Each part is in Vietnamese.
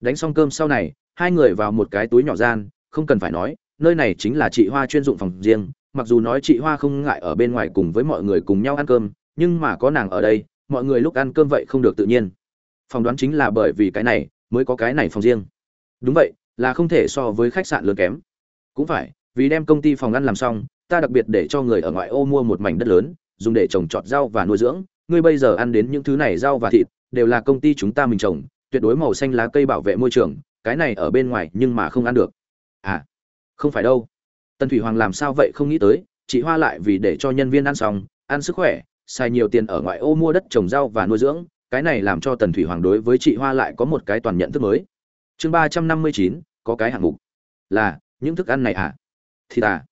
đánh xong cơm sau này, hai người vào một cái túi nhỏ gian, không cần phải nói, nơi này chính là chị hoa chuyên dụng phòng riêng. Mặc dù nói chị hoa không ngại ở bên ngoài cùng với mọi người cùng nhau ăn cơm, nhưng mà có nàng ở đây, mọi người lúc ăn cơm vậy không được tự nhiên. Phỏng đoán chính là bởi vì cái này, mới có cái này phòng riêng. Đúng vậy, là không thể so với khách sạn lớn kém. Cũng phải, vì đem công ty phòng ăn làm xong, ta đặc biệt để cho người ở ngoại ô mua một mảnh đất lớn, dùng để trồng trọt rau và nuôi dưỡng. Ngươi bây giờ ăn đến những thứ này rau và thịt, đều là công ty chúng ta mình trồng tuyệt đối màu xanh lá cây bảo vệ môi trường, cái này ở bên ngoài nhưng mà không ăn được. À không phải đâu. Tần thủy hoàng làm sao vậy không nghĩ tới, chị hoa lại vì để cho nhân viên ăn xong, ăn sức khỏe, xài nhiều tiền ở ngoại ô mua đất trồng rau và nuôi dưỡng, cái này làm cho tần thủy hoàng đối với chị hoa lại có một cái toàn nhận thức mới. Chương ba trăm năm mươi chín, có cái hạng mục. Là, những thức ăn này à? Thì à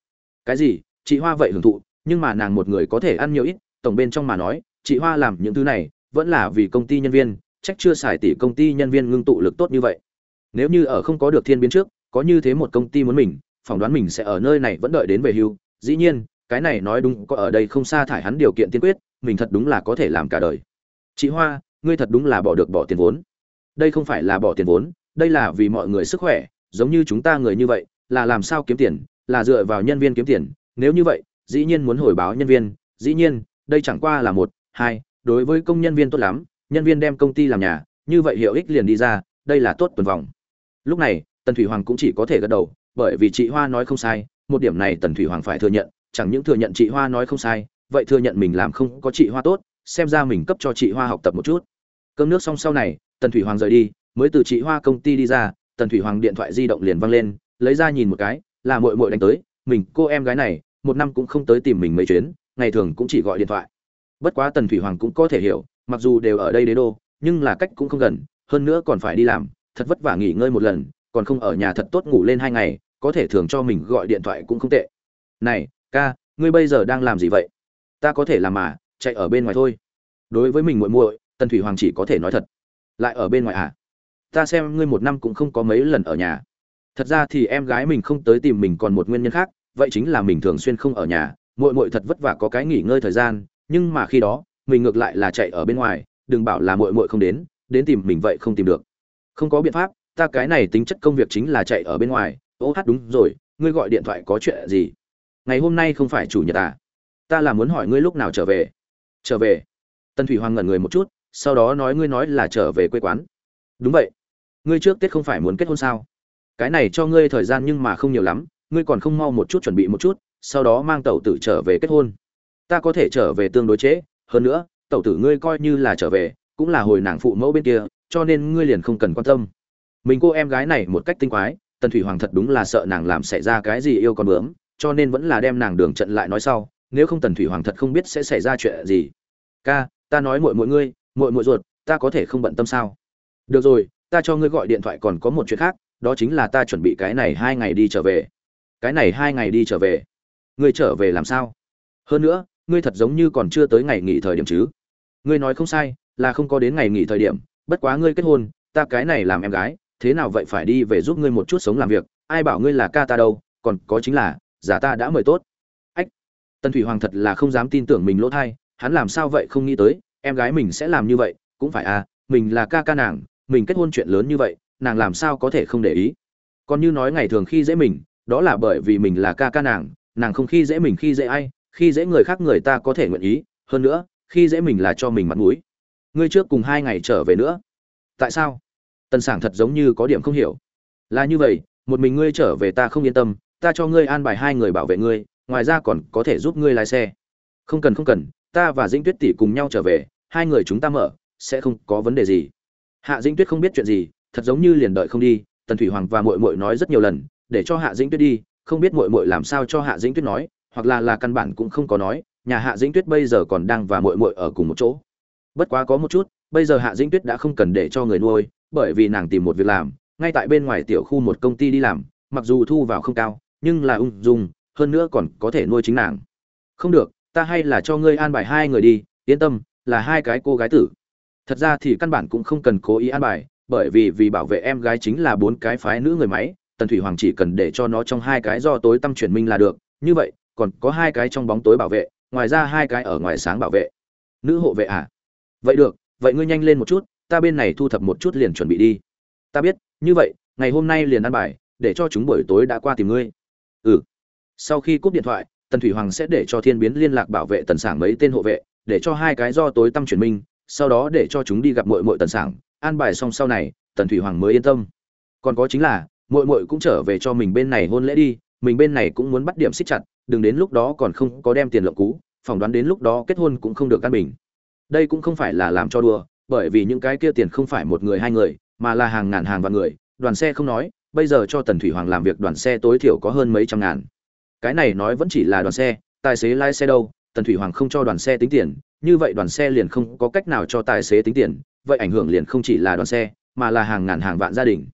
cái gì? Chị hoa vậy hưởng thụ, nhưng mà nàng một người có thể ăn nhiều ít, tổng bên trong mà nói, chị hoa làm những thứ này, vẫn là vì công ty nhân viên trách chưa xài tỷ công ty nhân viên ngưng tụ lực tốt như vậy. Nếu như ở không có được thiên biến trước, có như thế một công ty muốn mình, phỏng đoán mình sẽ ở nơi này vẫn đợi đến về hưu. Dĩ nhiên, cái này nói đúng có ở đây không xa thải hắn điều kiện tiên quyết, mình thật đúng là có thể làm cả đời. Chị hoa, ngươi thật đúng là bỏ được bỏ tiền vốn. Đây không phải là bỏ tiền vốn, đây là vì mọi người sức khỏe, giống như chúng ta người như vậy, là làm sao kiếm tiền, là dựa vào nhân viên kiếm tiền. Nếu như vậy, dĩ nhiên muốn hồi báo nhân viên. Dĩ nhiên, đây chẳng qua là một, hai, đối với công nhân viên tốt lắm nhân viên đem công ty làm nhà, như vậy hiệu ích liền đi ra, đây là tốt tuần vòng. Lúc này, tần thủy hoàng cũng chỉ có thể gật đầu, bởi vì chị hoa nói không sai, một điểm này tần thủy hoàng phải thừa nhận, chẳng những thừa nhận chị hoa nói không sai, vậy thừa nhận mình làm không có chị hoa tốt, xem ra mình cấp cho chị hoa học tập một chút. Cơm nước xong sau này, tần thủy hoàng rời đi, mới từ chị hoa công ty đi ra, tần thủy hoàng điện thoại di động liền văng lên, lấy ra nhìn một cái, là mội mội đánh tới, mình, cô em gái này, một năm cũng không tới tìm mình mấy chuyến, ngày thường cũng chỉ gọi điện thoại. Bất quá tần thủy hoàng cũng có thể hiểu mặc dù đều ở đây đế đô, nhưng là cách cũng không gần, hơn nữa còn phải đi làm, thật vất vả nghỉ ngơi một lần, còn không ở nhà thật tốt ngủ lên hai ngày, có thể thường cho mình gọi điện thoại cũng không tệ. Này, ca, ngươi bây giờ đang làm gì vậy? Ta có thể làm mà, chạy ở bên ngoài thôi. Đối với mình muội muội, tần thủy hoàng chỉ có thể nói thật. Lại ở bên ngoài à? Ta xem ngươi một năm cũng không có mấy lần ở nhà. Thật ra thì em gái mình không tới tìm mình còn một nguyên nhân khác, vậy chính là mình thường xuyên không ở nhà, muội muội thật vất vả có cái nghỉ ngơi thời gian, nhưng mà khi đó mình ngược lại là chạy ở bên ngoài đừng bảo là muội muội không đến đến tìm mình vậy không tìm được. Không có biện pháp ta cái này tính chất công việc chính là chạy ở bên ngoài. Ô hát đúng rồi ngươi gọi điện thoại có chuyện gì? Ngày hôm nay không phải chủ nhật à? Ta là muốn hỏi ngươi lúc nào trở về? Trở về. Tân thủy hoàng ngẩn người một chút sau đó nói ngươi nói là trở về quê quán. Đúng vậy. Ngươi trước tết không phải muốn kết hôn sao? Cái này cho ngươi thời gian nhưng mà không nhiều lắm ngươi còn không mau một chút chuẩn bị một chút sau đó mang tẩu tử trở về kết hôn. Ta có thể trở về tương đối chế, hơn nữa, tẩu tử ngươi coi như là trở về, cũng là hồi nàng phụ mẫu bên kia, cho nên ngươi liền không cần quan tâm. Mình cô em gái này một cách tinh quái, tần thủy hoàng thật đúng là sợ nàng làm xảy ra cái gì yêu con bướm, cho nên vẫn là đem nàng đường trận lại nói sau, nếu không tần thủy hoàng thật không biết sẽ xảy ra chuyện gì. Ca, ta nói muội muội ngươi, muội muội ruột, ta có thể không bận tâm sao? Được rồi, ta cho ngươi gọi điện thoại còn có một chuyện khác, đó chính là ta chuẩn bị cái này hai ngày đi trở về. Cái này hai ngày đi trở về? Ngươi trở về làm sao? Hơn nữa ngươi thật giống như còn chưa tới ngày nghỉ thời điểm chứ. Ngươi nói không sai, là không có đến ngày nghỉ thời điểm, bất quá ngươi kết hôn, ta cái này làm em gái, thế nào vậy phải đi về giúp ngươi một chút sống làm việc, ai bảo ngươi là ca ta đâu, còn có chính là giả ta đã mời tốt. Ách, tần thủy hoàng thật là không dám tin tưởng mình lỗ thai, hắn làm sao vậy không nghĩ tới, em gái mình sẽ làm như vậy, cũng phải à mình là ca ca nàng, mình kết hôn chuyện lớn như vậy, nàng làm sao có thể không để ý. Còn như nói ngày thường khi dễ mình, đó là bởi vì mình là ca ca nàng nàng không khi dễ mình khi dễ ai khi dễ người khác người ta có thể nguyện ý, hơn nữa, khi dễ mình là cho mình mặt mũi. Ngươi trước cùng hai ngày trở về nữa. Tại sao? Tần sảng thật giống như có điểm không hiểu. Là như vậy, một mình ngươi trở về ta không yên tâm, ta cho ngươi an bài hai người bảo vệ ngươi, ngoài ra còn có thể giúp ngươi lái xe. Không cần không cần, ta và dĩnh tuyết tỷ cùng nhau trở về, hai người chúng ta mở, sẽ không có vấn đề gì. Hạ dĩnh tuyết không biết chuyện gì, thật giống như liền đợi không đi, tần thủy hoàng và mội mội nói rất nhiều lần, để cho hạ dĩnh tuyết đi, không biết mội mội làm sao cho hạ dĩnh tuyết nói hoặc là là căn bản cũng không có nói, nhà hạ dĩnh tuyết bây giờ còn đang và mội mội ở cùng một chỗ. Bất quá có một chút, bây giờ hạ dĩnh tuyết đã không cần để cho người nuôi, bởi vì nàng tìm một việc làm, ngay tại bên ngoài tiểu khu một công ty đi làm, mặc dù thu vào không cao, nhưng là ung dung, hơn nữa còn có thể nuôi chính nàng. Không được, ta hay là cho ngươi an bài hai người đi, yên tâm, là hai cái cô gái tử. Thật ra thì căn bản cũng không cần cố ý an bài, bởi vì vì bảo vệ em gái chính là bốn cái phái nữ người máy, tần thủy hoàng chỉ cần để cho nó trong hai cái do tối tâm chuyển minh là được. Như vậy còn có hai cái trong bóng tối bảo vệ, ngoài ra hai cái ở ngoài sáng bảo vệ. Nữ hộ vệ à? Vậy được, vậy ngươi nhanh lên một chút, ta bên này thu thập một chút liền chuẩn bị đi. Ta biết, như vậy, ngày hôm nay liền ăn bài, để cho chúng buổi tối đã qua tìm ngươi. Ừ. Sau khi cúp điện thoại, tần thủy hoàng sẽ để cho thiên biến liên lạc bảo vệ tần sảng mấy tên hộ vệ, để cho hai cái do tối tâm chuyển minh, sau đó để cho chúng đi gặp mội mội tần sảng, an bài xong sau này, tần thủy hoàng mới yên tâm. Còn có chính là mội mội cũng trở về cho mình bên này hôn lễ đi mình bên này cũng muốn bắt điểm xích chặt, đừng đến lúc đó còn không có đem tiền lộng cú, phỏng đoán đến lúc đó kết hôn cũng không được căn bình. Đây cũng không phải là làm cho đùa, bởi vì những cái kia tiền không phải một người hai người, mà là hàng ngàn hàng vạn người, đoàn xe không nói, bây giờ cho tần thủy hoàng làm việc đoàn xe tối thiểu có hơn mấy trăm ngàn. Cái này nói vẫn chỉ là đoàn xe, tài xế lái xe đâu, tần thủy hoàng không cho đoàn xe tính tiền, như vậy đoàn xe liền không có cách nào cho tài xế tính tiền, vậy ảnh hưởng liền không chỉ là đoàn xe, mà là hàng ngàn hàng vạn gia đình.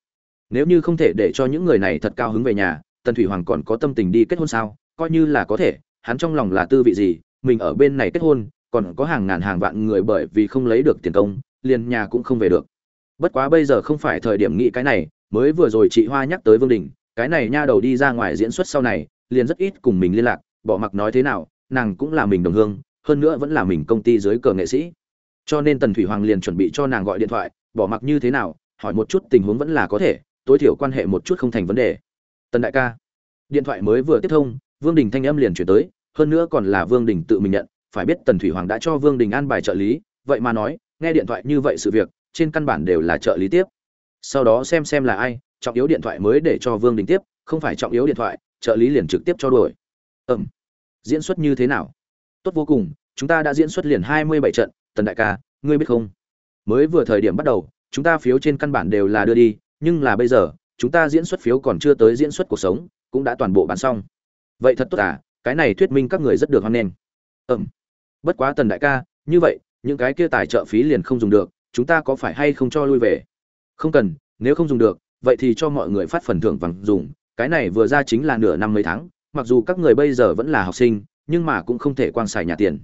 Nếu như không thể để cho những người này thật cao hứng về nhà tần thủy hoàng còn có tâm tình đi kết hôn sao? Coi như là có thể, hắn trong lòng là tư vị gì? Mình ở bên này kết hôn, còn có hàng ngàn hàng vạn người bởi vì không lấy được tiền công, liền nhà cũng không về được. Bất quá bây giờ không phải thời điểm nghĩ cái này, mới vừa rồi chị hoa nhắc tới vương đình, cái này nha đầu đi ra ngoài diễn xuất sau này, liền rất ít cùng mình liên lạc, bỏ mặc nói thế nào, nàng cũng là mình đồng hương, hơn nữa vẫn là mình công ty dưới cờ nghệ sĩ. Cho nên tần thủy hoàng liền chuẩn bị cho nàng gọi điện thoại, bỏ mặc như thế nào, hỏi một chút tình huống vẫn là có thể, tối thiểu quan hệ một chút không thành vấn đề tần đại ca. Điện thoại mới vừa tiếp thông, vương đình thanh âm liền chuyển tới, hơn nữa còn là vương đình tự mình nhận, phải biết tần thủy hoàng đã cho vương đình an bài trợ lý, vậy mà nói, nghe điện thoại như vậy sự việc, trên căn bản đều là trợ lý tiếp. Sau đó xem xem là ai, trọng yếu điện thoại mới để cho vương đình tiếp, không phải trọng yếu điện thoại, trợ lý liền trực tiếp cho đuổi. Ẩm diễn xuất như thế nào? Tốt vô cùng, chúng ta đã diễn xuất liền hai mươi bảy trận, tần đại ca, ngươi biết không? Mới vừa thời điểm bắt đầu, chúng ta phiếu trên căn bản đều là đưa đi, nhưng là bây giờ chúng ta diễn xuất phiếu còn chưa tới diễn xuất cuộc sống, cũng đã toàn bộ bán xong. Vậy thật tốt à cái này thuyết minh các người rất được hoan nghênh. Ừm. Bất quá tần đại ca, như vậy, những cái kia tài trợ phí liền không dùng được, chúng ta có phải hay không cho lui về? Không cần, nếu không dùng được, vậy thì cho mọi người phát phần thưởng vàng dùng, cái này vừa ra chính là nửa năm mấy tháng, mặc dù các người bây giờ vẫn là học sinh, nhưng mà cũng không thể quang xài nhà tiền.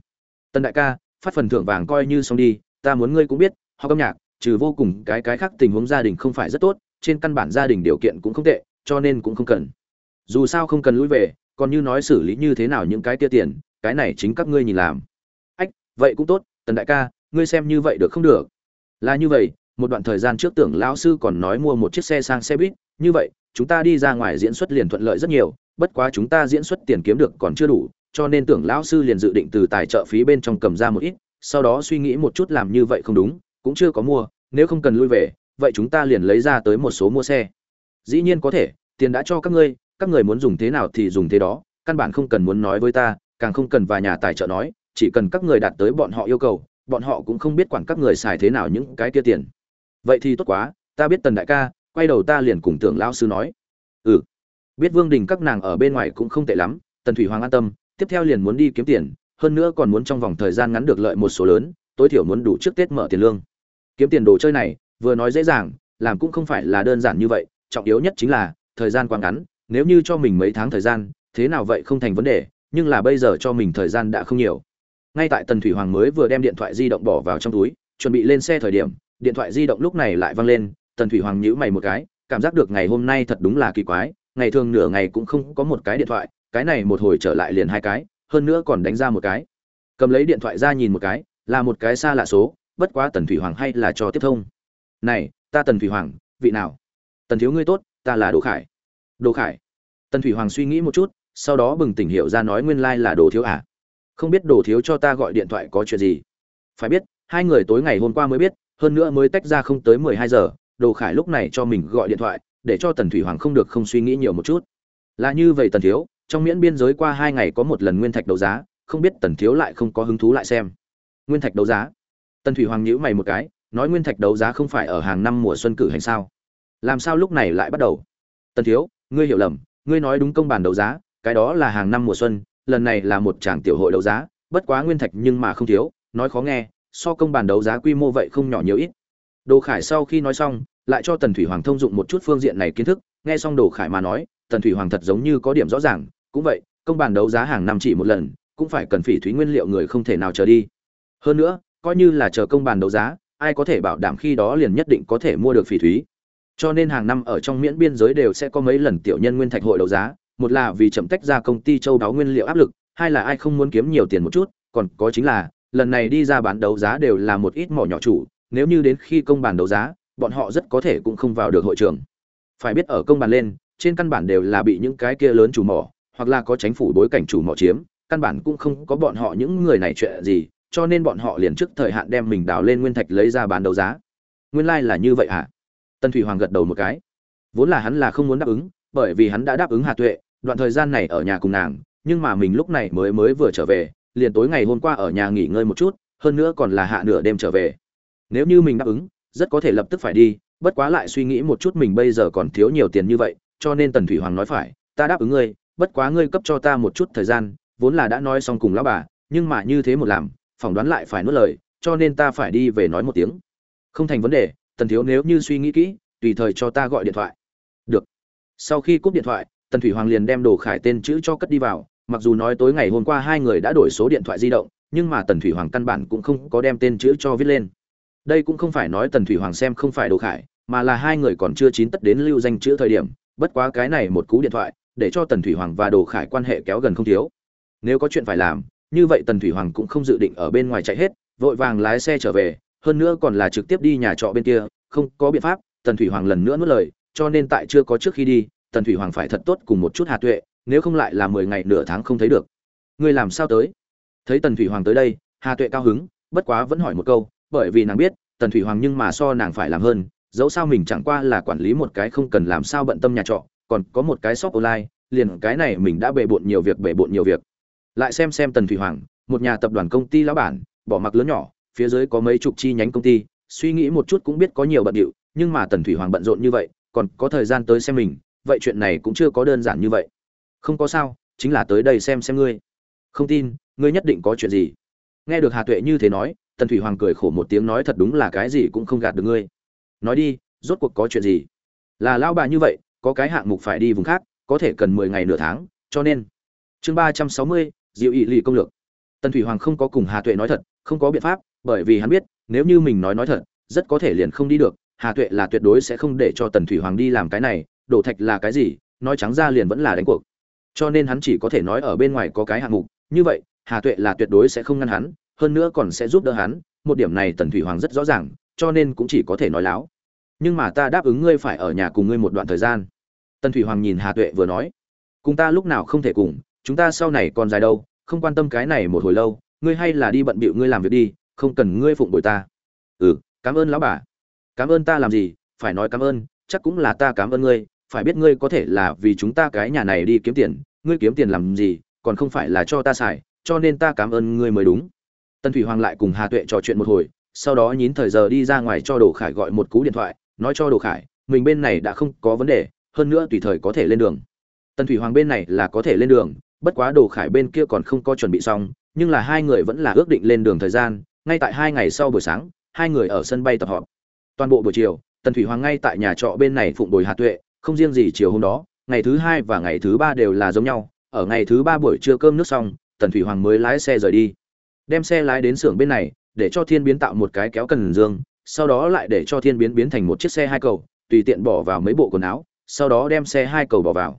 Tần đại ca, phát phần thưởng vàng coi như xong đi, ta muốn ngươi cũng biết họ âm nhạc, trừ vô cùng cái cái khác tình huống gia đình không phải rất tốt trên căn bản gia đình điều kiện cũng không tệ, cho nên cũng không cần. Dù sao không cần lui về, còn như nói xử lý như thế nào những cái kia tiền, cái này chính các ngươi nhìn làm. Ách, vậy cũng tốt, tần đại ca, ngươi xem như vậy được không được? Là như vậy, một đoạn thời gian trước tưởng lão sư còn nói mua một chiếc xe sang xe buýt, như vậy, chúng ta đi ra ngoài diễn xuất liền thuận lợi rất nhiều, bất quá chúng ta diễn xuất tiền kiếm được còn chưa đủ, cho nên tưởng lão sư liền dự định từ tài trợ phí bên trong cầm ra một ít, sau đó suy nghĩ một chút làm như vậy không đúng, cũng chưa có mua, nếu không cần lui về vậy chúng ta liền lấy ra tới một số mua xe. Dĩ nhiên có thể, tiền đã cho các ngươi, các người muốn dùng thế nào thì dùng thế đó, căn bản không cần muốn nói với ta, càng không cần vài nhà tài trợ nói, chỉ cần các người đạt tới bọn họ yêu cầu, bọn họ cũng không biết quản các người xài thế nào những cái kia tiền. Vậy thì tốt quá, ta biết tần đại ca, quay đầu ta liền cùng tưởng lão sư nói. Ừ. Biết vương đình các nàng ở bên ngoài cũng không tệ lắm, tần thủy hoàng an tâm, tiếp theo liền muốn đi kiếm tiền, hơn nữa còn muốn trong vòng thời gian ngắn được lợi một số lớn, tối thiểu muốn đủ trước tết mở tiền lương. Kiếm tiền đồ chơi này vừa nói dễ dàng, làm cũng không phải là đơn giản như vậy, trọng yếu nhất chính là, thời gian quá ngắn, nếu như cho mình mấy tháng thời gian, thế nào vậy không thành vấn đề, nhưng là bây giờ cho mình thời gian đã không nhiều. Ngay tại tần thủy hoàng mới vừa đem điện thoại di động bỏ vào trong túi, chuẩn bị lên xe thời điểm, điện thoại di động lúc này lại văng lên, tần thủy hoàng nhíu mày một cái, cảm giác được ngày hôm nay thật đúng là kỳ quái, ngày thường nửa ngày cũng không có một cái điện thoại, cái này một hồi trở lại liền hai cái, hơn nữa còn đánh ra một cái. Cầm lấy điện thoại ra nhìn một cái, là một cái xa lạ số, bất quá tần thủy hoàng hay là cho tiếp thông này, ta tần thủy hoàng, vị nào? Tần thiếu ngươi tốt, ta là đồ khải. Đồ khải. Tần thủy hoàng suy nghĩ một chút, sau đó bừng tỉnh hiểu ra nói nguyên lai là đồ thiếu à. Không biết đồ thiếu cho ta gọi điện thoại có chuyện gì? Phải biết, hai người tối ngày hôm qua mới biết, hơn nữa mới tách ra không tới mười hai giờ đồ khải lúc này cho mình gọi điện thoại, để cho tần thủy hoàng không được không suy nghĩ nhiều một chút. Là như vậy tần thiếu, trong miễn biên giới qua hai ngày có một lần nguyên thạch đấu giá, không biết tần thiếu lại không có hứng thú lại xem. Nguyên thạch đấu giá. Tần thủy hoàng nhíu mày một cái nói nguyên thạch đấu giá không phải ở hàng năm mùa xuân cử hành sao? Làm sao lúc này lại bắt đầu? Tần thiếu, ngươi hiểu lầm, ngươi nói đúng công bàn đấu giá, cái đó là hàng năm mùa xuân, lần này là một tràng tiểu hội đấu giá, bất quá nguyên thạch nhưng mà không thiếu, nói khó nghe, so công bàn đấu giá quy mô vậy không nhỏ nhiều ít. Đồ khải sau khi nói xong, lại cho tần thủy hoàng thông dụng một chút phương diện này kiến thức, nghe xong đồ khải mà nói, tần thủy hoàng thật giống như có điểm rõ ràng, cũng vậy, công bàn đấu giá hàng năm chỉ một lần, cũng phải cần phỉ thúy nguyên liệu người không thể nào chờ đi. Hơn nữa, coi như là chờ công bàn đấu giá ai có thể bảo đảm khi đó liền nhất định có thể mua được phỉ thúy? Cho nên hàng năm ở trong miễn biên giới đều sẽ có mấy lần tiểu nhân nguyên thạch hội đấu giá, một là vì chậm tách ra công ty châu đáo nguyên liệu áp lực, hai là ai không muốn kiếm nhiều tiền một chút, còn có chính là, lần này đi ra bán đấu giá đều là một ít mỏ nhỏ chủ, nếu như đến khi công bàn đấu giá, bọn họ rất có thể cũng không vào được hội trường. Phải biết ở công bàn lên, trên căn bản đều là bị những cái kia lớn chủ mỏ, hoặc là có chính phủ bối cảnh chủ mỏ chiếm, căn bản cũng không có bọn họ những người này chuyện gì cho nên bọn họ liền trước thời hạn đem mình đào lên nguyên thạch lấy ra bán đấu giá. Nguyên lai là như vậy hả? Tần thủy hoàng gật đầu một cái. Vốn là hắn là không muốn đáp ứng, bởi vì hắn đã đáp ứng hà tuệ, đoạn thời gian này ở nhà cùng nàng, nhưng mà mình lúc này mới mới vừa trở về, liền tối ngày hôm qua ở nhà nghỉ ngơi một chút, hơn nữa còn là hạ nửa đêm trở về. Nếu như mình đáp ứng, rất có thể lập tức phải đi, bất quá lại suy nghĩ một chút mình bây giờ còn thiếu nhiều tiền như vậy, cho nên tần thủy hoàng nói phải, ta đáp ứng ngươi, bất quá ngươi cấp cho ta một chút thời gian, vốn là đã nói xong cùng lão bà, nhưng mà như thế một làm phỏng đoán lại phải nuốt lời, cho nên ta phải đi về nói một tiếng. Không thành vấn đề, tần thiếu nếu như suy nghĩ kỹ, tùy thời cho ta gọi điện thoại. Được. Sau khi cúp điện thoại, tần thủy hoàng liền đem đồ khải tên chữ cho cất đi vào, mặc dù nói tối ngày hôm qua hai người đã đổi số điện thoại di động, nhưng mà tần thủy hoàng căn bản cũng không có đem tên chữ cho viết lên. Đây cũng không phải nói tần thủy hoàng xem không phải đồ khải, mà là hai người còn chưa chín tất đến lưu danh chữ thời điểm, bất quá cái này một cú điện thoại, để cho tần thủy hoàng và đồ khải quan hệ kéo gần không thiếu. Nếu có chuyện phải làm như vậy tần thủy hoàng cũng không dự định ở bên ngoài chạy hết, vội vàng lái xe trở về, hơn nữa còn là trực tiếp đi nhà trọ bên kia, không có biện pháp, tần thủy hoàng lần nữa nuốt lời, cho nên tại chưa có trước khi đi, tần thủy hoàng phải thật tốt cùng một chút hà tuệ, nếu không lại là mười ngày nửa tháng không thấy được. Ngươi làm sao tới? Thấy tần thủy hoàng tới đây, hà tuệ cao hứng, bất quá vẫn hỏi một câu, bởi vì nàng biết, tần thủy hoàng nhưng mà so nàng phải làm hơn, dẫu sao mình chẳng qua là quản lý một cái không cần làm sao bận tâm nhà trọ, còn có một cái shop online, liền cái này mình đã bề bộn nhiều việc bề bộn nhiều việc lại xem xem tần thủy hoàng, một nhà tập đoàn công ty lão bản, bỏ mặc lớn nhỏ, phía dưới có mấy chục chi nhánh công ty, suy nghĩ một chút cũng biết có nhiều bận điệu, nhưng mà tần thủy hoàng bận rộn như vậy, còn có thời gian tới xem mình, vậy chuyện này cũng chưa có đơn giản như vậy. Không có sao, chính là tới đây xem xem ngươi. Không tin, ngươi nhất định có chuyện gì. Nghe được hà tuệ như thế nói, tần thủy hoàng cười khổ một tiếng nói thật đúng là cái gì cũng không gạt được ngươi. Nói đi, rốt cuộc có chuyện gì? Là lao bà như vậy, có cái hạng mục phải đi vùng khác, có thể cần mười ngày nửa tháng, cho nên. Chương ba trăm sáu mươi diệu ý lì công lược. Tần thủy hoàng không có cùng hà tuệ nói thật, không có biện pháp, bởi vì hắn biết, nếu như mình nói nói thật, rất có thể liền không đi được, hà tuệ là tuyệt đối sẽ không để cho tần thủy hoàng đi làm cái này, đổ thạch là cái gì, nói trắng ra liền vẫn là đánh cuộc. Cho nên hắn chỉ có thể nói ở bên ngoài có cái hạng mục, như vậy, hà tuệ là tuyệt đối sẽ không ngăn hắn, hơn nữa còn sẽ giúp đỡ hắn, một điểm này tần thủy hoàng rất rõ ràng, cho nên cũng chỉ có thể nói láo. Nhưng mà ta đáp ứng ngươi phải ở nhà cùng ngươi một đoạn thời gian. Tần thủy hoàng nhìn hà tuệ vừa nói, cùng ta lúc nào không thể cùng chúng ta sau này còn dài đâu không quan tâm cái này một hồi lâu ngươi hay là đi bận bịu ngươi làm việc đi không cần ngươi phụng bồi ta. Ừ cảm ơn lão bà. Cảm ơn ta làm gì phải nói cảm ơn chắc cũng là ta cảm ơn ngươi phải biết ngươi có thể là vì chúng ta cái nhà này đi kiếm tiền ngươi kiếm tiền làm gì còn không phải là cho ta xài cho nên ta cảm ơn ngươi mới đúng. Tân Thủy Hoàng lại cùng Hà Tuệ trò chuyện một hồi, sau đó nhín thời giờ đi ra ngoài cho Đồ Khải gọi một cú điện thoại, nói cho Đồ Khải, mình bên này đã không có vấn đề, hơn nữa tùy thời có thể lên đường. Tân Thủy Hoàng bên này là có thể lên đường, bất quá Đồ Khải bên kia còn không có chuẩn bị xong, nhưng là hai người vẫn là ước định lên đường thời gian, ngay tại hai ngày sau buổi sáng, hai người ở sân bay tập họp. Toàn bộ buổi chiều, Tần Thủy Hoàng ngay tại nhà trọ bên này phụng bồi Hà Tuệ, không riêng gì chiều hôm đó, ngày thứ hai và ngày thứ ba đều là giống nhau. Ở ngày thứ ba buổi trưa cơm nước xong, Tần Thủy Hoàng mới lái xe rời đi đem xe lái đến xưởng bên này để cho thiên biến tạo một cái kéo cần dương sau đó lại để cho thiên biến biến thành một chiếc xe hai cầu tùy tiện bỏ vào mấy bộ quần áo sau đó đem xe hai cầu bỏ vào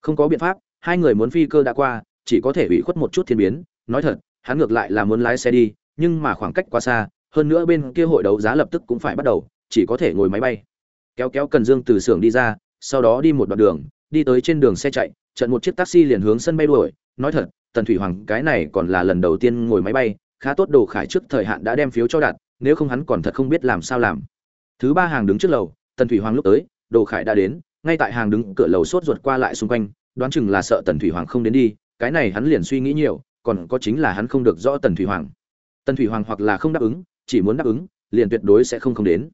không có biện pháp hai người muốn phi cơ đã qua, chỉ có thể bị khuất một chút thiên biến. Nói thật, hắn ngược lại là muốn lái xe đi, nhưng mà khoảng cách quá xa, hơn nữa bên kia hội đấu giá lập tức cũng phải bắt đầu, chỉ có thể ngồi máy bay. Kéo kéo cần dương từ xưởng đi ra, sau đó đi một đoạn đường, đi tới trên đường xe chạy, trận một chiếc taxi liền hướng sân bay đuổi. Nói thật, tần thủy hoàng, cái này còn là lần đầu tiên ngồi máy bay, khá tốt đồ khải trước thời hạn đã đem phiếu cho đặt nếu không hắn còn thật không biết làm sao làm. Thứ ba hàng đứng trước lầu, tần thủy hoàng lúc tới, đồ khải đã đến, ngay tại hàng đứng cửa lầu sốt ruột qua lại xung quanh đoán chừng là sợ tần thủy hoàng không đến đi, cái này hắn liền suy nghĩ nhiều, còn có chính là hắn không được rõ tần thủy hoàng. Tần thủy hoàng hoặc là không đáp ứng, chỉ muốn đáp ứng, liền tuyệt đối sẽ không không đến.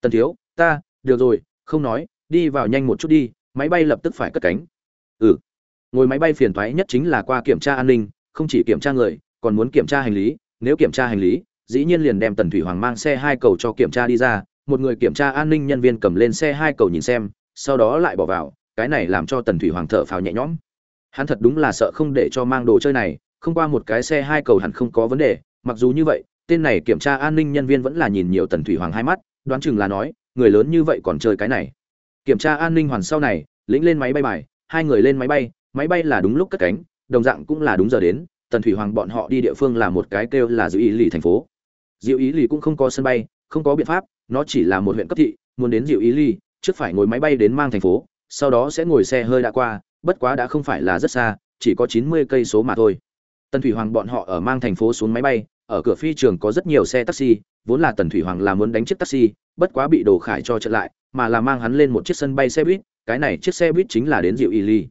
Tần thiếu, ta, được rồi, không nói, đi vào nhanh một chút đi, máy bay lập tức phải cất cánh. Ừ. Ngồi máy bay phiền toái nhất chính là qua kiểm tra an ninh, không chỉ kiểm tra người, còn muốn kiểm tra hành lý. Nếu kiểm tra hành lý, dĩ nhiên liền đem tần thủy hoàng mang xe hai cầu cho kiểm tra đi ra. Một người kiểm tra an ninh nhân viên cầm lên xe hai cầu nhìn xem, sau đó lại bỏ vào cái này làm cho tần thủy hoàng thở phào nhẹ nhõm. Hắn thật đúng là sợ không để cho mang đồ chơi này, không qua một cái xe hai cầu hẳn không có vấn đề, mặc dù như vậy, tên này kiểm tra an ninh nhân viên vẫn là nhìn nhiều tần thủy hoàng hai mắt, đoán chừng là nói, người lớn như vậy còn chơi cái này. Kiểm tra an ninh hoàn sau này, lĩnh lên máy bay bài, hai người lên máy bay máy bay là đúng lúc cất cánh, đồng dạng cũng là đúng giờ đến, tần thủy hoàng bọn họ đi địa phương là một cái kêu là diệu ý lì thành phố. Diệu ý lì cũng không có sân bay, không có biện pháp, nó chỉ là một huyện cấp thị, muốn đến diệu ý lì, trước phải ngồi máy bay đến mang thành phố sau đó sẽ ngồi xe hơi đã qua, bất quá đã không phải là rất xa, chỉ có chín mươi cây số mà thôi. Tần thủy hoàng bọn họ ở mang thành phố xuống máy bay, ở cửa phi trường có rất nhiều xe taxi, vốn là tần thủy hoàng là muốn đánh chiếc taxi, bất quá bị đồ khải cho chặn lại, mà là mang hắn lên một chiếc sân bay xe buýt, cái này chiếc xe buýt chính là đến diệu y ly.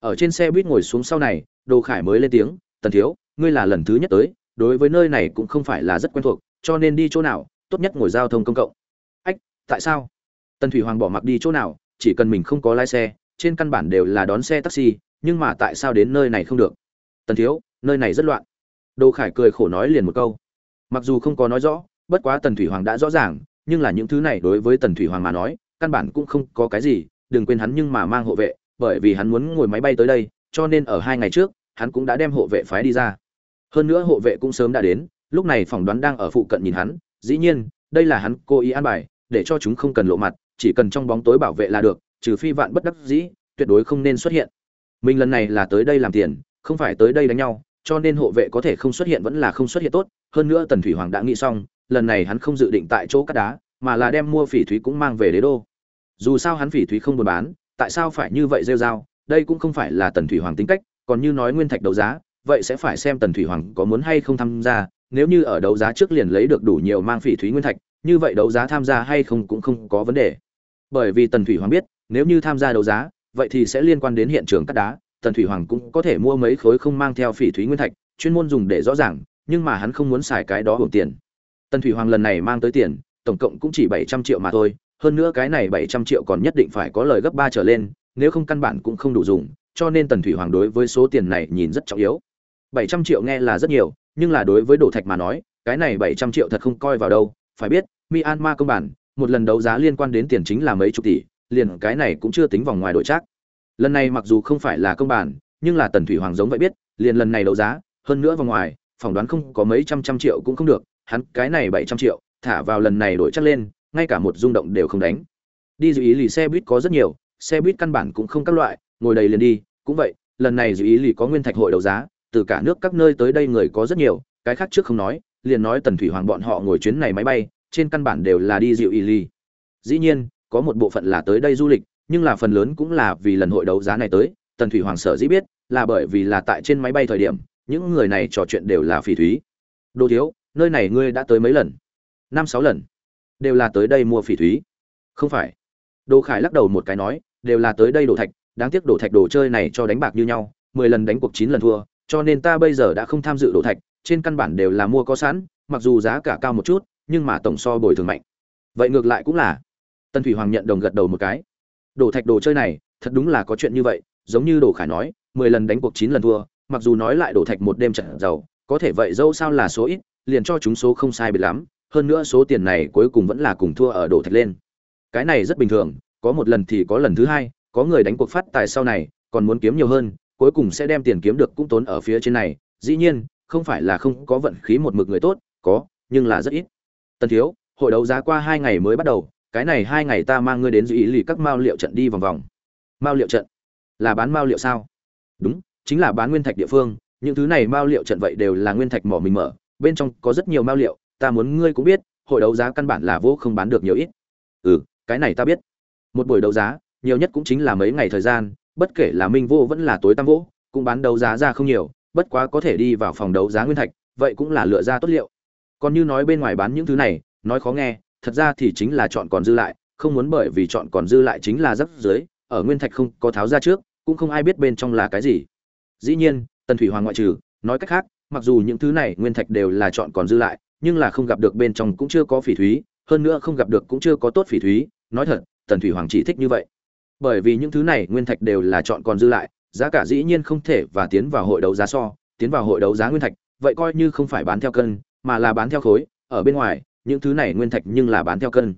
Ở trên xe buýt ngồi xuống sau này, đồ khải mới lên tiếng, tần thiếu, ngươi là lần thứ nhất tới, đối với nơi này cũng không phải là rất quen thuộc, cho nên đi chỗ nào, tốt nhất ngồi giao thông công cộng. Ách, tại sao? Tần thủy hoàng bỏ mặc đi chỗ nào chỉ cần mình không có lái xe, trên căn bản đều là đón xe taxi, nhưng mà tại sao đến nơi này không được? Tần thiếu, nơi này rất loạn. Đồ khải cười khổ nói liền một câu. Mặc dù không có nói rõ, bất quá tần thủy hoàng đã rõ ràng, nhưng là những thứ này đối với tần thủy hoàng mà nói, căn bản cũng không có cái gì, đừng quên hắn nhưng mà mang hộ vệ, bởi vì hắn muốn ngồi máy bay tới đây, cho nên ở hai ngày trước, hắn cũng đã đem hộ vệ phái đi ra. Hơn nữa hộ vệ cũng sớm đã đến, lúc này phỏng đoán đang ở phụ cận nhìn hắn, dĩ nhiên, đây là hắn cố ý an bài, để cho chúng không cần lộ mặt chỉ cần trong bóng tối bảo vệ là được, trừ phi vạn bất đắc dĩ, tuyệt đối không nên xuất hiện. Mình lần này là tới đây làm tiền, không phải tới đây đánh nhau, cho nên hộ vệ có thể không xuất hiện vẫn là không xuất hiện tốt. Hơn nữa tần thủy hoàng đã nghĩ xong, lần này hắn không dự định tại chỗ cắt đá, mà là đem mua phỉ thúy cũng mang về đế đô. Dù sao hắn phỉ thúy không buôn bán, tại sao phải như vậy rêu rao? Đây cũng không phải là tần thủy hoàng tính cách, còn như nói nguyên thạch đấu giá, vậy sẽ phải xem tần thủy hoàng có muốn hay không tham gia. Nếu như ở đấu giá trước liền lấy được đủ nhiều mang phỉ thúy nguyên thạch, như vậy đấu giá tham gia hay không cũng không có vấn đề bởi vì tần thủy hoàng biết, nếu như tham gia đấu giá, vậy thì sẽ liên quan đến hiện trường cắt đá. Tần thủy hoàng cũng có thể mua mấy khối không mang theo phỉ thúy nguyên thạch, chuyên môn dùng để rõ ràng, nhưng mà hắn không muốn xài cái đó hưởng tiền. Tần thủy hoàng lần này mang tới tiền, tổng cộng cũng chỉ bảy trăm triệu mà thôi, hơn nữa cái này bảy trăm triệu còn nhất định phải có lời gấp ba trở lên, nếu không căn bản cũng không đủ dùng, cho nên tần thủy hoàng đối với số tiền này nhìn rất trọng yếu. bảy trăm triệu nghe là rất nhiều, nhưng là đối với đồ thạch mà nói, cái này bảy trăm triệu thật không coi vào đâu. Phải biết, myanmar công bản một lần đấu giá liên quan đến tiền chính là mấy chục tỷ, liền cái này cũng chưa tính vòng ngoài đội chắc. lần này mặc dù không phải là công bản, nhưng là tần thủy hoàng giống vậy biết, liền lần này đấu giá, hơn nữa vòng ngoài, phỏng đoán không có mấy trăm trăm triệu cũng không được, hắn cái này bảy trăm triệu, thả vào lần này đổi chắc lên, ngay cả một rung động đều không đánh đi dự ý lì xe buýt có rất nhiều, xe buýt căn bản cũng không các loại, ngồi đầy liền đi, cũng vậy, lần này dự ý lì có nguyên thạch hội đấu giá, từ cả nước các nơi tới đây người có rất nhiều, cái khác trước không nói, liền nói tần thủy hoàng bọn họ ngồi chuyến này máy bay trên căn bản đều là đi dịu y ly. Dĩ nhiên, có một bộ phận là tới đây du lịch, nhưng là phần lớn cũng là vì lần hội đấu giá này tới. Tần thủy hoàng sở dĩ biết, là bởi vì là tại trên máy bay thời điểm, những người này trò chuyện đều là phỉ thúy. Đồ thiếu, nơi này ngươi đã tới mấy lần? Năm sáu lần. Đều là tới đây mua phỉ thúy. Không phải. Đồ khải lắc đầu một cái nói, đều là tới đây đổ thạch, đáng tiếc đổ thạch đồ chơi này cho đánh bạc như nhau, mười lần đánh cuộc chín lần thua, cho nên ta bây giờ đã không tham dự đổ thạch, trên căn bản đều là mua có sẵn, mặc dù giá cả cao một chút nhưng mà tổng so bồi thường mạnh. Vậy ngược lại cũng là. Tân thủy hoàng nhận đồng gật đầu một cái. Đổ thạch đồ chơi này, thật đúng là có chuyện như vậy, giống như đồ khải nói, mười lần đánh cuộc chín lần thua, mặc dù nói lại đổ thạch một đêm trận giàu, có thể vậy dẫu sao là số ít, liền cho chúng số không sai biệt lắm, hơn nữa số tiền này cuối cùng vẫn là cùng thua ở đổ thạch lên. Cái này rất bình thường, có một lần thì có lần thứ hai, có người đánh cuộc phát tài sau này, còn muốn kiếm nhiều hơn, cuối cùng sẽ đem tiền kiếm được cũng tốn ở phía trên này, dĩ nhiên, không phải là không có vận khí một mực người tốt, có, nhưng là rất ít tần thiếu, hội đấu giá qua hai ngày mới bắt đầu, cái này hai ngày ta mang ngươi đến dự ý lì các mao liệu trận đi vòng vòng. Mao liệu trận? Là bán mao liệu sao? Đúng, chính là bán nguyên thạch địa phương, những thứ này mao liệu trận vậy đều là nguyên thạch mỏ mình mở, bên trong có rất nhiều mao liệu, ta muốn ngươi cũng biết, hội đấu giá căn bản là vô không bán được nhiều ít. Ừ cái này ta biết. Một buổi đấu giá, nhiều nhất cũng chính là mấy ngày thời gian, bất kể là minh vô vẫn là tối tam vô, cũng bán đấu giá ra không nhiều, bất quá có thể đi vào phòng đấu giá nguyên thạch, vậy cũng là lựa ra tốt liệu còn như nói bên ngoài bán những thứ này, nói khó nghe, thật ra thì chính là chọn còn dư lại, không muốn bởi vì chọn còn dư lại chính là rất dưới ở nguyên thạch không có tháo ra trước, cũng không ai biết bên trong là cái gì. Dĩ nhiên, tần thủy hoàng ngoại trừ, nói cách khác, mặc dù những thứ này nguyên thạch đều là chọn còn dư lại, nhưng là không gặp được bên trong cũng chưa có phỉ thúy, hơn nữa không gặp được cũng chưa có tốt phỉ thúy, nói thật, tần thủy hoàng chỉ thích như vậy. Bởi vì những thứ này nguyên thạch đều là chọn còn dư lại, giá cả dĩ nhiên không thể và tiến vào hội đấu giá so, tiến vào hội đấu giá nguyên thạch, vậy coi như không phải bán theo cân mà là bán theo khối, ở bên ngoài, những thứ này nguyên thạch nhưng là bán theo cân.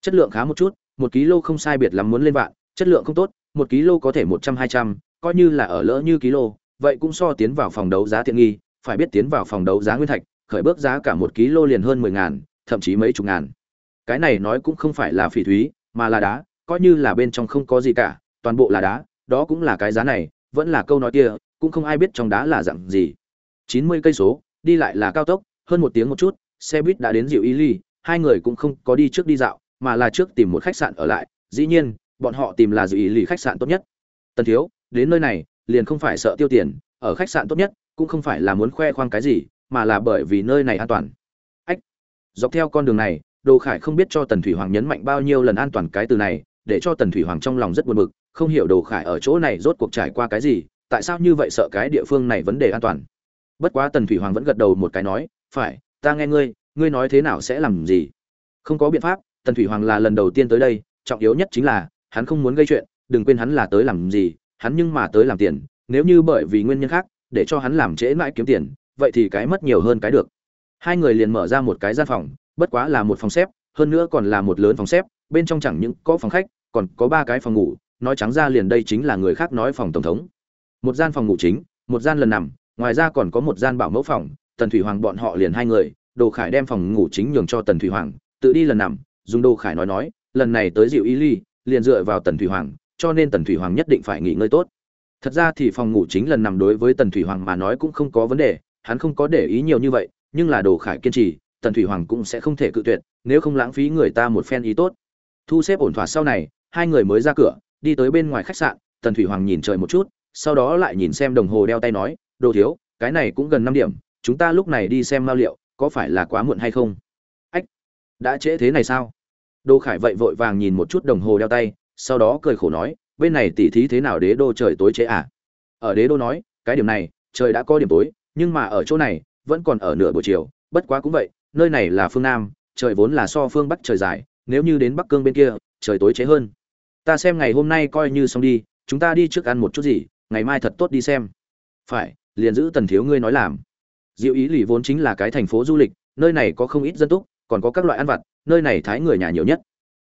Chất lượng khá một chút, một ký lô không sai biệt lắm muốn lên vạn, chất lượng không tốt, một ký lô có thể một trăm, hai trăm, coi như là ở lỡ như ký lô, vậy cũng so tiến vào phòng đấu giá tiện nghi, phải biết tiến vào phòng đấu giá nguyên thạch, khởi bước giá cả một ký lô liền hơn mười ngàn, thậm chí mấy chục ngàn. Cái này nói cũng không phải là phỉ thúy, mà là đá, coi như là bên trong không có gì cả, toàn bộ là đá, đó cũng là cái giá này, vẫn là câu nói kia, cũng không ai biết trong đá là dạng gì. Chín mươi cây số, đi lại là cao tốc hơn một tiếng một chút, xe buýt đã đến dịu y ly, hai người cũng không có đi trước đi dạo, mà là trước tìm một khách sạn ở lại. Dĩ nhiên, bọn họ tìm là dịu ý ly khách sạn tốt nhất. Tần thiếu, đến nơi này, liền không phải sợ tiêu tiền, ở khách sạn tốt nhất, cũng không phải là muốn khoe khoang cái gì, mà là bởi vì nơi này an toàn. Ách! Dọc theo con đường này, đồ khải không biết cho tần thủy hoàng nhấn mạnh bao nhiêu lần an toàn cái từ này, để cho tần thủy hoàng trong lòng rất buồn bực, không hiểu đồ khải ở chỗ này rốt cuộc trải qua cái gì, tại sao như vậy sợ cái địa phương này vấn đề an toàn. Bất quá tần thủy hoàng vẫn gật đầu một cái nói phải, ta nghe ngươi ngươi nói thế nào sẽ làm gì? Không có biện pháp, tần thủy hoàng là lần đầu tiên tới đây, trọng yếu nhất chính là, hắn không muốn gây chuyện, đừng quên hắn là tới làm gì, hắn nhưng mà tới làm tiền, nếu như bởi vì nguyên nhân khác, để cho hắn làm trễ mãi kiếm tiền, vậy thì cái mất nhiều hơn cái được. Hai người liền mở ra một cái gian phòng, bất quá là một phòng xếp, hơn nữa còn là một lớn phòng xếp, bên trong chẳng những có phòng khách, còn có ba cái phòng ngủ, nói trắng ra liền đây chính là người khác nói phòng tổng thống. Một gian phòng ngủ chính, một gian lần nằm, ngoài ra còn có một gian bảo mẫu phòng tần thủy hoàng bọn họ liền hai người, đồ khải đem phòng ngủ chính nhường cho tần thủy hoàng, tự đi lần nằm, dùng đồ khải nói nói, lần này tới dịu y ly, liền dựa vào tần thủy hoàng, cho nên tần thủy hoàng nhất định phải nghỉ ngơi tốt. Thật ra thì phòng ngủ chính lần nằm đối với tần thủy hoàng mà nói cũng không có vấn đề, hắn không có để ý nhiều như vậy, nhưng là đồ khải kiên trì, tần thủy hoàng cũng sẽ không thể cự tuyệt, nếu không lãng phí người ta một phen ý tốt. Thu xếp ổn thỏa sau này, hai người mới ra cửa, đi tới bên ngoài khách sạn, tần thủy hoàng nhìn trời một chút, sau đó lại nhìn xem đồng hồ đeo tay nói, đồ thiếu, cái này cũng gần năm điểm chúng ta lúc này đi xem mao liệu, có phải là quá muộn hay không? Ách, đã trễ thế này sao? Đô khải vậy vội vàng nhìn một chút đồng hồ đeo tay, sau đó cười khổ nói, bên này tỉ thí thế nào đế đô trời tối trễ à? Ở đế đô nói, cái điểm này, trời đã có điểm tối, nhưng mà ở chỗ này, vẫn còn ở nửa buổi chiều, bất quá cũng vậy, nơi này là phương nam, trời vốn là so phương bắc trời dài, nếu như đến bắc cương bên kia, trời tối chế hơn. Ta xem ngày hôm nay coi như xong đi, chúng ta đi trước ăn một chút gì, ngày mai thật tốt đi xem. Phải, liền giữ tần thiếu ngươi nói làm diệu ý lì vốn chính là cái thành phố du lịch, nơi này có không ít dân túc, còn có các loại ăn vặt, nơi này thái người nhà nhiều nhất.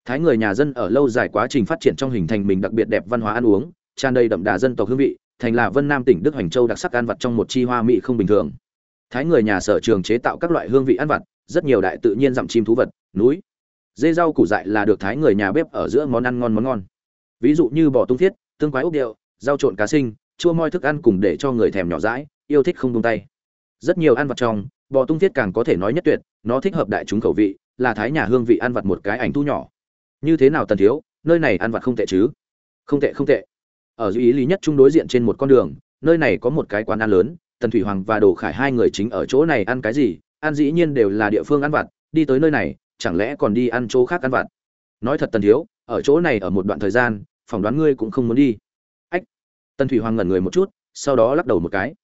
Thái người nhà dân ở lâu dài quá trình phát triển trong hình thành mình đặc biệt đẹp văn hóa ăn uống, tràn đầy đậm đà dân tộc hương vị, thành là vân nam tỉnh đức hoành châu đặc sắc ăn vặt trong một chi hoa mỹ không bình thường. Thái người nhà sở trường chế tạo các loại hương vị ăn vặt, rất nhiều đại tự nhiên dặm chim thú vật, núi, dê rau củ dại là được thái người nhà bếp ở giữa món ăn ngon món ngon. Ví dụ như bò tung thiết, tương quái ốc điệu, rau trộn cá sinh, chua moi thức ăn cùng để cho người thèm nhỏ rãi yêu thích không tung tay rất nhiều ăn vặt trong, bò tung thiết càng có thể nói nhất tuyệt, nó thích hợp đại chúng khẩu vị, là thái nhà hương vị ăn vặt một cái ảnh thu nhỏ. Như thế nào tần thiếu, nơi này ăn vặt không tệ chứ? Không tệ không tệ. Ở dư ý lý nhất trung đối diện trên một con đường, nơi này có một cái quán ăn lớn, tần thủy hoàng và đồ khải hai người chính ở chỗ này ăn cái gì, ăn dĩ nhiên đều là địa phương ăn vặt, đi tới nơi này, chẳng lẽ còn đi ăn chỗ khác ăn vặt? Nói thật tần thiếu, ở chỗ này ở một đoạn thời gian, phỏng đoán ngươi cũng không muốn đi. Ách. Tần thủy hoàng ngẩn người một chút, sau đó lắc đầu một cái.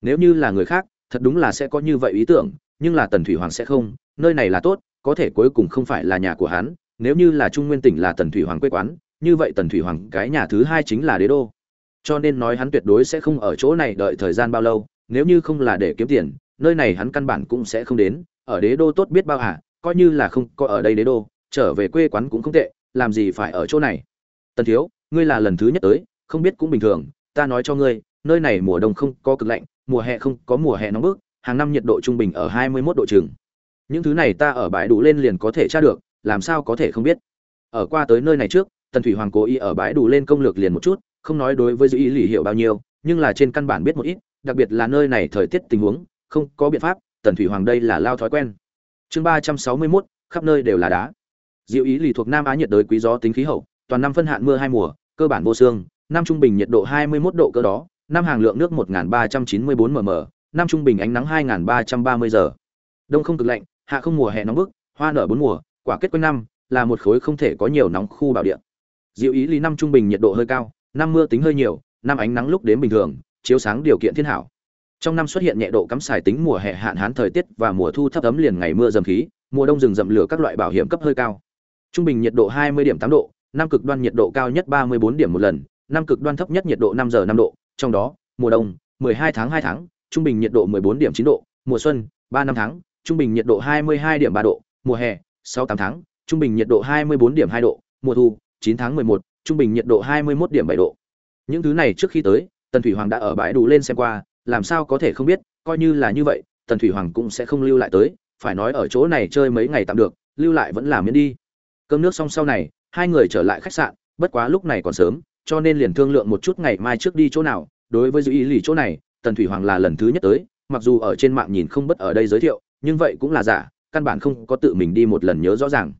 Nếu như là người khác thật đúng là sẽ có như vậy ý tưởng, nhưng là tần thủy hoàng sẽ không, nơi này là tốt, có thể cuối cùng không phải là nhà của hắn, nếu như là trung nguyên tỉnh là tần thủy hoàng quê quán, như vậy tần thủy hoàng cái nhà thứ hai chính là đế đô. Cho nên nói hắn tuyệt đối sẽ không ở chỗ này đợi thời gian bao lâu, nếu như không là để kiếm tiền, nơi này hắn căn bản cũng sẽ không đến, ở đế đô tốt biết bao hả coi như là không có ở đây đế đô, trở về quê quán cũng không tệ, làm gì phải ở chỗ này. Tần thiếu, ngươi là lần thứ nhất tới, không biết cũng bình thường, ta nói cho ngươi nơi này mùa đông không có cực lạnh mùa hè không có mùa hè nóng bức hàng năm nhiệt độ trung bình ở 21 độ chừng. Những thứ này ta ở bãi đủ lên liền có thể tra được làm sao có thể không biết. Ở qua tới nơi này trước tần thủy hoàng cố ý ở bãi đủ lên công lược liền một chút không nói đối với dư ý lì hiểu bao nhiêu nhưng là trên căn bản biết một ít đặc biệt là nơi này thời tiết tình huống không có biện pháp tần thủy hoàng đây là lao thói quen. Chương ba trăm sáu mươi 361, khắp nơi đều là đá. Diệu ý lì thuộc nam á nhiệt đới quý gió tính khí hậu toàn năm phân hạn mưa hai mùa cơ bản vô xương năm trung bình nhiệt độ 21 độ cơ đó năm hàng lượng nước 1394 mm năm trung bình ánh nắng 2330 giờ. Đông không cực lạnh, hạ không mùa hè nóng bức, hoa nở bốn mùa, quả kết quanh năm, là một khối không thể có nhiều nóng khu bảo địa. Diệu ý lý năm trung bình nhiệt độ hơi cao, năm mưa tính hơi nhiều, năm ánh nắng lúc đến bình thường, chiếu sáng điều kiện thiên hảo. Trong năm xuất hiện nhẹ độ cắm xài tính mùa hè hạn hán thời tiết và mùa thu thấp ấm liền ngày mưa dầm khí, mùa đông rừng rậm lửa các loại bảo hiểm cấp hơi cao. Trung bình nhiệt độ 20 điểm 8 độ, năm cực đoan nhiệt độ cao nhất 34 điểm một lần, năm cực đoan thấp nhất nhiệt độ 5 giờ 5 độ trong đó, mùa đông 12 tháng 2 tháng, trung bình nhiệt độ 14 điểm 9 độ, mùa xuân 3 năm tháng, trung bình nhiệt độ 22 điểm 3 độ, mùa hè 6 8 tháng, trung bình nhiệt độ 24 điểm 2 độ, mùa thu 9 tháng 11 trung bình nhiệt độ 21 điểm 7 độ. Những thứ này trước khi tới, tần thủy hoàng đã ở bãi đủ lên xem qua, làm sao có thể không biết, coi như là như vậy, tần thủy hoàng cũng sẽ không lưu lại tới, phải nói ở chỗ này chơi mấy ngày tạm được, lưu lại vẫn là miễn đi. Cơm nước xong sau này, hai người trở lại khách sạn, bất quá lúc này còn sớm cho nên liền thương lượng một chút ngày mai trước đi chỗ nào. Đối với dư ý lì chỗ này, tần thủy hoàng là lần thứ nhất tới, mặc dù ở trên mạng nhìn không bất ở đây giới thiệu, nhưng vậy cũng là giả, căn bản không có tự mình đi một lần nhớ rõ ràng.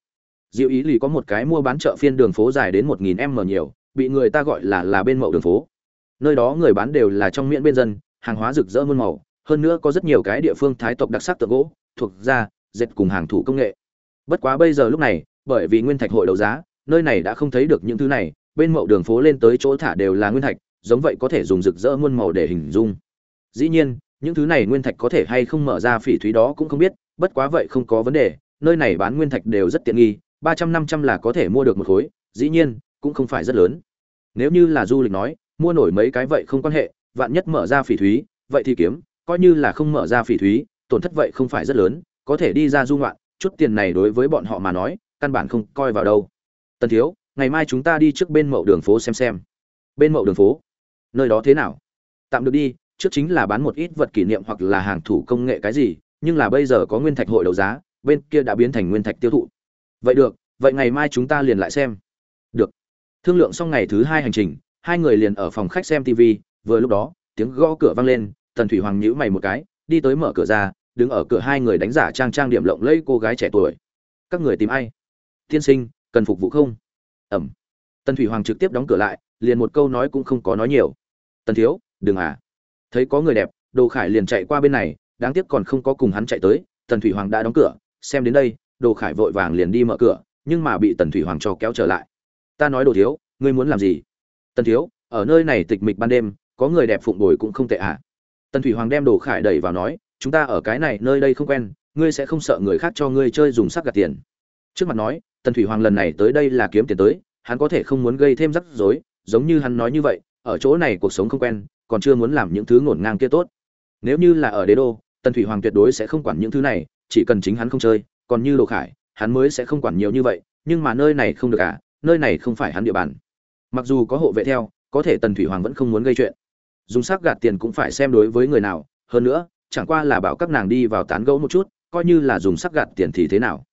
Diệu ý lì có một cái mua bán chợ phiên đường phố dài đến một nghìn m nhiều, bị người ta gọi là là bên mậu đường phố. Nơi đó người bán đều là trong miễn bên dân, hàng hóa rực rỡ muôn màu, hơn nữa có rất nhiều cái địa phương thái tộc đặc sắc tượng gỗ, thuộc da, dệt cùng hàng thủ công nghệ. Bất quá bây giờ lúc này, bởi vì nguyên thạch hội đấu giá, nơi này đã không thấy được những thứ này bên mậu đường phố lên tới chỗ thả đều là nguyên thạch, giống vậy có thể dùng rực rỡ muôn màu để hình dung. Dĩ nhiên, những thứ này nguyên thạch có thể hay không mở ra phỉ thúy đó cũng không biết, bất quá vậy không có vấn đề, nơi này bán nguyên thạch đều rất tiện nghi, ba trăm năm trăm là có thể mua được một khối, dĩ nhiên, cũng không phải rất lớn. Nếu như là du lịch nói, mua nổi mấy cái vậy không quan hệ, vạn nhất mở ra phỉ thúy, vậy thì kiếm, coi như là không mở ra phỉ thúy, tổn thất vậy không phải rất lớn, có thể đi ra du ngoạn, chút tiền này đối với bọn họ mà nói, căn bản không coi vào đâu. Tần thiếu ngày mai chúng ta đi trước bên mậu đường phố xem xem. Bên mậu đường phố? Nơi đó thế nào? Tạm được đi, trước chính là bán một ít vật kỷ niệm hoặc là hàng thủ công nghệ cái gì, nhưng là bây giờ có nguyên thạch hội đấu giá, bên kia đã biến thành nguyên thạch tiêu thụ. Vậy được, vậy ngày mai chúng ta liền lại xem. Được. Thương lượng xong ngày thứ hai hành trình, hai người liền ở phòng khách xem tv vừa lúc đó, tiếng gõ cửa vang lên, tần thủy hoàng nhíu mày một cái, đi tới mở cửa ra, đứng ở cửa hai người đánh giả trang trang điểm lộng lẫy cô gái trẻ tuổi. Các người tìm ai? Tiên sinh, cần phục vụ không? Ẩm. Tần thủy hoàng trực tiếp đóng cửa lại, liền một câu nói cũng không có nói nhiều. Tần thiếu, đừng à. Thấy có người đẹp, đồ khải liền chạy qua bên này, đáng tiếc còn không có cùng hắn chạy tới, tần thủy hoàng đã đóng cửa, xem đến đây, đồ khải vội vàng liền đi mở cửa, nhưng mà bị tần thủy hoàng cho kéo trở lại. Ta nói đồ thiếu, ngươi muốn làm gì? Tần thiếu, ở nơi này tịch mịch ban đêm, có người đẹp phụng bồi cũng không tệ à. Tần thủy hoàng đem đồ khải đẩy vào nói, chúng ta ở cái này nơi đây không quen, ngươi sẽ không sợ người khác cho ngươi chơi dùng sắc gạt tiền. Trước mặt nói tần thủy hoàng lần này tới đây là kiếm tiền tới, hắn có thể không muốn gây thêm rắc rối, giống như hắn nói như vậy, ở chỗ này cuộc sống không quen, còn chưa muốn làm những thứ ngổn ngang kia tốt. Nếu như là ở đế đô, tần thủy hoàng tuyệt đối sẽ không quản những thứ này, chỉ cần chính hắn không chơi, còn như đồ khải, hắn mới sẽ không quản nhiều như vậy, nhưng mà nơi này không được à nơi này không phải hắn địa bàn. Mặc dù có hộ vệ theo, có thể tần thủy hoàng vẫn không muốn gây chuyện. Dùng sắc gạt tiền cũng phải xem đối với người nào, hơn nữa, chẳng qua là bảo các nàng đi vào tán gẫu một chút, coi như là dùng sắc gạt tiền thì thế nào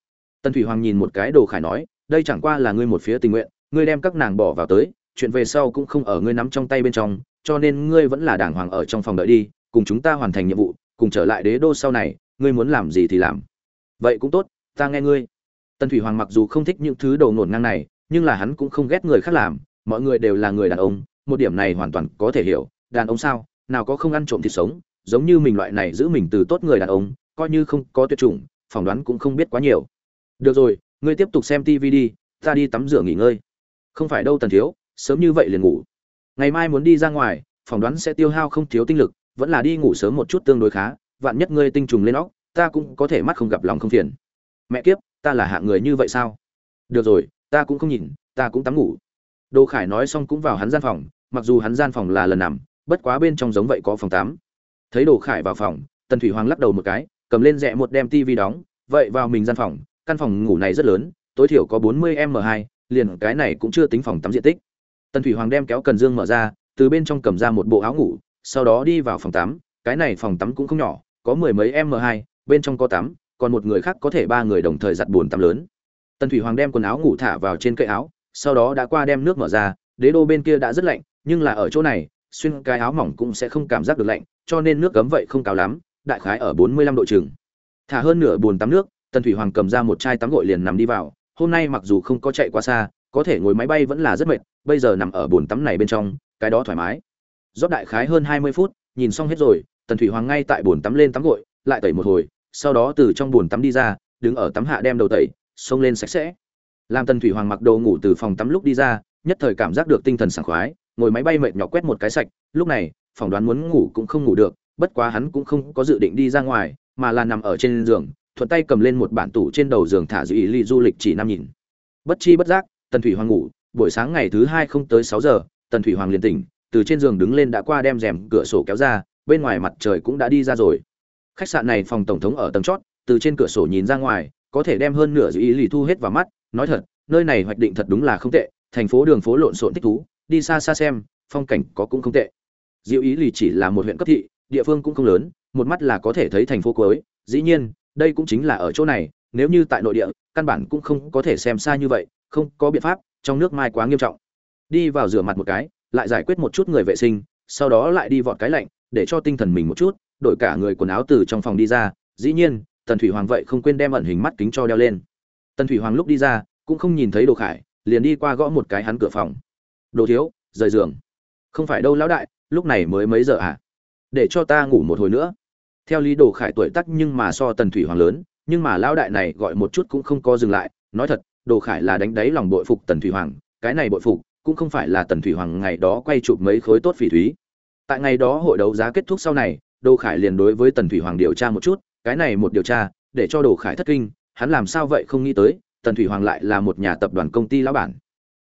tần thủy hoàng nhìn một cái đồ khải nói, đây chẳng qua là ngươi một phía tình nguyện, ngươi đem các nàng bỏ vào tới, chuyện về sau cũng không ở ngươi nắm trong tay bên trong, cho nên ngươi vẫn là đàng hoàng ở trong phòng đợi đi, cùng chúng ta hoàn thành nhiệm vụ, cùng trở lại đế đô sau này, ngươi muốn làm gì thì làm. Vậy cũng tốt, ta nghe ngươi. Tần thủy hoàng mặc dù không thích những thứ đầu nổn ngang này, nhưng là hắn cũng không ghét người khác làm, mọi người đều là người đàn ông, một điểm này hoàn toàn có thể hiểu, đàn ông sao, nào có không ăn trộm thịt sống, giống như mình loại này giữ mình từ tốt người đàn ông, coi như không có tuyệt chủng, phỏng đoán cũng không biết quá nhiều được rồi, ngươi tiếp tục xem tv đi, ta đi tắm rửa nghỉ ngơi. Không phải đâu tần thiếu, sớm như vậy liền ngủ. Ngày mai muốn đi ra ngoài, phỏng đoán sẽ tiêu hao không thiếu tinh lực, vẫn là đi ngủ sớm một chút tương đối khá, vạn nhất ngươi tinh trùng lên óc, ta cũng có thể mắt không gặp lòng không phiền. Mẹ kiếp, ta là hạng người như vậy sao? Được rồi, ta cũng không nhìn, ta cũng tắm ngủ. Đồ khải nói xong cũng vào hắn gian phòng, mặc dù hắn gian phòng là lần nằm, bất quá bên trong giống vậy có phòng tắm. Thấy đồ khải vào phòng, tần thủy hoàng lắc đầu một cái, cầm lên rẽ một đem tivi đóng, vậy vào mình gian phòng căn phòng ngủ này rất lớn, tối thiểu có bốn mươi m hai, liền cái này cũng chưa tính phòng tắm diện tích. Tần thủy hoàng đem kéo cần dương mở ra, từ bên trong cầm ra một bộ áo ngủ, sau đó đi vào phòng tắm, cái này phòng tắm cũng không nhỏ, có mười mấy m hai, bên trong có tắm, còn một người khác có thể ba người đồng thời giặt bồn tắm lớn. Tần thủy hoàng đem quần áo ngủ thả vào trên cây áo, sau đó đã qua đem nước mở ra, đế đô bên kia đã rất lạnh, nhưng là ở chỗ này, xuyên cái áo mỏng cũng sẽ không cảm giác được lạnh, cho nên nước cấm vậy không cao lắm, đại khái ở bốn mươi lăm độ chừng. Thả hơn nửa bồn tắm nước tần thủy hoàng cầm ra một chai tắm gội liền nằm đi vào, hôm nay mặc dù không có chạy quá xa, có thể ngồi máy bay vẫn là rất mệt, bây giờ nằm ở bồn tắm này bên trong, cái đó thoải mái. Rót đại khái hơn hai mươi phút, nhìn xong hết rồi, tần thủy hoàng ngay tại bồn tắm lên tắm gội, lại tẩy một hồi, sau đó từ trong bồn tắm đi ra, đứng ở tắm hạ đem đầu tẩy, xông lên sạch sẽ. Làm tần thủy hoàng mặc đồ ngủ từ phòng tắm lúc đi ra, nhất thời cảm giác được tinh thần sảng khoái, ngồi máy bay mệt nhọc quét một cái sạch, lúc này, phỏng đoán muốn ngủ cũng không ngủ được, bất quá hắn cũng không có dự định đi ra ngoài, mà là nằm ở trên giường thuận tay cầm lên một bản tủ trên đầu giường thả dư ý ly du lịch chỉ năm nhìn. Bất chi bất giác, tần thủy hoàng ngủ, buổi sáng ngày thứ hai không tới sáu giờ, tần thủy hoàng liền tỉnh, từ trên giường đứng lên đã qua đem rèm cửa sổ kéo ra, bên ngoài mặt trời cũng đã đi ra rồi. Khách sạn này phòng tổng thống ở tầng chót, từ trên cửa sổ nhìn ra ngoài, có thể đem hơn nửa dư ý lì thu hết vào mắt, nói thật, nơi này hoạch định thật đúng là không tệ, thành phố đường phố lộn xộn thích thú, đi xa xa xem, phong cảnh có cũng không tệ. Diệu ý lì chỉ là một huyện cấp thị, địa phương cũng không lớn, một mắt là có thể thấy thành phố cuối, dĩ nhiên đây cũng chính là ở chỗ này, nếu như tại nội địa, căn bản cũng không có thể xem xa như vậy, không có biện pháp, trong nước mai quá nghiêm trọng. Đi vào rửa mặt một cái, lại giải quyết một chút người vệ sinh, sau đó lại đi vọt cái lạnh, để cho tinh thần mình một chút, đổi cả người quần áo từ trong phòng đi ra. Dĩ nhiên, tần thủy hoàng vậy không quên đem ẩn hình mắt kính cho đeo lên. Tần thủy hoàng lúc đi ra, cũng không nhìn thấy đồ khải, liền đi qua gõ một cái hắn cửa phòng. Đồ thiếu, rời giường. Không phải đâu lão đại, lúc này mới mấy giờ à để cho ta ngủ một hồi nữa theo lý đồ khải tuổi tắc nhưng mà so tần thủy hoàng lớn, nhưng mà lão đại này gọi một chút cũng không có dừng lại. Nói thật, đồ khải là đánh đáy lòng bội phục tần thủy hoàng, cái này bội phục cũng không phải là tần thủy hoàng ngày đó quay chụp mấy khối tốt phỉ thúy. Tại ngày đó hội đấu giá kết thúc sau này, đồ khải liền đối với tần thủy hoàng điều tra một chút, cái này một điều tra, để cho đồ khải thất kinh, hắn làm sao vậy không nghĩ tới, tần thủy hoàng lại là một nhà tập đoàn công ty lão bản.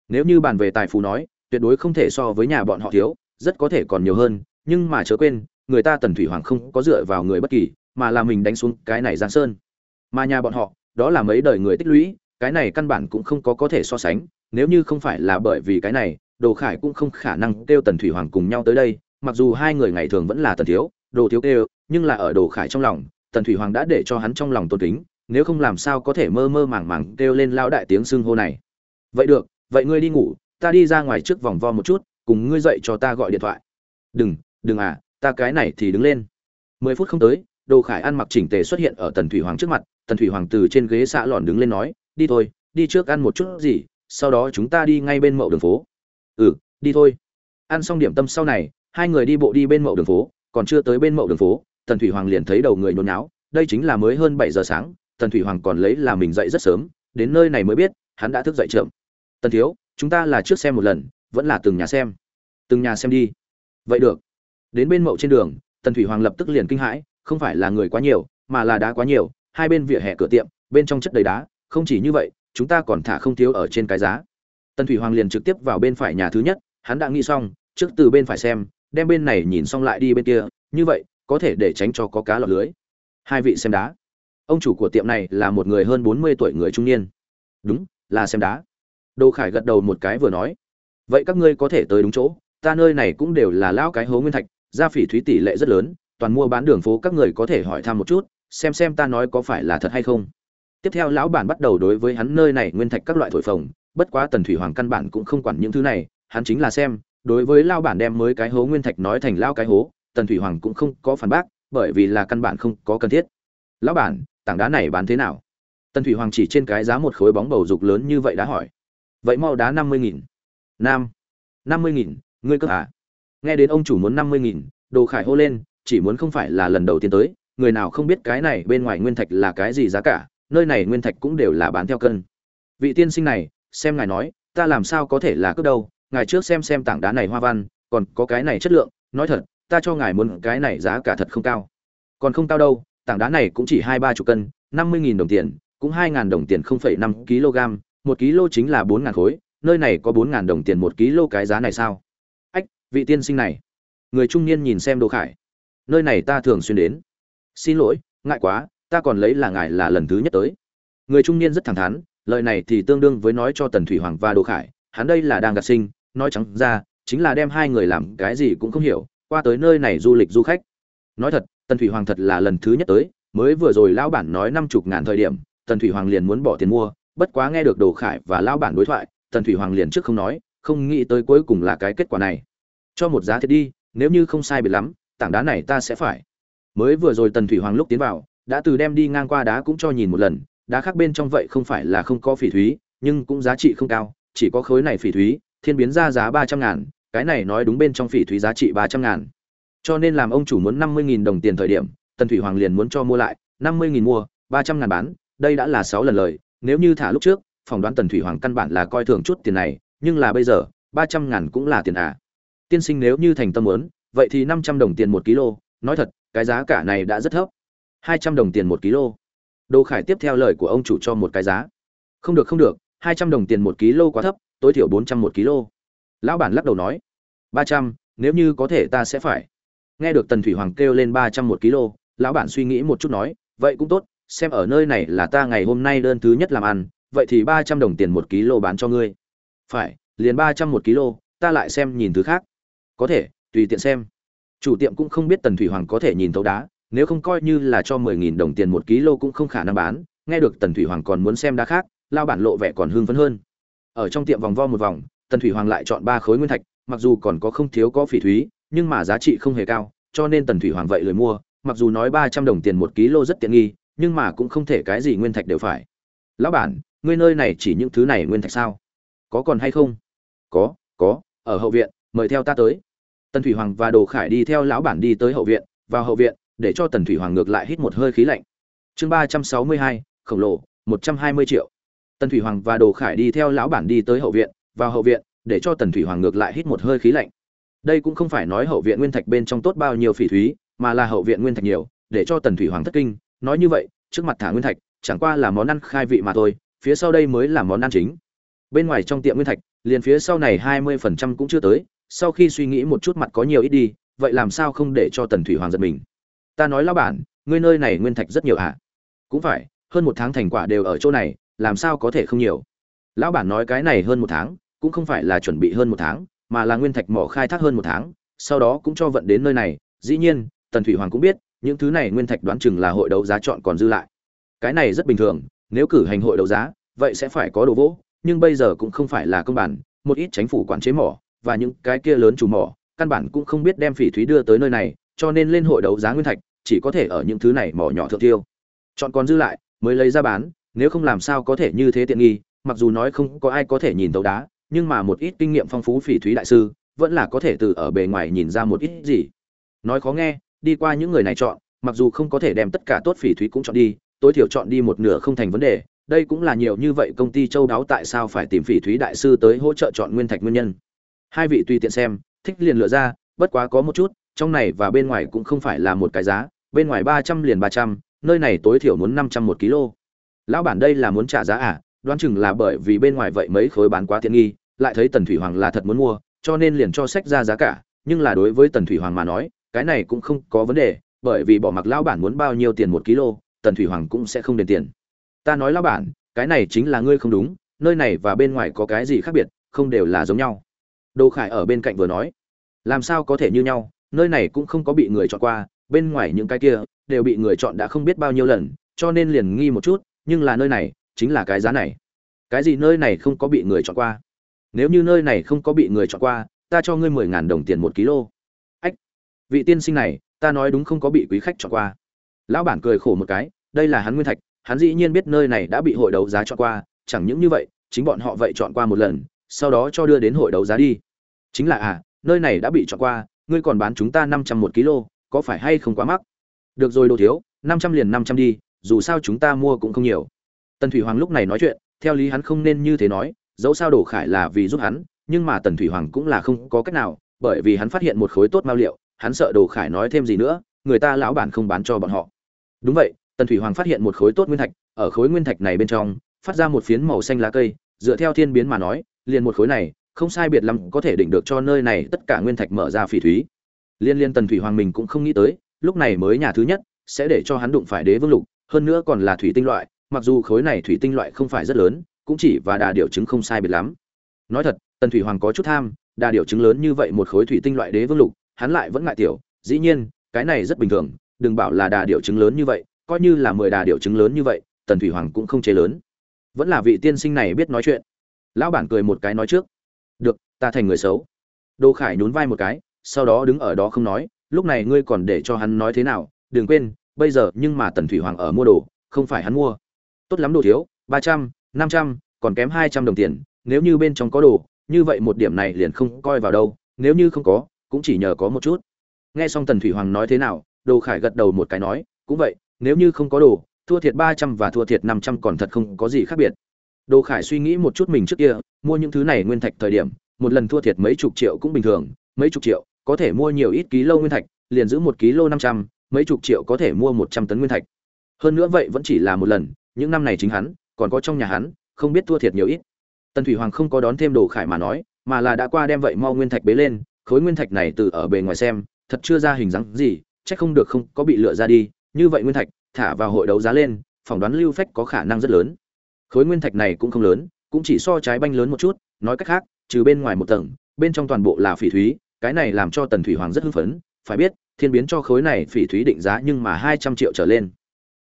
Nếu như bàn về tài phú nói, tuyệt đối không thể so với nhà bọn họ thiếu, rất có thể còn nhiều hơn, nhưng mà chớ quên người ta tần thủy hoàng không có dựa vào người bất kỳ, mà là mình đánh xuống cái này giang sơn. Mà nhà bọn họ, đó là mấy đời người tích lũy, cái này căn bản cũng không có có thể so sánh, nếu như không phải là bởi vì cái này, đồ khải cũng không khả năng kêu tần thủy hoàng cùng nhau tới đây, mặc dù hai người ngày thường vẫn là tần thiếu, đồ thiếu kêu, nhưng là ở đồ khải trong lòng, tần thủy hoàng đã để cho hắn trong lòng tôn kính, nếu không làm sao có thể mơ mơ màng màng kêu lên lão đại tiếng xưng hô này. Vậy được, vậy ngươi đi ngủ, ta đi ra ngoài trước vòng vo một chút, cùng ngươi dậy cho ta gọi điện thoại. Đừng đừng à ta cái này thì đứng lên. Mười phút không tới, đồ khải ăn mặc chỉnh tề xuất hiện ở tần thủy hoàng trước mặt, tần thủy hoàng từ trên ghế xạ lòn đứng lên nói, đi thôi, đi trước ăn một chút gì, sau đó chúng ta đi ngay bên mậu đường phố. Ừ đi thôi. Ăn xong điểm tâm sau này, hai người đi bộ đi bên mậu đường phố, còn chưa tới bên mậu đường phố, tần thủy hoàng liền thấy đầu người nhốn nháo, đây chính là mới hơn bảy giờ sáng, tần thủy hoàng còn lấy là mình dậy rất sớm, đến nơi này mới biết, hắn đã thức dậy chậm. Tần thiếu, chúng ta là trước xem một lần, vẫn là từng nhà xem. Từng nhà xem đi. Vậy được đến bên mậu trên đường, tần thủy hoàng lập tức liền kinh hãi, không phải là người quá nhiều, mà là đá quá nhiều, hai bên vỉa hè cửa tiệm, bên trong chất đầy đá, không chỉ như vậy, chúng ta còn thả không thiếu ở trên cái giá. Tần thủy hoàng liền trực tiếp vào bên phải nhà thứ nhất, hắn đã nghĩ xong, trước từ bên phải xem, đem bên này nhìn xong lại đi bên kia, như vậy, có thể để tránh cho có cá lọt lưới. Hai vị xem đá. Ông chủ của tiệm này là một người hơn bốn mươi tuổi người trung niên. Đúng, là xem đá. Đô khải gật đầu một cái vừa nói. Vậy các ngươi có thể tới đúng chỗ, ta nơi này cũng đều là lão cái hố nguyên thạch gia phỉ thúy tỷ lệ rất lớn, toàn mua bán đường phố các người có thể hỏi thăm một chút, xem xem ta nói có phải là thật hay không. Tiếp theo lão bản bắt đầu đối với hắn nơi này nguyên thạch các loại thổi phồng, bất quá tần thủy hoàng căn bản cũng không quản những thứ này, hắn chính là xem, đối với lao bản đem mới cái hố nguyên thạch nói thành lao cái hố, tần thủy hoàng cũng không có phản bác, bởi vì là căn bản không có cần thiết. Lão bản, tảng đá này bán thế nào? Tần thủy hoàng chỉ trên cái giá một khối bóng bầu dục lớn như vậy đã hỏi. Vậy mau đá năm mươi nghìn. Nam. Năm mươi nghìn, ngươi cơ à? Nghe đến ông chủ muốn năm mươi nghìn, đồ khải hô lên, chỉ muốn không phải là lần đầu tiên tới, người nào không biết cái này bên ngoài nguyên thạch là cái gì giá cả, nơi này nguyên thạch cũng đều là bán theo cân. Vị tiên sinh này, xem ngài nói, ta làm sao có thể là cướp đâu, ngài trước xem xem tảng đá này hoa văn, còn có cái này chất lượng, nói thật, ta cho ngài muốn cái này giá cả thật không cao. Còn không cao đâu, tảng đá này cũng chỉ hai ba chục cân, năm mươi nghìn đồng tiền, cũng hai ngàn đồng tiền không phẩy năm kg một kg chính là bốn ngàn khối, nơi này có bốn ngàn đồng tiền một kg cái giá này sao? Vị tiên sinh này. Người trung niên nhìn xem đồ khải. Nơi này ta thường xuyên đến. Xin lỗi, ngại quá, ta còn lấy là ngài là lần thứ nhất tới. Người trung niên rất thẳng thắn, lời này thì tương đương với nói cho tần thủy hoàng và đồ khải, hắn đây là đang gạt sinh, nói trắng ra, chính là đem hai người làm cái gì cũng không hiểu, qua tới nơi này du lịch du khách. Nói thật, tần thủy hoàng thật là lần thứ nhất tới, mới vừa rồi lão bản nói năm chục ngàn thời điểm, tần thủy hoàng liền muốn bỏ tiền mua, bất quá nghe được đồ khải và lão bản đối thoại, tần thủy hoàng liền trước không nói, không nghĩ tới cuối cùng là cái kết quả này cho một giá thiệt đi, nếu như không sai biệt lắm, tảng đá này ta sẽ phải. Mới vừa rồi tần thủy hoàng lúc tiến vào, đã từ đem đi ngang qua đá cũng cho nhìn một lần, đá khác bên trong vậy không phải là không có phỉ thúy, nhưng cũng giá trị không cao, chỉ có khối này phỉ thúy, thiên biến ra giá ba trăm ngàn, cái này nói đúng bên trong phỉ thúy giá trị ba trăm ngàn. Cho nên làm ông chủ muốn năm mươi nghìn đồng tiền thời điểm, tần thủy hoàng liền muốn cho mua lại, năm mươi nghìn mua, ba trăm ngàn bán, đây đã là sáu lần lời, nếu như thả lúc trước, phỏng đoán tần thủy hoàng căn bản là coi thường chút tiền này, nhưng là bây giờ, ba trăm ngàn cũng là tiền à tiên sinh nếu như thành tâm muốn, vậy thì năm trăm đồng tiền một kg nói thật, cái giá cả này đã rất thấp. hai trăm đồng tiền một kg đồ khải tiếp theo lời của ông chủ cho một cái giá. Không được không được, hai trăm đồng tiền một kg quá thấp, tối thiểu bốn trăm một kg lão bản lắc đầu nói, ba trăm, nếu như có thể ta sẽ phải. Nghe được tần thủy hoàng kêu lên ba trăm một kg lão bản suy nghĩ một chút nói, vậy cũng tốt, xem ở nơi này là ta ngày hôm nay đơn thứ nhất làm ăn, vậy thì ba trăm đồng tiền một kg bán cho ngươi. Phải, liền ba trăm một kg ta lại xem nhìn thứ khác có thể, tùy tiện xem. Chủ tiệm cũng không biết tần thủy hoàng có thể nhìn thấu đá, nếu không coi như là cho mười nghìn đồng tiền một ký lô cũng không khả năng bán. Nghe được tần thủy hoàng còn muốn xem đá khác, lao bản lộ vẻ còn hưng phấn hơn. Ở trong tiệm vòng vo một vòng, tần thủy hoàng lại chọn ba khối nguyên thạch, mặc dù còn có không thiếu có phỉ thúy, nhưng mà giá trị không hề cao, cho nên tần thủy hoàng vậy lời mua, mặc dù nói ba trăm đồng tiền một ký lô rất tiện nghi, nhưng mà cũng không thể cái gì nguyên thạch đều phải. Lão bản, ngươi nơi này chỉ những thứ này nguyên thạch sao? Có còn hay không? Có có, ở hậu viện, mời theo ta tới tần thủy hoàng và đồ khải đi theo lão bản đi tới hậu viện, vào hậu viện, để cho tần thủy hoàng ngược lại hít một hơi khí lạnh. Chương ba trăm sáu mươi hai, khổng lồ, một trăm hai mươi triệu. Tần thủy hoàng và đồ khải đi theo lão bản đi tới hậu viện, vào hậu viện, để cho tần thủy hoàng ngược lại hít một hơi khí lạnh. Đây cũng không phải nói hậu viện nguyên thạch bên trong tốt bao nhiêu phỉ thúy, mà là hậu viện nguyên thạch nhiều, để cho tần thủy hoàng thất kinh. Nói như vậy, trước mặt thả nguyên thạch, chẳng qua là món ăn khai vị mà thôi, phía sau đây mới là món ăn chính. Bên ngoài trong tiệm nguyên thạch, liền phía sau này hai mươi phần trăm cũng chưa tới sau khi suy nghĩ một chút mặt có nhiều ít đi, vậy làm sao không để cho tần thủy hoàng giật mình? Ta nói lão bản, ngươi nơi này nguyên thạch rất nhiều ạ à? cũng phải, hơn một tháng thành quả đều ở chỗ này, làm sao có thể không nhiều? Lão bản nói cái này hơn một tháng, cũng không phải là chuẩn bị hơn một tháng, mà là nguyên thạch mỏ khai thác hơn một tháng, sau đó cũng cho vận đến nơi này. Dĩ nhiên, tần thủy hoàng cũng biết, những thứ này nguyên thạch đoán chừng là hội đấu giá chọn còn dư lại. Cái này rất bình thường, nếu cử hành hội đấu giá, vậy sẽ phải có đồ vỗ, nhưng bây giờ cũng không phải là công bản, một ít chính phủ quản chế mỏ và những cái kia lớn chủ mỏ, căn bản cũng không biết đem phỉ thúy đưa tới nơi này, cho nên lên hội đấu giá nguyên thạch, chỉ có thể ở những thứ này mỏ nhỏ thượng tiêu. Chọn còn dư lại, mới lấy ra bán, nếu không làm sao có thể như thế tiện nghi, mặc dù nói không có ai có thể nhìn tấu đá, nhưng mà một ít kinh nghiệm phong phú phỉ thúy đại sư, vẫn là có thể từ ở bề ngoài nhìn ra một ít gì. Nói khó nghe, đi qua những người này chọn, mặc dù không có thể đem tất cả tốt phỉ thúy cũng chọn đi, tối thiểu chọn đi một nửa không thành vấn đề, đây cũng là nhiều như vậy công ty châu đáo tại sao phải tìm phỉ thúy đại sư tới hỗ trợ chọn nguyên thạch nguyên nhân hai vị tùy tiện xem, thích liền lựa ra, bất quá có một chút, trong này và bên ngoài cũng không phải là một cái giá, bên ngoài ba trăm liền ba trăm, nơi này tối thiểu muốn năm trăm một kg lão bản đây là muốn trả giá à? Đoán chừng là bởi vì bên ngoài vậy mấy khối bán quá tiện nghi, lại thấy tần thủy hoàng là thật muốn mua, cho nên liền cho sách ra giá cả, nhưng là đối với tần thủy hoàng mà nói, cái này cũng không có vấn đề, bởi vì bỏ mặc lão bản muốn bao nhiêu tiền một kg tần thủy hoàng cũng sẽ không đền tiền. Ta nói lão bản, cái này chính là ngươi không đúng, nơi này và bên ngoài có cái gì khác biệt, không đều là giống nhau. Đỗ Khải ở bên cạnh vừa nói, làm sao có thể như nhau, nơi này cũng không có bị người chọn qua, bên ngoài những cái kia đều bị người chọn đã không biết bao nhiêu lần, cho nên liền nghi một chút, nhưng là nơi này, chính là cái giá này. Cái gì nơi này không có bị người chọn qua? Nếu như nơi này không có bị người chọn qua, ta cho ngươi mười ngàn đồng tiền một kg. Ách, vị tiên sinh này, ta nói đúng không có bị quý khách chọn qua. Lão bản cười khổ một cái, đây là hắn nguyên thạch, hắn dĩ nhiên biết nơi này đã bị hội đấu giá chọn qua, chẳng những như vậy, chính bọn họ vậy chọn qua một lần, sau đó cho đưa đến hội đấu giá đi. Chính là à nơi này đã bị chọn qua, ngươi còn bán chúng ta năm trăm một kg có phải hay không quá mắc? Được rồi đồ thiếu, năm trăm liền năm trăm đi, dù sao chúng ta mua cũng không nhiều. Tần thủy hoàng lúc này nói chuyện, theo lý hắn không nên như thế nói, dẫu sao đổ khải là vì giúp hắn, nhưng mà tần thủy hoàng cũng là không có cách nào, bởi vì hắn phát hiện một khối tốt mao liệu, hắn sợ đồ khải nói thêm gì nữa, người ta lão bản không bán cho bọn họ. Đúng vậy, tần thủy hoàng phát hiện một khối tốt nguyên thạch, ở khối nguyên thạch này bên trong, phát ra một phiến màu xanh lá cây, dựa theo thiên biến mà nói liền một khối này, không sai biệt lắm có thể định được cho nơi này tất cả nguyên thạch mở ra phỉ thúy. Liên liên tần thủy hoàng mình cũng không nghĩ tới, lúc này mới nhà thứ nhất, sẽ để cho hắn đụng phải đế vương lục, hơn nữa còn là thủy tinh loại, mặc dù khối này thủy tinh loại không phải rất lớn, cũng chỉ và đà điều chứng không sai biệt lắm. Nói thật, tần thủy hoàng có chút tham, đà điều chứng lớn như vậy một khối thủy tinh loại đế vương lục, hắn lại vẫn ngại tiểu, dĩ nhiên, cái này rất bình thường, đừng bảo là đà điều chứng lớn như vậy, coi như là mười đà điều chứng lớn như vậy, tần thủy hoàng cũng không chế lớn. Vẫn là vị tiên sinh này biết nói chuyện lão bản cười một cái nói trước. Được, ta thành người xấu. Đô khải nhún vai một cái, sau đó đứng ở đó không nói, lúc này ngươi còn để cho hắn nói thế nào, đừng quên, bây giờ nhưng mà tần thủy hoàng ở mua đồ, không phải hắn mua. Tốt lắm đồ thiếu, ba trăm, năm trăm, còn kém hai trăm đồng tiền, nếu như bên trong có đồ, như vậy một điểm này liền không coi vào đâu, nếu như không có, cũng chỉ nhờ có một chút. Nghe xong tần thủy hoàng nói thế nào, đồ khải gật đầu một cái nói, cũng vậy, nếu như không có đồ, thua thiệt ba trăm và thua thiệt năm trăm còn thật không có gì khác biệt. Đồ Khải suy nghĩ một chút mình trước kia, mua những thứ này nguyên thạch thời điểm, một lần thua thiệt mấy chục triệu cũng bình thường, mấy chục triệu, có thể mua nhiều ít ký lô nguyên thạch, liền giữ một ký lô năm trăm, mấy chục triệu có thể mua một trăm tấn nguyên thạch. Hơn nữa vậy vẫn chỉ là một lần, những năm này chính hắn, còn có trong nhà hắn, không biết thua thiệt nhiều ít. Tần Thủy Hoàng không có đón thêm Đồ Khải mà nói, mà là đã qua đem vậy mau nguyên thạch bế lên, khối nguyên thạch này từ ở bề ngoài xem, thật chưa ra hình dáng gì, chắc không được không có bị lựa ra đi, như vậy nguyên thạch, thả vào hội đấu giá lên, phỏng đoán lưu phách có khả năng rất lớn khối nguyên thạch này cũng không lớn, cũng chỉ so trái banh lớn một chút, nói cách khác, trừ bên ngoài một tầng, bên trong toàn bộ là phỉ thúy, cái này làm cho tần thủy hoàng rất hưng phấn, phải biết, thiên biến cho khối này phỉ thúy định giá nhưng mà hai trăm triệu trở lên.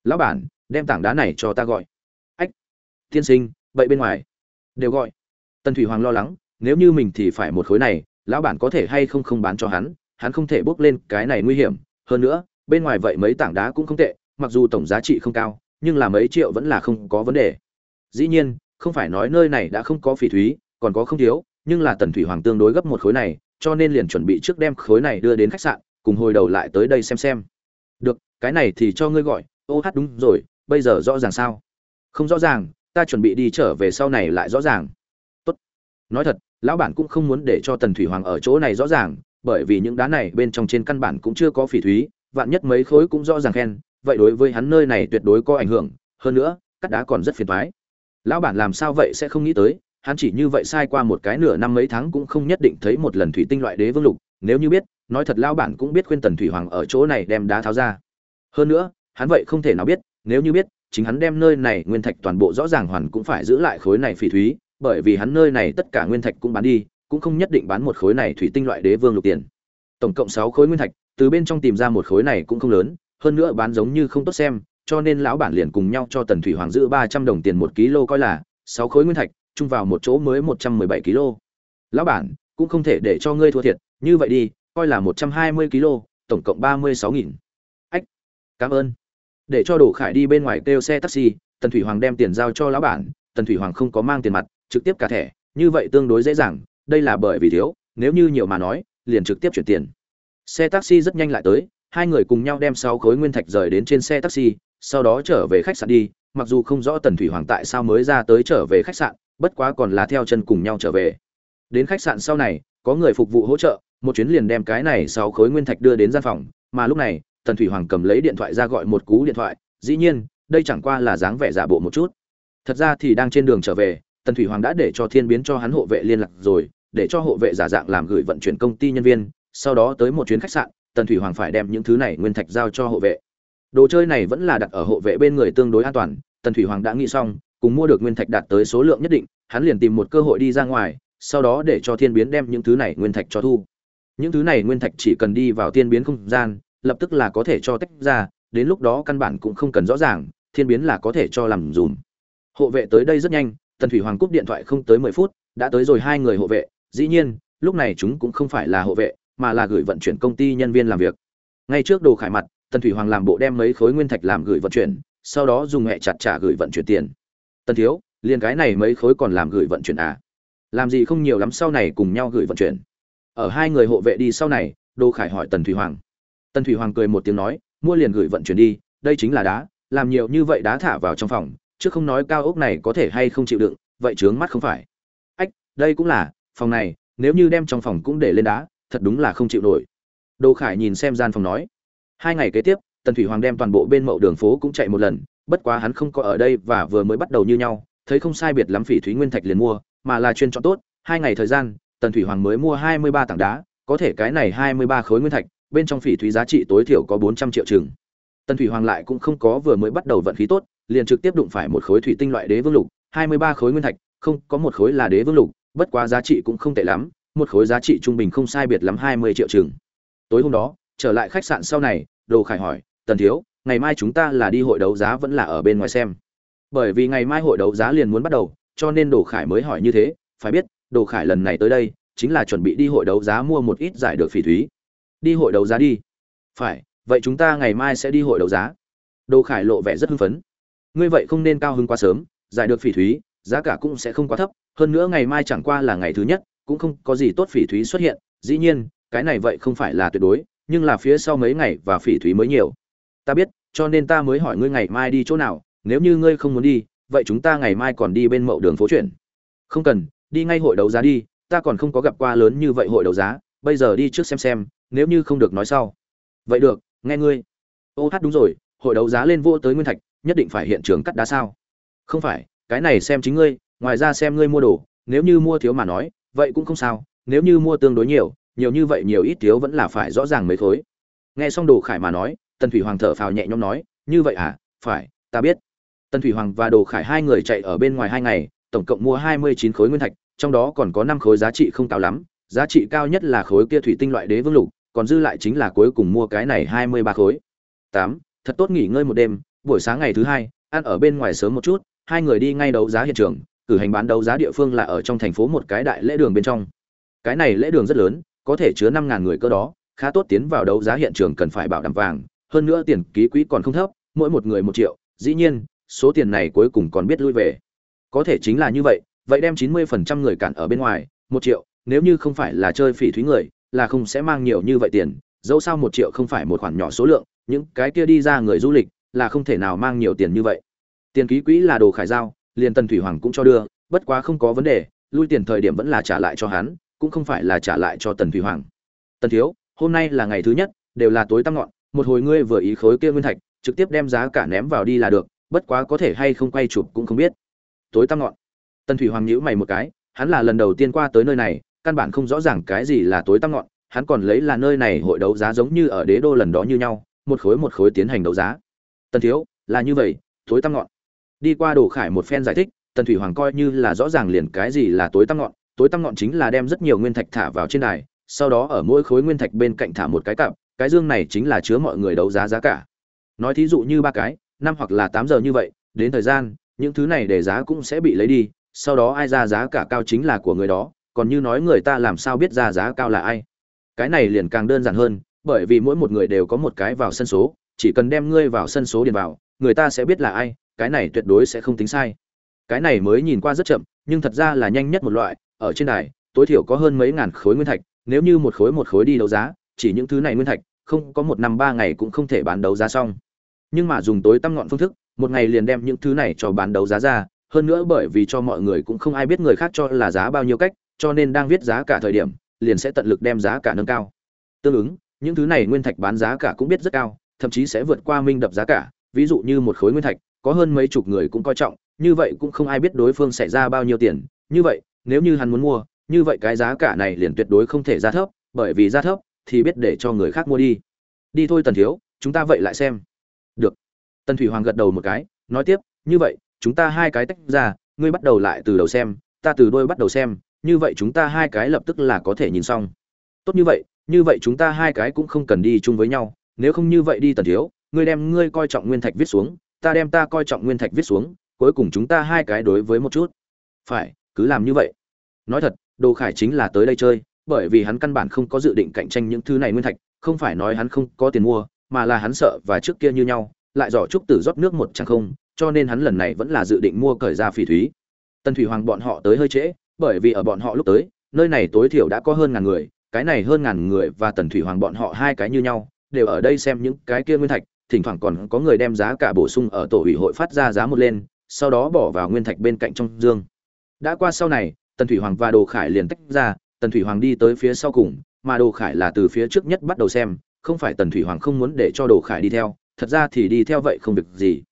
Lão bản, đem tảng đá này cho ta gọi. Ách, tiên sinh, vậy bên ngoài, đều gọi. Tần thủy hoàng lo lắng, nếu như mình thì phải một khối này, lão bản có thể hay không không bán cho hắn hắn không thể bước lên cái này nguy hiểm. Hơn nữa, bên ngoài vậy mấy tảng đá cũng không tệ, mặc dù tổng giá trị không cao, nhưng là mấy triệu vẫn là không có vấn đề dĩ nhiên, không phải nói nơi này đã không có phỉ thúy, còn có không thiếu, nhưng là tần thủy hoàng tương đối gấp một khối này, cho nên liền chuẩn bị trước đem khối này đưa đến khách sạn, cùng hồi đầu lại tới đây xem xem. Được, cái này thì cho ngươi gọi, ô hát đúng rồi, bây giờ rõ ràng sao? Không rõ ràng, ta chuẩn bị đi trở về sau này lại rõ ràng. Tốt. Nói thật, lão bản cũng không muốn để cho tần thủy hoàng ở chỗ này rõ ràng, bởi vì những đá này bên trong trên căn bản cũng chưa có phỉ thúy, vạn nhất mấy khối cũng rõ ràng khen, vậy đối với hắn nơi này tuyệt đối có ảnh hưởng. Hơn nữa, cắt đá còn rất phiền toái lão bản làm sao vậy sẽ không nghĩ tới, hắn chỉ như vậy sai qua một cái nửa năm mấy tháng cũng không nhất định thấy một lần thủy tinh loại đế vương lục, nếu như biết, nói thật lão bản cũng biết khuyên tần thủy hoàng ở chỗ này đem đá tháo ra. Hơn nữa, hắn vậy không thể nào biết, nếu như biết, chính hắn đem nơi này nguyên thạch toàn bộ rõ ràng hoàn cũng phải giữ lại khối này phỉ thúy, bởi vì hắn nơi này tất cả nguyên thạch cũng bán đi, cũng không nhất định bán một khối này thủy tinh loại đế vương lục tiền. Tổng cộng sáu khối nguyên thạch, từ bên trong tìm ra một khối này cũng không lớn, hơn nữa bán giống như không tốt xem cho nên lão bản liền cùng nhau cho tần thủy hoàng giữ ba trăm đồng tiền một kg coi là sáu khối nguyên thạch, chung vào một chỗ mới một trăm mười bảy kg lão bản, cũng không thể để cho ngươi thua thiệt, như vậy đi, coi là một trăm hai mươi kg tổng cộng ba mươi sáu nghìn. Ách, cảm ơn. Để cho đồ khải đi bên ngoài kêu xe taxi, tần thủy hoàng đem tiền giao cho lão bản, tần thủy hoàng không có mang tiền mặt, trực tiếp cả thẻ, như vậy tương đối dễ dàng, đây là bởi vì thiếu, nếu như nhiều mà nói, liền trực tiếp chuyển tiền. Xe taxi rất nhanh lại tới hai người cùng nhau đem sáu khối nguyên thạch rời đến trên xe taxi, sau đó trở về khách sạn đi, mặc dù không rõ tần thủy hoàng tại sao mới ra tới trở về khách sạn, bất quá còn là theo chân cùng nhau trở về. Đến khách sạn sau này, có người phục vụ hỗ trợ, một chuyến liền đem cái này sáu khối nguyên thạch đưa đến gian phòng, mà lúc này, tần thủy hoàng cầm lấy điện thoại ra gọi một cú điện thoại, dĩ nhiên, đây chẳng qua là dáng vẻ giả bộ một chút. Thật ra thì đang trên đường trở về, tần thủy hoàng đã để cho thiên biến cho hắn hộ vệ liên lạc rồi, để cho hộ vệ giả dạng làm gửi vận chuyển công ty nhân viên, sau đó tới một chuyến khách sạn tần thủy hoàng phải đem những thứ này nguyên thạch giao cho hộ vệ. Đồ chơi này vẫn là đặt ở hộ vệ bên người tương đối an toàn, tần thủy hoàng đã nghĩ xong, cùng mua được nguyên thạch đạt tới số lượng nhất định, hắn liền tìm một cơ hội đi ra ngoài, sau đó để cho thiên biến đem những thứ này nguyên thạch cho thu. Những thứ này nguyên thạch chỉ cần đi vào thiên biến không gian, lập tức là có thể cho tách ra, đến lúc đó căn bản cũng không cần rõ ràng, thiên biến là có thể cho làm dùm. Hộ vệ tới đây rất nhanh, tần thủy hoàng cúp điện thoại không tới mười phút, đã tới rồi hai người hộ vệ, dĩ nhiên, lúc này chúng cũng không phải là hộ vệ mà là gửi vận chuyển công ty nhân viên làm việc. Ngay trước đồ khải mặt, tần thủy hoàng làm bộ đem mấy khối nguyên thạch làm gửi vận chuyển, sau đó dùng hẹ chặt trả gửi vận chuyển tiền. Tần thiếu, liền cái này mấy khối còn làm gửi vận chuyển à? Làm gì không nhiều lắm sau này cùng nhau gửi vận chuyển. Ở hai người hộ vệ đi sau này, đồ khải hỏi tần thủy hoàng. Tần thủy hoàng cười một tiếng nói, mua liền gửi vận chuyển đi, đây chính là đá, làm nhiều như vậy đá thả vào trong phòng, chứ không nói cao ốc này có thể hay không chịu đựng, vậy trướng mắt không phải. Ách, đây cũng là, phòng này, nếu như đem trong phòng cũng để lên đá thật đúng là không chịu nổi. Đồ khải nhìn xem gian phòng nói, hai ngày kế tiếp, tần thủy hoàng đem toàn bộ bên mậu đường phố cũng chạy một lần, bất quá hắn không có ở đây và vừa mới bắt đầu như nhau, thấy không sai biệt lắm phỉ thúy nguyên thạch liền mua, mà là chuyên chọn tốt, hai ngày thời gian, tần thủy hoàng mới mua hai mươi ba tảng đá, có thể cái này hai mươi ba khối nguyên thạch, bên trong phỉ thúy giá trị tối thiểu có bốn trăm triệu chừng. Tần thủy hoàng lại cũng không có vừa mới bắt đầu vận khí tốt, liền trực tiếp đụng phải một khối thủy tinh loại đế vương lục, hai mươi ba khối nguyên thạch, không, có một khối là đế vương lục, bất quá giá trị cũng không tệ lắm một khối giá trị trung bình không sai biệt lắm hai mươi triệu chừng. Tối hôm đó, trở lại khách sạn sau này, đồ khải hỏi, tần thiếu, ngày mai chúng ta là đi hội đấu giá vẫn là ở bên ngoài xem? Bởi vì ngày mai hội đấu giá liền muốn bắt đầu, cho nên đồ khải mới hỏi như thế. Phải biết, đồ khải lần này tới đây, chính là chuẩn bị đi hội đấu giá mua một ít giải được phỉ thúy. Đi hội đấu giá đi. Phải, vậy chúng ta ngày mai sẽ đi hội đấu giá. Đồ khải lộ vẻ rất hưng phấn. Ngươi vậy không nên cao hứng quá sớm, giải được phỉ thúy, giá cả cũng sẽ không quá thấp, hơn nữa ngày mai chẳng qua là ngày thứ nhất cũng không có gì tốt phỉ thúy xuất hiện, dĩ nhiên, cái này vậy không phải là tuyệt đối, nhưng là phía sau mấy ngày và phỉ thúy mới nhiều. Ta biết, cho nên ta mới hỏi ngươi ngày mai đi chỗ nào, nếu như ngươi không muốn đi, vậy chúng ta ngày mai còn đi bên mậu đường phố chuyển không cần, đi ngay hội đấu giá đi, ta còn không có gặp qua lớn như vậy hội đấu giá, bây giờ đi trước xem xem, nếu như không được nói sau. Vậy được, nghe ngươi. Ô hát đúng rồi, hội đấu giá lên vô tới nguyên thạch, nhất định phải hiện trường cắt đá sao? Không phải, cái này xem chính ngươi, ngoài ra xem ngươi mua đồ, nếu như mua thiếu mà nói vậy cũng không sao, nếu như mua tương đối nhiều nhiều như vậy nhiều ít thiếu vẫn là phải rõ ràng mấy khối. Nghe xong đồ khải mà nói, tần thủy hoàng thở phào nhẹ nhõm nói, như vậy à? Phải, ta biết. Tần thủy hoàng và đồ khải hai người chạy ở bên ngoài hai ngày, tổng cộng mua hai mươi chín khối nguyên thạch, trong đó còn có năm khối giá trị không cao lắm, giá trị cao nhất là khối kia thủy tinh loại đế vương lục, còn dư lại chính là cuối cùng mua cái này hai mươi ba khối. Tám, thật tốt nghỉ ngơi một đêm, buổi sáng ngày thứ hai, ăn ở bên ngoài sớm một chút, hai người đi ngay đấu giá hiện trường cử hành bán đấu giá địa phương là ở trong thành phố một cái đại lễ đường bên trong. Cái này lễ đường rất lớn, có thể chứa năm ngàn người cơ đó, khá tốt tiến vào đấu giá hiện trường cần phải bảo đảm vàng, hơn nữa tiền ký quỹ còn không thấp, mỗi một người một triệu, dĩ nhiên, số tiền này cuối cùng còn biết lui về. Có thể chính là như vậy vậy đem chín mươi phần trăm người cản ở bên ngoài, một triệu, nếu như không phải là chơi phỉ thúy người, là không sẽ mang nhiều như vậy tiền, dẫu sao một triệu không phải một khoản nhỏ số lượng, những cái kia đi ra người du lịch, là không thể nào mang nhiều tiền như vậy. Tiền ký quỹ là đồ khải giao liền tần thủy hoàng cũng cho đưa, bất quá không có vấn đề, lui tiền thời điểm vẫn là trả lại cho hắn, cũng không phải là trả lại cho tần thủy hoàng. Tần thiếu, hôm nay là ngày thứ nhất, đều là tối tăm ngọn, một hồi ngươi vừa ý khối kia nguyên thạch, trực tiếp đem giá cả ném vào đi là được, bất quá có thể hay không quay chụp cũng không biết. Tối tăm ngọn? Tần thủy hoàng nhíu mày một cái, hắn là lần đầu tiên qua tới nơi này, căn bản không rõ ràng cái gì là tối tăm ngọn, hắn còn lấy là nơi này hội đấu giá giống như ở đế đô lần đó như nhau, một khối một khối tiến hành đấu giá. Tần thiếu, là như vậy, tối tăm ngọn đi qua đồ khải một phen giải thích, tần thủy hoàng coi như là rõ ràng liền cái gì là tối tăm ngọn, tối tăm ngọn chính là đem rất nhiều nguyên thạch thả vào trên đài, sau đó ở mỗi khối nguyên thạch bên cạnh thả một cái cặp, cái dương này chính là chứa mọi người đấu giá giá cả. Nói thí dụ như ba cái, năm hoặc là tám giờ như vậy, đến thời gian, những thứ này để giá cũng sẽ bị lấy đi, sau đó ai ra giá cả cao chính là của người đó, còn như nói người ta làm sao biết ra giá cao là ai. Cái này liền càng đơn giản hơn, bởi vì mỗi một người đều có một cái vào sân số, chỉ cần đem ngươi vào sân số điền vào, người ta sẽ biết là ai cái này tuyệt đối sẽ không tính sai. Cái này mới nhìn qua rất chậm, nhưng thật ra là nhanh nhất một loại, ở trên đài, tối thiểu có hơn mấy ngàn khối nguyên thạch, nếu như một khối một khối đi đấu giá, chỉ những thứ này nguyên thạch, không có một năm ba ngày cũng không thể bán đấu giá xong. Nhưng mà dùng tối tăm ngọn phương thức, một ngày liền đem những thứ này cho bán đấu giá ra, hơn nữa bởi vì cho mọi người cũng không ai biết người khác cho là giá bao nhiêu cách, cho nên đang viết giá cả thời điểm, liền sẽ tận lực đem giá cả nâng cao. Tương ứng, những thứ này nguyên thạch bán giá cả cũng biết rất cao, thậm chí sẽ vượt qua minh đập giá cả, ví dụ như một khối nguyên thạch có hơn mấy chục người cũng coi trọng, như vậy cũng không ai biết đối phương sẽ ra bao nhiêu tiền. Như vậy, nếu như hắn muốn mua, như vậy cái giá cả này liền tuyệt đối không thể ra thấp, bởi vì ra thấp thì biết để cho người khác mua đi. Đi thôi tần thiếu, chúng ta vậy lại xem. Được. Tần thủy hoàng gật đầu một cái, nói tiếp, như vậy, chúng ta hai cái tách ra, ngươi bắt đầu lại từ đầu xem, ta từ đôi bắt đầu xem, như vậy chúng ta hai cái lập tức là có thể nhìn xong. Tốt như vậy như vậy chúng ta hai cái cũng không cần đi chung với nhau, nếu không như vậy đi tần thiếu, ngươi đem ngươi coi trọng nguyên thạch viết xuống ta đem ta coi trọng nguyên thạch viết xuống, cuối cùng chúng ta hai cái đối với một chút. Phải, cứ làm như vậy. Nói thật, đồ khải chính là tới đây chơi, bởi vì hắn căn bản không có dự định cạnh tranh những thứ này nguyên thạch, không phải nói hắn không có tiền mua, mà là hắn sợ và trước kia như nhau, lại dò trúc tử rót nước một chẳng không, cho nên hắn lần này vẫn là dự định mua cởi ra phỉ thúy. Tần thủy hoàng bọn họ tới hơi trễ, bởi vì ở bọn họ lúc tới, nơi này tối thiểu đã có hơn ngàn người, cái này hơn ngàn người và tần thủy hoàng bọn họ hai cái như nhau, đều ở đây xem những cái kia nguyên thạch thỉnh thoảng còn có người đem giá cả bổ sung ở tổ ủy hội phát ra giá một lên, sau đó bỏ vào nguyên thạch bên cạnh trong dương. Đã qua sau này, tần thủy hoàng và đồ khải liền tách ra, tần thủy hoàng đi tới phía sau cùng, mà đồ khải là từ phía trước nhất bắt đầu xem, không phải tần thủy hoàng không muốn để cho đồ khải đi theo, thật ra thì đi theo vậy không việc gì.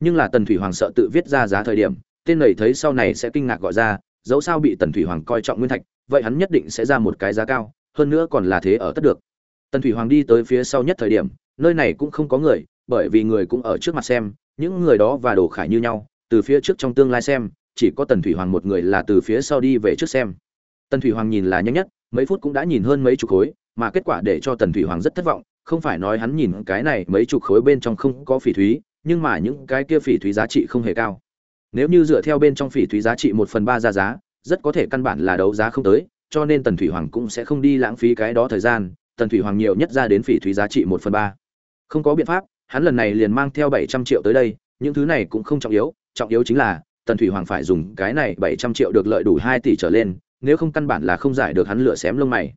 Nhưng là tần thủy hoàng sợ tự viết ra giá thời điểm, tên này thấy sau này sẽ kinh ngạc gọi ra, dẫu sao bị tần thủy hoàng coi trọng nguyên thạch, vậy hắn nhất định sẽ ra một cái giá cao, hơn nữa còn là thế ở tất được. Tần thủy hoàng đi tới phía sau nhất thời điểm nơi này cũng không có người, bởi vì người cũng ở trước mặt xem, những người đó và đồ khải như nhau, từ phía trước trong tương lai xem, chỉ có tần thủy hoàng một người là từ phía sau đi về trước xem. Tần thủy hoàng nhìn là nhanh nhất, mấy phút cũng đã nhìn hơn mấy chục khối, mà kết quả để cho tần thủy hoàng rất thất vọng, không phải nói hắn nhìn cái này mấy chục khối bên trong không có phỉ thúy, nhưng mà những cái kia phỉ thúy giá trị không hề cao. Nếu như dựa theo bên trong phỉ thúy giá trị một phần ba ra giá, rất có thể căn bản là đấu giá không tới, cho nên tần thủy hoàng cũng sẽ không đi lãng phí cái đó thời gian. Tần thủy hoàng nhiều nhất ra đến phỉ thúy giá trị một phần ba không có biện pháp, hắn lần này liền mang theo bảy trăm triệu tới đây, những thứ này cũng không trọng yếu trọng yếu chính là, tần thủy hoàng phải dùng cái này bảy trăm triệu được lợi đủ hai tỷ trở lên, nếu không căn bản là không giải được hắn lựa xém lông mày.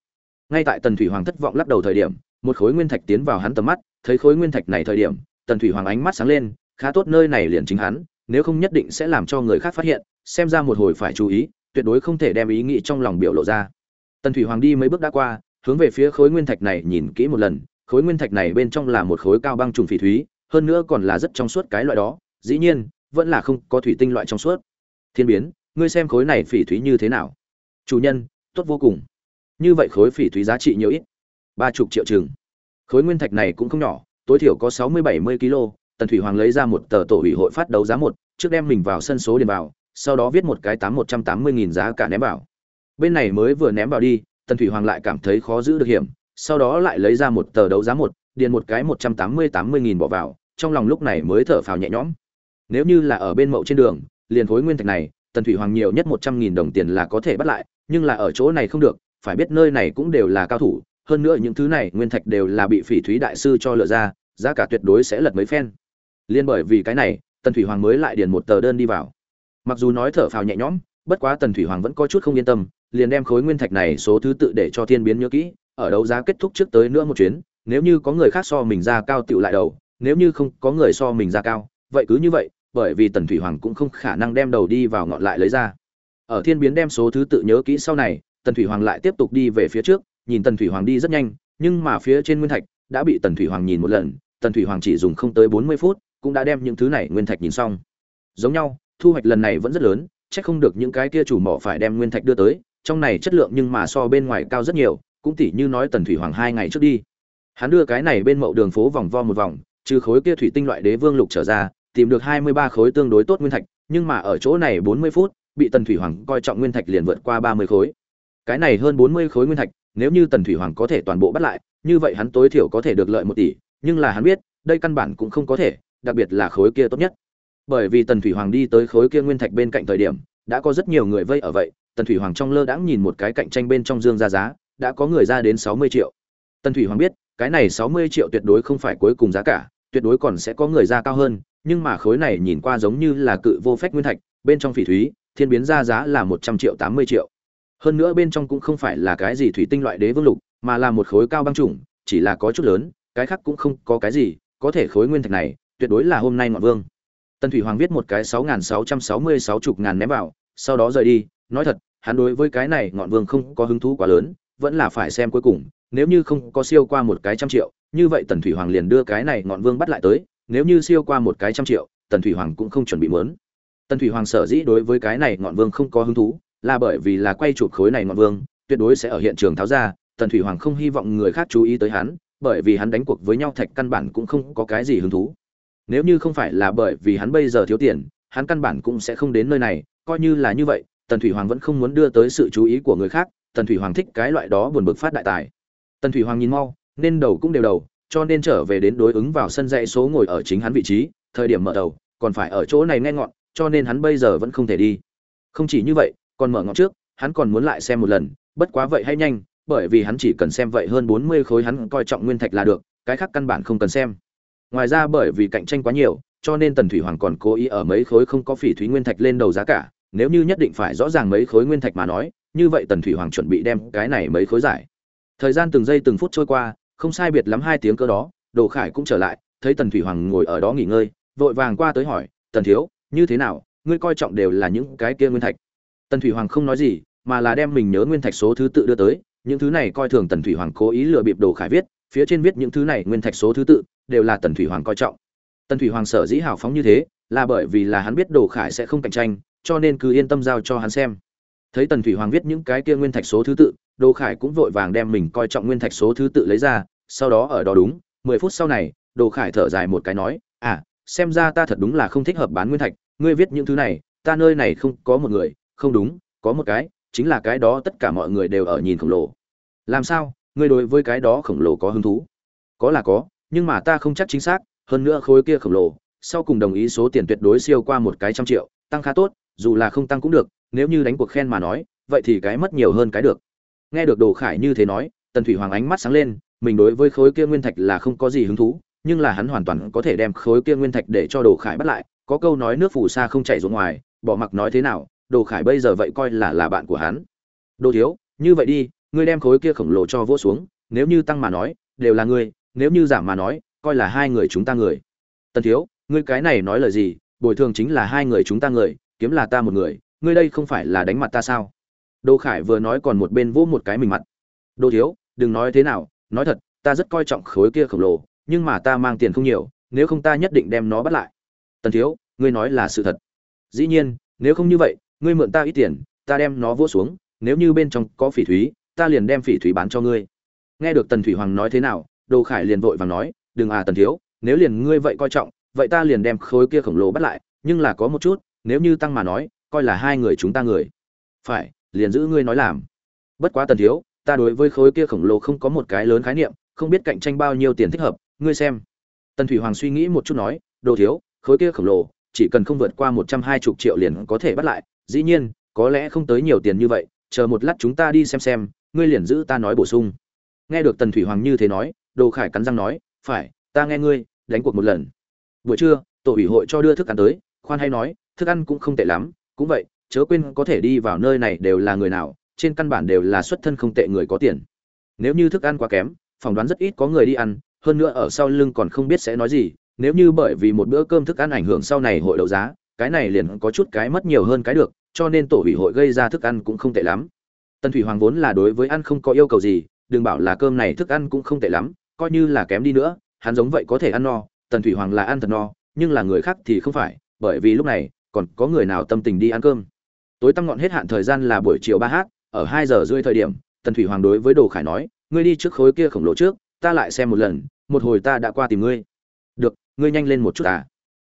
Ngay tại tần thủy hoàng thất vọng lắc đầu thời điểm, một khối nguyên thạch tiến vào hắn tầm mắt, thấy khối nguyên thạch này thời điểm, tần thủy hoàng ánh mắt sáng lên, khá tốt nơi này liền chính hắn, nếu không nhất định sẽ làm cho người khác phát hiện, xem ra một hồi phải chú ý, tuyệt đối không thể đem ý nghĩ trong lòng biểu lộ ra. Tần thủy hoàng đi mấy bước đã qua, hướng về phía khối nguyên thạch này nhìn kỹ một lần khối nguyên thạch này bên trong là một khối cao băng trùng phỉ thúy, hơn nữa còn là rất trong suốt cái loại đó, dĩ nhiên, vẫn là không có thủy tinh loại trong suốt. Thiên biến, ngươi xem khối này phỉ thúy như thế nào? Chủ nhân, tốt vô cùng. Như vậy khối phỉ thúy giá trị nhiều ít? Ba chục triệu chừng. Khối nguyên thạch này cũng không nhỏ, tối thiểu có sáu mươi bảy mươi kg, tần thủy hoàng lấy ra một tờ tổ ủy hội phát đấu giá một, trước đem mình vào sân số điền vào, sau đó viết một cái tám một trăm tám mươi nghìn giá cả ném vào. Bên này mới vừa ném vào đi, tần thủy hoàng lại cảm thấy khó giữ được hiểm sau đó lại lấy ra một tờ đấu giá một, điền một cái một trăm tám mươi tám mươi nghìn bỏ vào, trong lòng lúc này mới thở phào nhẹ nhõm. Nếu như là ở bên mậu trên đường, liền khối nguyên thạch này, tần thủy hoàng nhiều nhất một trăm nghìn đồng tiền là có thể bắt lại, nhưng là ở chỗ này không được, phải biết nơi này cũng đều là cao thủ, hơn nữa những thứ này nguyên thạch đều là bị phỉ thúy đại sư cho lựa ra, giá cả tuyệt đối sẽ lật mấy phen. Liên bởi vì cái này, tần thủy hoàng mới lại điền một tờ đơn đi vào. Mặc dù nói thở phào nhẹ nhõm, bất quá tần thủy hoàng vẫn có chút không yên tâm, liền đem khối nguyên thạch này số thứ tự để cho thiên biến nhớ kỹ ở đấu giá kết thúc trước tới nữa một chuyến, nếu như có người khác so mình ra cao tựu lại đầu, nếu như không có người so mình ra cao, vậy cứ như vậy, bởi vì tần thủy hoàng cũng không khả năng đem đầu đi vào ngọn lại lấy ra. Ở thiên biến đem số thứ tự nhớ kỹ sau này, tần thủy hoàng lại tiếp tục đi về phía trước, nhìn tần thủy hoàng đi rất nhanh, nhưng mà phía trên nguyên thạch đã bị tần thủy hoàng nhìn một lần, tần thủy hoàng chỉ dùng không tới bốn mươi phút, cũng đã đem những thứ này nguyên thạch nhìn xong. Giống nhau, thu hoạch lần này vẫn rất lớn, chắc không được những cái kia chủ mỏ phải đem nguyên thạch đưa tới, trong này chất lượng nhưng mà so bên ngoài cao rất nhiều cũng tỉ như nói tần thủy hoàng hai ngày trước đi. Hắn đưa cái này bên mậu đường phố vòng vo một vòng, trừ khối kia thủy tinh loại đế vương lục trở ra, tìm được hai mươi ba khối tương đối tốt nguyên thạch, nhưng mà ở chỗ này bốn mươi phút, bị tần thủy hoàng coi trọng nguyên thạch liền vượt qua ba mươi khối. Cái này hơn bốn mươi khối nguyên thạch, nếu như tần thủy hoàng có thể toàn bộ bắt lại, như vậy hắn tối thiểu có thể được lợi một tỷ, nhưng là hắn biết, đây căn bản cũng không có thể, đặc biệt là khối kia tốt nhất. Bởi vì tần thủy hoàng đi tới khối kia nguyên thạch bên cạnh thời điểm, đã có rất nhiều người vây ở vậy, tần thủy hoàng trong lơ đãng nhìn một cái cạnh tranh bên trong dương ra giá đã có người ra đến sáu mươi triệu. Tần thủy hoàng biết, cái này sáu mươi triệu tuyệt đối không phải cuối cùng giá cả, tuyệt đối còn sẽ có người ra cao hơn, nhưng mà khối này nhìn qua giống như là cự vô phách nguyên thạch, bên trong phỉ thúy, thiên biến ra giá là một trăm triệu tám mươi triệu. Hơn nữa bên trong cũng không phải là cái gì thủy tinh loại đế vương lục, mà là một khối cao băng trùng chỉ là có chút lớn, cái khác cũng không có cái gì, có thể khối nguyên thạch này, tuyệt đối là hôm nay ngọn vương. Tần thủy hoàng viết một cái sáu nghìn sáu trăm sáu mươi sáu chục ngàn ném vào, sau đó rời đi, nói thật, hắn đối với cái này ngọn vương không có hứng thú quá lớn vẫn là phải xem cuối cùng, nếu như không có siêu qua một cái trăm triệu, như vậy tần thủy hoàng liền đưa cái này ngọn vương bắt lại tới, nếu như siêu qua một cái trăm triệu, tần thủy hoàng cũng không chuẩn bị mớn. Tần thủy hoàng sở dĩ đối với cái này ngọn vương không có hứng thú, là bởi vì là quay chụp khối này ngọn vương, tuyệt đối sẽ ở hiện trường tháo ra, tần thủy hoàng không hy vọng người khác chú ý tới hắn, bởi vì hắn đánh cuộc với nhau thạch căn bản cũng không có cái gì hứng thú. Nếu như không phải là bởi vì hắn bây giờ thiếu tiền, hắn căn bản cũng sẽ không đến nơi này, coi như là như vậy, tần thủy hoàng vẫn không muốn đưa tới sự chú ý của người khác tần thủy hoàng thích cái loại đó buồn bực phát đại tài. Tần thủy hoàng nhìn mau, nên đầu cũng đều đầu, cho nên trở về đến đối ứng vào sân dãy số ngồi ở chính hắn vị trí, thời điểm mở đầu, còn phải ở chỗ này nghe ngọn, cho nên hắn bây giờ vẫn không thể đi. Không chỉ như vậy, còn mở ngọn trước, hắn còn muốn lại xem một lần, bất quá vậy hay nhanh, bởi vì hắn chỉ cần xem vậy hơn bốn mươi khối hắn coi trọng nguyên thạch là được, cái khác căn bản không cần xem. Ngoài ra bởi vì cạnh tranh quá nhiều, cho nên tần thủy hoàng còn cố ý ở mấy khối không có phỉ thúy nguyên thạch lên đầu giá cả, nếu như nhất định phải rõ ràng mấy khối nguyên thạch mà nói như vậy tần thủy hoàng chuẩn bị đem cái này mấy khối giải. Thời gian từng giây từng phút trôi qua, không sai biệt lắm hai tiếng cơ đó, đồ khải cũng trở lại, thấy tần thủy hoàng ngồi ở đó nghỉ ngơi, vội vàng qua tới hỏi, tần thiếu, như thế nào? Ngươi coi trọng đều là những cái kia nguyên thạch. Tần thủy hoàng không nói gì, mà là đem mình nhớ nguyên thạch số thứ tự đưa tới, những thứ này coi thường tần thủy hoàng cố ý lừa bịp đồ khải viết, phía trên viết những thứ này nguyên thạch số thứ tự, đều là tần thủy hoàng coi trọng. Tần thủy hoàng sở dĩ hào phóng như thế, là bởi vì là hắn biết đồ khải sẽ không cạnh tranh, cho nên cứ yên tâm giao cho hắn xem thấy tần thủy hoàng viết những cái kia nguyên thạch số thứ tự đồ khải cũng vội vàng đem mình coi trọng nguyên thạch số thứ tự lấy ra, sau đó ở đó đúng, mười phút sau này đồ khải thở dài một cái nói à xem ra ta thật đúng là không thích hợp bán nguyên thạch, ngươi viết những thứ này, ta nơi này không có một người, không đúng, có một cái, chính là cái đó tất cả mọi người đều ở nhìn khổng lồ. Làm sao? Ngươi đối với cái đó khổng lồ có hứng thú? Có là có, nhưng mà ta không chắc chính xác, hơn nữa khối kia khổng lồ, sau cùng đồng ý số tiền tuyệt đối siêu qua một cái trăm triệu, tăng khá tốt, dù là không tăng cũng được nếu như đánh cuộc khen mà nói, vậy thì cái mất nhiều hơn cái được. Nghe được đồ khải như thế nói, tần thủy hoàng ánh mắt sáng lên, mình đối với khối kia nguyên thạch là không có gì hứng thú, nhưng là hắn hoàn toàn có thể đem khối kia nguyên thạch để cho đồ khải bắt lại, có câu nói nước phù sa không chảy ruộng ngoài, bỏ mặc nói thế nào, đồ khải bây giờ vậy coi là là bạn của hắn. Đồ thiếu, như vậy đi, ngươi đem khối kia khổng lồ cho vỗ xuống, nếu như tăng mà nói, đều là ngươi, nếu như giảm mà nói, coi là hai người chúng ta người. Tần thiếu, ngươi cái này nói lời gì, bồi thường chính là hai người chúng ta người, kiếm là ta một người ngươi đây không phải là đánh mặt ta sao? Đồ khải vừa nói còn một bên vỗ một cái mình mặt. Đồ thiếu, đừng nói thế nào, nói thật, ta rất coi trọng khối kia khổng lồ, nhưng mà ta mang tiền không nhiều, nếu không ta nhất định đem nó bắt lại. Tần thiếu, ngươi nói là sự thật. Dĩ nhiên, nếu không như vậy, ngươi mượn ta ít tiền, ta đem nó vỗ xuống, nếu như bên trong có phỉ thúy, ta liền đem phỉ thúy bán cho ngươi. Nghe được tần thủy hoàng nói thế nào, đồ khải liền vội vàng nói, đừng à tần thiếu, nếu liền ngươi vậy coi trọng, vậy ta liền đem khối kia khổng lồ bắt lại, nhưng là có một chút, nếu như tăng mà nói coi là hai người chúng ta người. Phải, liền giữ ngươi nói làm. Bất quá tần thiếu, ta đối với khối kia khổng lồ không có một cái lớn khái niệm, không biết cạnh tranh bao nhiêu tiền thích hợp, ngươi xem. Tần thủy hoàng suy nghĩ một chút nói, đồ thiếu, khối kia khổng lồ, chỉ cần không vượt qua một trăm hai mươi triệu liền có thể bắt lại, dĩ nhiên, có lẽ không tới nhiều tiền như vậy, chờ một lát chúng ta đi xem xem, ngươi liền giữ ta nói bổ sung. Nghe được tần thủy hoàng như thế nói, đồ khải cắn răng nói, phải, ta nghe ngươi, đánh cuộc một lần. Buổi trưa, tổ ủy hội cho đưa thức ăn tới, khoan hay nói, thức ăn cũng không tệ lắm cũng vậy, chớ quên có thể đi vào nơi này đều là người nào, trên căn bản đều là xuất thân không tệ người có tiền. Nếu như thức ăn quá kém, phỏng đoán rất ít có người đi ăn, hơn nữa ở sau lưng còn không biết sẽ nói gì, nếu như bởi vì một bữa cơm thức ăn ảnh hưởng sau này hội đấu giá, cái này liền có chút cái mất nhiều hơn cái được, cho nên tổ ủy hội gây ra thức ăn cũng không tệ lắm. Tần thủy hoàng vốn là đối với ăn không có yêu cầu gì, đừng bảo là cơm này thức ăn cũng không tệ lắm, coi như là kém đi nữa, hắn giống vậy có thể ăn no, tần thủy hoàng là ăn thật no, nhưng là người khác thì không phải, bởi vì lúc này còn có người nào tâm tình đi ăn cơm? Tối tăm ngọn hết hạn thời gian là buổi chiều ba h ở hai giờ rưỡi thời điểm, tần thủy hoàng đối với đồ khải nói, ngươi đi trước khối kia khổng lồ trước, ta lại xem một lần, một hồi ta đã qua tìm ngươi. Được, ngươi nhanh lên một chút à.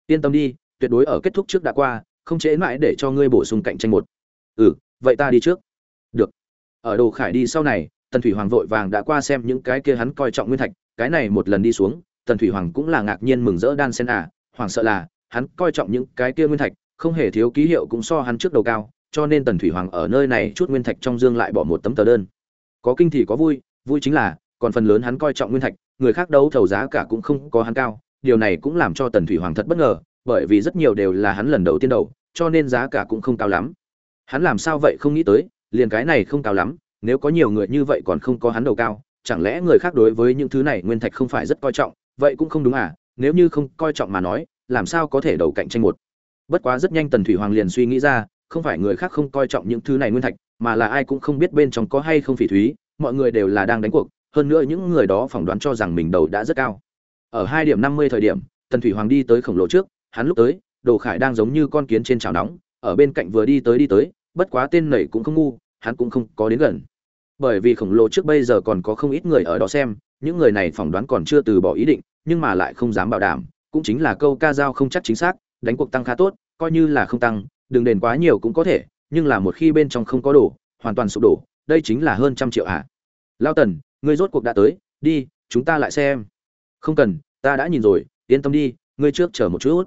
Yên tâm đi, tuyệt đối ở kết thúc trước đã qua, không chế mãi để cho ngươi bổ sung cạnh tranh một. Ừ vậy ta đi trước. Được. Ở đồ khải đi sau này, tần thủy hoàng vội vàng đã qua xem những cái kia hắn coi trọng nguyên thạch, cái này một lần đi xuống, tần thủy hoàng cũng là ngạc nhiên mừng rỡ đan sen à hoàng sợ là, hắn coi trọng những cái kia nguyên thạch không hề thiếu ký hiệu cũng so hắn trước đầu cao, cho nên tần thủy hoàng ở nơi này chút nguyên thạch trong dương lại bỏ một tấm tờ đơn. Có kinh thì có vui vui chính là, còn phần lớn hắn coi trọng nguyên thạch, người khác đấu thầu giá cả cũng không có hắn cao, điều này cũng làm cho tần thủy hoàng thật bất ngờ, bởi vì rất nhiều đều là hắn lần đầu tiên đầu, cho nên giá cả cũng không cao lắm. Hắn làm sao vậy không nghĩ tới, liền cái này không cao lắm, nếu có nhiều người như vậy còn không có hắn đầu cao, chẳng lẽ người khác đối với những thứ này nguyên thạch không phải rất coi trọng, vậy cũng không đúng à nếu như không coi trọng mà nói, làm sao có thể đầu cạnh tranh một? Bất quá rất nhanh tần thủy hoàng liền suy nghĩ ra, không phải người khác không coi trọng những thứ này nguyên thạch, mà là ai cũng không biết bên trong có hay không phỉ thúy, mọi người đều là đang đánh cuộc, hơn nữa những người đó phỏng đoán cho rằng mình đầu đã rất cao. Ở hai điểm năm mươi thời điểm, tần thủy hoàng đi tới khổng lồ trước, hắn lúc tới, đồ khải đang giống như con kiến trên chảo nóng, ở bên cạnh vừa đi tới đi tới, bất quá tên nảy cũng không ngu, hắn cũng không có đến gần. Bởi vì khổng lồ trước bây giờ còn có không ít người ở đó xem, những người này phỏng đoán còn chưa từ bỏ ý định, nhưng mà lại không dám bảo đảm, cũng chính là câu ca dao không chắc chính xác đánh cuộc tăng khá tốt coi như là không tăng đừng đền quá nhiều cũng có thể nhưng là một khi bên trong không có đủ, hoàn toàn sụp đổ đây chính là hơn trăm triệu ạ. À. lao tần ngươi rốt cuộc đã tới đi chúng ta lại xem. Không cần ta đã nhìn rồi yên tâm đi ngươi trước chờ một chút.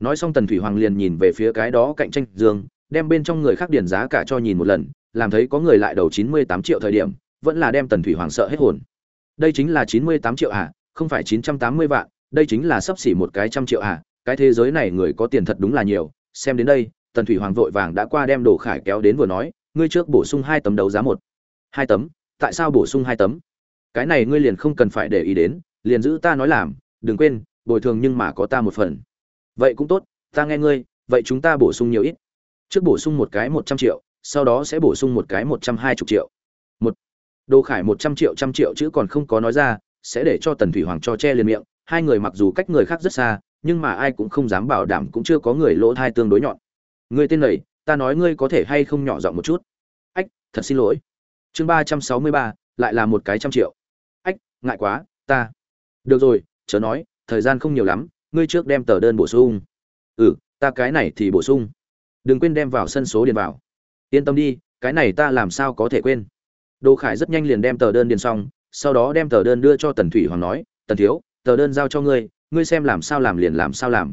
Nói xong tần thủy hoàng liền nhìn về phía cái đó cạnh tranh dương đem bên trong người khác điển giá cả cho nhìn một lần làm thấy có người lại đầu chín mươi tám triệu thời điểm vẫn là đem tần thủy hoàng sợ hết hồn. Đây chính là chín mươi tám triệu à không phải chín trăm tám mươi vạn đây chính là sắp xỉ một cái trăm triệu à cái thế giới này người có tiền thật đúng là nhiều, xem đến đây, tần thủy hoàng vội vàng đã qua đem đồ khải kéo đến vừa nói, ngươi trước bổ sung hai tấm đấu giá một. Hai tấm? Tại sao bổ sung hai tấm? Cái này ngươi liền không cần phải để ý đến, liền giữ ta nói làm, đừng quên, bồi thường nhưng mà có ta một phần. Vậy cũng tốt, ta nghe ngươi, vậy chúng ta bổ sung nhiều ít. Trước bổ sung một cái một trăm triệu, sau đó sẽ bổ sung một cái một trăm hai mươi triệu. Một. Đồ khải một trăm triệu trăm triệu chữ còn không có nói ra, sẽ để cho tần thủy hoàng cho che liền miệng, hai người mặc dù cách người khác rất xa nhưng mà ai cũng không dám bảo đảm cũng chưa có người lỗ thai tương đối nhọn. Ngươi tên này, ta nói ngươi có thể hay không nhỏ giọng một chút. Ách, thật xin lỗi. Chương ba trăm sáu mươi ba, lại là một cái trăm triệu. Ách, ngại quá, ta. Được rồi, chớ nói, thời gian không nhiều lắm, ngươi trước đem tờ đơn bổ sung. Ừ ta cái này thì bổ sung. Đừng quên đem vào sân số điền vào. Yên tâm đi, cái này ta làm sao có thể quên. Đồ khải rất nhanh liền đem tờ đơn điền xong, sau đó đem tờ đơn đưa cho tần thủy hoàng nói, tần thiếu, tờ đơn giao cho ngươi ngươi xem làm sao làm liền làm sao làm.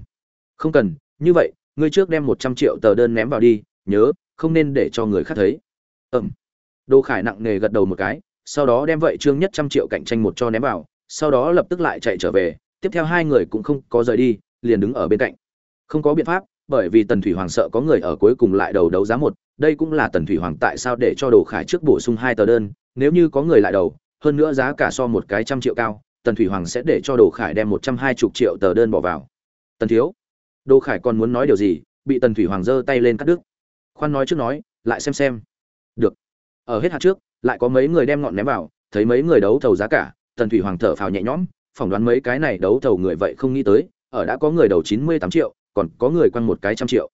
Không cần, như vậy, ngươi trước đem một trăm triệu tờ đơn ném vào đi, nhớ, không nên để cho người khác thấy. Ừm. Đồ khải nặng nề gật đầu một cái, sau đó đem vậy trương nhất trăm triệu cạnh tranh một cho ném vào, sau đó lập tức lại chạy trở về, tiếp theo hai người cũng không có rời đi, liền đứng ở bên cạnh. Không có biện pháp, bởi vì tần thủy hoàng sợ có người ở cuối cùng lại đầu đấu giá một, đây cũng là tần thủy hoàng tại sao để cho đồ khải trước bổ sung hai tờ đơn, nếu như có người lại đầu, hơn nữa giá cả so một cái trăm triệu cao tần thủy hoàng sẽ để cho đồ khải đem một trăm hai mươi triệu tờ đơn bỏ vào. Tần thiếu, đồ khải còn muốn nói điều gì? Bị tần thủy hoàng giơ tay lên cắt đứt. Khoan nói trước nói, lại xem xem. Được. Ở hết hạt trước, lại có mấy người đem ngọn ném vào, thấy mấy người đấu thầu giá cả, tần thủy hoàng thở phào nhẹ nhõm, phỏng đoán mấy cái này đấu thầu người vậy không nghĩ tới, ở đã có người đầu chín mươi tám triệu, còn có người quăng một cái trăm triệu.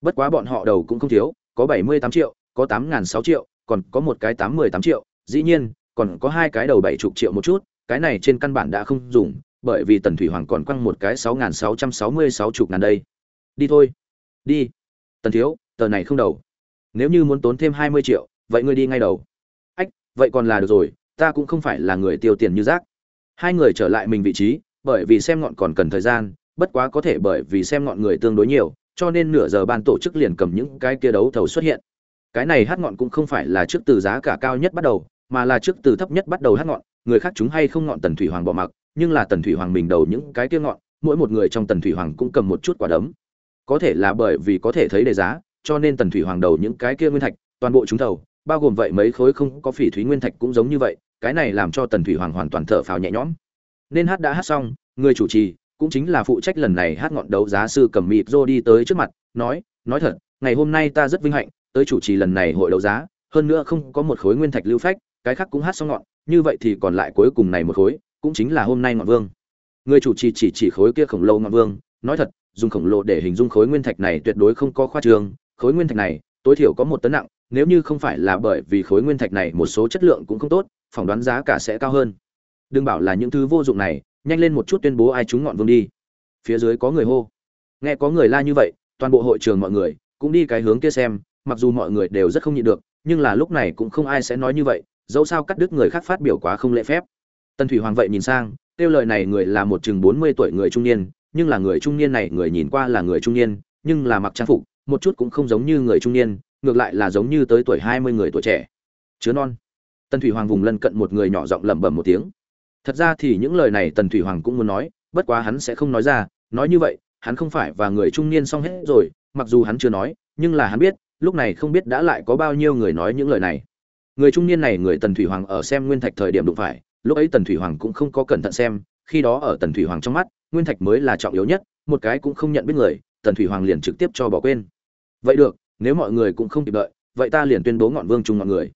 Bất quá bọn họ đầu cũng không thiếu, có bảy mươi tám triệu, có tám n sáu triệu, còn có một cái tám mươi tám triệu. Dĩ nhiên, còn có hai cái đầu bảy chục triệu một chút cái này trên căn bản đã không dùng, bởi vì tần thủy hoàng còn quăng một cái sáu n sáu trăm sáu mươi sáu chục ngàn đây. Đi thôi. Đi. Tần thiếu, tờ này không đầu. Nếu như muốn tốn thêm hai mươi triệu, vậy ngươi đi ngay đầu. Ách, vậy còn là được rồi, ta cũng không phải là người tiêu tiền như rác. Hai người trở lại mình vị trí, bởi vì xem ngọn còn cần thời gian, bất quá có thể bởi vì xem ngọn người tương đối nhiều, cho nên nửa giờ ban tổ chức liền cầm những cái kia đấu thầu xuất hiện. Cái này hát ngọn cũng không phải là trước từ giá cả cao nhất bắt đầu, mà là trước từ thấp nhất bắt đầu hát ngọn người khác chúng hay không ngọn tần thủy hoàng bỏ mặc, nhưng là tần thủy hoàng mình đầu những cái kia ngọn, mỗi một người trong tần thủy hoàng cũng cầm một chút quả đấm. Có thể là bởi vì có thể thấy đề giá, cho nên tần thủy hoàng đầu những cái kia nguyên thạch, toàn bộ chúng thầu, bao gồm vậy mấy khối không có phỉ thúy nguyên thạch cũng giống như vậy, cái này làm cho tần thủy hoàng hoàn toàn thở phào nhẹ nhõm. Nên hát đã hát xong, người chủ trì cũng chính là phụ trách lần này hát ngọn đấu giá sư cầm mịt rô đi tới trước mặt, nói nói thật, ngày hôm nay ta rất vinh hạnh, tới chủ trì lần này hội đấu giá, hơn nữa không có một khối nguyên thạch lưu phách, cái khác cũng hát xong ngọn như vậy thì còn lại cuối cùng này một khối, cũng chính là hôm nay ngọn vương. Người chủ trì chỉ chỉ khối kia khổng lồ ngọn vương, nói thật, dùng khổng lồ để hình dung khối nguyên thạch này tuyệt đối không có khoa trường khối nguyên thạch này, tối thiểu có một tấn nặng, nếu như không phải là bởi vì khối nguyên thạch này một số chất lượng cũng không tốt, phỏng đoán giá cả sẽ cao hơn. Đừng bảo là những thứ vô dụng này, nhanh lên một chút tuyên bố ai trúng ngọn vương đi. Phía dưới có người hô. Nghe có người la như vậy, toàn bộ hội trường mọi người cũng đi cái hướng kia xem, mặc dù mọi người đều rất không nhịn được, nhưng là lúc này cũng không ai sẽ nói như vậy dẫu sao cắt đứt người khác phát biểu quá không lễ phép. Tần thủy hoàng vậy nhìn sang tiêu lời này người là một chừng bốn mươi tuổi người trung niên, nhưng là người trung niên này người nhìn qua là người trung niên, nhưng là mặc trang phục, một chút cũng không giống như người trung niên, ngược lại là giống như tới tuổi hai mươi người tuổi trẻ. Chứa non. Tần thủy hoàng vùng lân cận một người nhỏ giọng lẩm bẩm một tiếng. Thật ra thì những lời này tần thủy hoàng cũng muốn nói, bất quá hắn sẽ không nói ra, nói như vậy, hắn không phải và người trung niên xong hết rồi, mặc dù hắn chưa nói, nhưng là hắn biết, lúc này không biết đã lại có bao nhiêu người nói những lời này người trung niên này người tần thủy hoàng ở xem nguyên thạch thời điểm đụng phải, lúc ấy tần thủy hoàng cũng không có cẩn thận xem, khi đó ở tần thủy hoàng trong mắt, nguyên thạch mới là trọng yếu nhất, một cái cũng không nhận biết người, tần thủy hoàng liền trực tiếp cho bỏ quên. Vậy được, nếu mọi người cũng không kịp đợi, vậy ta liền tuyên bố ngọn vương trung mọi người.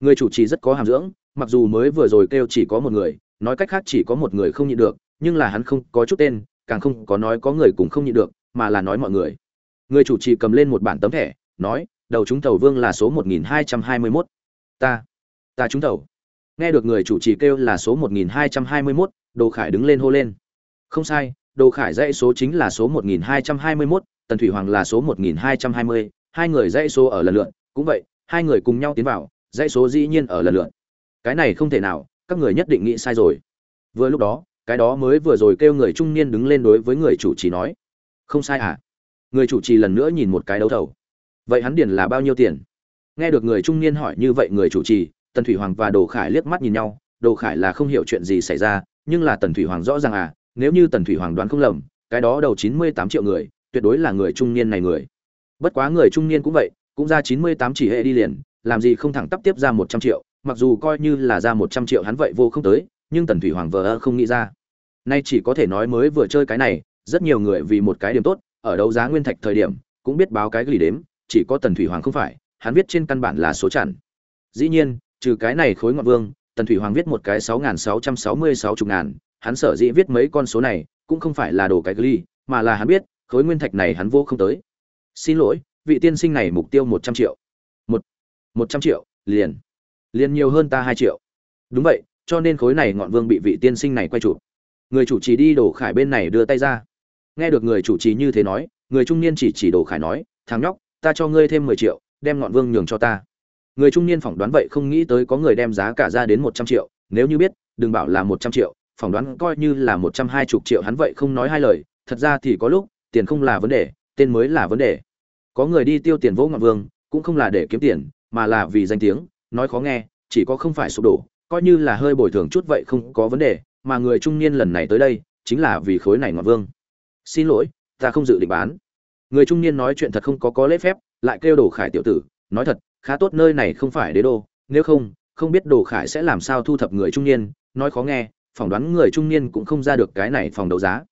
Người chủ trì rất có hàm dưỡng, mặc dù mới vừa rồi kêu chỉ có một người, nói cách khác chỉ có một người không nhịn được, nhưng là hắn không có chút tên, càng không có nói có người cũng không nhịn được, mà là nói mọi người. Người chủ trì cầm lên một bản tấm thẻ, nói, đầu chúng tàu vương là số 1221 ta ta trúng thầu. Nghe được người chủ trì kêu là số 1221, đồ khải đứng lên hô lên. Không sai đồ khải dãy số chính là số 1221, tần thủy hoàng là số 1220, hai người dãy số ở lần lượt. Cũng vậy hai người cùng nhau tiến vào dãy số dĩ nhiên ở lần lượt. Cái này không thể nào các người nhất định nghĩ sai rồi. Vừa lúc đó cái đó mới vừa rồi kêu người trung niên đứng lên đối với người chủ trì nói. Không sai à? Người chủ trì lần nữa nhìn một cái đấu thầu. Vậy hắn điền là bao nhiêu tiền? Nghe được người trung niên hỏi như vậy người chủ trì, tần thủy hoàng và đồ khải liếc mắt nhìn nhau. Đồ khải là không hiểu chuyện gì xảy ra, nhưng là tần thủy hoàng rõ ràng à nếu như tần thủy hoàng đoán không lầm, cái đó đầu chín mươi tám triệu người, tuyệt đối là người trung niên này người. Bất quá người trung niên cũng vậy, cũng ra chín mươi tám chỉ hệ đi liền, làm gì không thẳng tắp tiếp ra một trăm triệu, mặc dù coi như là ra một trăm triệu hắn vậy vô không tới, nhưng tần thủy hoàng vờ không nghĩ ra. Nay chỉ có thể nói mới vừa chơi cái này, rất nhiều người vì một cái điểm tốt, ở đấu giá nguyên thạch thời điểm, cũng biết báo cái gửi đếm, chỉ có tần thủy hoàng không phải hắn viết trên căn bản là số chẵn. Dĩ nhiên trừ cái này khối ngọn vương tần thủy hoàng viết một cái sáu nghìn sáu trăm sáu mươi sáu chục ngàn hắn sở dĩ viết mấy con số này cũng không phải là đồ cái gly, mà là hắn biết khối nguyên thạch này hắn vô không tới. Xin lỗi vị tiên sinh này mục tiêu một trăm triệu. Một một trăm triệu liền. Liền nhiều hơn ta hai triệu. Đúng vậy cho nên khối này ngọn vương bị vị tiên sinh này quay chụp. Người chủ trì đi đổ khải bên này đưa tay ra. Nghe được người chủ trì như thế nói người trung niên chỉ chỉ đổ khải nói thằng nhóc ta cho ngươi thêm mười triệu đem ngọn vương nhường cho ta. Người trung niên phỏng đoán vậy không nghĩ tới có người đem giá cả ra đến một trăm triệu, nếu như biết, đừng bảo là một trăm triệu, phỏng đoán coi như là một trăm hai chục triệu hắn vậy không nói hai lời, thật ra thì có lúc, tiền không là vấn đề, tên mới là vấn đề. Có người đi tiêu tiền vỗ ngọn vương, cũng không là để kiếm tiền, mà là vì danh tiếng, nói khó nghe, chỉ có không phải sụp đổ, coi như là hơi bồi thường chút vậy không có vấn đề, mà người trung niên lần này tới đây, chính là vì khối này ngọn vương. Xin lỗi, ta không dự định bán. Người trung niên nói chuyện thật không có có lễ phép lại kêu đồ khải tiểu tử, nói thật, khá tốt nơi này không phải đế đô, nếu không không biết đồ khải sẽ làm sao thu thập người trung niên, nói khó nghe, phỏng đoán người trung niên cũng không ra được cái này phòng đấu giá.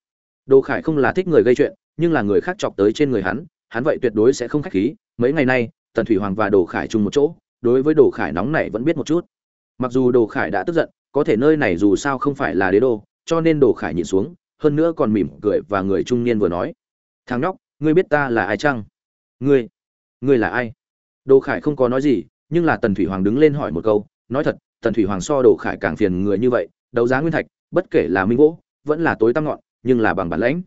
Đồ khải không là thích người gây chuyện, nhưng là người khác chọc tới trên người hắn hắn vậy tuyệt đối sẽ không khách khí, mấy ngày nay, tần thủy hoàng và đồ khải chung một chỗ, đối với đồ khải nóng này vẫn biết một chút. Mặc dù đồ khải đã tức giận, có thể nơi này dù sao không phải là đế đô, cho nên đồ khải nhìn xuống, hơn nữa còn mỉm cười và người trung niên vừa nói. Thằng nhóc, ngươi biết ta là ai chăng? Ngươi? Ngươi là ai? Đồ khải không có nói gì, nhưng là tần thủy hoàng đứng lên hỏi một câu, nói thật, tần thủy hoàng so đồ khải càng phiền người như vậy, đấu giá nguyên thạch, bất kể là minh gỗ, vẫn là tối tăm ngọn, nhưng là bằng bản lãnh.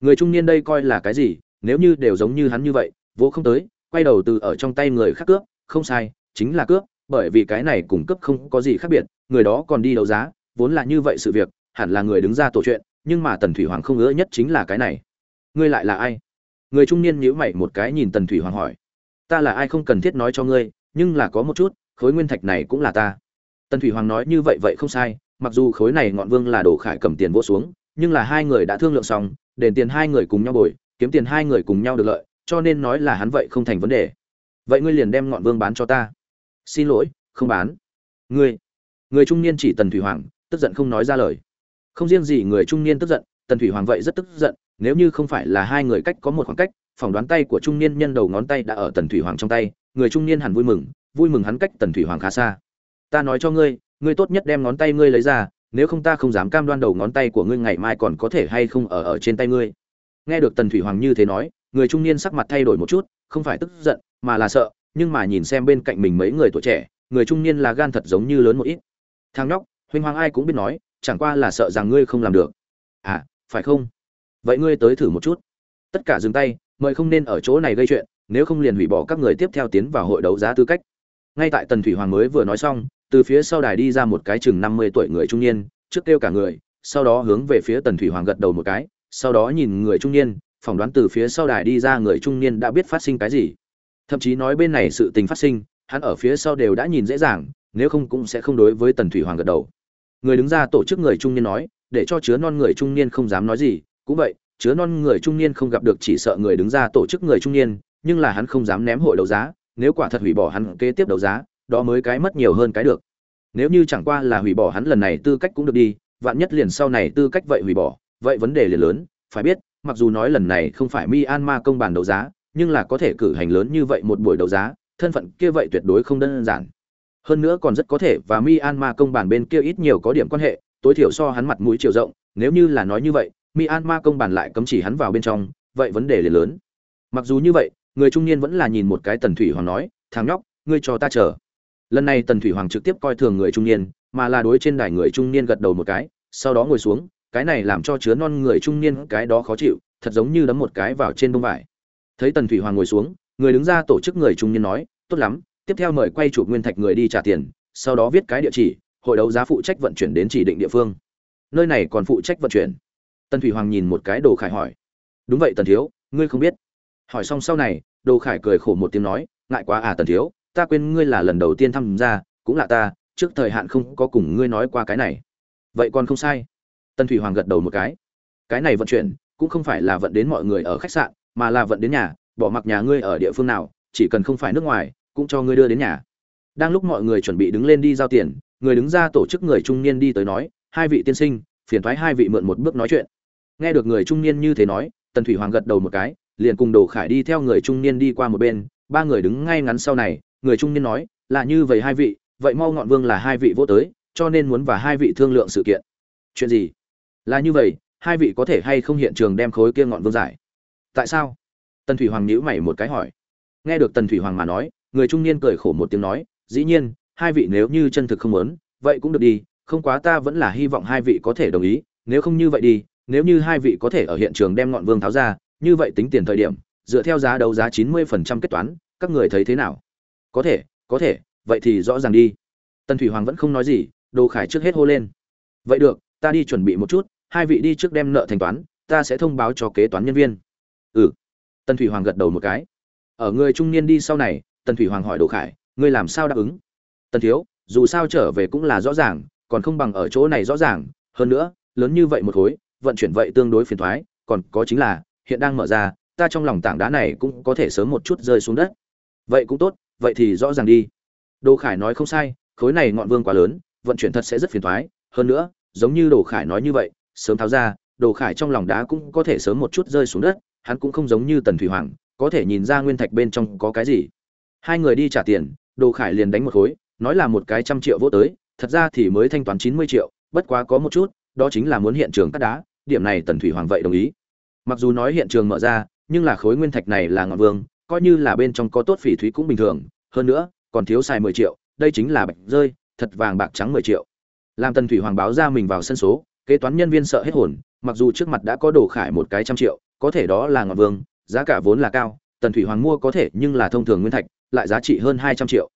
Người trung niên đây coi là cái gì, nếu như đều giống như hắn như vậy vỗ không tới, quay đầu từ ở trong tay người khác cướp, không sai, chính là cướp, bởi vì cái này cùng cấp không có gì khác biệt, người đó còn đi đấu giá, vốn là như vậy sự việc, hẳn là người đứng ra tổ chuyện, nhưng mà tần thủy hoàng không ngỡ nhất chính là cái này. Ngươi lại là ai? Người trung niên nhíu mày một cái nhìn tần thủy hoàng hỏi ta là ai không cần thiết nói cho ngươi, nhưng là có một chút, khối nguyên thạch này cũng là ta. Tần thủy hoàng nói như vậy vậy không sai, mặc dù khối này ngọn vương là đổ khải cầm tiền vỗ xuống, nhưng là hai người đã thương lượng xong, đền tiền hai người cùng nhau bồi, kiếm tiền hai người cùng nhau được lợi, cho nên nói là hắn vậy không thành vấn đề. Vậy ngươi liền đem ngọn vương bán cho ta. Xin lỗi, không bán. Ngươi, người trung niên chỉ tần thủy hoàng, tức giận không nói ra lời. Không riêng gì người trung niên tức giận, tần thủy hoàng vậy rất tức giận, nếu như không phải là hai người cách có một khoảng cách phỏng đoán tay của trung niên nhân đầu ngón tay đã ở tần thủy hoàng trong tay, người trung niên hẳn vui mừng vui mừng hắn cách tần thủy hoàng khá xa. Ta nói cho ngươi ngươi tốt nhất đem ngón tay ngươi lấy ra, nếu không ta không dám cam đoan đầu ngón tay của ngươi ngày mai còn có thể hay không ở ở trên tay ngươi. Nghe được tần thủy hoàng như thế nói, người trung niên sắc mặt thay đổi một chút, không phải tức giận, mà là sợ, nhưng mà nhìn xem bên cạnh mình mấy người tuổi trẻ, người trung niên là gan thật giống như lớn một ít. Thang nhóc, huynh hoàng ai cũng biết nói, chẳng qua là sợ rằng ngươi không làm được. À phải không? Vậy ngươi tới thử một chút. Tất cả dừng tay mời không nên ở chỗ này gây chuyện, nếu không liền hủy bỏ các người tiếp theo tiến vào hội đấu giá tư cách. Ngay tại tần thủy hoàng mới vừa nói xong, từ phía sau đài đi ra một cái chừng năm mươi tuổi người trung niên, trước kêu cả người, sau đó hướng về phía tần thủy hoàng gật đầu một cái, sau đó nhìn người trung niên, phỏng đoán từ phía sau đài đi ra người trung niên đã biết phát sinh cái gì. Thậm chí nói bên này sự tình phát sinh, hắn ở phía sau đều đã nhìn dễ dàng, nếu không cũng sẽ không đối với tần thủy hoàng gật đầu. Người đứng ra tổ chức người trung niên nói, để cho chứa non người trung niên không dám nói gì, cũng vậy chứa non người trung niên không gặp được chỉ sợ người đứng ra tổ chức người trung niên, nhưng là hắn không dám ném hội đấu giá, nếu quả thật hủy bỏ hắn kế tiếp đấu giá, đó mới cái mất nhiều hơn cái được. Nếu như chẳng qua là hủy bỏ hắn lần này tư cách cũng được đi, vạn nhất liền sau này tư cách vậy hủy bỏ, vậy vấn đề liền lớn, phải biết, mặc dù nói lần này không phải Myanmar công bàn đấu giá, nhưng là có thể cử hành lớn như vậy một buổi đấu giá, thân phận kia vậy tuyệt đối không đơn giản. Hơn nữa còn rất có thể và Myanmar công bàn bên kia ít nhiều có điểm quan hệ, tối thiểu so hắn mặt mũi chiều rộng, nếu như là nói như vậy Myanmar công bàn lại cấm chỉ hắn vào bên trong, vậy vấn đề liền lớn. Mặc dù như vậy, người trung niên vẫn là nhìn một cái tần thủy hoàng nói, thằng nhóc, ngươi cho ta chờ. Lần này tần thủy hoàng trực tiếp coi thường người trung niên, mà là đối trên đài người trung niên gật đầu một cái, sau đó ngồi xuống, cái này làm cho chứa non người trung niên cái đó khó chịu, thật giống như đấm một cái vào trên bông vải. Thấy tần thủy hoàng ngồi xuống, người đứng ra tổ chức người trung niên nói, tốt lắm, tiếp theo mời quay chụp nguyên thạch người đi trả tiền, sau đó viết cái địa chỉ, hội đấu giá phụ trách vận chuyển đến chỉ định địa phương. Nơi này còn phụ trách vận chuyển tần thủy hoàng nhìn một cái đồ khải hỏi. Đúng vậy tần thiếu, ngươi không biết. Hỏi xong sau này, đồ khải cười khổ một tiếng nói, ngại quá à tần thiếu, ta quên ngươi là lần đầu tiên tham gia, cũng là ta, trước thời hạn không có cùng ngươi nói qua cái này. Vậy còn không sai. Tần thủy hoàng gật đầu một cái. Cái này vận chuyển, cũng không phải là vận đến mọi người ở khách sạn, mà là vận đến nhà, bỏ mặc nhà ngươi ở địa phương nào, chỉ cần không phải nước ngoài, cũng cho ngươi đưa đến nhà. Đang lúc mọi người chuẩn bị đứng lên đi giao tiền, người đứng ra tổ chức người trung niên đi tới nói, hai vị tiên sinh, phiền thoái hai vị mượn một bước nói chuyện nghe được người trung niên như thế nói, tần thủy hoàng gật đầu một cái, liền cùng đồ khải đi theo người trung niên đi qua một bên. Ba người đứng ngay ngắn sau này, người trung niên nói, là như vậy hai vị, vậy mau ngọn vương là hai vị vô tới, cho nên muốn và hai vị thương lượng sự kiện. Chuyện gì? Là như vậy, hai vị có thể hay không hiện trường đem khối kia ngọn vương giải? Tại sao? Tần thủy hoàng nhíu mày một cái hỏi. Nghe được tần thủy hoàng mà nói, người trung niên cười khổ một tiếng nói, dĩ nhiên, hai vị nếu như chân thực không muốn, vậy cũng được đi, không quá ta vẫn là hy vọng hai vị có thể đồng ý, nếu không như vậy đi nếu như hai vị có thể ở hiện trường đem ngọn vương tháo ra, như vậy tính tiền thời điểm, dựa theo giá đấu giá chín mươi phần trăm kết toán, các người thấy thế nào? Có thể có thể, vậy thì rõ ràng đi. Tần thủy hoàng vẫn không nói gì, đồ khải trước hết hô lên. Vậy được, ta đi chuẩn bị một chút, hai vị đi trước đem nợ thanh toán, ta sẽ thông báo cho kế toán nhân viên. Ừ. Tần thủy hoàng gật đầu một cái. Ở người trung niên đi sau này, tần thủy hoàng hỏi đồ khải, ngươi làm sao đáp ứng? Tần thiếu, dù sao trở về cũng là rõ ràng, còn không bằng ở chỗ này rõ ràng, hơn nữa, lớn như vậy một khối vận chuyển vậy tương đối phiền thoái, còn có chính là, hiện đang mở ra, ta trong lòng tảng đá này cũng có thể sớm một chút rơi xuống đất. Vậy cũng tốt, vậy thì rõ ràng đi. Đồ khải nói không sai, khối này ngọn vương quá lớn, vận chuyển thật sẽ rất phiền thoái. Hơn nữa, giống như đồ khải nói như vậy, sớm tháo ra, đồ khải trong lòng đá cũng có thể sớm một chút rơi xuống đất, hắn cũng không giống như tần thủy hoàng, có thể nhìn ra nguyên thạch bên trong có cái gì. Hai người đi trả tiền, đồ khải liền đánh một khối, nói là một cái trăm triệu vô tới, thật ra thì mới thanh toán chín mươi triệu, bất quá có một chút, đó chính là muốn hiện trường cắt đá điểm này tần thủy hoàng vậy đồng ý. Mặc dù nói hiện trường mở ra, nhưng là khối nguyên thạch này là ngọn vương, coi như là bên trong có tốt phỉ thúy cũng bình thường. Hơn nữa, còn thiếu xài mười triệu, đây chính là bạch rơi, thật vàng bạc trắng mười triệu. Làm tần thủy hoàng báo ra mình vào sân số, kế toán nhân viên sợ hết hồn, mặc dù trước mặt đã có đồ khải một cái trăm triệu, có thể đó là ngọn vương, giá cả vốn là cao, tần thủy hoàng mua có thể, nhưng là thông thường nguyên thạch, lại giá trị hơn hai trăm triệu.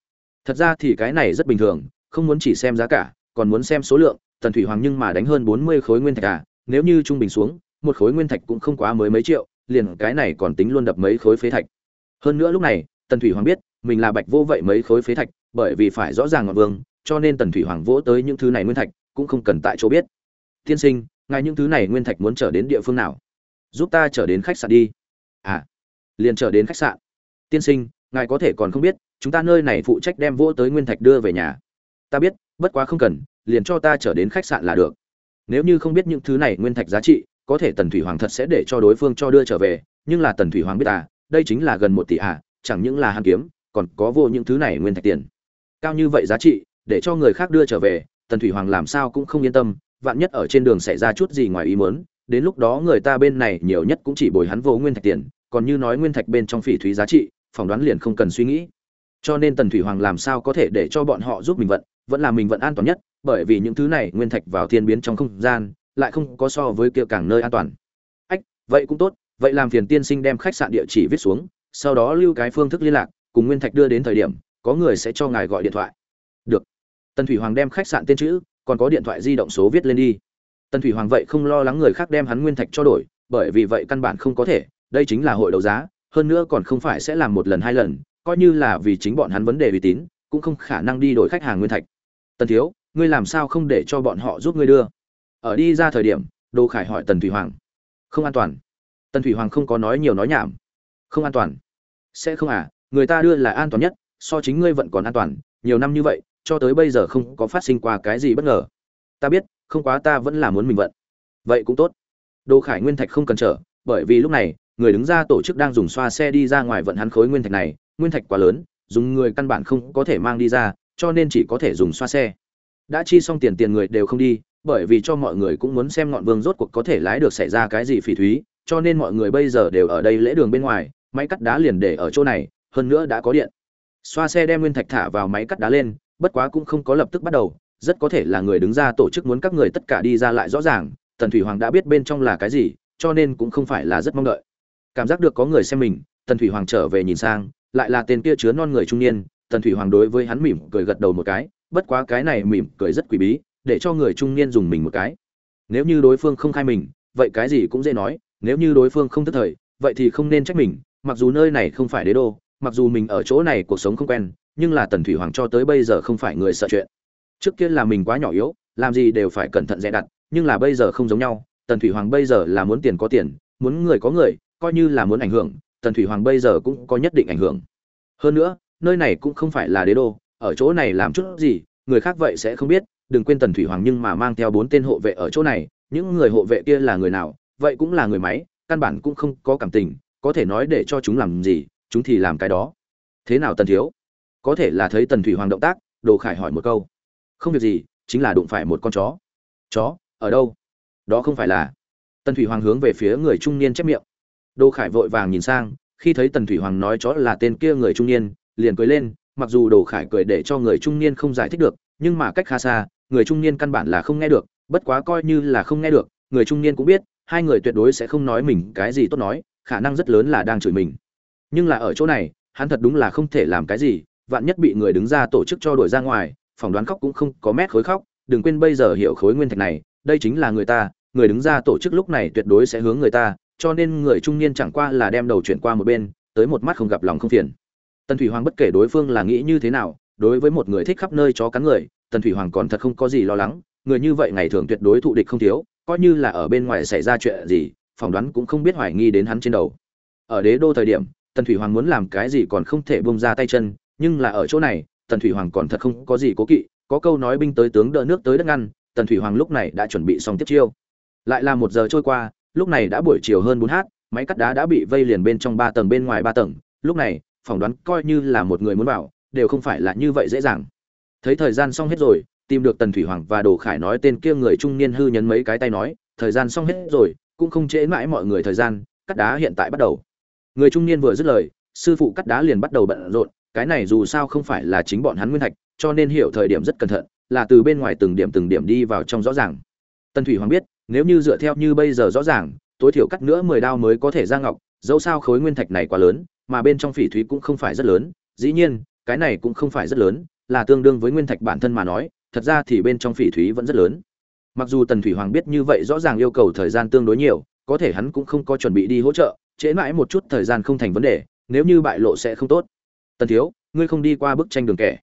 Thật ra thì cái này rất bình thường, không muốn chỉ xem giá cả, còn muốn xem số lượng, tần thủy hoàng nhưng mà đánh hơn bốn mươi khối nguyên thạch à nếu như trung bình xuống, một khối nguyên thạch cũng không quá mới mấy triệu, liền cái này còn tính luôn đập mấy khối phế thạch. Hơn nữa lúc này, tần thủy hoàng biết, mình là bạch vô vậy mấy khối phế thạch, bởi vì phải rõ ràng ngọn vương, cho nên tần thủy hoàng vỗ tới những thứ này nguyên thạch, cũng không cần tại chỗ biết. Tiên sinh, ngài những thứ này nguyên thạch muốn trở đến địa phương nào? Giúp ta trở đến khách sạn đi. À liền trở đến khách sạn. Tiên sinh, ngài có thể còn không biết, chúng ta nơi này phụ trách đem vỗ tới nguyên thạch đưa về nhà. Ta biết, bất quá không cần, liền cho ta trở đến khách sạn là được nếu như không biết những thứ này nguyên thạch giá trị, có thể tần thủy hoàng thật sẽ để cho đối phương cho đưa trở về, nhưng là tần thủy hoàng biết à đây chính là gần một tỷ à chẳng những là hàn kiếm, còn có vô những thứ này nguyên thạch tiền. Cao như vậy giá trị, để cho người khác đưa trở về, tần thủy hoàng làm sao cũng không yên tâm, vạn nhất ở trên đường xảy ra chút gì ngoài ý muốn, đến lúc đó người ta bên này nhiều nhất cũng chỉ bồi hắn vô nguyên thạch tiền, còn như nói nguyên thạch bên trong phỉ thúy giá trị, phỏng đoán liền không cần suy nghĩ. Cho nên tần thủy hoàng làm sao có thể để cho bọn họ giúp mình vận, vẫn là mình vận an toàn nhất bởi vì những thứ này nguyên thạch vào thiên biến trong không gian, lại không có so với kia càng nơi an toàn. Ách, vậy cũng tốt, vậy làm phiền tiên sinh đem khách sạn địa chỉ viết xuống, sau đó lưu cái phương thức liên lạc, cùng nguyên thạch đưa đến thời điểm, có người sẽ cho ngài gọi điện thoại. Được. Tần thủy hoàng đem khách sạn tên chữ, còn có điện thoại di động số viết lên đi. Tần thủy hoàng vậy không lo lắng người khác đem hắn nguyên thạch cho đổi, bởi vì vậy căn bản không có thể, đây chính là hội đấu giá, hơn nữa còn không phải sẽ làm một lần hai lần, coi như là vì chính bọn hắn vấn đề uy tín, cũng không khả năng đi đổi khách hàng nguyên thạch. Tần thiếu ngươi làm sao không để cho bọn họ giúp ngươi đưa? Ở đi ra thời điểm đồ khải hỏi tần thủy hoàng. Không an toàn. Tần thủy hoàng không có nói nhiều nói nhảm. Không an toàn. Sẽ không à người ta đưa là an toàn nhất, so chính ngươi vẫn còn an toàn. Nhiều năm như vậy, cho tới bây giờ không có phát sinh qua cái gì bất ngờ. Ta biết, không quá ta vẫn là muốn mình vận. Vậy cũng tốt. Đồ khải nguyên thạch không cần trở, bởi vì lúc này, người đứng ra tổ chức đang dùng xoa xe đi ra ngoài vận hắn khối nguyên thạch này. Nguyên thạch quá lớn, dùng người căn bản không có thể mang đi ra, cho nên chỉ có thể dùng xoa xe đã chi xong tiền tiền người đều không đi, bởi vì cho mọi người cũng muốn xem ngọn vương rốt cuộc có thể lái được xảy ra cái gì phỉ thúy, cho nên mọi người bây giờ đều ở đây lễ đường bên ngoài, máy cắt đá liền để ở chỗ này, hơn nữa đã có điện. Xoa xe đem nguyên thạch thả vào máy cắt đá lên, bất quá cũng không có lập tức bắt đầu, rất có thể là người đứng ra tổ chức muốn các người tất cả đi ra lại rõ ràng, tần thủy hoàng đã biết bên trong là cái gì, cho nên cũng không phải là rất mong đợi. Cảm giác được có người xem mình, tần thủy hoàng trở về nhìn sang, lại là tên kia chứa non người trung niên, tần thủy hoàng đối với hắn mỉm cười gật đầu một cái bất quá cái này mỉm cười rất quỷ bí, để cho người trung niên dùng mình một cái. Nếu như đối phương không khai mình, vậy cái gì cũng dễ nói, nếu như đối phương không tức thời, vậy thì không nên trách mình, mặc dù nơi này không phải đế đô, mặc dù mình ở chỗ này cuộc sống không quen, nhưng là tần thủy hoàng cho tới bây giờ không phải người sợ chuyện. Trước kia là mình quá nhỏ yếu, làm gì đều phải cẩn thận dè đặt nhưng là bây giờ không giống nhau, tần thủy hoàng bây giờ là muốn tiền có tiền, muốn người có người, coi như là muốn ảnh hưởng, tần thủy hoàng bây giờ cũng có nhất định ảnh hưởng. Hơn nữa, nơi này cũng không phải là đế đô ở chỗ này làm chút gì, người khác vậy sẽ không biết, đừng quên tần thủy hoàng nhưng mà mang theo bốn tên hộ vệ ở chỗ này, những người hộ vệ kia là người nào, vậy cũng là người máy, căn bản cũng không có cảm tình, có thể nói để cho chúng làm gì, chúng thì làm cái đó. Thế nào tần thiếu? Có thể là thấy tần thủy hoàng động tác, đồ khải hỏi một câu. Không việc gì, chính là đụng phải một con chó. Chó, ở đâu? Đó không phải là. Tần thủy hoàng hướng về phía người trung niên chép miệng. Đồ khải vội vàng nhìn sang, khi thấy tần thủy hoàng nói chó là tên kia người trung niên, liền cười lên mặc dù đồ khải cười để cho người trung niên không giải thích được, nhưng mà cách khá xa, người trung niên căn bản là không nghe được, bất quá coi như là không nghe được, người trung niên cũng biết, hai người tuyệt đối sẽ không nói mình cái gì tốt nói, khả năng rất lớn là đang chửi mình. Nhưng là ở chỗ này, hắn thật đúng là không thể làm cái gì, vạn nhất bị người đứng ra tổ chức cho đuổi ra ngoài, phỏng đoán khóc cũng không có mét khối khóc, đừng quên bây giờ hiểu khối nguyên thạch này, đây chính là người ta, người đứng ra tổ chức lúc này tuyệt đối sẽ hướng người ta, cho nên người trung niên chẳng qua là đem đầu chuyển qua một bên, tới một mắt không gặp lòng không phiền tần thủy hoàng bất kể đối phương là nghĩ như thế nào, đối với một người thích khắp nơi chó cắn người, tần thủy hoàng còn thật không có gì lo lắng, người như vậy ngày thường tuyệt đối thụ địch không thiếu, coi như là ở bên ngoài xảy ra chuyện gì, phỏng đoán cũng không biết hoài nghi đến hắn trên đầu. Ở đế đô thời điểm, tần thủy hoàng muốn làm cái gì còn không thể bông ra tay chân, nhưng là ở chỗ này, tần thủy hoàng còn thật không có gì cố kỵ, có câu nói binh tới tướng đỡ nước tới đất ngăn, tần thủy hoàng lúc này đã chuẩn bị xong tiếp chiêu. Lại là một giờ trôi qua, lúc này đã buổi chiều hơn bốn h máy cắt đá đã bị vây liền bên trong ba tầng bên ngoài ba tầng, lúc này phỏng đoán coi như là một người muốn vào, đều không phải là như vậy dễ dàng. Thấy thời gian xong hết rồi, tìm được tần thủy hoàng và đồ khải nói tên kia người trung niên hư nhấn mấy cái tay nói, thời gian xong hết rồi, cũng không trễ mãi mọi người thời gian, cắt đá hiện tại bắt đầu. Người trung niên vừa dứt lời, sư phụ cắt đá liền bắt đầu bận rộn, cái này dù sao không phải là chính bọn hắn nguyên thạch, cho nên hiểu thời điểm rất cẩn thận, là từ bên ngoài từng điểm từng điểm đi vào trong rõ ràng. Tần thủy hoàng biết, nếu như dựa theo như bây giờ rõ ràng, tối thiểu cắt nữa mười đao mới có thể ra ngọc, dẫu sao khối nguyên thạch này quá lớn mà bên trong phỉ thúy cũng không phải rất lớn, dĩ nhiên, cái này cũng không phải rất lớn, là tương đương với nguyên thạch bản thân mà nói, thật ra thì bên trong phỉ thúy vẫn rất lớn. Mặc dù tần thủy hoàng biết như vậy rõ ràng yêu cầu thời gian tương đối nhiều, có thể hắn cũng không có chuẩn bị đi hỗ trợ, trễ mãi một chút thời gian không thành vấn đề, nếu như bại lộ sẽ không tốt. Tần thiếu, ngươi không đi qua bức tranh đường kẻ.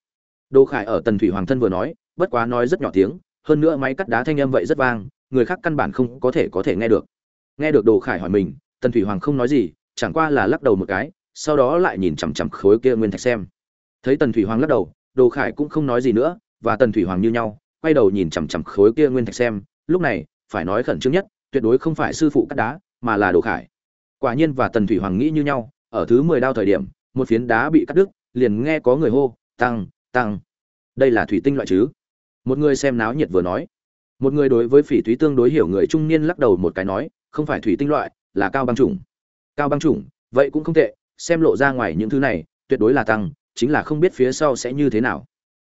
Đô khải ở tần thủy hoàng thân vừa nói, bất quá nói rất nhỏ tiếng, hơn nữa máy cắt đá thanh âm vậy rất vang, người khác căn bản không có thể có thể nghe được. Nghe được đồ khải hỏi mình, tần thủy hoàng không nói gì, chẳng qua là lắc đầu một cái sau đó lại nhìn chằm chằm khối kia nguyên thạch xem. Thấy tần thủy hoàng lắc đầu, đồ khải cũng không nói gì nữa, và tần thủy hoàng như nhau, quay đầu nhìn chằm chằm khối kia nguyên thạch xem, lúc này, phải nói khẩn trương nhất, tuyệt đối không phải sư phụ cắt đá, mà là đồ khải. Quả nhiên và tần thủy hoàng nghĩ như nhau, ở thứ mười đao thời điểm, một phiến đá bị cắt đứt, liền nghe có người hô, tăng tăng. Đây là thủy tinh loại chứ? Một người xem náo nhiệt vừa nói. Một người đối với phỉ thúy tương đối hiểu người trung niên lắc đầu một cái nói, không phải thủy tinh loại, là cao băng chủng. Cao băng chủng? Vậy cũng không tệ xem lộ ra ngoài những thứ này, tuyệt đối là tăng, chính là không biết phía sau sẽ như thế nào.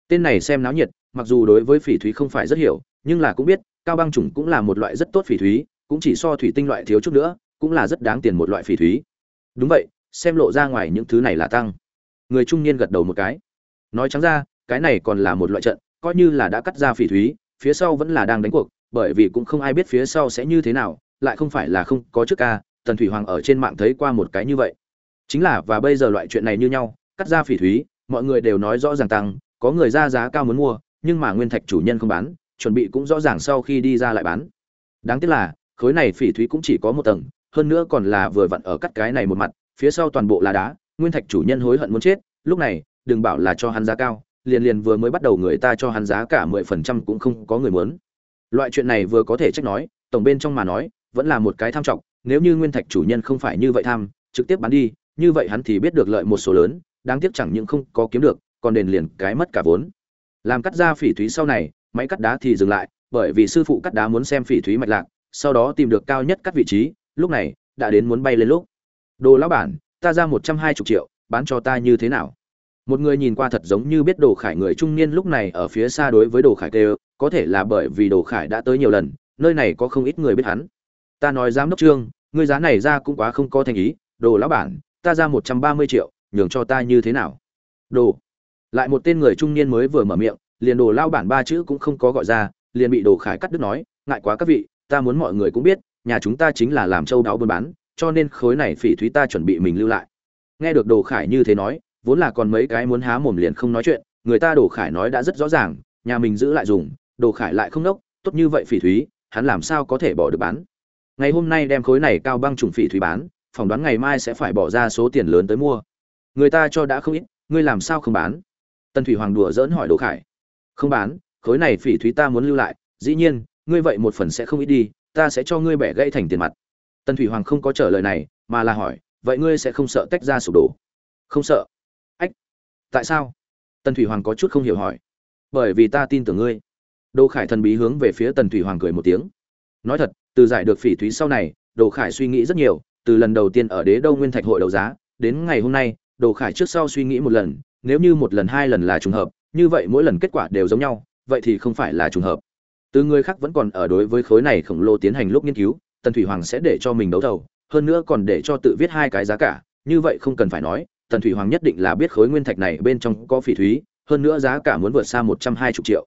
Tên này xem náo nhiệt, mặc dù đối với phỉ thúy không phải rất hiểu, nhưng là cũng biết, cao băng trùng cũng là một loại rất tốt phỉ thúy, cũng chỉ so thủy tinh loại thiếu chút nữa, cũng là rất đáng tiền một loại phỉ thúy. Đúng vậy, xem lộ ra ngoài những thứ này là tăng. Người trung niên gật đầu một cái. Nói trắng ra, cái này còn là một loại trận, coi như là đã cắt ra phỉ thúy, phía sau vẫn là đang đánh cuộc, bởi vì cũng không ai biết phía sau sẽ như thế nào, lại không phải là không có trước ca, tần thủy hoàng ở trên mạng thấy qua một cái như vậy chính là và bây giờ loại chuyện này như nhau, cắt ra phỉ thúy, mọi người đều nói rõ ràng tăng, có người ra giá cao muốn mua, nhưng mà nguyên thạch chủ nhân không bán, chuẩn bị cũng rõ ràng sau khi đi ra lại bán. Đáng tiếc là, khối này phỉ thúy cũng chỉ có một tầng, hơn nữa còn là vừa vặn ở cắt cái này một mặt, phía sau toàn bộ là đá, nguyên thạch chủ nhân hối hận muốn chết, lúc này, đừng bảo là cho hắn giá cao, liền liền vừa mới bắt đầu người ta cho hắn giá cả mười phần trăm cũng không có người muốn. Loại chuyện này vừa có thể trách nói, tổng bên trong mà nói, vẫn là một cái tham trọng, nếu như nguyên thạch chủ nhân không phải như vậy tham, trực tiếp bán đi như vậy hắn thì biết được lợi một số lớn, đáng tiếc chẳng những không có kiếm được, còn đền liền cái mất cả vốn. Làm cắt ra phỉ thúy sau này, máy cắt đá thì dừng lại, bởi vì sư phụ cắt đá muốn xem phỉ thúy mạch lạc, sau đó tìm được cao nhất cắt vị trí, lúc này, đã đến muốn bay lên lúc. Đồ lão bản, ta ra một trăm hai mươi triệu, bán cho ta như thế nào? Một người nhìn qua thật giống như biết đồ khải người trung niên lúc này ở phía xa đối với đồ khải kêu, có thể là bởi vì đồ khải đã tới nhiều lần, nơi này có không ít người biết hắn. Ta nói giám đốc trương ngươi giá này ra cũng quá không có thành ý, đồ lão bản ta ra một trăm ba mươi triệu, nhường cho ta như thế nào? Đồ. Lại một tên người trung niên mới vừa mở miệng, liền đồ lao bản ba chữ cũng không có gọi ra, liền bị đồ khải cắt đứt nói, ngại quá các vị, ta muốn mọi người cũng biết, nhà chúng ta chính là làm châu đáo buôn bán, cho nên khối này phỉ thúy ta chuẩn bị mình lưu lại. Nghe được đồ khải như thế nói, vốn là còn mấy cái muốn há mồm liền không nói chuyện, người ta đồ khải nói đã rất rõ ràng, nhà mình giữ lại dùng, đồ khải lại không nốc, tốt như vậy phỉ thúy, hắn làm sao có thể bỏ được bán? Ngày hôm nay đem khối này cao băng trùng phỉ thúy bán phỏng đoán ngày mai sẽ phải bỏ ra số tiền lớn tới mua. Người ta cho đã không ít, ngươi làm sao không bán? Tần thủy hoàng đùa dỡn hỏi Đỗ khải. Không bán, khối này phỉ thúy ta muốn lưu lại, dĩ nhiên, ngươi vậy một phần sẽ không ít đi, ta sẽ cho ngươi bẻ gãy thành tiền mặt. Tần thủy hoàng không có trả lời này, mà là hỏi, vậy ngươi sẽ không sợ tách ra sụp đổ? Không sợ. Ách, tại sao? Tần thủy hoàng có chút không hiểu hỏi. Bởi vì ta tin tưởng ngươi. Đỗ khải thần bí hướng về phía tần thủy hoàng cười một tiếng. Nói thật, từ giải được phỉ thúy sau này, đồ khải suy nghĩ rất nhiều từ lần đầu tiên ở đế đâu nguyên thạch hội đấu giá, đến ngày hôm nay, đồ khải trước sau suy nghĩ một lần, nếu như một lần hai lần là trùng hợp, như vậy mỗi lần kết quả đều giống nhau, vậy thì không phải là trùng hợp. Từ người khác vẫn còn ở đối với khối này khổng lồ tiến hành lúc nghiên cứu, tần thủy hoàng sẽ để cho mình đấu thầu, hơn nữa còn để cho tự viết hai cái giá cả, như vậy không cần phải nói, tần thủy hoàng nhất định là biết khối nguyên thạch này bên trong có phỉ thúy, hơn nữa giá cả muốn vượt xa một trăm hai mươi triệu.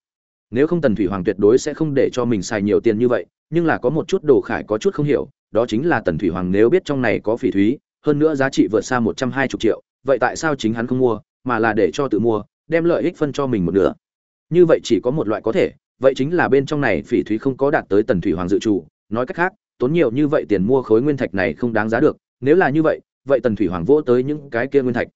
Nếu không tần thủy hoàng tuyệt đối sẽ không để cho mình xài nhiều tiền như vậy, nhưng là có một chút đồ khải có chút không hiểu đó chính là tần thủy hoàng nếu biết trong này có phỉ thúy, hơn nữa giá trị vượt xa một trăm hai mươi triệu, vậy tại sao chính hắn không mua, mà là để cho tự mua, đem lợi ích phân cho mình một nửa? Như vậy chỉ có một loại có thể, vậy chính là bên trong này phỉ thúy không có đạt tới tần thủy hoàng dự trù. Nói cách khác, tốn nhiều như vậy tiền mua khối nguyên thạch này không đáng giá được, nếu là như vậy vậy tần thủy hoàng vỗ tới những cái kia nguyên thạch.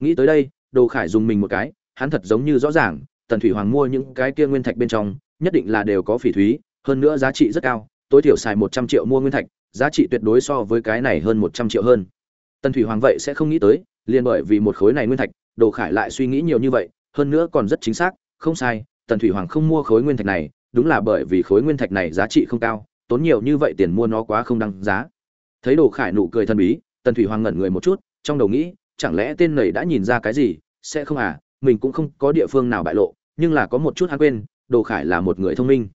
Nghĩ tới đây, đồ khải dùng mình một cái, hắn thật giống như rõ ràng, tần thủy hoàng mua những cái kia nguyên thạch bên trong, nhất định là đều có phỉ thúy, hơn nữa giá trị rất cao, tối thiểu xài một trăm triệu mua nguyên thạch giá trị tuyệt đối so với cái này hơn một trăm triệu hơn. Tần thủy hoàng vậy sẽ không nghĩ tới, liền bởi vì một khối này nguyên thạch, đồ khải lại suy nghĩ nhiều như vậy, hơn nữa còn rất chính xác, không sai, tần thủy hoàng không mua khối nguyên thạch này, đúng là bởi vì khối nguyên thạch này giá trị không cao, tốn nhiều như vậy tiền mua nó quá không đăng giá. Thấy đồ khải nụ cười thần bí, tần thủy hoàng ngẩn người một chút, trong đầu nghĩ, chẳng lẽ tên này đã nhìn ra cái gì, sẽ không à mình cũng không có địa phương nào bại lộ, nhưng là có một chút hắn quên, đồ khải là một người thông minh.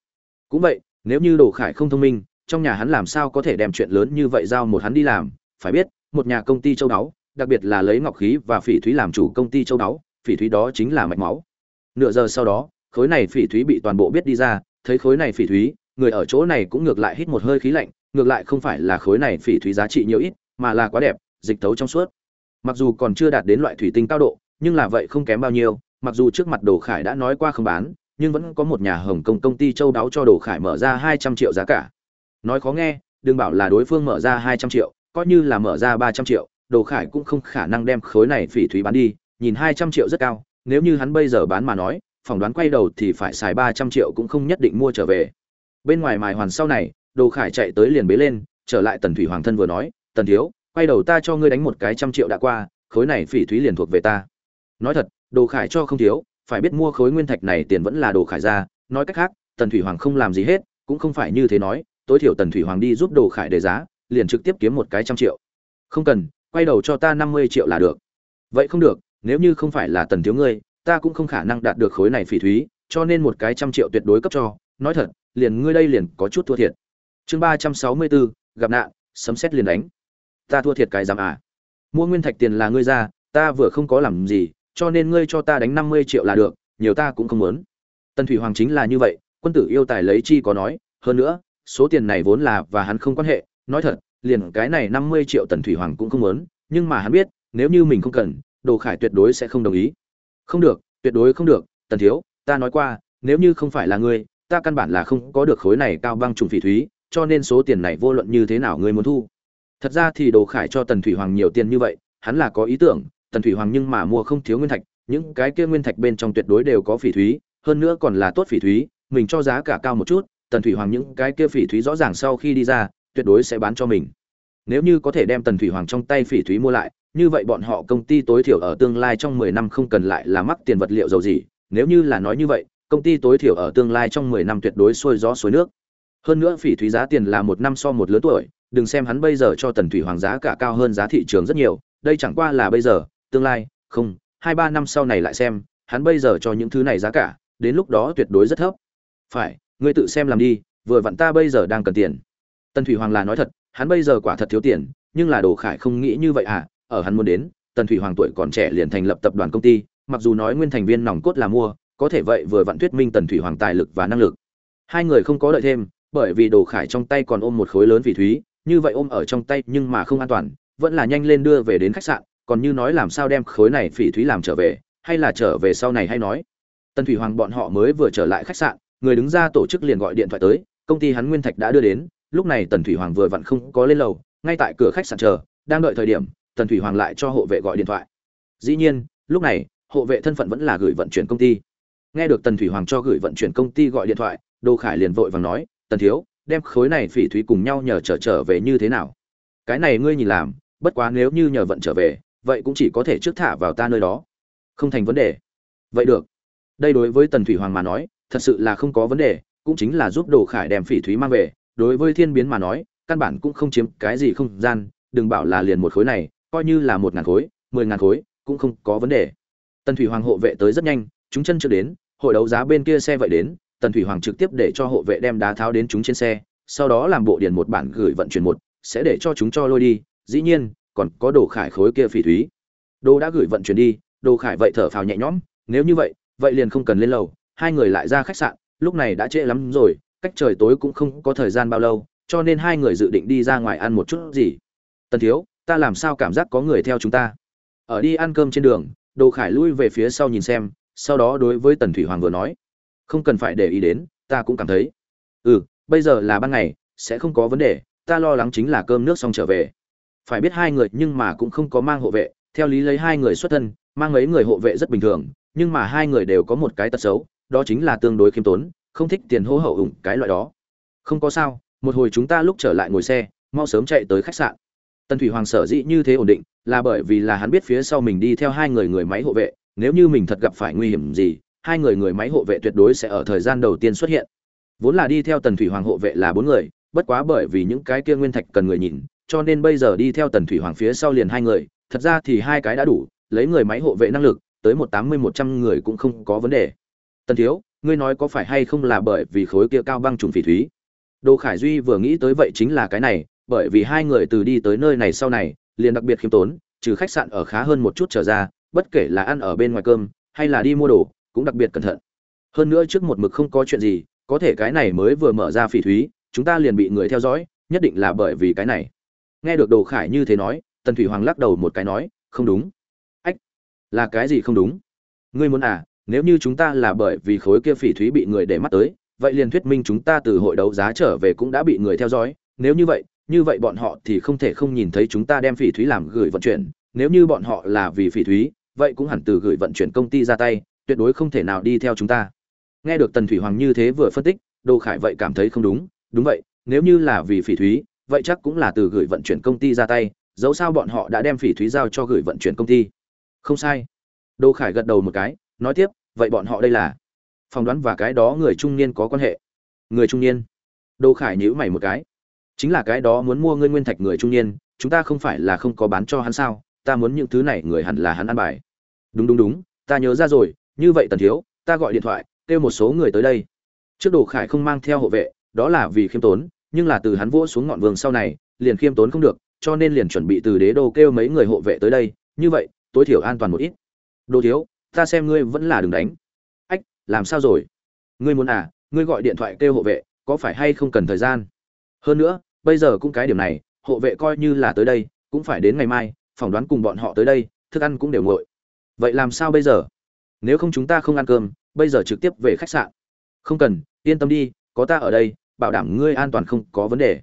Cũng vậy, nếu như đồ khải không thông minh trong nhà hắn làm sao có thể đem chuyện lớn như vậy giao một hắn đi làm, phải biết, một nhà công ty châu đáo, đặc biệt là lấy ngọc khí và phỉ thúy làm chủ công ty châu đáo, phỉ thúy đó chính là mạch máu. Nửa giờ sau đó, khối này phỉ thúy bị toàn bộ biết đi ra, thấy khối này phỉ thúy, người ở chỗ này cũng ngược lại hít một hơi khí lạnh, ngược lại không phải là khối này phỉ thúy giá trị nhiều ít, mà là quá đẹp, dịch tấu trong suốt. Mặc dù còn chưa đạt đến loại thủy tinh cao độ, nhưng là vậy không kém bao nhiêu, mặc dù trước mặt đồ khải đã nói qua không bán, nhưng vẫn có một nhà hồng kông công ty châu đáo cho đồ khải mở ra hai trăm triệu giá cả nói khó nghe, đừng bảo là đối phương mở ra hai trăm triệu, coi như là mở ra ba trăm triệu, đồ khải cũng không khả năng đem khối này phỉ thúy bán đi, nhìn hai trăm triệu rất cao, nếu như hắn bây giờ bán mà nói, phỏng đoán quay đầu thì phải xài ba trăm triệu cũng không nhất định mua trở về. Bên ngoài mài hoàn sau này, đồ khải chạy tới liền bế lên, trở lại tần thủy hoàng thân vừa nói, tần thiếu, quay đầu ta cho ngươi đánh một cái trăm triệu đã qua, khối này phỉ thúy liền thuộc về ta. Nói thật, đồ khải cho không thiếu, phải biết mua khối nguyên thạch này tiền vẫn là đồ khải ra, nói cách khác, tần thủy hoàng không làm gì hết, cũng không phải như thế nói tối thiểu tần thủy hoàng đi giúp đồ khải đề giá, liền trực tiếp kiếm một cái trăm triệu. Không cần, quay đầu cho ta năm mươi triệu là được. Vậy không được, nếu như không phải là tần thiếu ngươi, ta cũng không khả năng đạt được khối này phỉ thúy, cho nên một cái trăm triệu tuyệt đối cấp cho. Nói thật, liền ngươi đây liền có chút thua thiệt. Chương ba trăm sáu mươi bốn, gặp nạn, sấm xét liền đánh. Ta thua thiệt cái giảm à. Mua nguyên thạch tiền là ngươi ra, ta vừa không có làm gì, cho nên ngươi cho ta đánh năm mươi triệu là được, nhiều ta cũng không muốn. Tần thủy hoàng chính là như vậy, quân tử yêu tài lấy chi có nói, hơn nữa số tiền này vốn là và hắn không quan hệ, nói thật, liền cái này năm mươi triệu tần thủy hoàng cũng không muốn, nhưng mà hắn biết, nếu như mình không cần, đồ khải tuyệt đối sẽ không đồng ý. Không được, tuyệt đối không được, tần thiếu, ta nói qua, nếu như không phải là ngươi, ta căn bản là không có được khối này cao băng trùng phỉ thúy, cho nên số tiền này vô luận như thế nào ngươi muốn thu. Thật ra thì đồ khải cho tần thủy hoàng nhiều tiền như vậy, hắn là có ý tưởng, tần thủy hoàng nhưng mà mua không thiếu nguyên thạch, những cái kia nguyên thạch bên trong tuyệt đối đều có phỉ thúy, hơn nữa còn là tốt phỉ thúy, mình cho giá cả cao một chút tần thủy hoàng những cái kia phỉ thúy rõ ràng sau khi đi ra, tuyệt đối sẽ bán cho mình. Nếu như có thể đem tần thủy hoàng trong tay phỉ thúy mua lại, như vậy bọn họ công ty tối thiểu ở tương lai trong 10 năm không cần lại là mắc tiền vật liệu dầu gì. Nếu như là nói như vậy, công ty tối thiểu ở tương lai trong 10 năm tuyệt đối xuôi gió xuôi nước. Hơn nữa phỉ thúy giá tiền là một năm so một lứa tuổi, đừng xem hắn bây giờ cho tần thủy hoàng giá cả cao hơn giá thị trường rất nhiều, đây chẳng qua là bây giờ, tương lai, không, hai ba năm sau này lại xem, hắn bây giờ cho những thứ này giá cả, đến lúc đó tuyệt đối rất thấp. Phải ngươi tự xem làm đi, vừa vặn ta bây giờ đang cần tiền. Tần thủy hoàng là nói thật, hắn bây giờ quả thật thiếu tiền, nhưng là đồ khải không nghĩ như vậy à ở hắn muốn đến, tần thủy hoàng tuổi còn trẻ liền thành lập tập đoàn công ty, mặc dù nói nguyên thành viên nòng cốt là mua, có thể vậy vừa vặn thuyết minh tần thủy hoàng tài lực và năng lực. Hai người không có đợi thêm, bởi vì đồ khải trong tay còn ôm một khối lớn phỉ thúy, như vậy ôm ở trong tay nhưng mà không an toàn, vẫn là nhanh lên đưa về đến khách sạn, còn như nói làm sao đem khối này phỉ thúy làm trở về, hay là trở về sau này hay nói. Tần thủy hoàng bọn họ mới vừa trở lại khách sạn người đứng ra tổ chức liền gọi điện thoại tới, công ty hắn nguyên thạch đã đưa đến, lúc này tần thủy hoàng vừa vặn không có lên lầu, ngay tại cửa khách sạn chờ, đang đợi thời điểm, tần thủy hoàng lại cho hộ vệ gọi điện thoại. Dĩ nhiên, lúc này, hộ vệ thân phận vẫn là gửi vận chuyển công ty. Nghe được tần thủy hoàng cho gửi vận chuyển công ty gọi điện thoại, đô khải liền vội vàng nói, tần thiếu, đem khối này phỉ thúy cùng nhau nhờ trở trở về như thế nào? Cái này ngươi nhìn làm, bất quá nếu như nhờ vận trở về, vậy cũng chỉ có thể trước thả vào ta nơi đó. Không thành vấn đề. Vậy được. Đây đối với tần thủy hoàng mà nói thật sự là không có vấn đề, cũng chính là giúp đồ khải đem phỉ thúy mang về. Đối với thiên biến mà nói, căn bản cũng không chiếm cái gì không gian, đừng bảo là liền một khối này, coi như là một ngàn khối, mười ngàn khối, cũng không có vấn đề. Tần thủy hoàng hộ vệ tới rất nhanh, chúng chân chưa đến, hội đấu giá bên kia xe vậy đến, tần thủy hoàng trực tiếp để cho hộ vệ đem đá tháo đến chúng trên xe, sau đó làm bộ điền một bản gửi vận chuyển một, sẽ để cho chúng cho lôi đi. Dĩ nhiên, còn có đồ khải khối kia phỉ thúy. Đồ đã gửi vận chuyển đi, đồ khải vậy thở phào nhẹ nhõm, nếu như vậy vậy liền không cần lên lầu hai người lại ra khách sạn, lúc này đã trễ lắm rồi, cách trời tối cũng không có thời gian bao lâu, cho nên hai người dự định đi ra ngoài ăn một chút gì. Tần thiếu, ta làm sao cảm giác có người theo chúng ta? Ở đi ăn cơm trên đường, đồ khải lui về phía sau nhìn xem, sau đó đối với tần thủy hoàng vừa nói. Không cần phải để ý đến, ta cũng cảm thấy. Ừ bây giờ là ban ngày, sẽ không có vấn đề, ta lo lắng chính là cơm nước xong trở về. Phải biết hai người nhưng mà cũng không có mang hộ vệ, theo lý lấy hai người xuất thân, mang mấy người hộ vệ rất bình thường, nhưng mà hai người đều có một cái tật xấu đó chính là tương đối khiêm tốn, không thích tiền hô hậu ủng cái loại đó. Không có sao, một hồi chúng ta lúc trở lại ngồi xe, mau sớm chạy tới khách sạn. Tần thủy hoàng sở dĩ như thế ổn định, là bởi vì là hắn biết phía sau mình đi theo hai người người máy hộ vệ, nếu như mình thật gặp phải nguy hiểm gì, hai người người máy hộ vệ tuyệt đối sẽ ở thời gian đầu tiên xuất hiện. Vốn là đi theo tần thủy hoàng hộ vệ là bốn người, bất quá bởi vì những cái kia nguyên thạch cần người nhìn, cho nên bây giờ đi theo tần thủy hoàng phía sau liền hai người, thật ra thì hai cái đã đủ, lấy người máy hộ vệ năng lực, tới một tám mươi một trăm người cũng không có vấn đề tần thiếu, ngươi nói có phải hay không là bởi vì khối kia cao băng trùng phỉ thúy? Đồ khải duy vừa nghĩ tới vậy chính là cái này, bởi vì hai người từ đi tới nơi này sau này, liền đặc biệt khiêm tốn, trừ khách sạn ở khá hơn một chút trở ra, bất kể là ăn ở bên ngoài cơm, hay là đi mua đồ, cũng đặc biệt cẩn thận. Hơn nữa trước một mực không có chuyện gì, có thể cái này mới vừa mở ra phỉ thúy, chúng ta liền bị người theo dõi, nhất định là bởi vì cái này. Nghe được đồ khải như thế nói, tần thủy hoàng lắc đầu một cái nói, không đúng. Ách, là cái gì không đúng? Ngươi muốn à nếu như chúng ta là bởi vì khối kia phỉ thúy bị người để mắt tới, vậy liền thuyết minh chúng ta từ hội đấu giá trở về cũng đã bị người theo dõi. Nếu như vậy như vậy bọn họ thì không thể không nhìn thấy chúng ta đem phỉ thúy làm gửi vận chuyển. Nếu như bọn họ là vì phỉ thúy, vậy cũng hẳn từ gửi vận chuyển công ty ra tay, tuyệt đối không thể nào đi theo chúng ta. Nghe được tần thủy hoàng như thế vừa phân tích, đồ khải vậy cảm thấy không đúng. Đúng vậy, nếu như là vì phỉ thúy, vậy chắc cũng là từ gửi vận chuyển công ty ra tay. Dẫu sao bọn họ đã đem phỉ thúy giao cho gửi vận chuyển công ty. Không sai. Đồ khải gật đầu một cái nói tiếp, vậy bọn họ đây là? Phỏng đoán và cái đó người trung niên có quan hệ. Người trung niên? Đô khải nhíu mày một cái. Chính là cái đó muốn mua ngươi nguyên thạch người trung niên, chúng ta không phải là không có bán cho hắn sao? Ta muốn những thứ này người hẳn là hắn ăn bài. Đúng đúng đúng, ta nhớ ra rồi, như vậy tần thiếu, ta gọi điện thoại, kêu một số người tới đây. Trước đồ khải không mang theo hộ vệ, đó là vì khiêm tốn, nhưng là từ hắn vỗ xuống ngọn vương sau này, liền khiêm tốn không được, cho nên liền chuẩn bị từ đế đô kêu mấy người hộ vệ tới đây. Như vậy, tối thiểu an toàn một ít. Đồ thiếu ta xem ngươi vẫn là đừng đánh. Ách, làm sao rồi? Ngươi muốn à ngươi gọi điện thoại kêu hộ vệ, có phải hay không cần thời gian? Hơn nữa, bây giờ cũng cái điểm này, hộ vệ coi như là tới đây, cũng phải đến ngày mai, phỏng đoán cùng bọn họ tới đây, thức ăn cũng đều nguội. Vậy làm sao bây giờ? Nếu không chúng ta không ăn cơm, bây giờ trực tiếp về khách sạn. Không cần, yên tâm đi, có ta ở đây, bảo đảm ngươi an toàn không có vấn đề.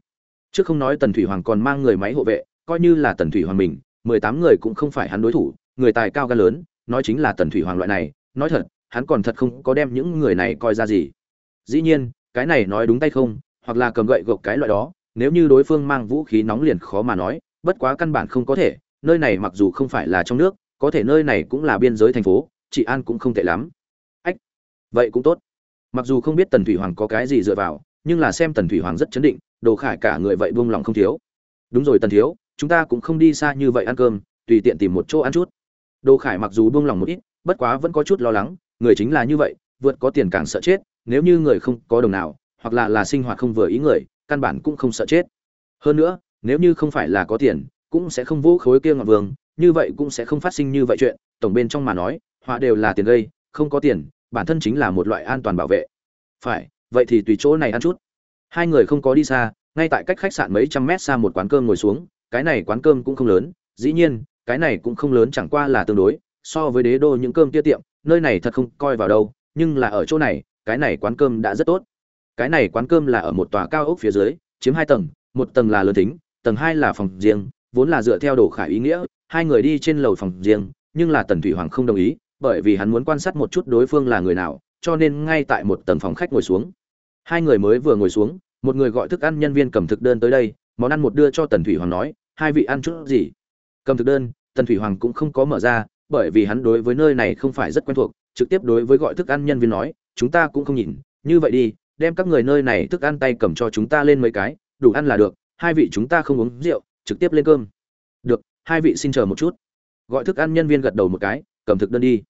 Chứ không nói tần thủy hoàng còn mang người máy hộ vệ, coi như là tần thủy hoàng mình, mười tám người cũng không phải hắn đối thủ, người tài cao gan lớn nói chính là tần thủy hoàng loại này, nói thật, hắn còn thật không có đem những người này coi ra gì. Dĩ nhiên, cái này nói đúng tay không, hoặc là cầm gậy gộc cái loại đó, nếu như đối phương mang vũ khí nóng liền khó mà nói, bất quá căn bản không có thể, nơi này mặc dù không phải là trong nước, có thể nơi này cũng là biên giới thành phố chị an cũng không tệ lắm. Ách, vậy cũng tốt. Mặc dù không biết tần thủy hoàng có cái gì dựa vào, nhưng là xem tần thủy hoàng rất chấn định, đồ khải cả người vậy buông lòng không thiếu. Đúng rồi tần thiếu, chúng ta cũng không đi xa như vậy ăn cơm, tùy tiện tìm một chỗ ăn chút đồ khải mặc dù buông lòng một ít, bất quá vẫn có chút lo lắng, người chính là như vậy, vượt có tiền càng sợ chết, nếu như người không có đồng nào, hoặc là là sinh hoạt không vừa ý người, căn bản cũng không sợ chết. Hơn nữa, nếu như không phải là có tiền, cũng sẽ không vũ khối kia ngọn vương, như vậy cũng sẽ không phát sinh như vậy chuyện, tổng bên trong mà nói, họa đều là tiền gây, không có tiền, bản thân chính là một loại an toàn bảo vệ. Phải, vậy thì tùy chỗ này ăn chút. Hai người không có đi xa, ngay tại cách khách sạn mấy trăm mét xa một quán cơm ngồi xuống, cái này quán cơm cũng không lớn, dĩ nhiên cái này cũng không lớn chẳng qua là tương đối, so với đế đô những cơm kia tiệm, nơi này thật không coi vào đâu, nhưng là ở chỗ này, cái này quán cơm đã rất tốt. Cái này quán cơm là ở một tòa cao ốc phía dưới, chiếm hai tầng, một tầng là lớn tính, tầng hai là phòng riêng, vốn là dựa theo đồ khải ý nghĩa, hai người đi trên lầu phòng riêng, nhưng là tần thủy hoàng không đồng ý, bởi vì hắn muốn quan sát một chút đối phương là người nào, cho nên ngay tại một tầng phòng khách ngồi xuống. Hai người mới vừa ngồi xuống, một người gọi thức ăn nhân viên cầm thực đơn tới đây, món ăn một đưa cho tần thủy hoàng nói, hai vị ăn chút gì? Cầm thực đơn, tần thủy hoàng cũng không có mở ra, bởi vì hắn đối với nơi này không phải rất quen thuộc, trực tiếp đối với gọi thức ăn nhân viên nói, chúng ta cũng không nhìn, như vậy đi, đem các người nơi này thức ăn tay cầm cho chúng ta lên mấy cái, đủ ăn là được, hai vị chúng ta không uống rượu, trực tiếp lên cơm. Được, hai vị xin chờ một chút. Gọi thức ăn nhân viên gật đầu một cái, cầm thực đơn đi.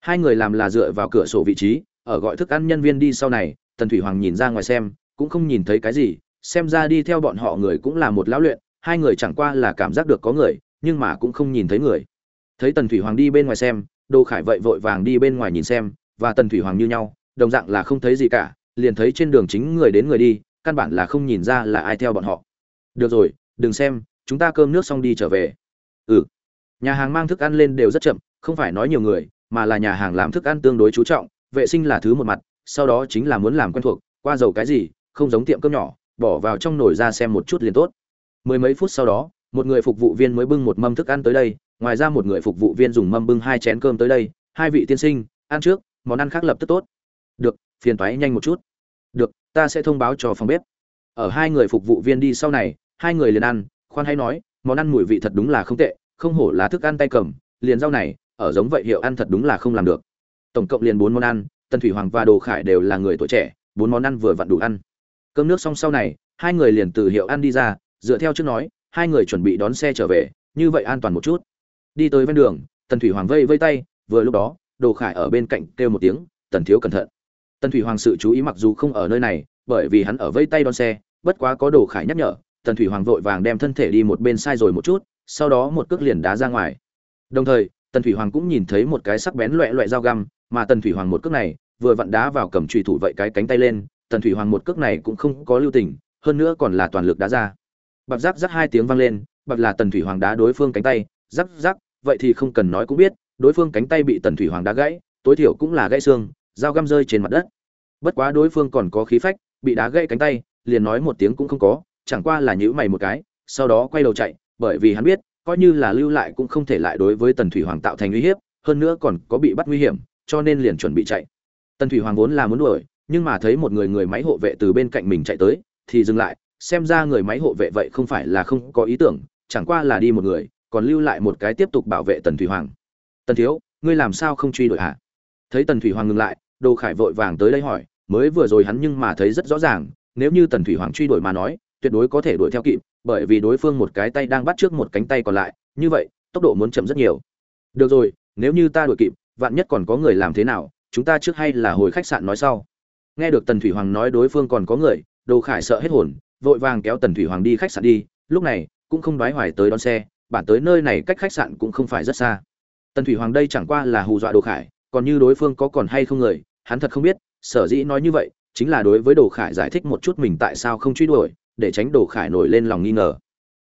Hai người làm là dựa vào cửa sổ vị trí, ở gọi thức ăn nhân viên đi sau này, tần thủy hoàng nhìn ra ngoài xem, cũng không nhìn thấy cái gì, xem ra đi theo bọn họ người cũng là một lão luyện, hai người chẳng qua là cảm giác được có người nhưng mà cũng không nhìn thấy người. Thấy tần thủy hoàng đi bên ngoài xem, đồ khải vậy vội vàng đi bên ngoài nhìn xem, và tần thủy hoàng như nhau, đồng dạng là không thấy gì cả, liền thấy trên đường chính người đến người đi, căn bản là không nhìn ra là ai theo bọn họ. Được rồi, đừng xem, chúng ta cơm nước xong đi trở về. Ừ. Nhà hàng mang thức ăn lên đều rất chậm, không phải nói nhiều người, mà là nhà hàng làm thức ăn tương đối chú trọng, vệ sinh là thứ một mặt, sau đó chính là muốn làm quen thuộc, qua dầu cái gì, không giống tiệm cơm nhỏ, bỏ vào trong nồi ra xem một chút liền tốt. Mười mấy phút sau đó một người phục vụ viên mới bưng một mâm thức ăn tới đây, ngoài ra một người phục vụ viên dùng mâm bưng hai chén cơm tới đây, hai vị tiên sinh, ăn trước, món ăn khác lập tức tốt. Được, phiền toái nhanh một chút. Được, ta sẽ thông báo cho phòng bếp. Ở hai người phục vụ viên đi sau này, hai người liền ăn, khoan hay nói, món ăn mùi vị thật đúng là không tệ, không hổ là thức ăn tay cầm, liền rau này, ở giống vậy hiệu ăn thật đúng là không làm được. Tổng cộng liền bốn món ăn, tần thủy hoàng và đồ khải đều là người tuổi trẻ, bốn món ăn vừa vặn đủ ăn. Cơm nước xong sau này, hai người liền từ hiệu ăn đi ra, dựa theo trước nói hai người chuẩn bị đón xe trở về, như vậy an toàn một chút. Đi tới ven đường, tần thủy hoàng vây vây tay, vừa lúc đó, đồ khải ở bên cạnh kêu một tiếng, tần thiếu cẩn thận. Tần thủy hoàng sự chú ý mặc dù không ở nơi này, bởi vì hắn ở vây tay đón xe, bất quá có đồ khải nhắc nhở, tần thủy hoàng vội vàng đem thân thể đi một bên sai rồi một chút, sau đó một cước liền đá ra ngoài. Đồng thời, tần thủy hoàng cũng nhìn thấy một cái sắc bén loẹ loẹ dao găm, mà tần thủy hoàng một cước này, vừa vặn đá vào cầm trùy thủ vậy cái cánh tay lên, tần thủy hoàng một cước này cũng không có lưu tình, hơn nữa còn là toàn lực đá ra bạc rắc rắc hai tiếng vang lên, bạc là tần thủy hoàng đá đối phương cánh tay rắc rắc vậy thì không cần nói cũng biết, đối phương cánh tay bị tần thủy hoàng đá gãy, tối thiểu cũng là gãy xương, dao găm rơi trên mặt đất. Bất quá đối phương còn có khí phách, bị đá gãy cánh tay, liền nói một tiếng cũng không có, chẳng qua là nhữ mày một cái, sau đó quay đầu chạy, bởi vì hắn biết, coi như là lưu lại cũng không thể lại đối với tần thủy hoàng tạo thành uy hiếp, hơn nữa còn có bị bắt nguy hiểm, cho nên liền chuẩn bị chạy. Tần thủy hoàng vốn là muốn đuổi, nhưng mà thấy một người người máy hộ vệ từ bên cạnh mình chạy tới, thì dừng lại xem ra người máy hộ vệ vậy không phải là không có ý tưởng, chẳng qua là đi một người, còn lưu lại một cái tiếp tục bảo vệ tần thủy hoàng. Tần thiếu, ngươi làm sao không truy đuổi hả? Thấy tần thủy hoàng ngừng lại, đồ khải vội vàng tới đây hỏi, mới vừa rồi hắn nhưng mà thấy rất rõ ràng, nếu như tần thủy hoàng truy đuổi mà nói, tuyệt đối có thể đuổi theo kịp, bởi vì đối phương một cái tay đang bắt trước một cánh tay còn lại, như vậy, tốc độ muốn chậm rất nhiều. Được rồi, nếu như ta đuổi kịp, vạn nhất còn có người làm thế nào, chúng ta trước hay là hồi khách sạn nói sau. Nghe được tần thủy hoàng nói đối phương còn có người, đồ khải sợ hết hồn vội vàng kéo tần thủy hoàng đi khách sạn đi, lúc này, cũng không đoái hoài tới đón xe, bản tới nơi này cách khách sạn cũng không phải rất xa. Tần thủy hoàng đây chẳng qua là hù dọa đồ khải, còn như đối phương có còn hay không người, hắn thật không biết, sở dĩ nói như vậy, chính là đối với đồ khải giải thích một chút mình tại sao không truy đuổi, để tránh đồ khải nổi lên lòng nghi ngờ.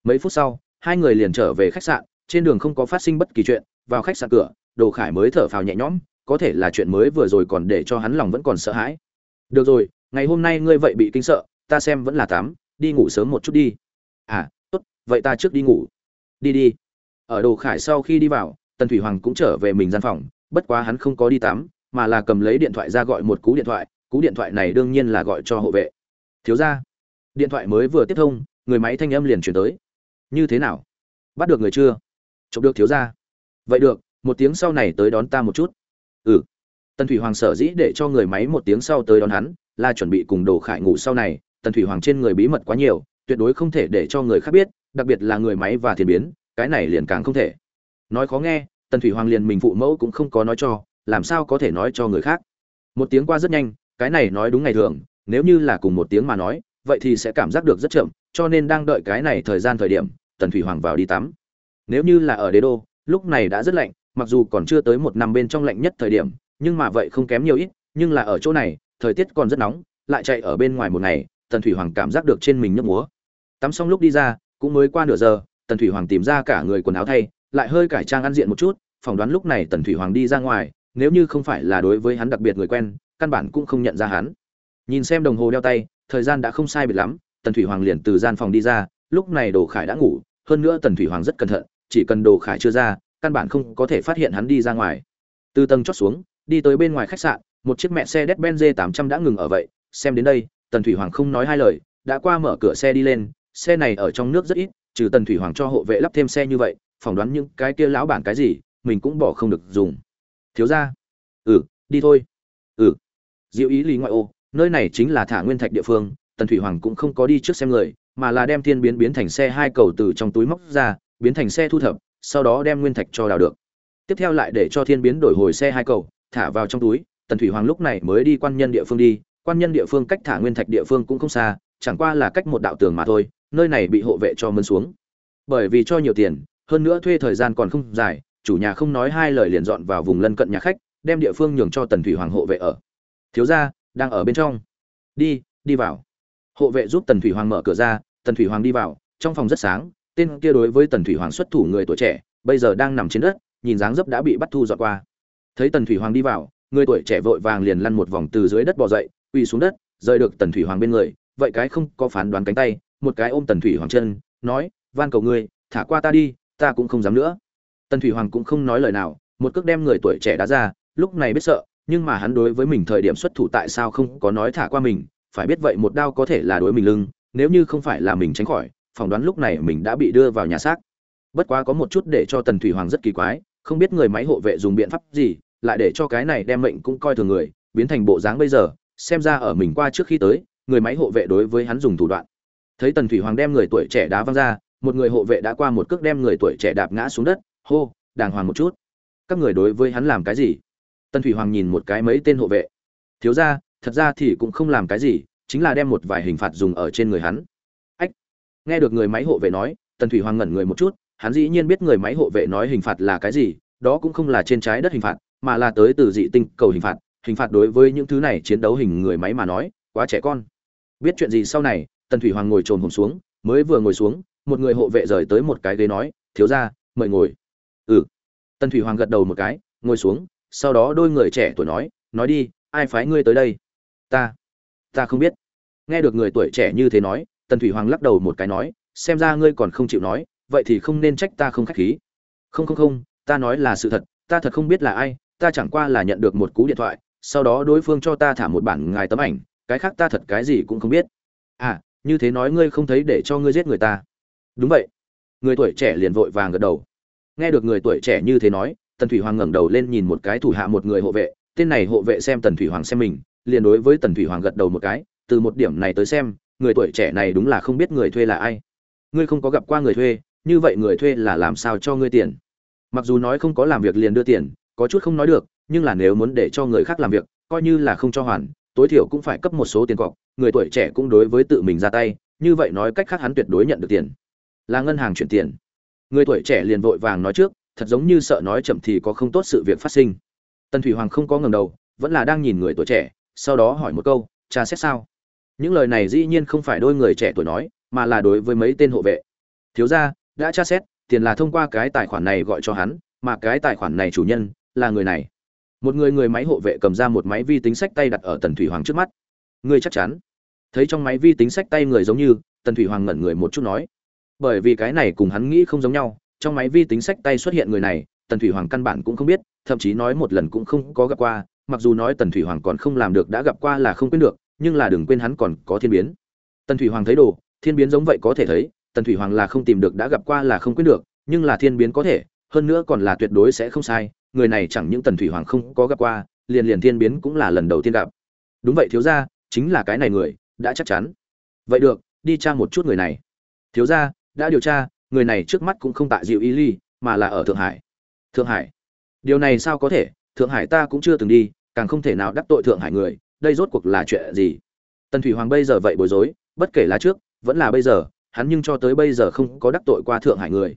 Mấy phút sau, hai người liền trở về khách sạn, trên đường không có phát sinh bất kỳ chuyện, vào khách sạn cửa, đồ khải mới thở phào nhẹ nhõm, có thể là chuyện mới vừa rồi còn để cho hắn lòng vẫn còn sợ hãi. Được rồi, ngày hôm nay ngươi vậy bị kinh sợ, ta xem vẫn là tám đi ngủ sớm một chút đi. À tốt, vậy ta trước đi ngủ. Đi đi. Ở đồ khải sau khi đi vào, tần thủy hoàng cũng trở về mình gian phòng, bất quá hắn không có đi tắm, mà là cầm lấy điện thoại ra gọi một cú điện thoại, cú điện thoại này đương nhiên là gọi cho hộ vệ. Thiếu ra điện thoại mới vừa tiếp thông, người máy thanh âm liền chuyển tới. Như thế nào? Bắt được người chưa? Chụp được, thiếu ra vậy được, một tiếng sau này tới đón ta một chút. Ừ. Tần thủy hoàng sở dĩ để cho người máy một tiếng sau tới đón hắn, là chuẩn bị cùng đồ khải ngủ sau này tần thủy hoàng trên người bí mật quá nhiều, tuyệt đối không thể để cho người khác biết, đặc biệt là người máy và thiền biến, cái này liền càng không thể. Nói khó nghe, tần thủy hoàng liền mình phụ mẫu cũng không có nói cho, làm sao có thể nói cho người khác? Một tiếng qua rất nhanh, cái này nói đúng ngày thường, nếu như là cùng một tiếng mà nói, vậy thì sẽ cảm giác được rất chậm, cho nên đang đợi cái này thời gian thời điểm, tần thủy hoàng vào đi tắm. Nếu như là ở đế đô, lúc này đã rất lạnh, mặc dù còn chưa tới một năm bên trong lạnh nhất thời điểm, nhưng mà vậy không kém nhiều ít, nhưng là ở chỗ này, thời tiết còn rất nóng, lại chạy ở bên ngoài một ngày tần thủy hoàng cảm giác được trên mình nhấp múa. Tắm xong lúc đi ra, cũng mới qua nửa giờ, tần thủy hoàng tìm ra cả người quần áo thay, lại hơi cải trang ăn diện một chút, phỏng đoán lúc này tần thủy hoàng đi ra ngoài, nếu như không phải là đối với hắn đặc biệt người quen, căn bản cũng không nhận ra hắn. Nhìn xem đồng hồ đeo tay, thời gian đã không sai biệt lắm, tần thủy hoàng liền từ gian phòng đi ra, lúc này đồ khải đã ngủ, hơn nữa tần thủy hoàng rất cẩn thận, chỉ cần đồ khải chưa ra, căn bản không có thể phát hiện hắn đi ra ngoài. Từ tầng chót xuống, đi tới bên ngoài khách sạn, một chiếc mẹ xe Mercedes-Benz 800 đã ngừng ở vậy, xem đến đây tần thủy hoàng không nói hai lời, đã qua mở cửa xe đi lên, xe này ở trong nước rất ít, trừ tần thủy hoàng cho hộ vệ lắp thêm xe như vậy, phỏng đoán những cái kia lão bản cái gì, mình cũng bỏ không được dùng. Thiếu ra ừ đi thôi. Ừ. Diệu ý lý ngoại ô, nơi này chính là thả nguyên thạch địa phương, tần thủy hoàng cũng không có đi trước xem người, mà là đem thiên biến biến thành xe hai cầu từ trong túi móc ra, biến thành xe thu thập, sau đó đem nguyên thạch cho đào được. Tiếp theo lại để cho thiên biến đổi hồi xe hai cầu, thả vào trong túi, tần thủy hoàng lúc này mới đi quan nhân địa phương đi quan nhân địa phương cách thả nguyên thạch địa phương cũng không xa, chẳng qua là cách một đạo tường mà thôi, nơi này bị hộ vệ cho mơn xuống. Bởi vì cho nhiều tiền, hơn nữa thuê thời gian còn không dài, chủ nhà không nói hai lời liền dọn vào vùng lân cận nhà khách, đem địa phương nhường cho tần thủy hoàng hộ vệ ở. Thiếu gia, đang ở bên trong. Đi đi vào. Hộ vệ giúp tần thủy hoàng mở cửa ra, tần thủy hoàng đi vào, trong phòng rất sáng, tên kia đối với tần thủy hoàng xuất thủ người tuổi trẻ, bây giờ đang nằm trên đất, nhìn dáng dấp đã bị bắt thu dọn qua. Thấy tần thủy hoàng đi vào, người tuổi trẻ vội vàng liền lăn một vòng từ dưới đất bò dậy quỳ xuống đất, rời được tần thủy hoàng bên người, vậy cái không có phán đoán cánh tay, một cái ôm tần thủy hoàng chân, nói, van cầu ngươi, thả qua ta đi, ta cũng không dám nữa. Tần thủy hoàng cũng không nói lời nào, một cước đem người tuổi trẻ đá ra, lúc này biết sợ, nhưng mà hắn đối với mình thời điểm xuất thủ tại sao không có nói thả qua mình, phải biết vậy một đao có thể là đối mình lưng, nếu như không phải là mình tránh khỏi, phỏng đoán lúc này mình đã bị đưa vào nhà xác. Bất quá có một chút để cho tần thủy hoàng rất kỳ quái, không biết người máy hộ vệ dùng biện pháp gì, lại để cho cái này đem mệnh cũng coi thường người, biến thành bộ dáng bây giờ xem ra ở mình qua trước khi tới, người máy hộ vệ đối với hắn dùng thủ đoạn. Thấy tần thủy hoàng đem người tuổi trẻ đá văng ra, một người hộ vệ đã qua một cước đem người tuổi trẻ đạp ngã xuống đất, hô, đàng hoàng một chút. Các người đối với hắn làm cái gì? Tần thủy hoàng nhìn một cái mấy tên hộ vệ. Thiếu ra thật ra thì cũng không làm cái gì, chính là đem một vài hình phạt dùng ở trên người hắn. Ách. Nghe được người máy hộ vệ nói, tần thủy hoàng ngẩn người một chút, hắn dĩ nhiên biết người máy hộ vệ nói hình phạt là cái gì, đó cũng không là trên trái đất hình phạt, mà là tới từ dị tinh cầu hình phạt hình phạt đối với những thứ này chiến đấu hình người máy mà nói, quá trẻ con. Biết chuyện gì sau này, tần thủy hoàng ngồi trồn hồn xuống, mới vừa ngồi xuống, một người hộ vệ rời tới một cái ghế nói, thiếu ra mời ngồi. Ừ. Tần thủy hoàng gật đầu một cái, ngồi xuống, sau đó đôi người trẻ tuổi nói nói đi, ai phái ngươi tới đây? Ta ta không biết. Nghe được người tuổi trẻ như thế nói, tần thủy hoàng lắc đầu một cái nói, xem ra ngươi còn không chịu nói, vậy thì không nên trách ta không khách khí. Không không không, ta nói là sự thật, ta thật không biết là ai, ta chẳng qua là nhận được một cú điện thoại sau đó đối phương cho ta thả một bản ngài tấm ảnh, cái khác ta thật cái gì cũng không biết. À như thế nói ngươi không thấy để cho ngươi giết người ta. Đúng vậy. Người tuổi trẻ liền vội vàng gật đầu. Nghe được người tuổi trẻ như thế nói, tần thủy hoàng ngẩng đầu lên nhìn một cái thủ hạ một người hộ vệ, tên này hộ vệ xem tần thủy hoàng xem mình, liền đối với tần thủy hoàng gật đầu một cái, từ một điểm này tới xem, người tuổi trẻ này đúng là không biết người thuê là ai. Ngươi không có gặp qua người thuê, như vậy người thuê là làm sao cho ngươi tiền? Mặc dù nói không có làm việc liền đưa tiền, có chút không nói được nhưng là nếu muốn để cho người khác làm việc, coi như là không cho hoàn, tối thiểu cũng phải cấp một số tiền cọc, người tuổi trẻ cũng đối với tự mình ra tay, như vậy nói cách khác hắn tuyệt đối nhận được tiền. Là ngân hàng chuyển tiền. Người tuổi trẻ liền vội vàng nói trước, thật giống như sợ nói chậm thì có không tốt sự việc phát sinh. Tần thủy hoàng không có ngầm đầu, vẫn là đang nhìn người tuổi trẻ, sau đó hỏi một câu, cha xét sao? Những lời này dĩ nhiên không phải đôi người trẻ tuổi nói, mà là đối với mấy tên hộ vệ. Thiếu gia, đã tra xét, tiền là thông qua cái tài khoản này gọi cho hắn, mà cái tài khoản này chủ nhân là người này một người người máy hộ vệ cầm ra một máy vi tính sách tay đặt ở tần thủy hoàng trước mắt. Ngươi chắc chắn. Thấy trong máy vi tính sách tay người giống như, tần thủy hoàng ngẩn người một chút nói. Bởi vì cái này cùng hắn nghĩ không giống nhau, trong máy vi tính sách tay xuất hiện người này, tần thủy hoàng căn bản cũng không biết, thậm chí nói một lần cũng không có gặp qua, mặc dù nói tần thủy hoàng còn không làm được đã gặp qua là không quên được, nhưng là đừng quên hắn còn có thiên biến. Tần thủy hoàng thấy đồ, thiên biến giống vậy có thể thấy, tần thủy hoàng là không tìm được đã gặp qua là không quên được, nhưng là thiên biến có thể, hơn nữa còn là tuyệt đối sẽ không sai người này chẳng những tần thủy hoàng không có gặp qua, liền liền thiên biến cũng là lần đầu tiên gặp. Đúng vậy, thiếu gia, chính là cái này người, đã chắc chắn. Vậy được, đi tra một chút người này. Thiếu gia, đã điều tra, người này trước mắt cũng không tại diệu y ly, mà là ở thượng hải. Thượng hải? Điều này sao có thể? Thượng hải ta cũng chưa từng đi, càng không thể nào đắc tội thượng hải người, đây rốt cuộc là chuyện gì? Tần thủy hoàng bây giờ vậy bối rối, bất kể là trước, vẫn là bây giờ, hắn nhưng cho tới bây giờ không có đắc tội qua thượng hải người.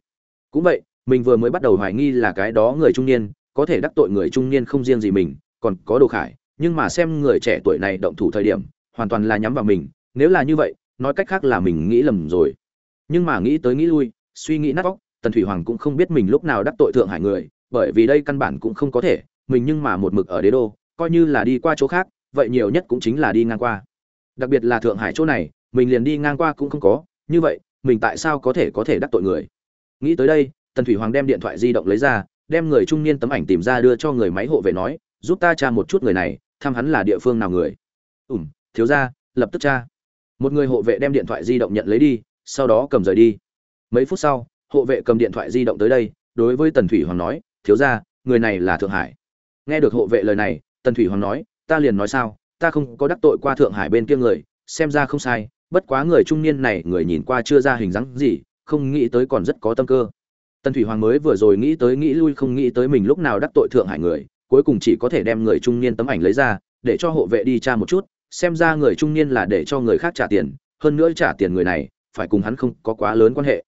Cũng vậy, mình vừa mới bắt đầu hoài nghi là cái đó người trung niên có thể đắc tội người trung niên không riêng gì mình, còn có đồ khải, nhưng mà xem người trẻ tuổi này động thủ thời điểm, hoàn toàn là nhắm vào mình, nếu là như vậy, nói cách khác là mình nghĩ lầm rồi. Nhưng mà nghĩ tới nghĩ lui, suy nghĩ nát óc, tần thủy hoàng cũng không biết mình lúc nào đắc tội thượng hải người, bởi vì đây căn bản cũng không có thể, mình nhưng mà một mực ở đế đô, coi như là đi qua chỗ khác, vậy nhiều nhất cũng chính là đi ngang qua. Đặc biệt là thượng hải chỗ này, mình liền đi ngang qua cũng không có, như vậy, mình tại sao có thể có thể đắc tội người? Nghĩ tới đây, tần thủy hoàng đem điện thoại di động lấy ra đem người trung niên tấm ảnh tìm ra đưa cho người máy hộ vệ nói, giúp ta tra một chút người này, thăm hắn là địa phương nào người? Ủm thiếu ra lập tức tra. Một người hộ vệ đem điện thoại di động nhận lấy đi, sau đó cầm rời đi. Mấy phút sau, hộ vệ cầm điện thoại di động tới đây, đối với tần thủy hoàng nói, thiếu ra người này là thượng hải. Nghe được hộ vệ lời này, tần thủy hoàng nói, ta liền nói sao, ta không có đắc tội qua thượng hải bên kia người, xem ra không sai, bất quá người trung niên này người nhìn qua chưa ra hình dáng gì, không nghĩ tới còn rất có tâm cơ tần thủy hoàng mới vừa rồi nghĩ tới nghĩ lui không nghĩ tới mình lúc nào đắc tội thượng hải người, cuối cùng chỉ có thể đem người trung niên tấm ảnh lấy ra, để cho hộ vệ đi tra một chút, xem ra người trung niên là để cho người khác trả tiền, hơn nữa trả tiền người này, phải cùng hắn không có quá lớn quan hệ.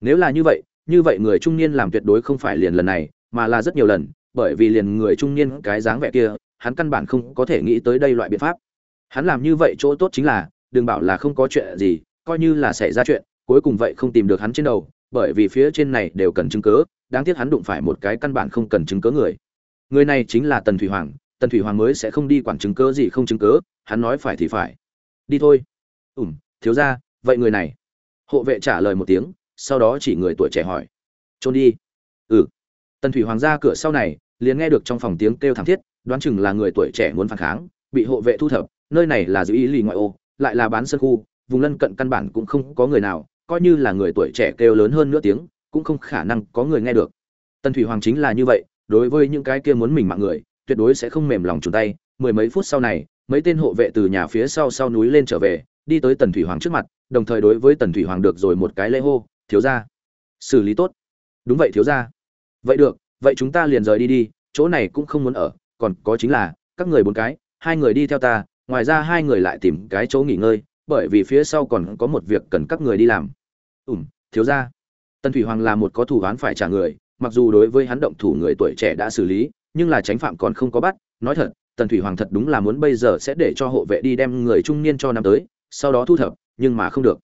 Nếu là như vậy như vậy người trung niên làm tuyệt đối không phải liền lần này, mà là rất nhiều lần, bởi vì liền người trung niên cái dáng vẻ kia, hắn căn bản không có thể nghĩ tới đây loại biện pháp. Hắn làm như vậy chỗ tốt chính là, đừng bảo là không có chuyện gì, coi như là xảy ra chuyện, cuối cùng vậy không tìm được hắn trên đầu bởi vì phía trên này đều cần chứng cớ, đáng tiếc hắn đụng phải một cái căn bản không cần chứng cớ người. Người này chính là tần thủy hoàng, tần thủy hoàng mới sẽ không đi quản chứng cớ gì không chứng cớ, hắn nói phải thì phải. Đi thôi. Ủm thiếu ra vậy người này? Hộ vệ trả lời một tiếng, sau đó chỉ người tuổi trẻ hỏi. Trốn đi. Ừ. Tần thủy hoàng ra cửa sau này, liền nghe được trong phòng tiếng kêu thảm thiết, đoán chừng là người tuổi trẻ muốn phản kháng, bị hộ vệ thu thập, nơi này là giữ ý lì ngoại ô, lại là bán sân khu, vùng lân cận căn bản cũng không có người nào coi như là người tuổi trẻ kêu lớn hơn nửa tiếng, cũng không khả năng có người nghe được. Tần thủy hoàng chính là như vậy, đối với những cái kia muốn mình mạng người, tuyệt đối sẽ không mềm lòng chùn tay. Mười mấy phút sau này, mấy tên hộ vệ từ nhà phía sau sau núi lên trở về, đi tới tần thủy hoàng trước mặt, đồng thời đối với tần thủy hoàng được rồi một cái lễ hô, thiếu ra xử lý tốt. Đúng vậy, thiếu ra vậy được, vậy chúng ta liền rời đi đi, chỗ này cũng không muốn ở, còn có chính là, các người bốn cái, hai người đi theo ta, ngoài ra hai người lại tìm cái chỗ nghỉ ngơi, bởi vì phía sau còn có một việc cần các người đi làm ủm thiếu ra tần thủy hoàng là một có thủ án phải trả người, mặc dù đối với hắn động thủ người tuổi trẻ đã xử lý, nhưng là tránh phạm còn không có bắt. Nói thật, tần thủy hoàng thật đúng là muốn bây giờ sẽ để cho hộ vệ đi đem người trung niên cho năm tới, sau đó thu thập, nhưng mà không được.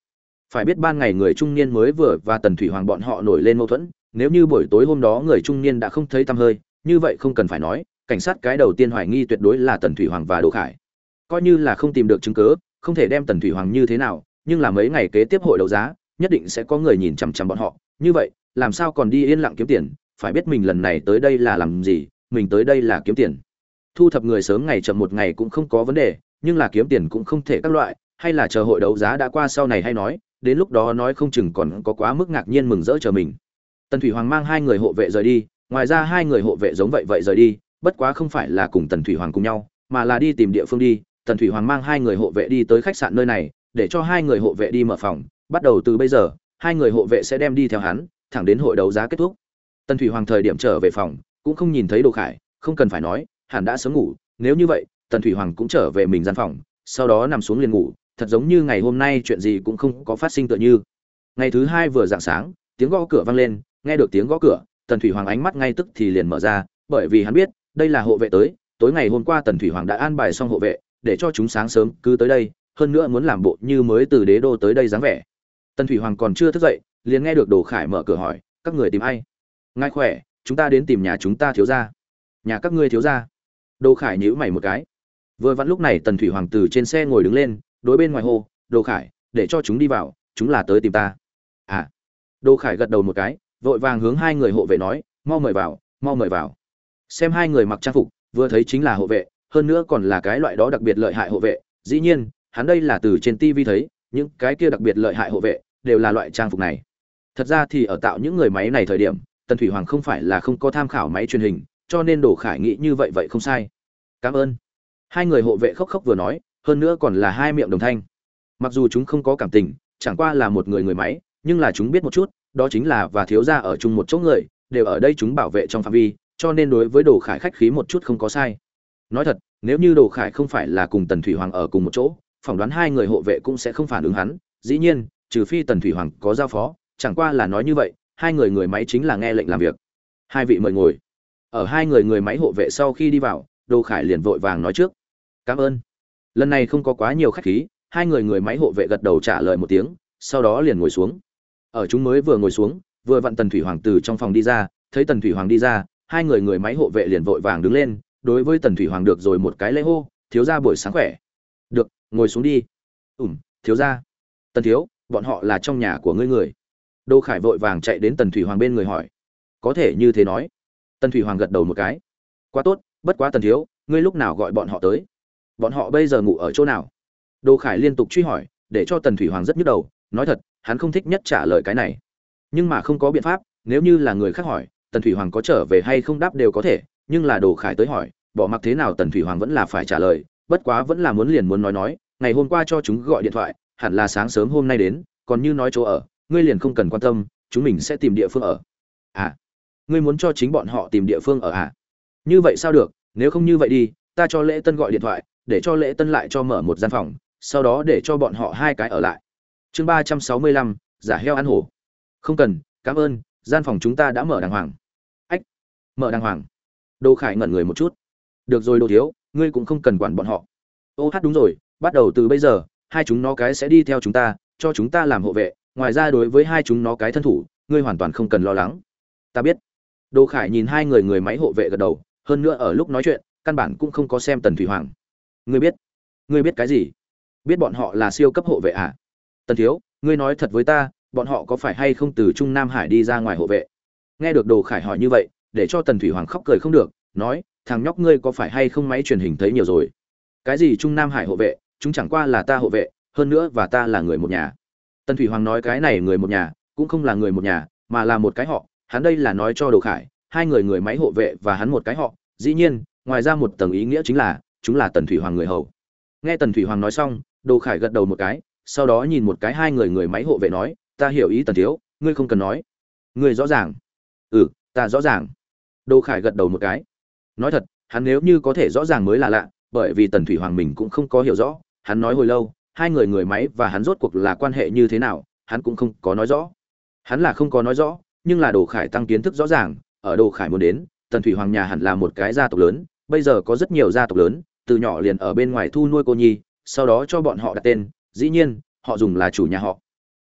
Phải biết ban ngày người trung niên mới vừa và tần thủy hoàng bọn họ nổi lên mâu thuẫn, nếu như buổi tối hôm đó người trung niên đã không thấy tăm hơi, như vậy không cần phải nói, cảnh sát cái đầu tiên hoài nghi tuyệt đối là tần thủy hoàng và đỗ khải. Coi như là không tìm được chứng cứ, không thể đem tần thủy hoàng như thế nào, nhưng là mấy ngày kế tiếp hội đấu giá nhất định sẽ có người nhìn chằm chằm bọn họ. Như vậy, làm sao còn đi yên lặng kiếm tiền? Phải biết mình lần này tới đây là làm gì, mình tới đây là kiếm tiền. Thu thập người sớm ngày chậm một ngày cũng không có vấn đề, nhưng là kiếm tiền cũng không thể các loại, hay là chờ hội đấu giá đã qua sau này hay nói, đến lúc đó nói không chừng còn có quá mức ngạc nhiên mừng rỡ chờ mình. Tần thủy hoàng mang hai người hộ vệ rời đi, ngoài ra hai người hộ vệ giống vậy vậy rời đi, bất quá không phải là cùng tần thủy hoàng cùng nhau, mà là đi tìm địa phương đi. Tần thủy hoàng mang hai người hộ vệ đi tới khách sạn nơi này, để cho hai người hộ vệ đi mở phòng bắt đầu từ bây giờ, hai người hộ vệ sẽ đem đi theo hắn, thẳng đến hội đấu giá kết thúc. Tần thủy hoàng thời điểm trở về phòng, cũng không nhìn thấy đồ khải, không cần phải nói, hẳn đã sớm ngủ. Nếu như vậy, tần thủy hoàng cũng trở về mình gian phòng, sau đó nằm xuống liền ngủ, thật giống như ngày hôm nay chuyện gì cũng không có phát sinh tựa như. Ngày thứ hai vừa dạng sáng, tiếng gõ cửa vang lên, nghe được tiếng gõ cửa, tần thủy hoàng ánh mắt ngay tức thì liền mở ra, bởi vì hắn biết, đây là hộ vệ tới, tối ngày hôm qua tần thủy hoàng đã an bài xong hộ vệ, để cho chúng sáng sớm cứ tới đây, hơn nữa muốn làm bộ như mới từ đế đô tới đây dáng vẻ tần thủy hoàng còn chưa thức dậy, liền nghe được đồ khải mở cửa hỏi, các người tìm ai? Ngài khỏe, chúng ta đến tìm nhà chúng ta thiếu ra nhà các ngươi thiếu ra đồ khải nhíu mày một cái. Vừa vặn lúc này tần thủy hoàng từ trên xe ngồi đứng lên, đối bên ngoài hô, đồ khải, để cho chúng đi vào, chúng là tới tìm ta. À. Đồ khải gật đầu một cái, vội vàng hướng hai người hộ vệ nói, mau mời vào, mau mời vào. Xem hai người mặc trang phục, vừa thấy chính là hộ vệ, hơn nữa còn là cái loại đó đặc biệt lợi hại hộ vệ. Dĩ nhiên, hắn đây là từ trên tv thấy, những cái kia đặc biệt lợi hại hộ vệ đều là loại trang phục này. Thật ra thì ở tạo những người máy này thời điểm, tần thủy hoàng không phải là không có tham khảo máy truyền hình, cho nên đồ khải nghĩ như vậy vậy không sai. Cảm ơn. Hai người hộ vệ khóc khóc vừa nói, hơn nữa còn là hai miệng đồng thanh. Mặc dù chúng không có cảm tình, chẳng qua là một người người máy, nhưng là chúng biết một chút, đó chính là và thiếu gia ở chung một chỗ người, đều ở đây chúng bảo vệ trong phạm vi, cho nên đối với đồ khải khách khí một chút không có sai. Nói thật, nếu như đồ khải không phải là cùng tần thủy hoàng ở cùng một chỗ, phỏng đoán hai người hộ vệ cũng sẽ không phản ứng hắn, dĩ nhiên trừ phi tần thủy hoàng có giao phó, chẳng qua là nói như vậy, hai người người máy chính là nghe lệnh làm việc. Hai vị mời ngồi. Ở hai người người máy hộ vệ sau khi đi vào, đồ khải liền vội vàng nói trước. Cảm ơn. Lần này không có quá nhiều khách khí, hai người người máy hộ vệ gật đầu trả lời một tiếng, sau đó liền ngồi xuống. Ở chúng mới vừa ngồi xuống, vừa vặn tần thủy hoàng từ trong phòng đi ra, thấy tần thủy hoàng đi ra, hai người người máy hộ vệ liền vội vàng đứng lên, đối với tần thủy hoàng được rồi một cái lễ hô, thiếu ra buổi sáng khỏe. Được, ngồi xuống đi. Ủm thiếu ra tần thiếu bọn họ là trong nhà của ngươi người. Đô khải vội vàng chạy đến tần thủy hoàng bên người hỏi. Có thể như thế nói. Tần thủy hoàng gật đầu một cái. Quá tốt, bất quá tần thiếu, ngươi lúc nào gọi bọn họ tới? Bọn họ bây giờ ngủ ở chỗ nào? Đô khải liên tục truy hỏi, để cho tần thủy hoàng rất nhức đầu, nói thật, hắn không thích nhất trả lời cái này. Nhưng mà không có biện pháp, nếu như là người khác hỏi, tần thủy hoàng có trở về hay không đáp đều có thể, nhưng là đồ khải tới hỏi, bỏ mặc thế nào tần thủy hoàng vẫn là phải trả lời, bất quá vẫn là muốn liền muốn nói nói, ngày hôm qua cho chúng gọi điện thoại hẳn là sáng sớm hôm nay đến, còn như nói chỗ ở, ngươi liền không cần quan tâm, chúng mình sẽ tìm địa phương ở. À ngươi muốn cho chính bọn họ tìm địa phương ở à? Như vậy sao được, nếu không như vậy đi, ta cho lễ tân gọi điện thoại, để cho lễ tân lại cho mở một gian phòng, sau đó để cho bọn họ hai cái ở lại. Chương ba trăm sáu mươi lăm, giả heo ăn hổ. Không cần, cảm ơn, gian phòng chúng ta đã mở đàng hoàng. Ách, mở đàng hoàng. Đô khải ngẩn người một chút. Được rồi đồ thiếu, ngươi cũng không cần quản bọn họ. Ô hát đúng rồi, bắt đầu từ bây giờ hai chúng nó cái sẽ đi theo chúng ta, cho chúng ta làm hộ vệ, ngoài ra đối với hai chúng nó cái thân thủ, ngươi hoàn toàn không cần lo lắng. Ta biết. Đồ khải nhìn hai người người máy hộ vệ gật đầu, hơn nữa ở lúc nói chuyện, căn bản cũng không có xem tần thủy hoàng. Ngươi biết ngươi biết cái gì? Biết bọn họ là siêu cấp hộ vệ à? Tần thiếu, ngươi nói thật với ta, bọn họ có phải hay không từ trung nam hải đi ra ngoài hộ vệ? Nghe được đồ khải hỏi như vậy, để cho tần thủy hoàng khóc cười không được, nói, thằng nhóc ngươi có phải hay không máy truyền hình thấy nhiều rồi? Cái gì trung nam hải hộ vệ? Chúng chẳng qua là ta hộ vệ, hơn nữa và ta là người một nhà. Tần thủy hoàng nói cái này người một nhà, cũng không là người một nhà, mà là một cái họ, hắn đây là nói cho đồ khải, hai người người máy hộ vệ và hắn một cái họ. Dĩ nhiên, ngoài ra một tầng ý nghĩa chính là, chúng là tần thủy hoàng người hầu. Nghe tần thủy hoàng nói xong, đồ khải gật đầu một cái, sau đó nhìn một cái hai người người máy hộ vệ nói, ta hiểu ý tần thiếu, ngươi không cần nói. Ngươi rõ ràng. Ừ ta rõ ràng. Đồ khải gật đầu một cái. Nói thật, hắn nếu như có thể rõ ràng mới là lạ, bởi vì tần thủy hoàng mình cũng không có hiểu rõ hắn nói hồi lâu, hai người người máy và hắn rốt cuộc là quan hệ như thế nào, hắn cũng không có nói rõ. Hắn là không có nói rõ, nhưng là đồ khải tăng kiến thức rõ ràng, ở đồ khải muốn đến, tần thủy hoàng nhà hẳn là một cái gia tộc lớn, bây giờ có rất nhiều gia tộc lớn, từ nhỏ liền ở bên ngoài thu nuôi cô nhi, sau đó cho bọn họ đặt tên, dĩ nhiên, họ dùng là chủ nhà họ.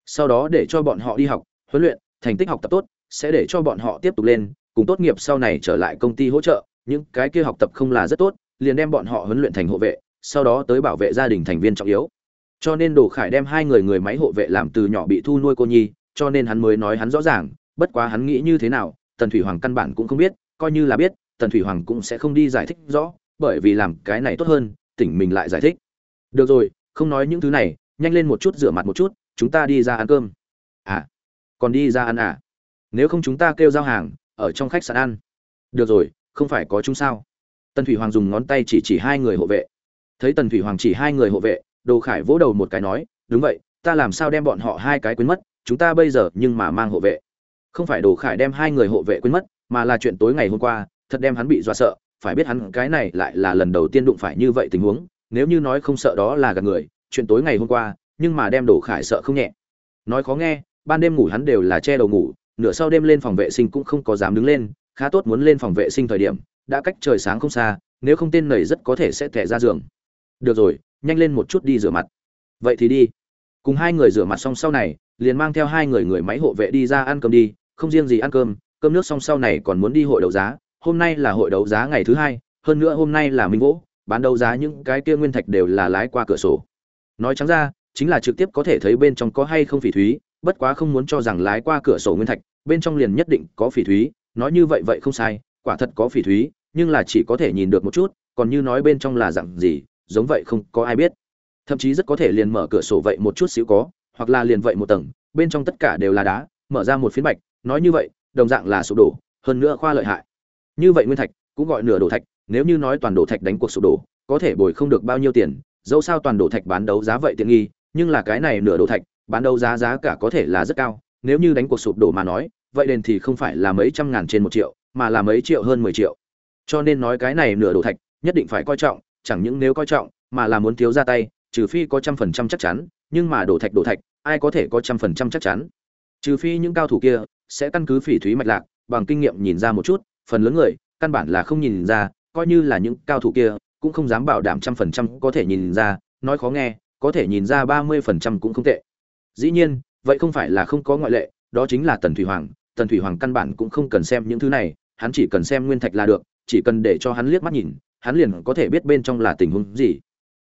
Sau đó để cho bọn họ đi học, huấn luyện, thành tích học tập tốt, sẽ để cho bọn họ tiếp tục lên, cùng tốt nghiệp sau này trở lại công ty hỗ trợ, những cái kia học tập không là rất tốt, liền đem bọn họ huấn luyện thành hộ vệ sau đó tới bảo vệ gia đình thành viên trọng yếu. Cho nên đồ khải đem hai người người máy hộ vệ làm từ nhỏ bị thu nuôi cô nhi, cho nên hắn mới nói hắn rõ ràng, bất quá hắn nghĩ như thế nào, tần thủy hoàng căn bản cũng không biết, coi như là biết, tần thủy hoàng cũng sẽ không đi giải thích rõ, bởi vì làm cái này tốt hơn, tỉnh mình lại giải thích. Được rồi, không nói những thứ này, nhanh lên một chút rửa mặt một chút, chúng ta đi ra ăn cơm. À còn đi ra ăn à? Nếu không chúng ta kêu giao hàng, ở trong khách sạn ăn. Được rồi, không phải có chúng sao? Tần thủy hoàng dùng ngón tay chỉ chỉ hai người hộ vệ thấy tần thủy hoàng chỉ hai người hộ vệ, đồ khải vỗ đầu một cái nói, đúng vậy, ta làm sao đem bọn họ hai cái quên mất, chúng ta bây giờ nhưng mà mang hộ vệ. Không phải đồ khải đem hai người hộ vệ quên mất, mà là chuyện tối ngày hôm qua, thật đem hắn bị dọa sợ, phải biết hắn cái này lại là lần đầu tiên đụng phải như vậy tình huống, nếu như nói không sợ đó là gạt người, chuyện tối ngày hôm qua, nhưng mà đem đồ khải sợ không nhẹ. Nói khó nghe, ban đêm ngủ hắn đều là che đầu ngủ, nửa sau đêm lên phòng vệ sinh cũng không có dám đứng lên, khá tốt muốn lên phòng vệ sinh thời điểm, đã cách trời sáng không xa, nếu không tên nầy rất có thể sẽ thẻ ra giường được rồi, nhanh lên một chút đi rửa mặt. Vậy thì đi. Cùng hai người rửa mặt xong sau này, liền mang theo hai người người máy hộ vệ đi ra ăn cơm đi, không riêng gì ăn cơm cơm nước xong sau này còn muốn đi hội đấu giá. Hôm nay là hội đấu giá ngày thứ hai, hơn nữa hôm nay là minh vỗ bán đấu giá những cái kia nguyên thạch đều là lái qua cửa sổ. Nói trắng ra, chính là trực tiếp có thể thấy bên trong có hay không phỉ thúy, bất quá không muốn cho rằng lái qua cửa sổ nguyên thạch, bên trong liền nhất định có phỉ thúy. Nói như vậy vậy không sai, quả thật có phỉ thúy, nhưng là chỉ có thể nhìn được một chút, còn như nói bên trong là dạng gì giống vậy không có ai biết. Thậm chí rất có thể liền mở cửa sổ vậy một chút xíu có, hoặc là liền vậy một tầng, bên trong tất cả đều là đá, mở ra một phiến bạch, nói như vậy, đồng dạng là sụp đổ, hơn nữa khoa lợi hại. Như vậy nguyên thạch, cũng gọi nửa đổ thạch, nếu như nói toàn đổ thạch đánh cuộc sụp đổ, có thể bồi không được bao nhiêu tiền, dẫu sao toàn đổ thạch bán đấu giá vậy tiện nghi, nhưng là cái này nửa đổ thạch, bán đấu giá giá cả có thể là rất cao, nếu như đánh cuộc sụp đổ mà nói, vậy đền thì không phải là mấy trăm ngàn trên một triệu, mà là mấy triệu hơn mười triệu. Cho nên nói cái này nửa đổ thạch, nhất định phải coi trọng chẳng những nếu coi trọng, mà là muốn thiếu ra tay, trừ phi có trăm phần trăm chắc chắn, nhưng mà đổ thạch đổ thạch, ai có thể có trăm phần trăm chắc chắn? Trừ phi những cao thủ kia sẽ căn cứ phỉ thúy mạch lạc, bằng kinh nghiệm nhìn ra một chút, phần lớn người căn bản là không nhìn ra, coi như là những cao thủ kia cũng không dám bảo đảm trăm phần trăm có thể nhìn ra, nói khó nghe, có thể nhìn ra ba mươi phần trăm cũng không tệ. Dĩ nhiên, vậy không phải là không có ngoại lệ, đó chính là tần thủy hoàng, tần thủy hoàng căn bản cũng không cần xem những thứ này, hắn chỉ cần xem nguyên thạch là được, chỉ cần để cho hắn liếc mắt nhìn hắn liền có thể biết bên trong là tình huống gì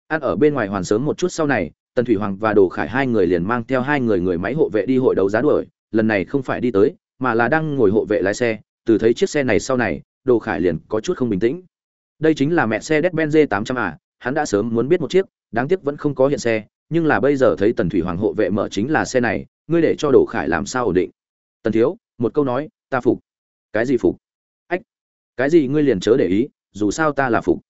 ăn ở bên ngoài hoàn sớm một chút sau này tần thủy hoàng và đồ khải hai người liền mang theo hai người người máy hộ vệ đi hội đấu giá đuổi lần này không phải đi tới mà là đang ngồi hộ vệ lái xe từ thấy chiếc xe này sau này đồ khải liền có chút không bình tĩnh đây chính là mẹ xe Mercedes-Benz 800 à, hắn đã sớm muốn biết một chiếc, đáng tiếc vẫn không có hiện xe, nhưng là bây giờ thấy Tần Thủy Hoàng hộ vệ mở chính là xe này, ngươi để cho Đồ Khải làm sao ổn định? Tần thiếu, một câu nói, ta phục. Cái gì phục? Ách, cái gì ngươi liền chớ để ý, dù sao ta là phục.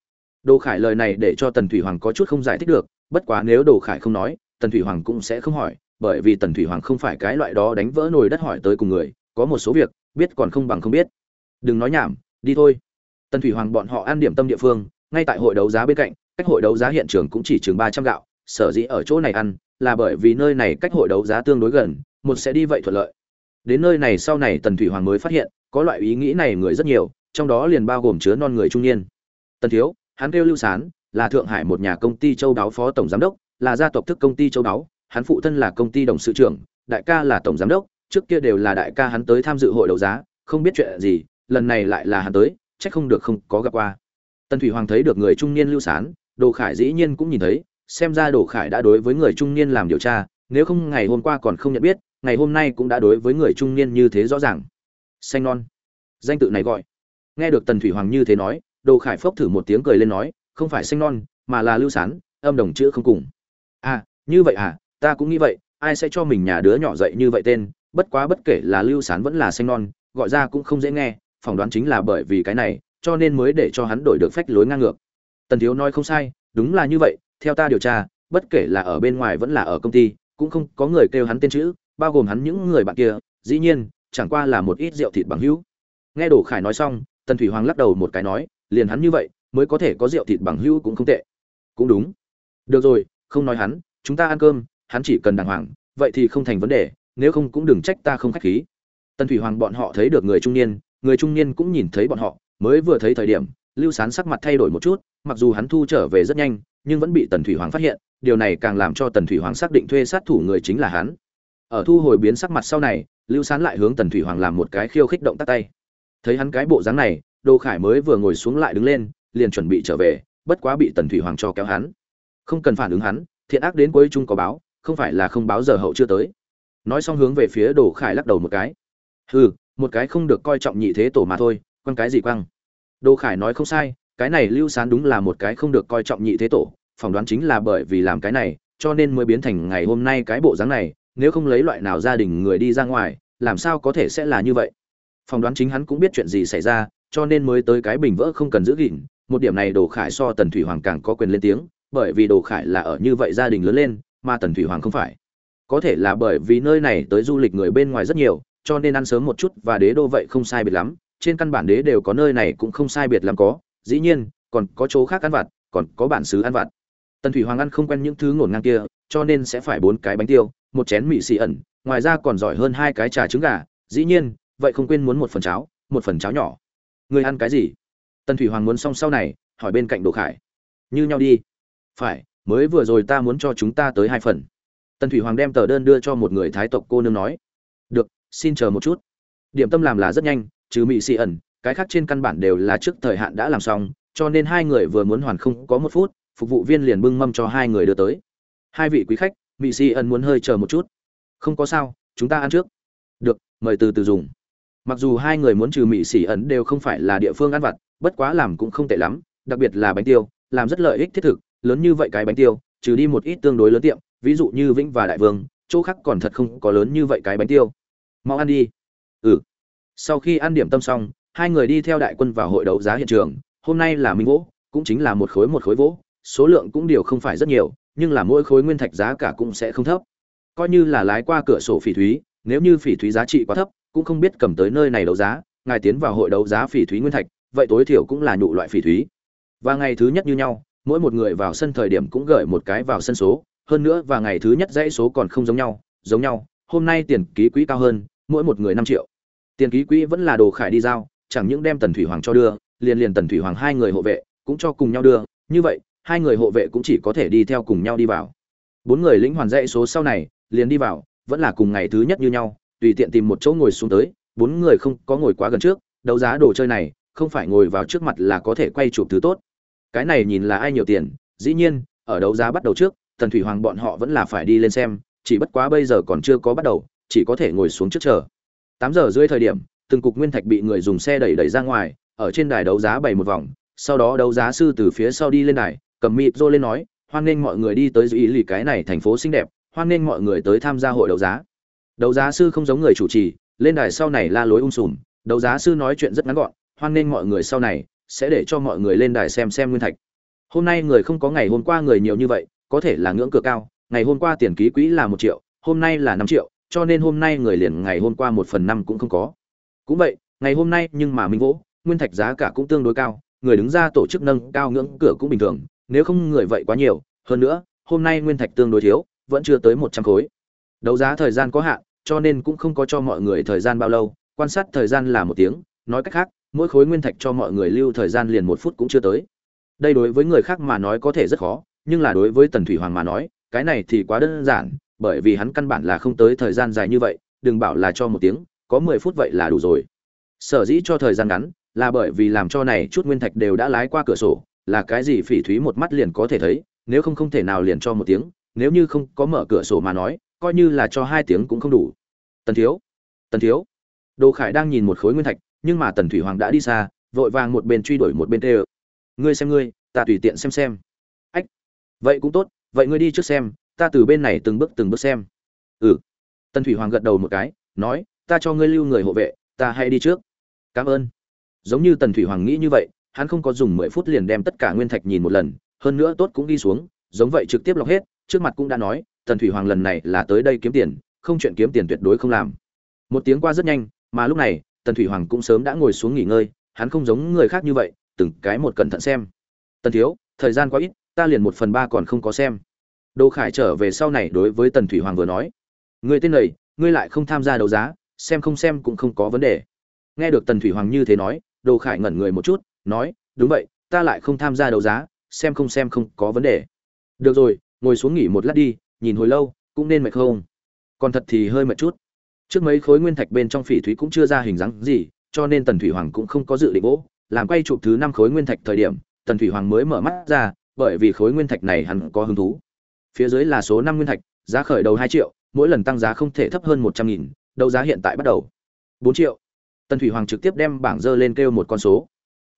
Đồ Khải lời này để cho Tần Thủy Hoàng có chút không giải thích được, bất quá nếu Đồ Khải không nói, Tần Thủy Hoàng cũng sẽ không hỏi, bởi vì Tần Thủy Hoàng không phải cái loại đó đánh vỡ nồi đất hỏi tới cùng người, có một số việc, biết còn không bằng không biết. Đừng nói nhảm, đi thôi. Tần Thủy Hoàng bọn họ ăn điểm tâm địa phương, ngay tại hội đấu giá bên cạnh, cách hội đấu giá hiện trường cũng chỉ chừng trăm gạo, sở dĩ ở chỗ này ăn, là bởi vì nơi này cách hội đấu giá tương đối gần, một sẽ đi vậy thuận lợi. Đến nơi này sau này Tần Thủy Hoàng mới phát hiện, có loại ý nghĩ này người rất nhiều, trong đó liền bao gồm chứa non người trung niên. Tần thiếu, hắn kêu Lưu Sán, là Thượng Hải một nhà công ty châu đáo phó tổng giám đốc, là gia tộc thức công ty châu đáo, hắn phụ thân là công ty đồng sự trưởng, đại ca là tổng giám đốc, trước kia đều là đại ca hắn tới tham dự hội đấu giá, không biết chuyện gì, lần này lại là hắn tới, chắc không được không có gặp qua. Tần thủy hoàng thấy được người trung niên lưu sán đồ khải dĩ nhiên cũng nhìn thấy xem ra đồ khải đã đối với người trung niên làm điều tra nếu không ngày hôm qua còn không nhận biết ngày hôm nay cũng đã đối với người trung niên như thế rõ ràng. Xanh non. Danh tự này gọi nghe được tần thủy hoàng như thế nói, đồ khải phốc thử một tiếng cười lên nói, không phải xanh non, mà là lưu sán, âm đồng chữ không cùng. À như vậy à ta cũng nghĩ vậy, ai sẽ cho mình nhà đứa nhỏ dậy như vậy tên, bất quá bất kể là lưu sán vẫn là xanh non, gọi ra cũng không dễ nghe, phỏng đoán chính là bởi vì cái này, cho nên mới để cho hắn đổi được phách lối ngang ngược. Tần thiếu nói không sai, đúng là như vậy, theo ta điều tra, bất kể là ở bên ngoài vẫn là ở công ty, cũng không có người kêu hắn tên chữ, bao gồm hắn những người bạn kia, dĩ nhiên, chẳng qua là một ít rượu thịt bằng hữu. Nghe đồ khải nói xong tần thủy hoàng lắc đầu một cái nói, liền hắn như vậy, mới có thể có rượu thịt bằng hữu cũng không tệ. Cũng đúng. Được rồi, không nói hắn, chúng ta ăn cơm, hắn chỉ cần đàng hoàng, vậy thì không thành vấn đề, nếu không cũng đừng trách ta không khách khí. Tần thủy hoàng bọn họ thấy được người trung niên, người trung niên cũng nhìn thấy bọn họ, mới vừa thấy thời điểm, lưu sán sắc mặt thay đổi một chút, mặc dù hắn thu trở về rất nhanh, nhưng vẫn bị tần thủy hoàng phát hiện, điều này càng làm cho tần thủy hoàng xác định thuê sát thủ người chính là hắn. Ở thu hồi biến sắc mặt sau này, lưu sán lại hướng tần thủy hoàng làm một cái khiêu khích động tắt tay thấy hắn cái bộ dáng này, đô khải mới vừa ngồi xuống lại đứng lên, liền chuẩn bị trở về, bất quá bị tần thủy hoàng cho kéo hắn. Không cần phản ứng hắn, thiện ác đến cuối chung có báo, không phải là không báo giờ hậu chưa tới. Nói xong hướng về phía đồ khải lắc đầu một cái. Hừ, một cái không được coi trọng nhị thế tổ mà thôi, quăng cái gì quăng? Đồ khải nói không sai, cái này lưu sán đúng là một cái không được coi trọng nhị thế tổ, phỏng đoán chính là bởi vì làm cái này, cho nên mới biến thành ngày hôm nay cái bộ dáng này, nếu không lấy loại nào gia đình người đi ra ngoài, làm sao có thể sẽ là như vậy? Phỏng đoán chính hắn cũng biết chuyện gì xảy ra, cho nên mới tới cái bình vỡ không cần giữ gìn. Một điểm này đồ khải so tần thủy hoàng càng có quyền lên tiếng, bởi vì đồ khải là ở như vậy gia đình lớn lên, mà tần thủy hoàng không phải. Có thể là bởi vì nơi này tới du lịch người bên ngoài rất nhiều, cho nên ăn sớm một chút và đế đô vậy không sai biệt lắm. Trên căn bản đế đều có nơi này cũng không sai biệt lắm có. Dĩ nhiên, còn có chỗ khác ăn vặt, còn có bản xứ ăn vặt. Tần thủy hoàng ăn không quen những thứ ngổn ngang kia, cho nên sẽ phải bốn cái bánh tiêu, một chén mì xì ẩn, ngoài ra còn giỏi hơn hai cái trà trứng gà. Dĩ nhiên vậy không quên muốn một phần cháo, một phần cháo nhỏ. Người ăn cái gì? Tần thủy hoàng muốn xong sau này, hỏi bên cạnh đồ khải. Như nhau đi. Phải, mới vừa rồi ta muốn cho chúng ta tới hai phần. Tần thủy hoàng đem tờ đơn đưa cho một người thái tộc cô nương nói. Được, xin chờ một chút. Điểm tâm làm là rất nhanh, trừ mị xị ẩn, cái khác trên căn bản đều là trước thời hạn đã làm xong, cho nên hai người vừa muốn hoàn không có một phút, phục vụ viên liền bưng mâm cho hai người đưa tới. Hai vị quý khách mị xị ẩn muốn hơi chờ một chút. Không có sao, chúng ta ăn trước. Được, mời từ từ dùng mặc dù hai người muốn trừ mị xỉ ẩn đều không phải là địa phương ăn vặt, bất quá làm cũng không tệ lắm, đặc biệt là bánh tiêu, làm rất lợi ích thiết thực, lớn như vậy cái bánh tiêu, trừ đi một ít tương đối lớn tiệm, ví dụ như vĩnh và đại vương, chỗ khác còn thật không có lớn như vậy cái bánh tiêu. Mau ăn đi. Ừ. Sau khi ăn điểm tâm xong, hai người đi theo đại quân vào hội đấu giá hiện trường, hôm nay là minh vỗ cũng chính là một khối một khối vỗ số lượng cũng điều không phải rất nhiều, nhưng là mỗi khối nguyên thạch giá cả cũng sẽ không thấp. Coi như là lái qua cửa sổ phỉ thúy, nếu như phỉ thúy giá trị quá thấp cũng không biết cầm tới nơi này đấu giá, ngài tiến vào hội đấu giá phỉ thúy nguyên thạch, vậy tối thiểu cũng là nhụ loại phỉ thúy. Và ngày thứ nhất như nhau, mỗi một người vào sân thời điểm cũng gửi một cái vào sân số, hơn nữa và ngày thứ nhất dãy số còn không giống nhau giống nhau, hôm nay tiền ký quỹ cao hơn, mỗi một người năm triệu. Tiền ký quỹ vẫn là đồ khải đi giao, chẳng những đem tần thủy hoàng cho đưa, liền liền tần thủy hoàng hai người hộ vệ cũng cho cùng nhau đưa, như vậy, hai người hộ vệ cũng chỉ có thể đi theo cùng nhau đi vào. Bốn người lĩnh hoàn dãy số sau này, liền đi vào, vẫn là cùng ngày thứ nhất như nhau tùy tiện tìm một chỗ ngồi xuống tới, bốn người không có ngồi quá gần trước, đấu giá đồ chơi này, không phải ngồi vào trước mặt là có thể quay chụp thứ tốt. Cái này nhìn là ai nhiều tiền, dĩ nhiên, ở đấu giá bắt đầu trước, tần thủy hoàng bọn họ vẫn là phải đi lên xem, chỉ bất quá bây giờ còn chưa có bắt đầu, chỉ có thể ngồi xuống trước chờ. Tám giờ rưỡi thời điểm, từng cục nguyên thạch bị người dùng xe đẩy đẩy ra ngoài, ở trên đài đấu giá bày một vòng, sau đó đấu giá sư từ phía sau đi lên đài, cầm mịp rô lên nói, hoan nghênh mọi người đi tới dư ý lì cái này thành phố xinh đẹp, hoan nghênh mọi người tới tham gia hội đấu giá đấu giá sư không giống người chủ trì, lên đài sau này la lối ung sùm. Đấu giá sư nói chuyện rất ngắn gọn, hoan nghênh mọi người sau này, sẽ để cho mọi người lên đài xem xem nguyên thạch. Hôm nay người không có ngày hôm qua người nhiều như vậy, có thể là ngưỡng cửa cao, ngày hôm qua tiền ký quỹ là một triệu, hôm nay là năm triệu, cho nên hôm nay người liền ngày hôm qua một phần năm cũng không có. Cũng vậy, ngày hôm nay nhưng mà minh vỗ, nguyên thạch giá cả cũng tương đối cao, người đứng ra tổ chức nâng cao ngưỡng cửa cũng bình thường, nếu không người vậy quá nhiều. Hơn nữa, hôm nay nguyên thạch tương đối thiếu, vẫn chưa tới một trăm khối đấu giá thời gian có hạn, cho nên cũng không có cho mọi người thời gian bao lâu, quan sát thời gian là một tiếng, nói cách khác, mỗi khối nguyên thạch cho mọi người lưu thời gian liền một phút cũng chưa tới. Đây đối với người khác mà nói có thể rất khó, nhưng là đối với tần thủy hoàng mà nói, cái này thì quá đơn giản, bởi vì hắn căn bản là không tới thời gian dài như vậy, đừng bảo là cho một tiếng, có mười phút vậy là đủ rồi. Sở dĩ cho thời gian ngắn, là bởi vì làm cho này chút nguyên thạch đều đã lái qua cửa sổ, là cái gì phỉ thúy một mắt liền có thể thấy, nếu không không thể nào liền cho một tiếng, nếu như không có mở cửa sổ mà nói coi như là cho hai tiếng cũng không đủ. Tần thiếu tần thiếu. Đồ khải đang nhìn một khối nguyên thạch, nhưng mà tần thủy hoàng đã đi xa, vội vàng một bên truy đuổi một bên tê ơ ngươi xem ngươi, ta tùy tiện xem xem. Ách, vậy cũng tốt, vậy ngươi đi trước xem, ta từ bên này từng bước từng bước xem. Ừ. Tần thủy hoàng gật đầu một cái, nói, ta cho ngươi lưu người hộ vệ, ta hay đi trước. Cảm ơn. Giống như tần thủy hoàng nghĩ như vậy, hắn không có dùng mười phút liền đem tất cả nguyên thạch nhìn một lần, hơn nữa tốt cũng đi xuống, giống vậy trực tiếp lọc hết, trước mặt cũng đã nói tần thủy hoàng lần này là tới đây kiếm tiền, không chuyện kiếm tiền tuyệt đối không làm. Một tiếng qua rất nhanh, mà lúc này, tần thủy hoàng cũng sớm đã ngồi xuống nghỉ ngơi, hắn không giống người khác như vậy, từng cái một cẩn thận xem. Tần thiếu, thời gian quá ít, ta liền một phần ba còn không có xem. Đô khải trở về sau này đối với tần thủy hoàng vừa nói người tên này, ngươi lại không tham gia đấu giá, xem không xem cũng không có vấn đề. Nghe được tần thủy hoàng như thế nói Đô khải ngẩn người một chút, nói, đúng vậy, ta lại không tham gia đấu giá, xem không xem không có vấn đề. Được rồi, ngồi xuống nghỉ một lát đi nhìn hồi lâu, cũng nên mệt không? Còn thật thì hơi mệt chút. Trước mấy khối nguyên thạch bên trong phỉ thúy cũng chưa ra hình dáng gì, cho nên tần thủy hoàng cũng không có dự định vỗ. Làm quay chụp thứ năm khối nguyên thạch thời điểm, tần thủy hoàng mới mở mắt ra, bởi vì khối nguyên thạch này hắn có hứng thú. Phía dưới là số năm nguyên thạch, giá khởi đầu hai triệu, mỗi lần tăng giá không thể thấp hơn một trăm nghìn, đấu giá hiện tại bắt đầu. Bốn triệu. Tần thủy hoàng trực tiếp đem bảng dơ lên kêu một con số.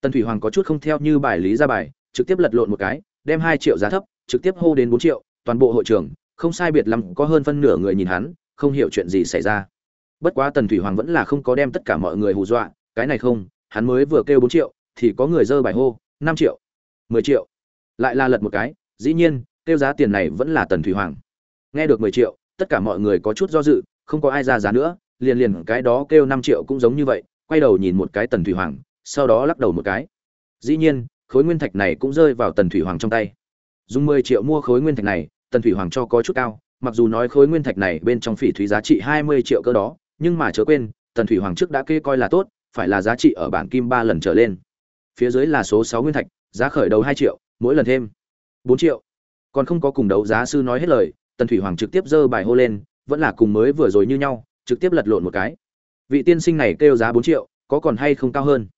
Tần thủy hoàng có chút không theo như bài lý ra bài, trực tiếp lật lộn một cái, đem hai triệu giá thấp, trực tiếp hô đến bốn triệu, toàn bộ hội trường không sai biệt lắm, có hơn phân nửa người nhìn hắn, không hiểu chuyện gì xảy ra. Bất quá tần thủy hoàng vẫn là không có đem tất cả mọi người hù dọa, cái này không, hắn mới vừa kêu bốn triệu, thì có người dơ bài hô, năm triệu, mười triệu. Lại là lật một cái, dĩ nhiên, kêu giá tiền này vẫn là tần thủy hoàng. Nghe được mười triệu, tất cả mọi người có chút do dự, không có ai ra giá nữa, liền liền cái đó kêu năm triệu cũng giống như vậy, quay đầu nhìn một cái tần thủy hoàng, sau đó lắc đầu một cái. Dĩ nhiên, khối nguyên thạch này cũng rơi vào tần thủy hoàng trong tay. Dùng mười triệu mua khối nguyên thạch này tần thủy hoàng cho có chút cao, mặc dù nói khối nguyên thạch này bên trong phỉ thúy giá trị hai mươi triệu cơ đó, nhưng mà chớ quên, tần thủy hoàng trước đã kê coi là tốt, phải là giá trị ở bản kim ba lần trở lên. Phía dưới là số sáu nguyên thạch, giá khởi đầu hai triệu, mỗi lần thêm bốn triệu. Còn không có cùng đấu giá sư nói hết lời, tần thủy hoàng trực tiếp giơ bài hô lên, vẫn là cùng mới vừa rồi như nhau, trực tiếp lật lộn một cái. Vị tiên sinh này kêu giá bốn triệu, có còn hay không cao hơn?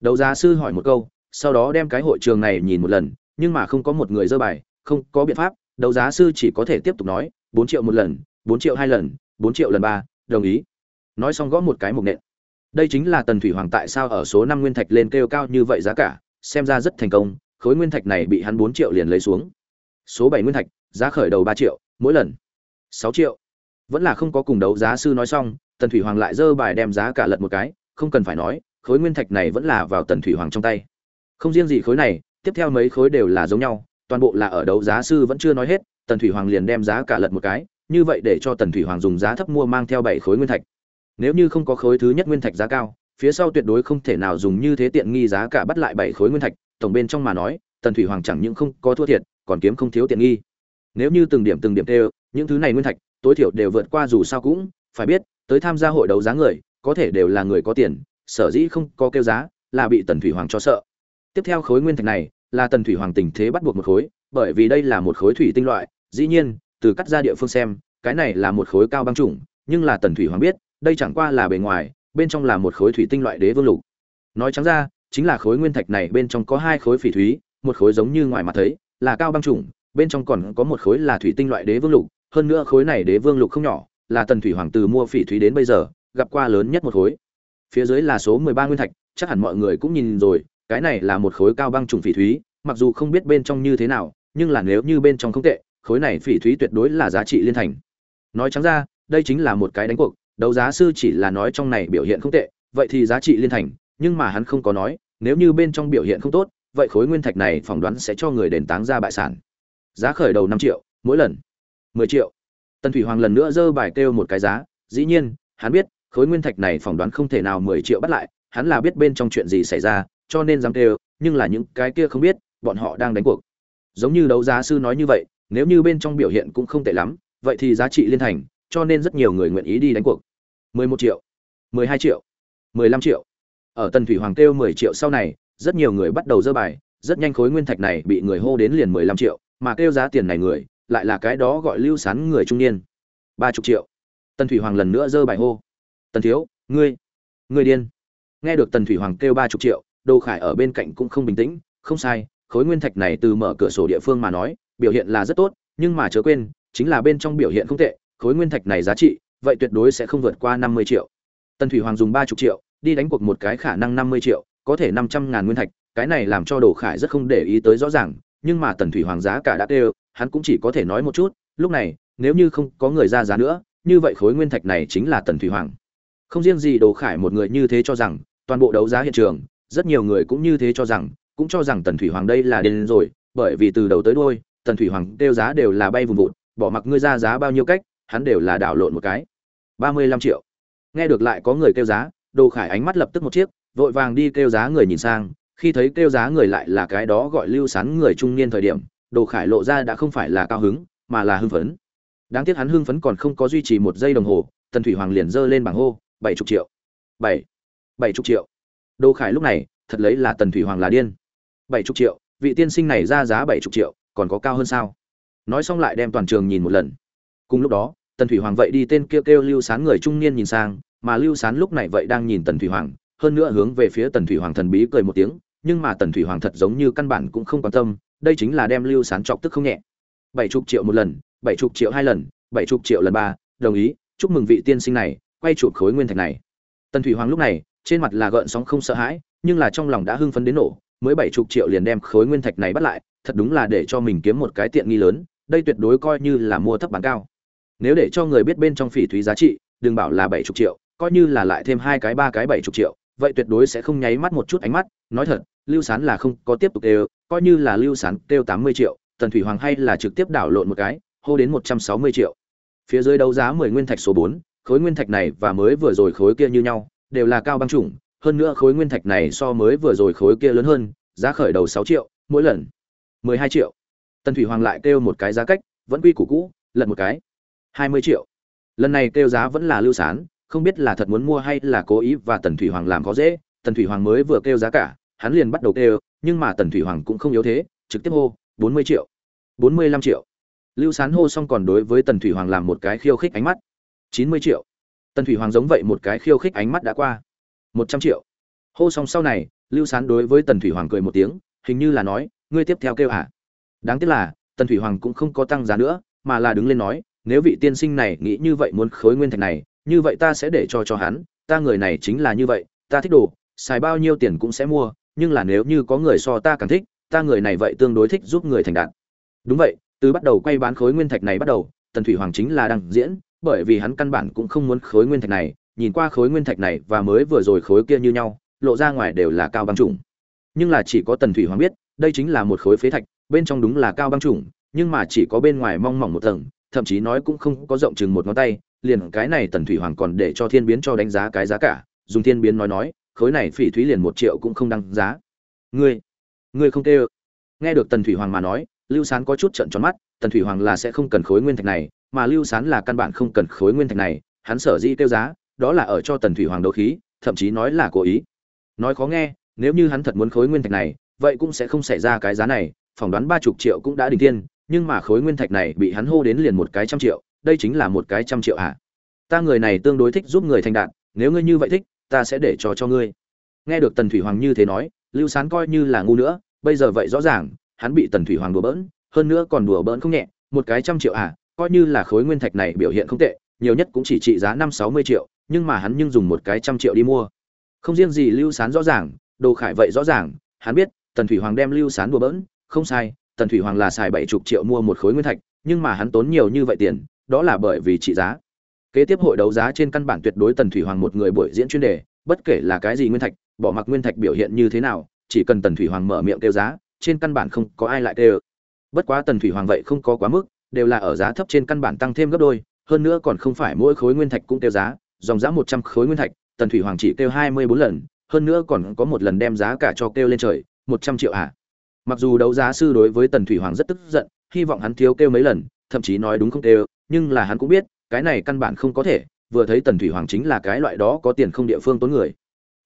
Đấu giá sư hỏi một câu, sau đó đem cái hội trường này nhìn một lần, nhưng mà không có một người dơ bài, không có biện pháp đấu giá sư chỉ có thể tiếp tục nói, bốn triệu một lần, bốn triệu hai lần, bốn triệu lần ba, đồng ý. Nói xong gõ một cái mục nện. Đây chính là tần thủy hoàng tại sao ở số năm nguyên thạch lên kêu cao như vậy giá cả, xem ra rất thành công, khối nguyên thạch này bị hắn bốn triệu liền lấy xuống. Số bảy nguyên thạch, giá khởi đầu ba triệu, mỗi lần sáu triệu. Vẫn là không có cùng đấu giá sư nói xong, tần thủy hoàng lại dơ bài đem giá cả lật một cái, không cần phải nói, khối nguyên thạch này vẫn là vào tần thủy hoàng trong tay. Không riêng gì khối này, tiếp theo mấy khối đều là giống nhau toàn bộ là ở đấu giá sư vẫn chưa nói hết, tần thủy hoàng liền đem giá cả lật một cái, như vậy để cho tần thủy hoàng dùng giá thấp mua mang theo bảy khối nguyên thạch. Nếu như không có khối thứ nhất nguyên thạch giá cao, phía sau tuyệt đối không thể nào dùng như thế tiện nghi giá cả bắt lại bảy khối nguyên thạch, tổng bên trong mà nói, tần thủy hoàng chẳng những không có thua thiệt, còn kiếm không thiếu tiện nghi. Nếu như từng điểm từng điểm đều, những thứ này nguyên thạch, tối thiểu đều vượt qua dù sao cũng, phải biết, tới tham gia hội đấu giá người, có thể đều là người có tiền, sở dĩ không có kêu giá, là bị tần thủy hoàng cho sợ. Tiếp theo khối nguyên thạch này là tần thủy hoàng tình thế bắt buộc một khối, bởi vì đây là một khối thủy tinh loại, dĩ nhiên, từ cắt ra địa phương xem, cái này là một khối cao băng chủng, nhưng là tần thủy hoàng biết, đây chẳng qua là bề ngoài, bên trong là một khối thủy tinh loại đế vương lục. Nói trắng ra, chính là khối nguyên thạch này bên trong có hai khối phỉ thúy, một khối giống như ngoài mặt thấy, là cao băng chủng, bên trong còn có một khối là thủy tinh loại đế vương lục, hơn nữa khối này đế vương lục không nhỏ, là tần thủy hoàng từ mua phỉ thúy đến bây giờ, gặp qua lớn nhất một khối. Phía dưới là số mười ba nguyên thạch, chắc hẳn mọi người cũng nhìn rồi cái này là một khối cao băng trùng phỉ thúy, mặc dù không biết bên trong như thế nào, nhưng là nếu như bên trong không tệ, khối này phỉ thúy tuyệt đối là giá trị liên thành. Nói trắng ra, đây chính là một cái đánh cuộc, đấu giá sư chỉ là nói trong này biểu hiện không tệ, vậy thì giá trị liên thành, nhưng mà hắn không có nói, nếu như bên trong biểu hiện không tốt, vậy khối nguyên thạch này phỏng đoán sẽ cho người đền táng ra bại sản. Giá khởi đầu năm triệu, mỗi lần mười triệu. Tần thủy hoàng lần nữa dơ bài kêu một cái giá, dĩ nhiên, hắn biết, khối nguyên thạch này phỏng đoán không thể nào mười triệu bắt lại, hắn là biết bên trong chuyện gì xảy ra cho nên dám kêu, nhưng là những cái kia không biết, bọn họ đang đánh cuộc. Giống như đấu giá sư nói như vậy, nếu như bên trong biểu hiện cũng không tệ lắm, vậy thì giá trị liên thành, cho nên rất nhiều người nguyện ý đi đánh cuộc. mười một triệu, mười hai triệu, mười lăm triệu. Ở tần thủy hoàng kêu mười triệu sau này, rất nhiều người bắt đầu dơ bài, rất nhanh khối nguyên thạch này bị người hô đến liền mười lăm triệu, mà kêu giá tiền này người, lại là cái đó gọi lưu sán người trung niên. ba chục triệu. Tần thủy hoàng lần nữa dơ bài hô. Tần thiếu, ngươi ngươi điên. Nghe được tần thủy hoàng kêu ba chục triệu đồ khải ở bên cạnh cũng không bình tĩnh không sai khối nguyên thạch này từ mở cửa sổ địa phương mà nói biểu hiện là rất tốt nhưng mà chớ quên chính là bên trong biểu hiện không tệ khối nguyên thạch này giá trị vậy tuyệt đối sẽ không vượt qua năm mươi triệu. Tần thủy hoàng dùng ba chục triệu đi đánh cuộc một cái khả năng năm mươi triệu có thể năm trăm ngàn nguyên thạch cái này làm cho đồ khải rất không để ý tới rõ ràng nhưng mà tần thủy hoàng giá cả đã đều, hắn cũng chỉ có thể nói một chút lúc này nếu như không có người ra giá nữa như vậy khối nguyên thạch này chính là tần thủy hoàng. Không riêng gì đồ khải một người như thế cho rằng toàn bộ đấu giá hiện trường rất nhiều người cũng như thế cho rằng, cũng cho rằng tần thủy hoàng đây là điên rồi, bởi vì từ đầu tới đuôi, tần thủy hoàng tiêu giá đều là bay vùng vụt, bỏ mặc ngươi ra giá bao nhiêu cách, hắn đều là đảo lộn một cái. Ba mươi lăm triệu. Nghe được lại có người kêu giá, đồ khải ánh mắt lập tức một chiếc, vội vàng đi kêu giá người nhìn sang, khi thấy kêu giá người lại là cái đó gọi lưu sán người trung niên thời điểm, đồ khải lộ ra đã không phải là cao hứng, mà là hưng phấn. Đáng tiếc hắn hưng phấn còn không có duy trì một giây đồng hồ, tần thủy hoàng liền giơ lên bảng hô, bảy chục triệu. Bảy. Bảy chục triệu đồ khải lúc này, thật lấy là tần thủy hoàng là điên. Bảy chục triệu, vị tiên sinh này ra giá bảy chục triệu, còn có cao hơn sao? Nói xong lại đem toàn trường nhìn một lần. Cùng lúc đó, tần thủy hoàng vậy đi tên kêu kêu lưu sán người trung niên nhìn sang, mà lưu sán lúc này vậy đang nhìn tần thủy hoàng, hơn nữa hướng về phía tần thủy hoàng thần bí cười một tiếng, nhưng mà tần thủy hoàng thật giống như căn bản cũng không quan tâm, đây chính là đem lưu sán chọc tức không nhẹ. Bảy chục triệu một lần, bảy chục triệu hai lần, bảy chục triệu lần ba, đồng ý, chúc mừng vị tiên sinh này, quay chụp khối nguyên thạch này. Tần thủy hoàng lúc này trên mặt là gợn sóng không sợ hãi, nhưng là trong lòng đã hưng phấn đến nổ, mới bảy chục triệu liền đem khối nguyên thạch này bắt lại, thật đúng là để cho mình kiếm một cái tiện nghi lớn, đây tuyệt đối coi như là mua thấp bán cao. Nếu để cho người biết bên trong phỉ thúy giá trị, đừng bảo là bảy chục triệu, coi như là lại thêm hai cái, ba cái bảy chục triệu, vậy tuyệt đối sẽ không nháy mắt một chút ánh mắt, nói thật, lưu sán là không có tiếp tục đều, coi như là lưu sán kêu tám mươi triệu, tần thủy hoàng hay là trực tiếp đảo lộn một cái, hô đến một trăm sáu mươi triệu. Phía dưới đấu giá mười nguyên thạch số bốn, khối nguyên thạch này và mới vừa rồi khối kia như nhau đều là cao băng chủng, hơn nữa khối nguyên thạch này so mới vừa rồi khối kia lớn hơn, giá khởi đầu sáu triệu, mỗi lần mười hai triệu. Tần thủy hoàng lại kêu một cái giá cách, vẫn quy củ cũ lần một cái, hai mươi triệu. Lần này kêu giá vẫn là lưu sán, không biết là thật muốn mua hay là cố ý và tần thủy hoàng làm khó dễ, tần thủy hoàng mới vừa kêu giá cả, hắn liền bắt đầu kêu, nhưng mà tần thủy hoàng cũng không yếu thế, trực tiếp hô, bốn mươi triệu, bốn mươi lăm triệu. Lưu sán hô xong còn đối với tần thủy hoàng làm một cái khiêu khích ánh mắt, chín mươi triệu tần thủy hoàng giống vậy một cái khiêu khích ánh mắt đã qua. Một trăm triệu. Hô xong sau này, lưu sán đối với tần thủy hoàng cười một tiếng, hình như là nói, ngươi tiếp theo kêu hả? Đáng tiếc là, tần thủy hoàng cũng không có tăng giá nữa, mà là đứng lên nói, nếu vị tiên sinh này nghĩ như vậy muốn khối nguyên thạch này, như vậy ta sẽ để cho cho hắn, ta người này chính là như vậy, ta thích đồ, xài bao nhiêu tiền cũng sẽ mua, nhưng là nếu như có người so ta càng thích, ta người này vậy tương đối thích giúp người thành đạt. Đúng vậy, từ bắt đầu quay bán khối nguyên thạch này bắt đầu, tần thủy hoàng chính là đang diễn bởi vì hắn căn bản cũng không muốn khối nguyên thạch này, nhìn qua khối nguyên thạch này và mới vừa rồi khối kia như nhau, lộ ra ngoài đều là cao băng trùng. Nhưng là chỉ có tần thủy hoàng biết, đây chính là một khối phế thạch, bên trong đúng là cao băng trùng, nhưng mà chỉ có bên ngoài mong mỏng một tầng, thậm chí nói cũng không có rộng chừng một ngón tay, liền cái này tần thủy hoàng còn để cho thiên biến cho đánh giá cái giá cả, dùng thiên biến nói nói, khối này phỉ thúy liền một triệu cũng không đăng giá. Ngươi ngươi không tê nghe được tần thủy hoàng mà nói, lưu sán có chút trợn tròn mắt, tần thủy hoàng là sẽ không cần khối nguyên thạch này mà lưu sán là căn bản không cần khối nguyên thạch này, hắn sở dĩ tiêu giá, đó là ở cho tần thủy hoàng đấu khí, thậm chí nói là cố ý. Nói khó nghe, nếu như hắn thật muốn khối nguyên thạch này, vậy cũng sẽ không xảy ra cái giá này, phỏng đoán ba chục triệu cũng đã đình tiên nhưng mà khối nguyên thạch này bị hắn hô đến liền một cái trăm triệu, đây chính là một cái trăm triệu ạ ta người này tương đối thích giúp người thành đạt, nếu ngươi như vậy thích, ta sẽ để cho cho ngươi. Nghe được tần thủy hoàng như thế nói, lưu sán coi như là ngu nữa, bây giờ vậy rõ ràng, hắn bị tần thủy hoàng đùa bỡn, hơn nữa còn đùa bỡn không nhẹ, một cái trăm triệu à coi như là khối nguyên thạch này biểu hiện không tệ, nhiều nhất cũng chỉ trị giá năm sáu mươi triệu, nhưng mà hắn nhưng dùng một cái trăm triệu đi mua. Không riêng gì lưu sán rõ ràng, đồ khải vậy rõ ràng, hắn biết, tần thủy hoàng đem lưu sán đùa bỡn, không sai, tần thủy hoàng là xài bảy chục triệu mua một khối nguyên thạch, nhưng mà hắn tốn nhiều như vậy tiền, đó là bởi vì trị giá. Kế tiếp hội đấu giá trên căn bản tuyệt đối tần thủy hoàng một người buổi diễn chuyên đề, bất kể là cái gì nguyên thạch, bỏ mặc nguyên thạch biểu hiện như thế nào, chỉ cần tần thủy hoàng mở miệng kêu giá, trên căn bản không có ai lại kêu. Bất quá tần thủy hoàng vậy không có quá mức đều là ở giá thấp trên căn bản tăng thêm gấp đôi, hơn nữa còn không phải mỗi khối nguyên thạch cũng tiêu giá, dòng giá một trăm khối nguyên thạch, tần thủy hoàng chỉ tiêu hai mươi bốn lần, hơn nữa còn có một lần đem giá cả cho kêu lên trời, một trăm triệu à mặc dù đấu giá sư đối với tần thủy hoàng rất tức giận, hy vọng hắn thiếu kêu mấy lần, thậm chí nói đúng không kêu, nhưng là hắn cũng biết, cái này căn bản không có thể, vừa thấy tần thủy hoàng chính là cái loại đó có tiền không địa phương tốn người.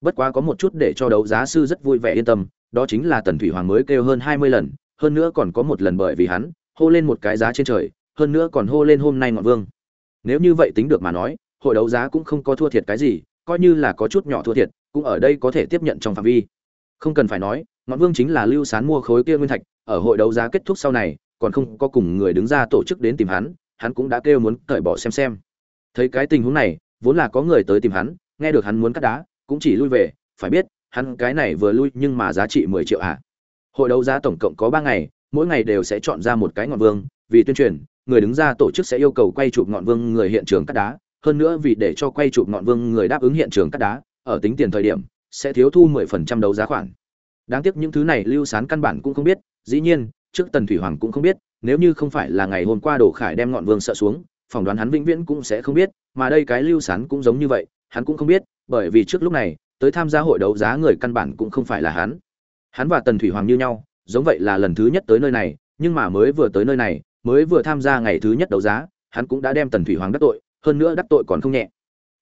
Bất quá có một chút để cho đấu giá sư rất vui vẻ yên tâm, đó chính là tần thủy hoàng mới kêu hơn hai mươi lần, hơn nữa còn có một lần bởi vì hắn hô lên một cái giá trên trời, hơn nữa còn hô lên hôm nay ngọn vương. Nếu như vậy tính được mà nói, hội đấu giá cũng không có thua thiệt cái gì, coi như là có chút nhỏ thua thiệt, cũng ở đây có thể tiếp nhận trong phạm vi. Không cần phải nói, ngọn vương chính là lưu sán mua khối kia nguyên thạch, ở hội đấu giá kết thúc sau này, còn không có cùng người đứng ra tổ chức đến tìm hắn hắn cũng đã kêu muốn cởi bỏ xem xem. Thấy cái tình huống này, vốn là có người tới tìm hắn, nghe được hắn muốn cắt đá, cũng chỉ lui về, phải biết, hắn cái này vừa lui nhưng mà giá trị mười triệu ạ à. hội đấu giá tổng cộng có ba ngày mỗi ngày đều sẽ chọn ra một cái ngọn vương, vì tuyên truyền, người đứng ra tổ chức sẽ yêu cầu quay chụp ngọn vương người hiện trường cắt đá, hơn nữa vì để cho quay chụp ngọn vương người đáp ứng hiện trường cắt đá, ở tính tiền thời điểm, sẽ thiếu thu mười phần trăm đấu giá khoản. Đáng tiếc những thứ này lưu sán căn bản cũng không biết, dĩ nhiên, trước tần thủy hoàng cũng không biết, nếu như không phải là ngày hôm qua đổ khải đem ngọn vương sợ xuống, phỏng đoán hắn vĩnh viễn cũng sẽ không biết, mà đây cái lưu sán cũng giống như vậy, hắn cũng không biết, bởi vì trước lúc này, tới tham gia hội đấu giá người căn bản cũng không phải là hắn. Hắn và tần thủy hoàng như nhau giống vậy là lần thứ nhất tới nơi này, nhưng mà mới vừa tới nơi này, mới vừa tham gia ngày thứ nhất đấu giá, hắn cũng đã đem tần thủy hoàng đắc tội, hơn nữa đắc tội còn không nhẹ.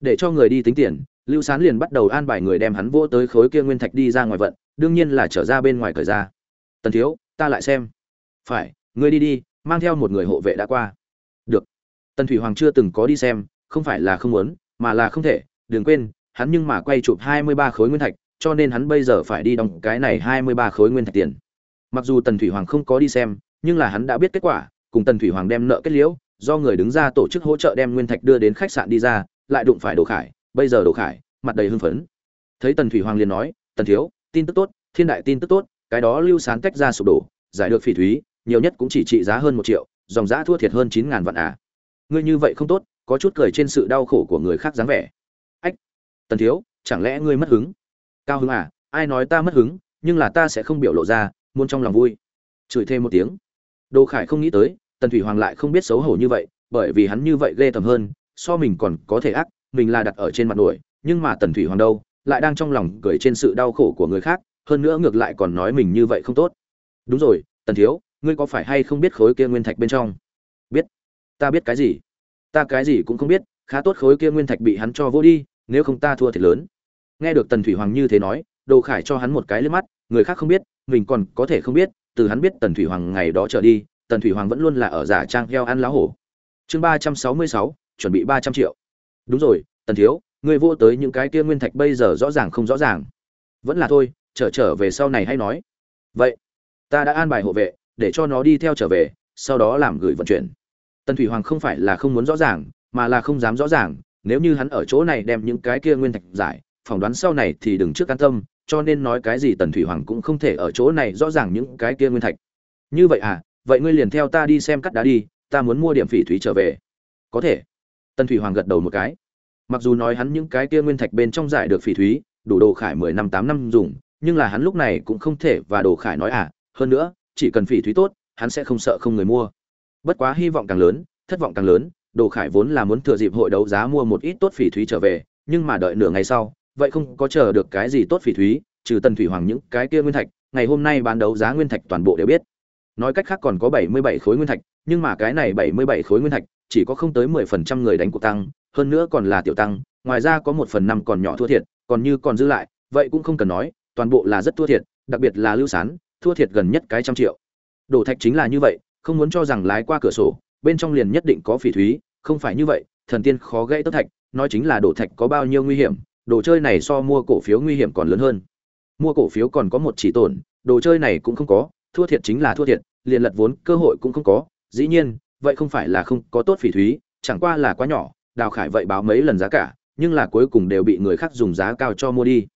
Để cho người đi tính tiền, lưu sán liền bắt đầu an bài người đem hắn vô tới khối kia nguyên thạch đi ra ngoài vận, đương nhiên là trở ra bên ngoài cởi ra. Tần thiếu, ta lại xem. Phải, ngươi đi đi, mang theo một người hộ vệ đã qua. Được. Tần thủy hoàng chưa từng có đi xem, không phải là không muốn, mà là không thể, đừng quên, hắn nhưng mà quay chụp hai mươi ba khối nguyên thạch, cho nên hắn bây giờ phải đi đóng cái này hai mươi ba khối nguyên thạch tiền mặc dù tần thủy hoàng không có đi xem, nhưng là hắn đã biết kết quả, cùng tần thủy hoàng đem nợ kết liễu, do người đứng ra tổ chức hỗ trợ đem nguyên thạch đưa đến khách sạn đi ra, lại đụng phải đồ khải, bây giờ đồ khải, mặt đầy hưng phấn. Thấy tần thủy hoàng liền nói, tần thiếu, tin tức tốt, thiên đại tin tức tốt, cái đó lưu sán tách ra sụp đổ, giải được phỉ thúy, nhiều nhất cũng chỉ trị giá hơn một triệu, dòng giã thua thiệt hơn chín ngàn vạn à. Ngươi như vậy không tốt, có chút cười trên sự đau khổ của người khác dáng vẻ. Ách, tần thiếu, chẳng lẽ ngươi mất hứng? Cao hứng à ai nói ta mất hứng, nhưng là ta sẽ không biểu lộ ra muốn trong lòng vui. Chửi thêm một tiếng. Đồ khải không nghĩ tới, tần thủy hoàng lại không biết xấu hổ như vậy, bởi vì hắn như vậy ghê tởm hơn, so mình còn có thể ác, mình là đặt ở trên mặt nổi nhưng mà tần thủy hoàng đâu, lại đang trong lòng cười trên sự đau khổ của người khác, hơn nữa ngược lại còn nói mình như vậy không tốt. Đúng rồi, tần thiếu, ngươi có phải hay không biết khối kia nguyên thạch bên trong? Biết. Ta biết cái gì? Ta cái gì cũng không biết, khá tốt khối kia nguyên thạch bị hắn cho vô đi, nếu không ta thua thiệt lớn. Nghe được tần thủy hoàng như thế nói, đồ khải cho hắn một cái lên mắt, người khác không biết mình còn có thể không biết, từ hắn biết tần thủy hoàng ngày đó trở đi, tần thủy hoàng vẫn luôn là ở giả trang heo ăn lá hổ. Chương ba trăm sáu mươi sáu, chuẩn bị ba trăm triệu. Đúng rồi, tần thiếu, ngươi vô tới những cái kia nguyên thạch bây giờ rõ ràng không rõ ràng. Vẫn là thôi trở trở về sau này hay nói. Vậy, ta đã an bài hộ vệ, để cho nó đi theo trở về, sau đó làm gửi vận chuyển. Tần thủy hoàng không phải là không muốn rõ ràng, mà là không dám rõ ràng, nếu như hắn ở chỗ này đem những cái kia nguyên thạch giải, phỏng đoán sau này thì đừng trước an tâm cho nên nói cái gì tần thủy hoàng cũng không thể ở chỗ này, rõ ràng những cái kia nguyên thạch. Như vậy à vậy ngươi liền theo ta đi xem cắt đá đi, ta muốn mua điểm phỉ thúy trở về. Có thể. Tần thủy hoàng gật đầu một cái. Mặc dù nói hắn những cái kia nguyên thạch bên trong giải được phỉ thúy, đủ đồ khải mười năm, tám năm dùng, nhưng là hắn lúc này cũng không thể và đồ khải nói à hơn nữa, chỉ cần phỉ thúy tốt, hắn sẽ không sợ không người mua. Bất quá hy vọng càng lớn, thất vọng càng lớn, đồ khải vốn là muốn thừa dịp hội đấu giá mua một ít tốt phỉ thúy trở về, nhưng mà đợi nửa ngày sau vậy không có chờ được cái gì tốt phỉ thúy, trừ tần thủy hoàng những cái kia nguyên thạch, ngày hôm nay bán đấu giá nguyên thạch toàn bộ đều biết. Nói cách khác còn có bảy mươi bảy khối nguyên thạch, nhưng mà cái này bảy mươi bảy khối nguyên thạch chỉ có không tới mười phần trăm người đánh cuộc tăng, hơn nữa còn là tiểu tăng, ngoài ra có một phần năm còn nhỏ thua thiệt, còn như còn dư lại, vậy cũng không cần nói, toàn bộ là rất thua thiệt, đặc biệt là lưu sán, thua thiệt gần nhất cái trăm triệu. Đổ thạch chính là như vậy, không muốn cho rằng lái qua cửa sổ, bên trong liền nhất định có phỉ thúy, không phải như vậy, thần tiên khó gãy tất thạch, nói chính là đổ thạch có bao nhiêu nguy hiểm đồ chơi này so mua cổ phiếu nguy hiểm còn lớn hơn. Mua cổ phiếu còn có một chỉ tổn, đồ chơi này cũng không có, thua thiệt chính là thua thiệt, liền lật vốn, cơ hội cũng không có. Dĩ nhiên, vậy không phải là không có tốt phỉ thúy, chẳng qua là quá nhỏ, đào khải vậy báo mấy lần giá cả, nhưng là cuối cùng đều bị người khác dùng giá cao cho mua đi.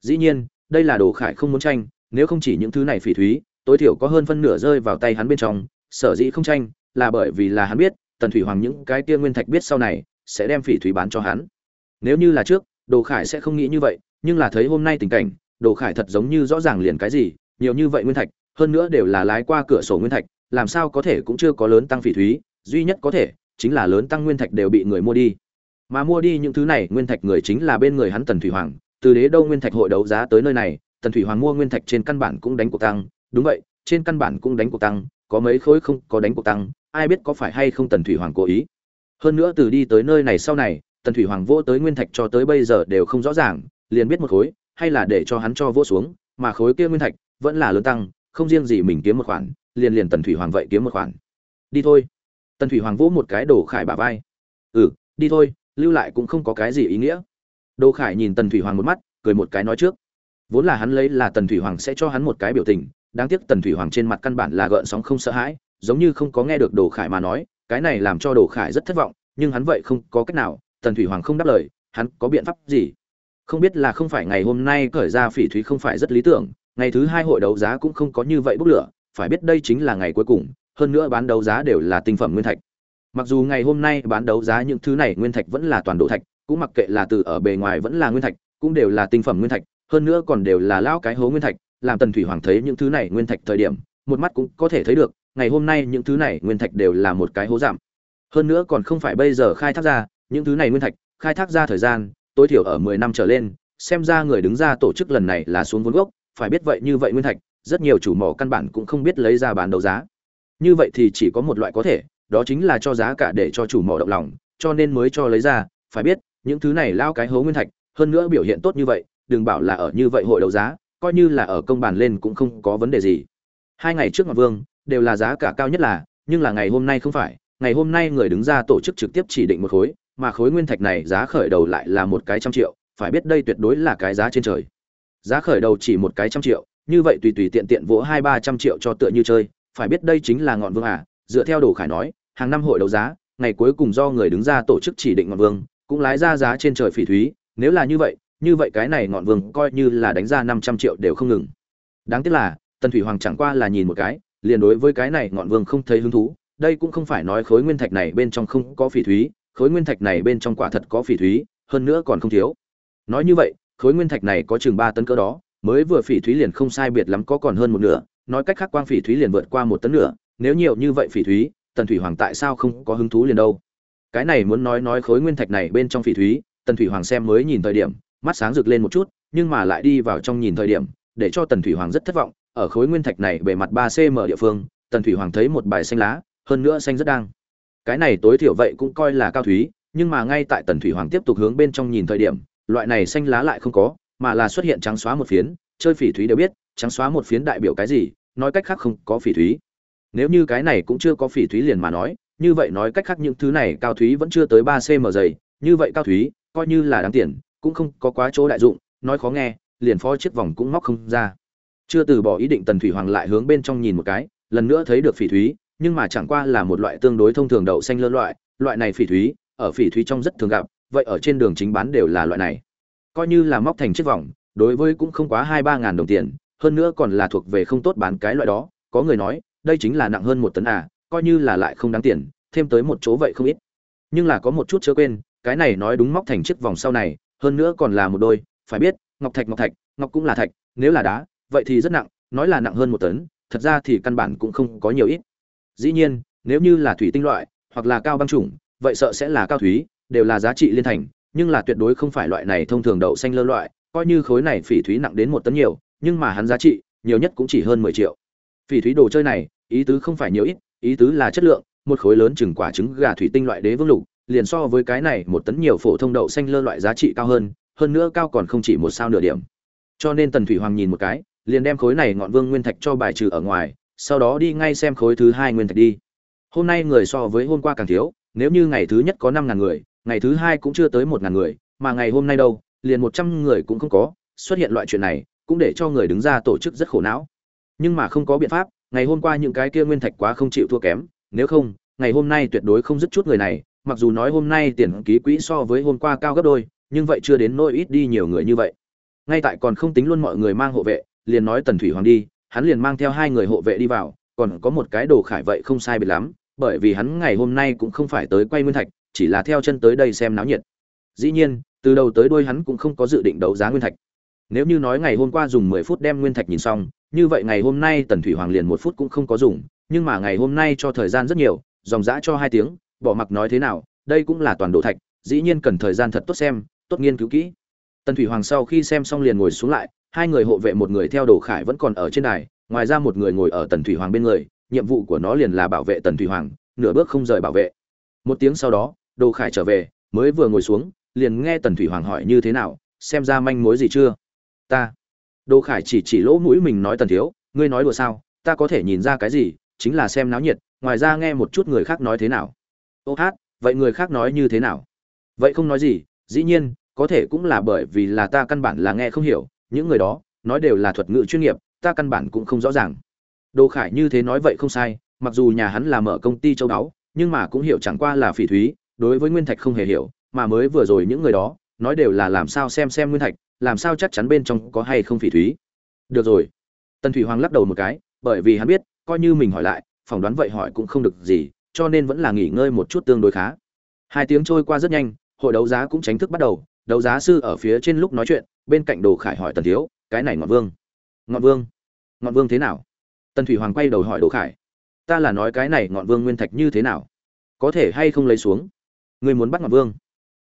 Dĩ nhiên, đây là đồ khải không muốn tranh, nếu không chỉ những thứ này phỉ thúy, tối thiểu có hơn phân nửa rơi vào tay hắn bên trong, sở dĩ không tranh, là bởi vì là hắn biết, tần thủy hoàng những cái kia nguyên thạch biết sau này, sẽ đem phỉ thúy bán cho hắn. Nếu như là trước đồ khải sẽ không nghĩ như vậy, nhưng là thấy hôm nay tình cảnh, đồ khải thật giống như rõ ràng liền cái gì, nhiều như vậy nguyên thạch, hơn nữa đều là lái qua cửa sổ nguyên thạch, làm sao có thể cũng chưa có lớn tăng phỉ thúy, duy nhất có thể chính là lớn tăng nguyên thạch đều bị người mua đi. Mà mua đi những thứ này, nguyên thạch người chính là bên người hắn tần thủy hoàng, từ đế đâu nguyên thạch hội đấu giá tới nơi này, tần thủy hoàng mua nguyên thạch trên căn bản cũng đánh cuộc tăng. Đúng vậy, trên căn bản cũng đánh cuộc tăng, có mấy khối không có đánh cuộc tăng, ai biết có phải hay không tần thủy hoàng cố ý. Hơn nữa từ đi tới nơi này sau này tần thủy hoàng vô tới nguyên thạch cho tới bây giờ đều không rõ ràng, liền biết một khối, hay là để cho hắn cho vô xuống, mà khối kia nguyên thạch vẫn là lớn tăng, không riêng gì mình kiếm một khoản, liền liền tần thủy hoàng vậy kiếm một khoản. Đi thôi. Tần thủy hoàng vỗ một cái đồ khải bả vai. Ừ đi thôi, lưu lại cũng không có cái gì ý nghĩa. Đồ khải nhìn tần thủy hoàng một mắt, cười một cái nói trước. Vốn là hắn lấy là tần thủy hoàng sẽ cho hắn một cái biểu tình, đáng tiếc tần thủy hoàng trên mặt căn bản là gợn sóng không sợ hãi, giống như không có nghe được đồ khải mà nói, cái này làm cho đồ khải rất thất vọng, nhưng hắn vậy không có cách nào tần thủy hoàng không đáp lời, hắn có biện pháp gì? Không biết là không phải ngày hôm nay khởi ra phỉ thúy không phải rất lý tưởng, ngày thứ hai hội đấu giá cũng không có như vậy bốc lửa, phải biết đây chính là ngày cuối cùng, hơn nữa bán đấu giá đều là tinh phẩm nguyên thạch. Mặc dù ngày hôm nay bán đấu giá những thứ này nguyên thạch vẫn là toàn độ thạch, cũng mặc kệ là từ ở bề ngoài vẫn là nguyên thạch, cũng đều là tinh phẩm nguyên thạch, hơn nữa còn đều là lão cái hố nguyên thạch, làm tần thủy hoàng thấy những thứ này nguyên thạch thời điểm, một mắt cũng có thể thấy được, ngày hôm nay những thứ này nguyên thạch đều là một cái hố giảm. Hơn nữa còn không phải bây giờ khai thác ra những thứ này nguyên thạch, khai thác ra thời gian, tối thiểu ở mười năm trở lên, xem ra người đứng ra tổ chức lần này là xuống vốn gốc, phải biết vậy như vậy nguyên thạch, rất nhiều chủ mỏ căn bản cũng không biết lấy ra bán đấu giá. Như vậy thì chỉ có một loại có thể, đó chính là cho giá cả để cho chủ mỏ động lòng, cho nên mới cho lấy ra, phải biết, những thứ này lao cái hố nguyên thạch, hơn nữa biểu hiện tốt như vậy, đừng bảo là ở như vậy hội đấu giá, coi như là ở công bàn lên cũng không có vấn đề gì. Hai ngày trước ngọc vương, đều là giá cả cao nhất là, nhưng là ngày hôm nay không phải, ngày hôm nay người đứng ra tổ chức trực tiếp chỉ định một khối mà khối nguyên thạch này giá khởi đầu lại là một cái trăm triệu, phải biết đây tuyệt đối là cái giá trên trời. Giá khởi đầu chỉ một cái trăm triệu, như vậy tùy tùy tiện tiện vỗ hai ba trăm triệu cho tựa như chơi, phải biết đây chính là ngọn vương à dựa theo đồ khải nói, hàng năm hội đấu giá, ngày cuối cùng do người đứng ra tổ chức chỉ định ngọn vương, cũng lái ra giá trên trời phỉ thúy, nếu là như vậy như vậy cái này ngọn vương coi như là đánh ra năm trăm triệu đều không ngừng. Đáng tiếc là, tần thủy hoàng chẳng qua là nhìn một cái, liền đối với cái này ngọn vương không thấy hứng thú, đây cũng không phải nói khối nguyên thạch này bên trong không có phỉ thúy khối nguyên thạch này bên trong quả thật có phỉ thúy, hơn nữa còn không thiếu. Nói như vậy, khối nguyên thạch này có chừng ba tấn cỡ đó, mới vừa phỉ thúy liền không sai biệt lắm có còn hơn một nửa, nói cách khác quang phỉ thúy liền vượt qua một tấn nửa, nếu nhiều như vậy phỉ thúy, tần thủy hoàng tại sao không có hứng thú liền đâu? Cái này muốn nói nói khối nguyên thạch này bên trong phỉ thúy, tần thủy hoàng xem mới nhìn thời điểm, mắt sáng rực lên một chút, nhưng mà lại đi vào trong nhìn thời điểm, để cho tần thủy hoàng rất thất vọng, ở khối nguyên thạch này bề mặt ba cm địa phương, tần thủy hoàng thấy một bài xanh lá, hơn nữa xanh rất đang cái này tối thiểu vậy cũng coi là cao thúy, nhưng mà ngay tại tần thủy hoàng tiếp tục hướng bên trong nhìn thời điểm, loại này xanh lá lại không có, mà là xuất hiện trắng xóa một phiến, chơi phỉ thúy đều biết, trắng xóa một phiến đại biểu cái gì, nói cách khác không có phỉ thúy. Nếu như cái này cũng chưa có phỉ thúy liền mà nói, như vậy nói cách khác những thứ này cao thúy vẫn chưa tới ba cm dày, như vậy cao thúy, coi như là đáng tiền, cũng không có quá chỗ đại dụng, nói khó nghe, liền phó chiếc vòng cũng móc không ra. Chưa từ bỏ ý định tần thủy hoàng lại hướng bên trong nhìn một cái, lần nữa thấy được phỉ thúy nhưng mà chẳng qua là một loại tương đối thông thường đậu xanh lơ loại loại này phỉ thúy, ở phỉ thúy trong rất thường gặp, vậy ở trên đường chính bán đều là loại này. Coi như là móc thành chiếc vòng, đối với cũng không quá hai ba ngàn đồng tiền, hơn nữa còn là thuộc về không tốt bán cái loại đó, có người nói, đây chính là nặng hơn một tấn à coi như là lại không đáng tiền, thêm tới một chỗ vậy không ít. Nhưng là có một chút chớ quên, cái này nói đúng móc thành chiếc vòng sau này, hơn nữa còn là một đôi, phải biết, ngọc thạch ngọc thạch, ngọc cũng là thạch, nếu là đá, vậy thì rất nặng, nói là nặng hơn một tấn, thật ra thì căn bản cũng không có nhiều ít dĩ nhiên, nếu như là thủy tinh loại, hoặc là cao băng chủng, vậy sợ sẽ là cao thúy, đều là giá trị liên thành, nhưng là tuyệt đối không phải loại này thông thường đậu xanh lơ loại, coi như khối này phỉ thúy nặng đến một tấn nhiều, nhưng mà hắn giá trị, nhiều nhất cũng chỉ hơn mười triệu. Phỉ thúy đồ chơi này, ý tứ không phải nhiều ít, ý tứ là chất lượng, một khối lớn chừng quả trứng gà thủy tinh loại đế vương lục, liền so với cái này một tấn nhiều phổ thông đậu xanh lơ loại giá trị cao hơn hơn nữa cao còn không chỉ một sao nửa điểm. Cho nên tần thủy hoàng nhìn một cái, liền đem khối này ngọn vương nguyên thạch cho bài trừ ở ngoài sau đó đi ngay xem khối thứ hai nguyên thạch đi. Hôm nay người so với hôm qua càng thiếu, nếu như ngày thứ nhất có năm ngàn người, ngày thứ hai cũng chưa tới một ngàn người, mà ngày hôm nay đâu, liền một trăm người cũng không có, xuất hiện loại chuyện này, cũng để cho người đứng ra tổ chức rất khổ não. Nhưng mà không có biện pháp, ngày hôm qua những cái kia nguyên thạch quá không chịu thua kém, nếu không, ngày hôm nay tuyệt đối không dứt chút người này, mặc dù nói hôm nay tiền ký quỹ so với hôm qua cao gấp đôi, nhưng vậy chưa đến nỗi ít đi nhiều người như vậy. Ngay tại còn không tính luôn mọi người mang hộ vệ, liền nói tần thủy hoàng đi hắn liền mang theo hai người hộ vệ đi vào, còn có một cái đồ khải vậy không sai biệt lắm, bởi vì hắn ngày hôm nay cũng không phải tới quay nguyên thạch, chỉ là theo chân tới đây xem náo nhiệt. Dĩ nhiên, từ đầu tới đuôi hắn cũng không có dự định đấu giá nguyên thạch. Nếu như nói ngày hôm qua dùng mười phút đem nguyên thạch nhìn xong, như vậy ngày hôm nay tần thủy hoàng liền một phút cũng không có dùng, nhưng mà ngày hôm nay cho thời gian rất nhiều, dòng dã cho hai tiếng, bỏ mặc nói thế nào, đây cũng là toàn đồ thạch, dĩ nhiên cần thời gian thật tốt xem, tốt nghiên cứu kỹ. Tần thủy hoàng sau khi xem xong liền ngồi xuống lại hai người hộ vệ một người theo đồ khải vẫn còn ở trên đài, ngoài ra một người ngồi ở tần thủy hoàng bên người, nhiệm vụ của nó liền là bảo vệ tần thủy hoàng, nửa bước không rời bảo vệ. Một tiếng sau đó, đồ khải trở về, mới vừa ngồi xuống, liền nghe tần thủy hoàng hỏi như thế nào, xem ra manh mối gì chưa? Ta. Đồ khải chỉ chỉ lỗ mũi mình nói tần thiếu, ngươi nói đùa sao, ta có thể nhìn ra cái gì, chính là xem náo nhiệt, ngoài ra nghe một chút người khác nói thế nào. Ô hát, vậy người khác nói như thế nào? Vậy không nói gì, dĩ nhiên, có thể cũng là bởi vì là ta căn bản là nghe không hiểu những người đó, nói đều là thuật ngữ chuyên nghiệp, ta căn bản cũng không rõ ràng. Đồ khải như thế nói vậy không sai, mặc dù nhà hắn là mở công ty châu đáo, nhưng mà cũng hiểu chẳng qua là phỉ thúy, đối với nguyên thạch không hề hiểu, mà mới vừa rồi những người đó, nói đều là làm sao xem xem nguyên thạch, làm sao chắc chắn bên trong có hay không phỉ thúy. Được rồi. Tần thủy hoàng lắc đầu một cái, bởi vì hắn biết, coi như mình hỏi lại, phỏng đoán vậy hỏi cũng không được gì, cho nên vẫn là nghỉ ngơi một chút tương đối khá. Hai tiếng trôi qua rất nhanh, hội đấu giá cũng chính thức bắt đầu, đấu giá sư ở phía trên lúc nói chuyện bên cạnh đồ khải hỏi tần thiếu, cái này ngọn vương ngọn vương ngọn vương thế nào? Tần thủy hoàng quay đầu hỏi đồ khải, ta là nói cái này ngọn vương nguyên thạch như thế nào? Có thể hay không lấy xuống? Người muốn bắt ngọn vương?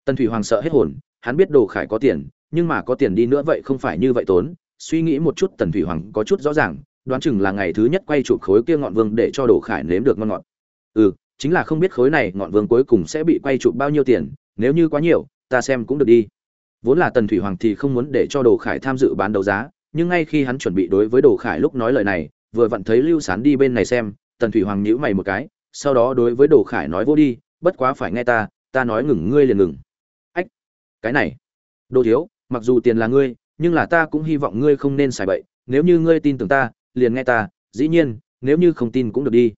Tần thủy hoàng sợ hết hồn, hắn biết đồ khải có tiền, nhưng mà có tiền đi nữa vậy không phải như vậy tốn. Suy nghĩ một chút, tần thủy hoàng có chút rõ ràng, đoán chừng là ngày thứ nhất quay chụp khối kia ngọn vương để cho đồ khải nếm được ngon ngọt. Ừ chính là không biết khối này ngọn vương cuối cùng sẽ bị quay chụp bao nhiêu tiền, nếu như quá nhiều, ta xem cũng được đi vốn là tần thủy hoàng thì không muốn để cho đồ khải tham dự bán đấu giá, nhưng ngay khi hắn chuẩn bị đối với đồ khải lúc nói lời này, vừa vặn thấy lưu sán đi bên này xem, tần thủy hoàng nhíu mày một cái, sau đó đối với đồ khải nói, vô đi, bất quá phải nghe ta ta nói ngừng, ngươi liền ngừng. Ách, cái này, đồ thiếu, mặc dù tiền là ngươi, nhưng là ta cũng hy vọng ngươi không nên xài bậy, nếu như ngươi tin tưởng ta, liền nghe ta, dĩ nhiên, nếu như không tin cũng được đi.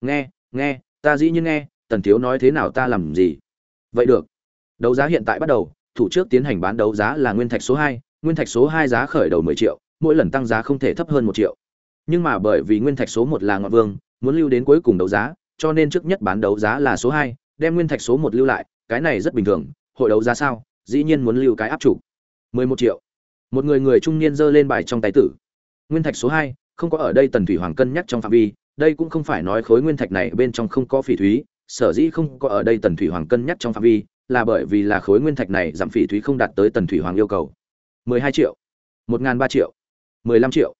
Nghe nghe, ta dĩ nhiên nghe, tần thiếu nói thế nào ta làm gì? Vậy được, đấu giá hiện tại bắt đầu thủ trước tiến hành bán đấu giá là nguyên thạch số hai, nguyên thạch số hai giá khởi đầu mười triệu, mỗi lần tăng giá không thể thấp hơn một triệu. Nhưng mà bởi vì nguyên thạch số một là ngọn vương, muốn lưu đến cuối cùng đấu giá, cho nên trước nhất bán đấu giá là số hai, đem nguyên thạch số một lưu lại, cái này rất bình thường, hội đấu giá sao, dĩ nhiên muốn lưu cái áp chủ. mười một triệu. Một người người trung niên giơ lên bài trong tay tử. Nguyên thạch số hai, không có ở đây tần thủy hoàng cân nhắc trong phạm vi, đây cũng không phải nói khối nguyên thạch này bên trong không có phỉ thúy, sở dĩ không có ở đây tần thủy hoàng cân nhắc trong phạm vi là bởi vì là khối nguyên thạch này giảm phỉ thúy không đạt tới tần thủy hoàng yêu cầu. mười hai triệu, một n ba triệu, mười lăm triệu.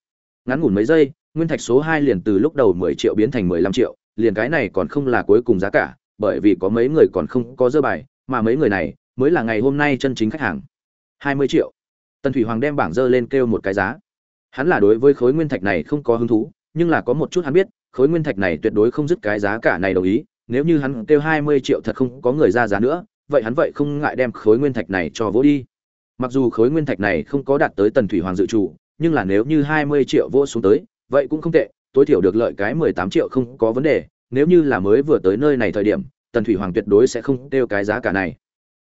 Ngắn ngủn mấy giây, nguyên thạch số hai liền từ lúc đầu mười triệu biến thành mười lăm triệu, liền cái này còn không là cuối cùng giá cả, bởi vì có mấy người còn không có dơ bài, mà mấy người này mới là ngày hôm nay chân chính khách hàng. hai mươi triệu. Tần thủy hoàng đem bảng dơ lên kêu một cái giá. Hắn là đối với khối nguyên thạch này không có hứng thú, nhưng là có một chút hắn biết, khối nguyên thạch này tuyệt đối không dứt cái giá cả này đồng ý, nếu như hắn kêu hai mươi triệu thật không có người ra giá nữa vậy hắn vậy không ngại đem khối nguyên thạch này cho vỗ đi. Mặc dù khối nguyên thạch này không có đạt tới tần thủy hoàng dự chủ nhưng là nếu như hai mươi triệu vỗ xuống tới, vậy cũng không tệ, tối thiểu được lợi cái mười tám triệu không có vấn đề. Nếu như là mới vừa tới nơi này thời điểm, tần thủy hoàng tuyệt đối sẽ không kêu cái giá cả này.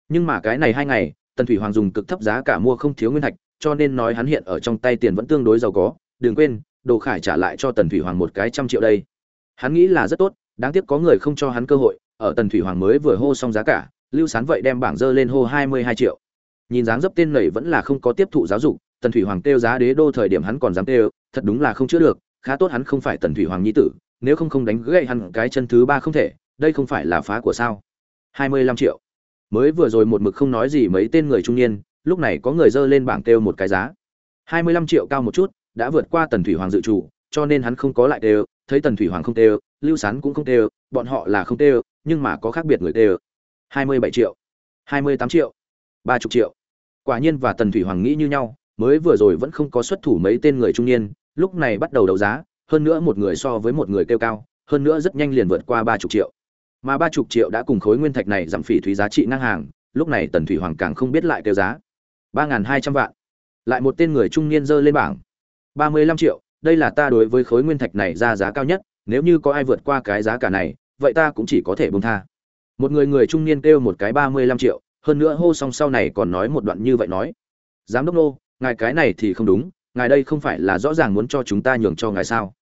Nhưng mà cái này hai ngày, tần thủy hoàng dùng cực thấp giá cả mua không thiếu nguyên thạch, cho nên nói hắn hiện ở trong tay tiền vẫn tương đối giàu có. Đừng quên, đồ khải trả lại cho tần thủy hoàng một cái trăm triệu đây. Hắn nghĩ là rất tốt, đáng tiếc có người không cho hắn cơ hội, ở tần thủy hoàng mới vừa hô xong giá cả lưu sán vậy đem bảng dơ lên hô hai mươi hai triệu. Nhìn dáng dấp tên nảy vẫn là không có tiếp thụ giáo dục, tần thủy hoàng kêu giá đế đô thời điểm hắn còn dám kêu, thật đúng là không chữa được, khá tốt hắn không phải tần thủy hoàng nhi tử, nếu không không đánh gãy hắn cái chân thứ ba không thể, đây không phải là phá của sao? hai mươi lăm triệu. Mới vừa rồi một mực không nói gì mấy tên người trung niên, lúc này có người dơ lên bảng kêu một cái giá. hai mươi lăm triệu cao một chút, đã vượt qua tần thủy hoàng dự chủ cho nên hắn không có lại kêu, thấy tần thủy hoàng không kêu, lưu sán cũng không kêu, bọn họ là không kêu, nhưng mà có khác biệt người kêu hai mươi bảy triệu, hai mươi tám triệu, ba chục triệu. Quả nhiên và tần thủy hoàng nghĩ như nhau, mới vừa rồi vẫn không có xuất thủ mấy tên người trung niên, lúc này bắt đầu đấu giá, hơn nữa một người so với một người kêu cao, hơn nữa rất nhanh liền vượt qua ba chục triệu. Mà ba chục triệu đã cùng khối nguyên thạch này giảm phỉ thúy giá trị ngang hàng, lúc này tần thủy hoàng càng không biết lại kêu giá. ba n g h n hai trăm vạn. Lại một tên người trung niên dơ lên bảng. ba mươi lăm triệu, đây là ta đối với khối nguyên thạch này ra giá cao nhất, nếu như có ai vượt qua cái giá cả này, vậy ta cũng chỉ có thể bông tha một người người trung niên kêu một cái ba mươi lăm triệu, hơn nữa hô xong sau này còn nói một đoạn như vậy nói. Giám đốc nô, ngài cái này thì không đúng, ngài đây không phải là rõ ràng muốn cho chúng ta nhường cho ngài sao?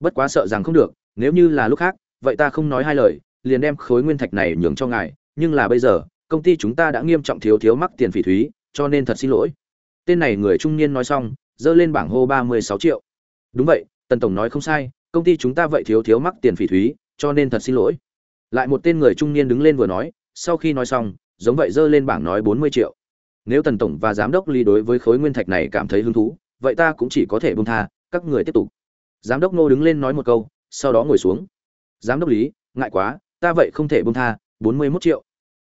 Bất quá sợ rằng không được, nếu như là lúc khác, vậy ta không nói hai lời, liền đem khối nguyên thạch này nhường cho ngài, nhưng là bây giờ, công ty chúng ta đã nghiêm trọng thiếu thiếu mắc tiền phỉ thúy, cho nên thật xin lỗi. Tên này người trung niên nói xong dơ lên bảng hô ba mươi sáu triệu. Đúng vậy, tần tổng nói không sai, công ty chúng ta vậy thiếu thiếu mắc tiền phỉ thúy, cho nên thật xin lỗi lại một tên người trung niên đứng lên vừa nói, sau khi nói xong, giống vậy dơ lên bảng nói bốn mươi triệu. Nếu tần tổng và giám đốc ly đối với khối nguyên thạch này cảm thấy hứng thú, vậy ta cũng chỉ có thể bông tha, các người tiếp tục. Giám đốc nô đứng lên nói một câu, sau đó ngồi xuống. Giám đốc lý, ngại quá, ta vậy không thể bông tha, bốn mươi mốt triệu.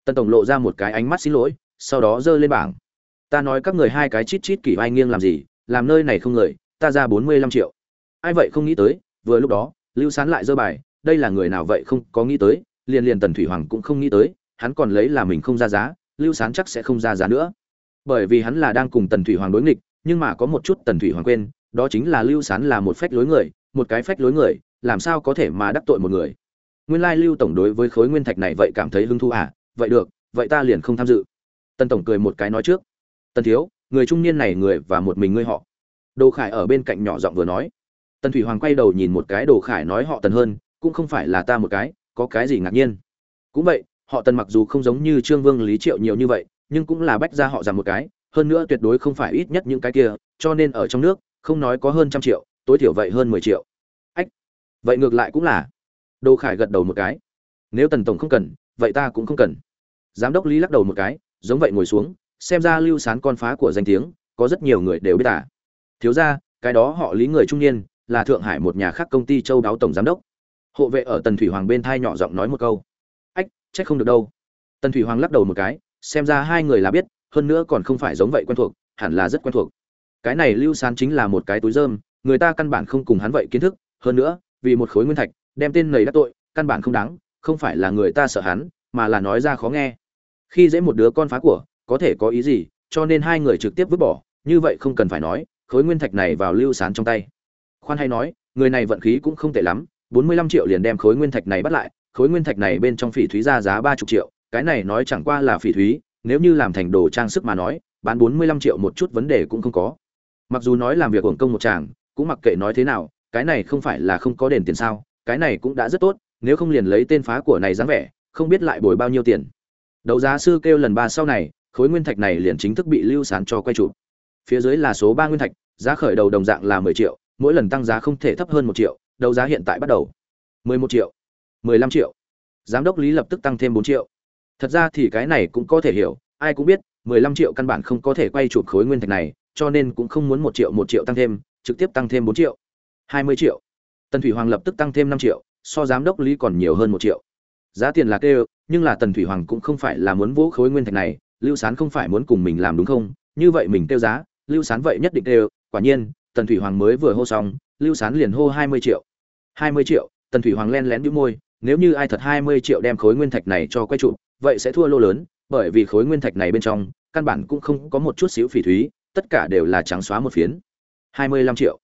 Tần tổng lộ ra một cái ánh mắt xin lỗi, sau đó giơ lên bảng. Ta nói các người hai cái chít chít kỷ vai nghiêng làm gì, làm nơi này không người, ta ra bốn mươi lăm triệu. Ai vậy không nghĩ tới, vừa lúc đó, lưu sán lại giơ bài, đây là người nào vậy không có nghĩ tới liền liền tần thủy hoàng cũng không nghĩ tới, hắn còn lấy là mình không ra giá, lưu sán chắc sẽ không ra giá nữa. Bởi vì hắn là đang cùng tần thủy hoàng đối nghịch, nhưng mà có một chút tần thủy hoàng quên, đó chính là lưu sán là một phách lối người, một cái phách lối người, làm sao có thể mà đắc tội một người? Nguyên lai lưu tổng đối với khối nguyên thạch này vậy cảm thấy hứng thú à? Vậy được, vậy ta liền không tham dự. Tần tổng cười một cái nói trước. Tần thiếu, người trung niên này người và một mình ngươi họ. Đồ khải ở bên cạnh nhỏ giọng vừa nói. Tần thủy hoàng quay đầu nhìn một cái, đồ khải nói họ tần hơn, cũng không phải là ta một cái có cái gì ngạc nhiên? Cũng vậy, họ tần mặc dù không giống như trương vương, lý triệu nhiều như vậy, nhưng cũng là bách ra họ giảm một cái, hơn nữa tuyệt đối không phải ít nhất những cái kia, cho nên ở trong nước, không nói có hơn trăm triệu, tối thiểu vậy hơn mười triệu. Ách, vậy ngược lại cũng là. Đồ khải gật đầu một cái. Nếu tần tổng không cần, vậy ta cũng không cần. Giám đốc lý lắc đầu một cái, giống vậy ngồi xuống, xem ra lưu sán con phá của danh tiếng, có rất nhiều người đều biết à. thiếu ra cái đó họ lý người trung niên, là thượng hải một nhà khác công ty châu đáo tổng giám đốc hộ vệ ở tần thủy hoàng bên thai nhỏ giọng nói một câu. Ách trách không được đâu. Tần thủy hoàng lắc đầu một cái, xem ra hai người là biết, hơn nữa còn không phải giống vậy quen thuộc, hẳn là rất quen thuộc. Cái này lưu sán chính là một cái túi dơm người ta căn bản không cùng hắn vậy kiến thức, hơn nữa, vì một khối nguyên thạch, đem tên nầy đắc tội, căn bản không đáng, không phải là người ta sợ hắn, mà là nói ra khó nghe. Khi dễ một đứa con phá của, có thể có ý gì, cho nên hai người trực tiếp vứt bỏ, như vậy không cần phải nói, khối nguyên thạch này vào lưu sán trong tay. Khoan hay nói, người này vận khí cũng không tệ lắm bốn mươi lăm triệu liền đem khối nguyên thạch này bắt lại, khối nguyên thạch này bên trong phỉ thúy ra giá ba chục triệu, cái này nói chẳng qua là phỉ thúy, nếu như làm thành đồ trang sức mà nói, bán bốn mươi lăm triệu một chút vấn đề cũng không có. Mặc dù nói làm việc hưởng công một chàng, cũng mặc kệ nói thế nào, cái này không phải là không có đền tiền sao, cái này cũng đã rất tốt, nếu không liền lấy tên phá của này dáng vẻ, không biết lại bồi bao nhiêu tiền. Đấu giá sư kêu lần ba sau này, khối nguyên thạch này liền chính thức bị lưu sán cho quay chụp. Phía dưới là số ba nguyên thạch, giá khởi đầu đồng dạng là mười triệu, mỗi lần tăng giá không thể thấp hơn một triệu đấu giá hiện tại bắt đầu. mười một triệu, mười lăm triệu. Giám đốc lý lập tức tăng thêm 4 triệu. Thật ra thì cái này cũng có thể hiểu, ai cũng biết, mười lăm triệu căn bản không có thể quay chụp khối nguyên thạch này, cho nên cũng không muốn một triệu một triệu tăng thêm, trực tiếp tăng thêm 4 triệu. hai mươi triệu. Tần thủy hoàng lập tức tăng thêm năm triệu, so giám đốc lý còn nhiều hơn một triệu. Giá tiền là kêu, nhưng là tần thủy hoàng cũng không phải là muốn vỗ khối nguyên thạch này, lưu sán không phải muốn cùng mình làm đúng không? Như vậy mình kêu giá, lưu sán vậy nhất định kêu, quả nhiên, tần thủy hoàng mới vừa hô xong lưu sán liền hô hai mươi triệu. Hai mươi triệu tần thủy hoàng len lén đĩu môi nếu như ai thật hai mươi triệu đem khối nguyên thạch này cho quay trụ vậy sẽ thua lô lớn bởi vì khối nguyên thạch này bên trong căn bản cũng không có một chút xíu phỉ thúy tất cả đều là trắng xóa một phiến. Hai mươi lăm triệu.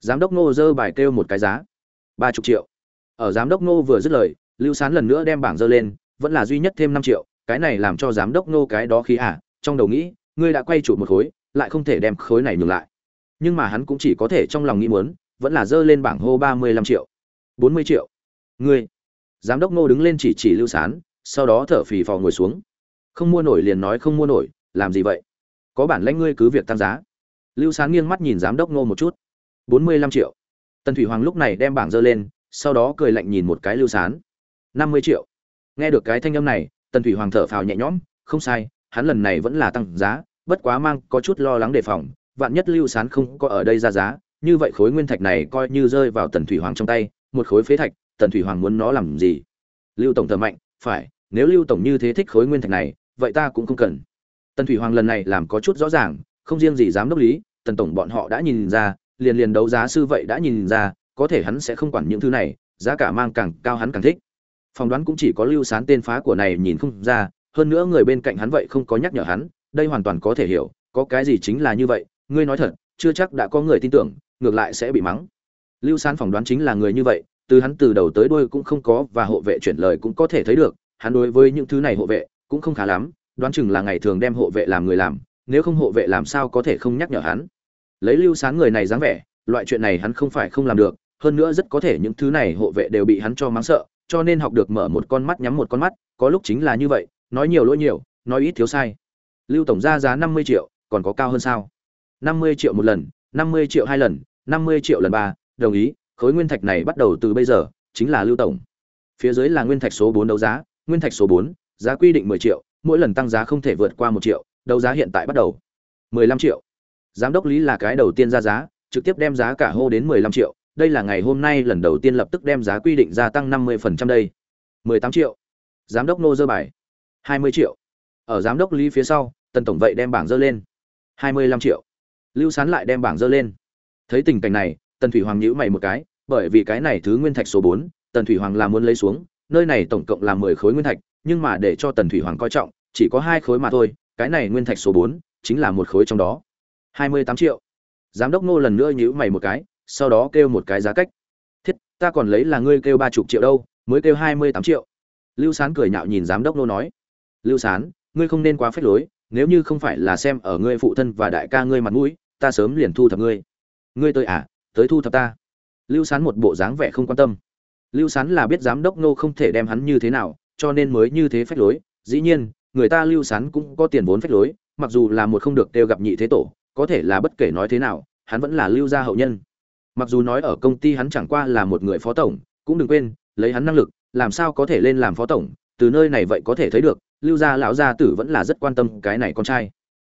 Giám đốc nô dơ bài kêu một cái giá. Ba chục triệu. Ở giám đốc nô vừa dứt lời lưu sán lần nữa đem bảng dơ lên vẫn là duy nhất thêm năm triệu cái này làm cho giám đốc nô cái đó khí ả à, trong đầu nghĩ ngươi đã quay trụ một khối lại không thể đem khối này nhường lại. Nhưng mà hắn cũng chỉ có thể trong lòng nghĩ muốn vẫn là dơ lên bảng hô ba mươi lăm triệu. bốn mươi triệu. Ngươi. Giám đốc Ngô đứng lên chỉ chỉ lưu sán, sau đó thở phì phò ngồi xuống. Không mua nổi liền nói không mua nổi, làm gì vậy? Có bản lãnh ngươi cứ việc tăng giá. Lưu sán nghiêng mắt nhìn giám đốc Ngô một chút. bốn mươi lăm triệu. Tần thủy hoàng lúc này đem bảng dơ lên, sau đó cười lạnh nhìn một cái lưu sán. năm mươi triệu. Nghe được cái thanh âm này, tần thủy hoàng thở phào nhẹ nhõm, không sai, hắn lần này vẫn là tăng giá, bất quá mang có chút lo lắng đề phòng, vạn nhất lưu sán không có ở đây ra giá như vậy khối nguyên thạch này coi như rơi vào tần thủy hoàng trong tay, một khối phế thạch, tần thủy hoàng muốn nó làm gì? Lưu tổng thờ mạnh, phải, nếu lưu tổng như thế thích khối nguyên thạch này, vậy ta cũng không cần. Tần thủy hoàng lần này làm có chút rõ ràng, không riêng gì giám đốc lý, tần tổng bọn họ đã nhìn ra, liền liền đấu giá sư vậy đã nhìn ra, có thể hắn sẽ không quản những thứ này, giá cả mang càng cao hắn càng thích. Phỏng đoán cũng chỉ có lưu sán tên phá của này nhìn không ra, hơn nữa người bên cạnh hắn vậy không có nhắc nhở hắn, đây hoàn toàn có thể hiểu, có cái gì chính là như vậy, ngươi nói thật, chưa chắc đã có người tin tưởng ngược lại sẽ bị mắng. Lưu sán phỏng đoán chính là người như vậy, từ hắn từ đầu tới đuôi cũng không có và hộ vệ chuyển lời cũng có thể thấy được, hắn đối với những thứ này hộ vệ cũng không khá lắm, đoán chừng là ngày thường đem hộ vệ làm người làm, nếu không hộ vệ làm sao có thể không nhắc nhở hắn. Lấy lưu sán người này dáng vẻ, loại chuyện này hắn không phải không làm được, hơn nữa rất có thể những thứ này hộ vệ đều bị hắn cho mắng sợ, cho nên học được mở một con mắt nhắm một con mắt, có lúc chính là như vậy, nói nhiều lỗi nhiều, nói ít thiếu sai. Lưu tổng ra giá năm mươi triệu, còn có cao hơn sao? năm mươi triệu một lần 50 triệu hai lần, 50 triệu lần ba, đồng ý, khối nguyên thạch này bắt đầu từ bây giờ, chính là lưu tổng. Phía dưới là nguyên thạch số 4 đấu giá, nguyên thạch số 4, giá quy định 10 triệu, mỗi lần tăng giá không thể vượt qua 1 triệu, đấu giá hiện tại bắt đầu. 15 triệu. Giám đốc Lý là cái đầu tiên ra giá, trực tiếp đem giá cả hô đến 15 triệu, đây là ngày hôm nay lần đầu tiên lập tức đem giá quy định gia tăng 50% đây. 18 triệu. Giám đốc nô dơ bài. 20 triệu. Ở giám đốc Lý phía sau, Tần tổng vậy đem bảng dơ lên. 25 triệu lưu sán lại đem bảng dơ lên. Thấy tình cảnh này, tần thủy hoàng nhữ mày một cái, bởi vì cái này thứ nguyên thạch số bốn, tần thủy hoàng là muốn lấy xuống, nơi này tổng cộng là mười khối nguyên thạch, nhưng mà để cho tần thủy hoàng coi trọng, chỉ có hai khối mà thôi, cái này nguyên thạch số bốn chính là một khối trong đó. Hai mươi tám triệu. Giám đốc nô lần nữa nhữ mày một cái, sau đó kêu một cái giá cách. Thiết, ta còn lấy là ngươi kêu ba chục triệu đâu, mới kêu hai mươi tám triệu. Lưu sán cười nhạo nhìn giám đốc nô nói. Lưu sán, ngươi không nên quá phép lối, nếu như không phải là xem ở ngươi phụ thân và đại ca ngươi mặt mũi ta sớm liền thu thập ngươi. Ngươi tới à? Tới thu thập ta. Lưu sán một bộ dáng vẻ không quan tâm. Lưu sán là biết giám đốc nô không thể đem hắn như thế nào, cho nên mới như thế phách lối. Dĩ nhiên, người ta lưu sán cũng có tiền vốn phách lối, mặc dù là một không được đều gặp nhị thế tổ, có thể là bất kể nói thế nào, hắn vẫn là lưu gia hậu nhân. Mặc dù nói ở công ty hắn chẳng qua là một người phó tổng, cũng đừng quên, lấy hắn năng lực, làm sao có thể lên làm phó tổng, từ nơi này vậy có thể thấy được, lưu gia lão gia tử vẫn là rất quan tâm cái này con trai.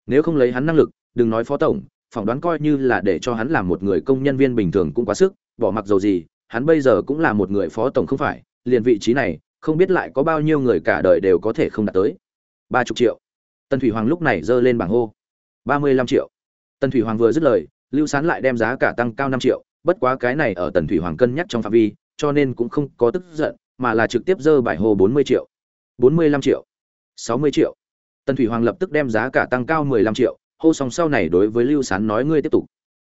Nếu không lấy hắn năng lực, đừng nói phó tổng phỏng đoán coi như là để cho hắn làm một người công nhân viên bình thường cũng quá sức, bỏ mặc dầu gì, hắn bây giờ cũng là một người phó tổng không phải, liền vị trí này, không biết lại có bao nhiêu người cả đời đều có thể không đạt tới. Ba chục triệu. Tần thủy hoàng lúc này giơ lên bảng hô. Ba mươi lăm triệu. Tần thủy hoàng vừa dứt lời, lưu sán lại đem giá cả tăng cao năm triệu, bất quá cái này ở tần thủy hoàng cân nhắc trong phạm vi, cho nên cũng không có tức giận, mà là trực tiếp dơ bài hô bốn mươi triệu. Bốn mươi lăm triệu. Sáu mươi triệu. Tần thủy hoàng lập tức đem giá cả tăng cao mười lăm triệu hô xong sau này đối với lưu sán nói ngươi tiếp tục.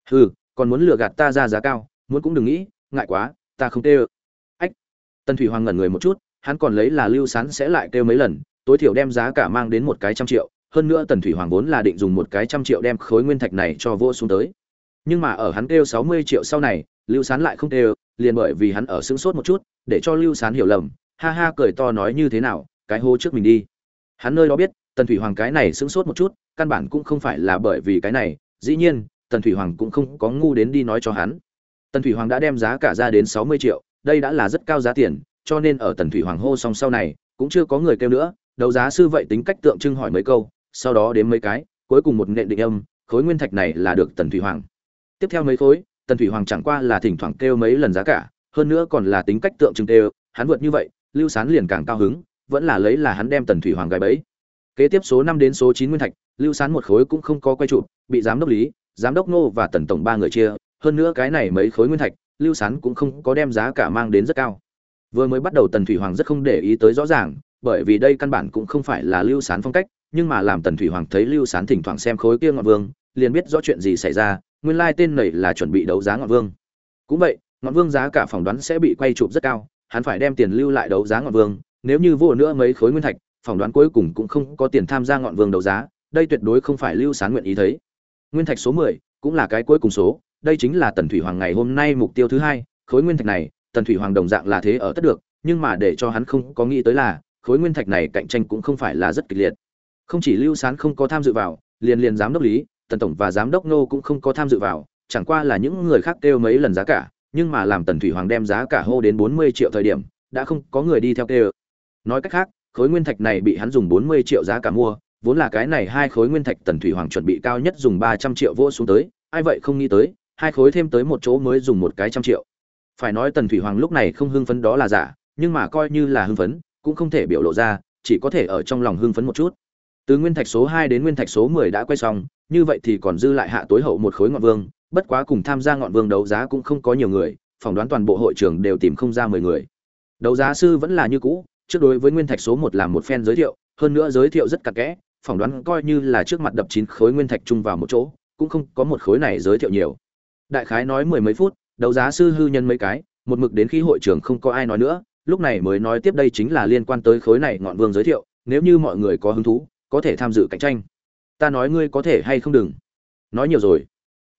Hừ, còn muốn lừa gạt ta ra giá cao, muốn cũng đừng nghĩ, ngại quá, ta không tê ơ. Ách. Tần thủy hoàng ngẩn người một chút, hắn còn lấy là lưu sán sẽ lại kêu mấy lần, tối thiểu đem giá cả mang đến một cái trăm triệu, hơn nữa tần thủy hoàng vốn là định dùng một cái trăm triệu đem khối nguyên thạch này cho vô xuống tới. Nhưng mà ở hắn kêu sáu mươi triệu sau này, lưu sán lại không kêu liền bởi vì hắn ở sững sốt một chút, để cho lưu sán hiểu lầm, ha ha cười to nói như thế nào, cái hô trước mình đi. Hắn nơi đó biết tần thủy hoàng cái này sững sốt một chút, căn bản cũng không phải là bởi vì cái này, dĩ nhiên, tần thủy hoàng cũng không có ngu đến đi nói cho hắn. Tần thủy hoàng đã đem giá cả ra đến sáu mươi triệu, đây đã là rất cao giá tiền, cho nên ở tần thủy hoàng hô xong sau này, cũng chưa có người kêu nữa, đấu giá sư vậy tính cách tượng trưng hỏi mấy câu, sau đó đến mấy cái, cuối cùng một nện định âm, khối nguyên thạch này là được tần thủy hoàng. Tiếp theo mấy khối, tần thủy hoàng chẳng qua là thỉnh thoảng kêu mấy lần giá cả, hơn nữa còn là tính cách tượng trưng kêu hắn vượt như vậy, lưu sán liền càng cao hứng, vẫn là lấy là hắn đem tần thủy hoàng gài bẫy kế tiếp số năm đến số chín nguyên thạch, lưu sán một khối cũng không có quay trụ bị giám đốc lý, giám đốc nô và tần tổng ba người chia. Hơn nữa cái này mấy khối nguyên thạch, lưu sán cũng không có đem giá cả mang đến rất cao. Vừa mới bắt đầu tần thủy hoàng rất không để ý tới rõ ràng, bởi vì đây căn bản cũng không phải là lưu sán phong cách, nhưng mà làm tần thủy hoàng thấy lưu sán thỉnh thoảng xem khối kia ngọn vương, liền biết rõ chuyện gì xảy ra, nguyên lai tên này là chuẩn bị đấu giá ngọn vương. Cũng vậy, ngọn vương giá cả phỏng đoán sẽ bị quay chụp rất cao, hắn phải đem tiền lưu lại đấu giá ngọn vương, nếu như vô nữa mấy khối nguyên thạch phỏng đoán cuối cùng cũng không có tiền tham gia ngọn vương đấu giá, đây tuyệt đối không phải lưu sán nguyện ý thấy. Nguyên thạch số mười cũng là cái cuối cùng số, đây chính là tần thủy hoàng ngày hôm nay mục tiêu thứ hai, khối nguyên thạch này, tần thủy hoàng đồng dạng là thế ở tất được, nhưng mà để cho hắn không có nghĩ tới là, khối nguyên thạch này cạnh tranh cũng không phải là rất kịch liệt. Không chỉ lưu sán không có tham dự vào, liền liền giám đốc lý, tần tổng và giám đốc nô cũng không có tham dự vào, chẳng qua là những người khác kêu mấy lần giá cả, nhưng mà làm tần thủy hoàng đem giá cả hô đến bốn mươi triệu thời điểm, đã không có người đi theo kêu. Nói cách khác khối nguyên thạch này bị hắn dùng bốn mươi triệu giá cả mua, vốn là cái này hai khối nguyên thạch tần thủy hoàng chuẩn bị cao nhất dùng ba trăm triệu vô xuống tới, ai vậy không nghĩ tới, hai khối thêm tới một chỗ mới dùng một cái trăm triệu. Phải nói tần thủy hoàng lúc này không hưng phấn đó là giả, nhưng mà coi như là hưng phấn, cũng không thể biểu lộ ra, chỉ có thể ở trong lòng hưng phấn một chút. Từ nguyên thạch số hai đến nguyên thạch số mười đã quay xong, như vậy thì còn dư lại hạ tối hậu một khối ngọn vương, bất quá cùng tham gia ngọn vương đấu giá cũng không có nhiều người, phỏng đoán toàn bộ hội trường đều tìm không ra mười người. Đấu giá sư vẫn là như cũ trước đối với nguyên thạch số một làm một phen giới thiệu, hơn nữa giới thiệu rất cặn kẽ, phỏng đoán coi như là trước mặt đập chín khối nguyên thạch chung vào một chỗ, cũng không có một khối này giới thiệu nhiều. Đại khái nói mười mấy phút, đấu giá sư hư nhân mấy cái, một mực đến khi hội trường không có ai nói nữa, lúc này mới nói tiếp đây chính là liên quan tới khối này ngọn vương giới thiệu, nếu như mọi người có hứng thú, có thể tham dự cạnh tranh. Ta nói ngươi có thể hay không đừng. Nói nhiều rồi.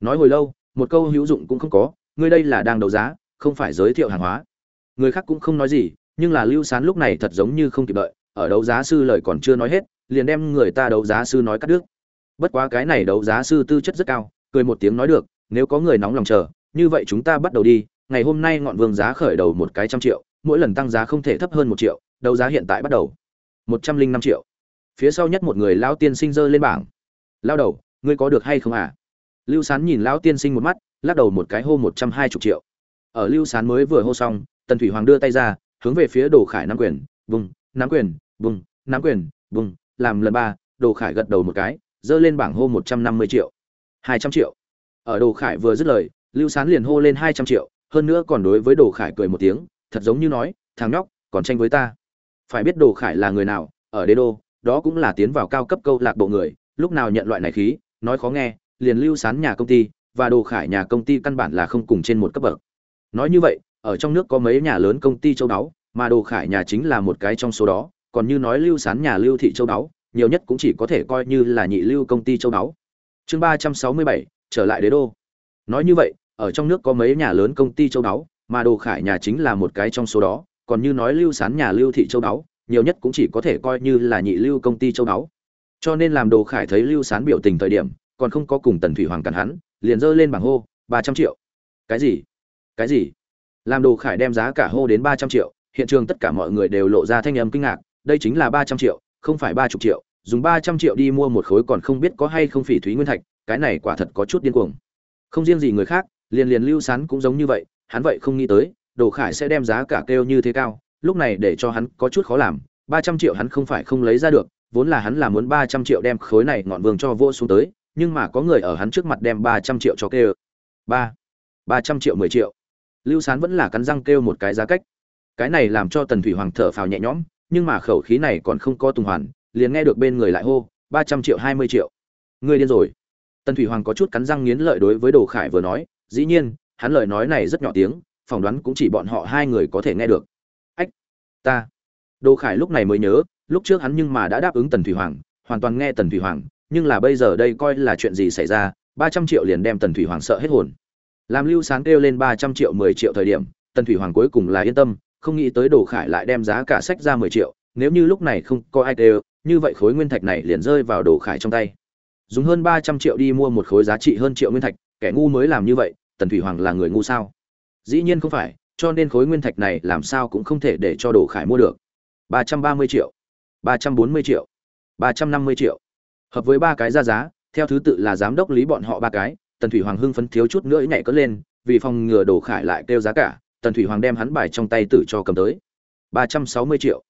Nói hồi lâu, một câu hữu dụng cũng không có, ngươi đây là đang đấu giá, không phải giới thiệu hàng hóa. Người khác cũng không nói gì nhưng là lưu sán lúc này thật giống như không kịp đợi, ở đấu giá sư lời còn chưa nói hết, liền đem người ta đấu giá sư nói cắt đứt. Bất quá cái này đấu giá sư tư chất rất cao, cười một tiếng nói được, nếu có người nóng lòng chờ, như vậy chúng ta bắt đầu đi, ngày hôm nay ngọn vương giá khởi đầu một cái trăm triệu, mỗi lần tăng giá không thể thấp hơn một triệu, đấu giá hiện tại bắt đầu. Một trăm linh năm triệu. Phía sau nhất một người lão tiên sinh giơ lên bảng. Lao đầu, ngươi có được hay không à lưu sán nhìn lão tiên sinh một mắt, lắc đầu một cái hô một trăm hai mươi triệu. Ở lưu sán mới vừa hô xong, tần thủy hoàng đưa tay ra hướng về phía đồ khải nắm quyền vùng nắm quyền vùng nắm quyền vùng làm lần ba, đồ khải gật đầu một cái dơ lên bảng hô một trăm năm mươi triệu. hai trăm triệu. Ở đồ khải vừa dứt lời, lưu sán liền hô lên hai trăm triệu, hơn nữa còn đối với đồ khải cười một tiếng, thật giống như nói, thằng nhóc, còn tranh với ta. Phải biết đồ khải là người nào, ở đế đô, đó cũng là tiến vào cao cấp câu lạc bộ người, lúc nào nhận loại này khí, nói khó nghe, liền lưu sán nhà công ty và đồ khải nhà công ty căn bản là không cùng trên một cấp bậc. Nói như vậy ở trong nước có mấy nhà lớn công ty châu đáo, mà đồ khải nhà chính là một cái trong số đó, còn như nói lưu sán nhà lưu thị châu đáo, nhiều nhất cũng chỉ có thể coi như là nhị lưu công ty châu đáo. Chương ba trăm sáu mươi bảy, trở lại đế đô. Nói như vậy, ở trong nước có mấy nhà lớn công ty châu đáo, mà đồ khải nhà chính là một cái trong số đó, còn như nói lưu sán nhà lưu thị châu đáo, nhiều nhất cũng chỉ có thể coi như là nhị lưu công ty châu đáo. Cho nên làm đồ khải thấy lưu sán biểu tình thời điểm, còn không có cùng tần thủy hoàng cản hắn, liền giơ lên bảng hô, ba trăm triệu. Cái gì? Cái gì? Làm đồ khải đem giá cả hô đến ba trăm triệu, hiện trường tất cả mọi người đều lộ ra thanh âm kinh ngạc, đây chính là ba trăm triệu, không phải ba chục triệu, dùng ba trăm triệu đi mua một khối còn không biết có hay không phỉ thúy nguyên thạch, cái này quả thật có chút điên cuồng. Không riêng gì người khác, liền liền lưu sán cũng giống như vậy, hắn vậy không nghĩ tới, đồ khải sẽ đem giá cả kêu như thế cao, lúc này để cho hắn có chút khó làm, ba trăm triệu hắn không phải không lấy ra được, vốn là hắn là muốn ba trăm triệu đem khối này ngọn vương cho vô xuống tới, nhưng mà có người ở hắn trước mặt đem ba trăm triệu cho kêu. Ba ba trăm triệu mười triệu lưu sán vẫn là cắn răng kêu một cái giá cách. Cái này làm cho tần thủy hoàng thở phào nhẹ nhõm nhưng mà khẩu khí này còn không có tùng hoàn liền nghe được bên người lại hô ba trăm triệu hai mươi triệu. Ngươi điên rồi. Tần thủy hoàng có chút cắn răng nghiến lợi đối với đồ khải vừa nói dĩ nhiên hắn lời nói này rất nhỏ tiếng phỏng đoán cũng chỉ bọn họ hai người có thể nghe được. Ách ta. Đồ Khải lúc này mới nhớ, lúc trước hắn nhưng mà đã đáp ứng Tần Thủy Hoàng, hoàn toàn nghe Tần Thủy Hoàng, nhưng là bây giờ đây coi là chuyện gì xảy ra, ba trăm triệu liền đem Tần Thủy Hoàng sợ hết hồn. Làm Lưu Sán kêu lên ba trăm triệu mười triệu thời điểm, Tần Thủy Hoàng cuối cùng là yên tâm, không nghĩ tới Đồ Khải lại đem giá cả sách ra mười triệu, nếu như lúc này không có ai kêu, như vậy khối nguyên thạch này liền rơi vào Đồ Khải trong tay. Dùng hơn ba trăm triệu đi mua một khối giá trị hơn triệu nguyên thạch, kẻ ngu mới làm như vậy, Tần Thủy Hoàng là người ngu sao? Dĩ nhiên không phải, cho nên khối nguyên thạch này làm sao cũng không thể để cho Đồ Khải mua được. ba trăm ba mươi triệu, ba trăm bốn mươi triệu, ba trăm năm mươi triệu. Hợp với ba cái ra giá, theo thứ tự là giám đốc lý bọn họ ba cái, Tần Thủy Hoàng hưng phấn thiếu chút nữa nhảy cất lên, vì phòng ngừa Đồ Khải lại kêu giá cả, Tần Thủy Hoàng đem hắn bài trong tay tử cho cầm tới. ba trăm sáu mươi triệu.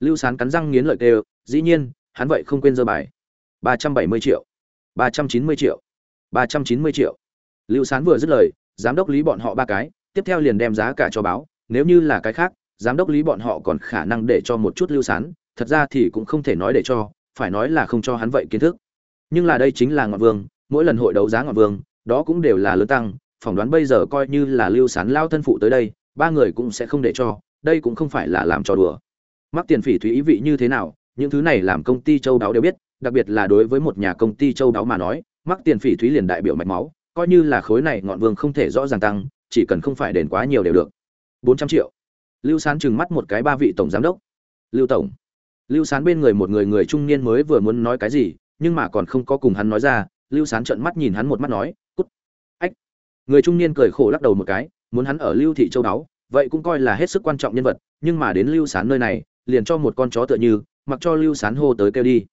Lưu Sán cắn răng nghiến lợi kêu, dĩ nhiên, hắn vậy không quên dơ bài. ba trăm bảy mươi triệu, ba trăm chín mươi triệu, ba trăm chín mươi triệu. Lưu Sán vừa dứt lời, giám đốc lý bọn họ ba cái, tiếp theo liền đem giá cả cho báo, nếu như là cái khác, giám đốc lý bọn họ còn khả năng để cho một chút Lưu Sán, thật ra thì cũng không thể nói để cho, phải nói là không cho hắn vậy kiến thức. Nhưng là đây chính là ngọn Vương, mỗi lần hội đấu giá ngọn Vương, đó cũng đều là lớn tăng, phỏng đoán bây giờ coi như là Lưu Sán lao thân phụ tới đây, ba người cũng sẽ không để cho, đây cũng không phải là làm trò đùa. Mắc tiền phỉ thúy ý vị như thế nào, những thứ này làm công ty châu đáo đều biết, đặc biệt là đối với một nhà công ty châu đáo mà nói, mắc tiền phỉ thúy liền đại biểu mạch máu, coi như là khối này ngọn vương không thể rõ ràng tăng, chỉ cần không phải đền quá nhiều đều được. 400 triệu. Lưu Sán trừng mắt một cái ba vị tổng giám đốc. Lưu tổng. Lưu Sán bên người một người người trung niên mới vừa muốn nói cái gì, nhưng mà còn không có cùng hắn nói ra, Lưu Sán trợn mắt nhìn hắn một mắt nói, Người trung niên cười khổ lắc đầu một cái, muốn hắn ở Lưu thị châu đáo, vậy cũng coi là hết sức quan trọng nhân vật, nhưng mà đến Lưu Sán nơi này, liền cho một con chó tựa như, mặc cho Lưu Sán hô tới kêu đi.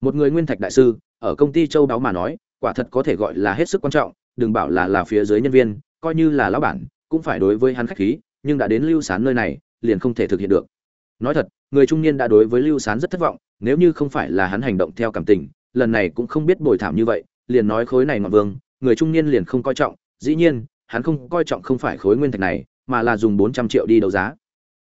Một người nguyên thạch đại sư, ở công ty châu đáo mà nói, quả thật có thể gọi là hết sức quan trọng, đừng bảo là là phía dưới nhân viên, coi như là lão bản, cũng phải đối với hắn khách khí, nhưng đã đến Lưu Sán nơi này, liền không thể thực hiện được. Nói thật, người trung niên đã đối với Lưu Sán rất thất vọng, nếu như không phải là hắn hành động theo cảm tình, lần này cũng không biết bồi thảm như vậy, liền nói khối này ngọn vương, người trung niên liền không coi trọng, dĩ nhiên, hắn không coi trọng không phải khối nguyên thạch này, mà là dùng 400 triệu đi đấu giá.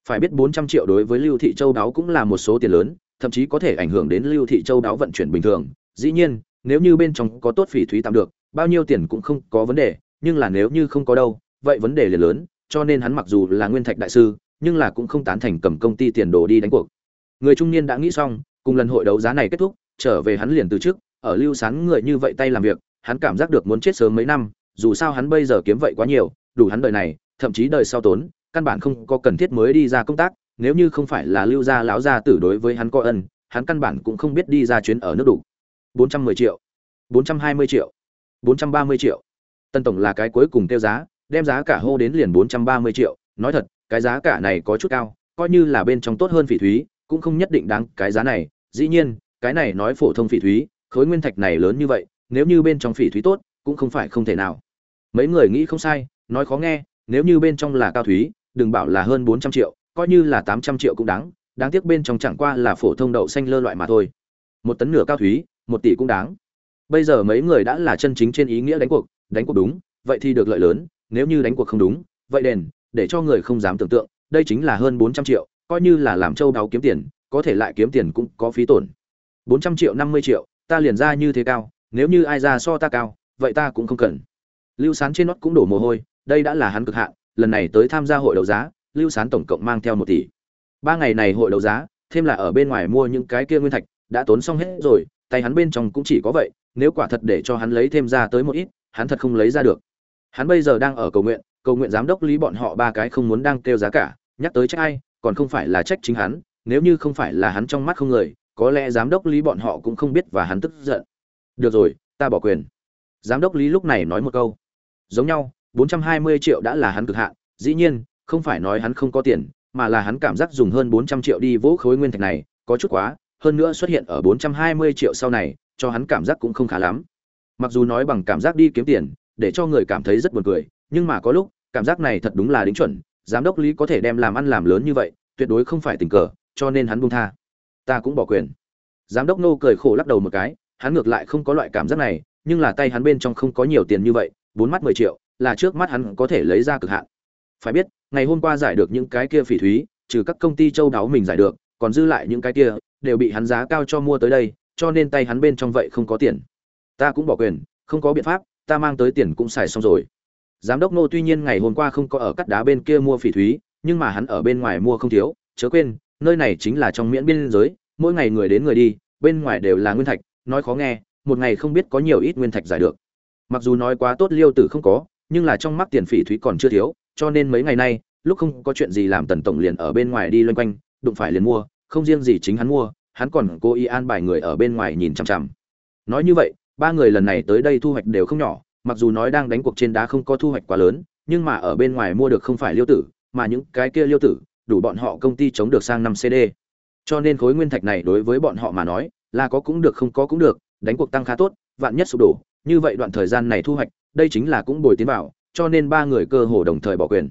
Phải biết 400 triệu đối với Lưu Thị Châu đáo cũng là một số tiền lớn, thậm chí có thể ảnh hưởng đến Lưu Thị Châu đáo vận chuyển bình thường. Dĩ nhiên, nếu như bên trong có tốt phỉ thúy tạm được, bao nhiêu tiền cũng không có vấn đề, nhưng là nếu như không có đâu, vậy vấn đề liền lớn, cho nên hắn mặc dù là nguyên thạch đại sư, nhưng là cũng không tán thành cầm công ty tiền đồ đi đánh cuộc. Người trung niên đã nghĩ xong, cùng lần hội đấu giá này kết thúc, trở về hắn liền từ trước, ở Lưu Sán người như vậy tay làm việc, hắn cảm giác được muốn chết sớm mấy năm, dù sao hắn bây giờ kiếm vậy quá nhiều, đủ hắn đời này, thậm chí đời sau tốn, căn bản không có cần thiết mới đi ra công tác, nếu như không phải là Lưu gia lão gia tử đối với hắn có ân, hắn căn bản cũng không biết đi ra chuyến ở nước đủ. 410 triệu, 420 triệu, 430 triệu. Tân tổng là cái cuối cùng tiêu giá, đem giá cả hô đến liền 430 triệu, nói thật, cái giá cả này có chút cao, coi như là bên trong tốt hơn phỉ thúy, cũng không nhất định đáng cái giá này, dĩ nhiên, cái này nói phổ thông phỉ thúy, khối nguyên thạch này lớn như vậy, nếu như bên trong phỉ thúy tốt, cũng không phải không thể nào. Mấy người nghĩ không sai, nói khó nghe, nếu như bên trong là cao thúy, đừng bảo là hơn 400 triệu, coi như là 800 triệu cũng đáng, đáng tiếc bên trong chẳng qua là phổ thông đậu xanh lơ loại mà thôi. Một tấn nửa cao thúy, một tỷ cũng đáng. Bây giờ mấy người đã là chân chính trên ý nghĩa đánh cuộc, đánh cuộc đúng, vậy thì được lợi lớn, nếu như đánh cuộc không đúng, vậy đền, để cho người không dám tưởng tượng, đây chính là hơn 400 triệu, coi như là làm châu đáo kiếm tiền, có thể lại kiếm tiền cũng có phí tổn. 400 triệu 50 triệu, ta liền ra như thế cao, nếu như ai ra so ta cao, vậy ta cũng không cần. Lưu Sán trên nót cũng đổ mồ hôi, đây đã là hắn cực hạn, lần này tới tham gia hội đấu giá, Lưu Sán tổng cộng mang theo 1 tỷ. Ba ngày này hội đấu giá, thêm là ở bên ngoài mua những cái kia nguyên thạch, đã tốn xong hết rồi, tay hắn bên trong cũng chỉ có vậy, nếu quả thật để cho hắn lấy thêm ra tới một ít, hắn thật không lấy ra được. Hắn bây giờ đang ở cầu nguyện, cầu nguyện giám đốc lý bọn họ ba cái không muốn đang kêu giá cả, nhắc tới trách ai, còn không phải là trách chính hắn, nếu như không phải là hắn trong mắt không người, có lẽ giám đốc lý bọn họ cũng không biết và hắn tức giận. Được rồi, ta bỏ quyền. Giám đốc lý lúc này nói một câu. Giống nhau, 420 triệu đã là hắn cực hạn, dĩ nhiên, không phải nói hắn không có tiền, mà là hắn cảm giác dùng hơn 400 triệu đi vỗ khối nguyên thạch này, có chút quá, hơn nữa xuất hiện ở 420 triệu sau này, cho hắn cảm giác cũng không khá lắm. Mặc dù nói bằng cảm giác đi kiếm tiền, để cho người cảm thấy rất buồn cười, nhưng mà có lúc, cảm giác này thật đúng là đính chuẩn, giám đốc Lý có thể đem làm ăn làm lớn như vậy, tuyệt đối không phải tình cờ, cho nên hắn buông tha. Ta cũng bỏ quyền. Giám đốc Nô cười khổ lắc đầu một cái, hắn ngược lại không có loại cảm giác này, nhưng là tay hắn bên trong không có nhiều tiền như vậy, bốn mắt 10 triệu, là trước mắt hắn có thể lấy ra cực hạn. Phải biết, ngày hôm qua giải được những cái kia phỉ thúy, trừ các công ty châu đáo mình giải được, còn dư lại những cái kia đều bị hắn giá cao cho mua tới đây, cho nên tay hắn bên trong vậy không có tiền. Ta cũng bỏ quyền, không có biện pháp, ta mang tới tiền cũng xài xong rồi. Giám đốc Nô tuy nhiên ngày hôm qua không có ở cắt đá bên kia mua phỉ thúy, nhưng mà hắn ở bên ngoài mua không thiếu, chớ quên, nơi này chính là trong miễn biên giới mỗi ngày người đến người đi bên ngoài đều là nguyên thạch nói khó nghe một ngày không biết có nhiều ít nguyên thạch giải được mặc dù nói quá tốt liêu tử không có, nhưng là trong mắt tiền phỉ thúy còn chưa thiếu, cho nên mấy ngày nay, lúc không có chuyện gì làm tần tổng liền ở bên ngoài đi loanh quanh, đụng phải liền mua, không riêng gì chính hắn mua, hắn còn cố ý an bài người ở bên ngoài nhìn chằm chằm. Nói như vậy, ba người lần này tới đây thu hoạch đều không nhỏ, mặc dù nói đang đánh cuộc trên đá không có thu hoạch quá lớn, nhưng mà ở bên ngoài mua được không phải liêu tử, mà những cái kia liêu tử, đủ bọn họ công ty chống được sang năm cd cho nên khối nguyên thạch này đối với bọn họ mà nói, là có cũng được không có cũng được, đánh cuộc tăng khá tốt, vạn nhất sụp đổ như vậy đoạn thời gian này thu hoạch, đây chính là cũng bồi tiến vào, cho nên ba người cơ hồ đồng thời bỏ quyền.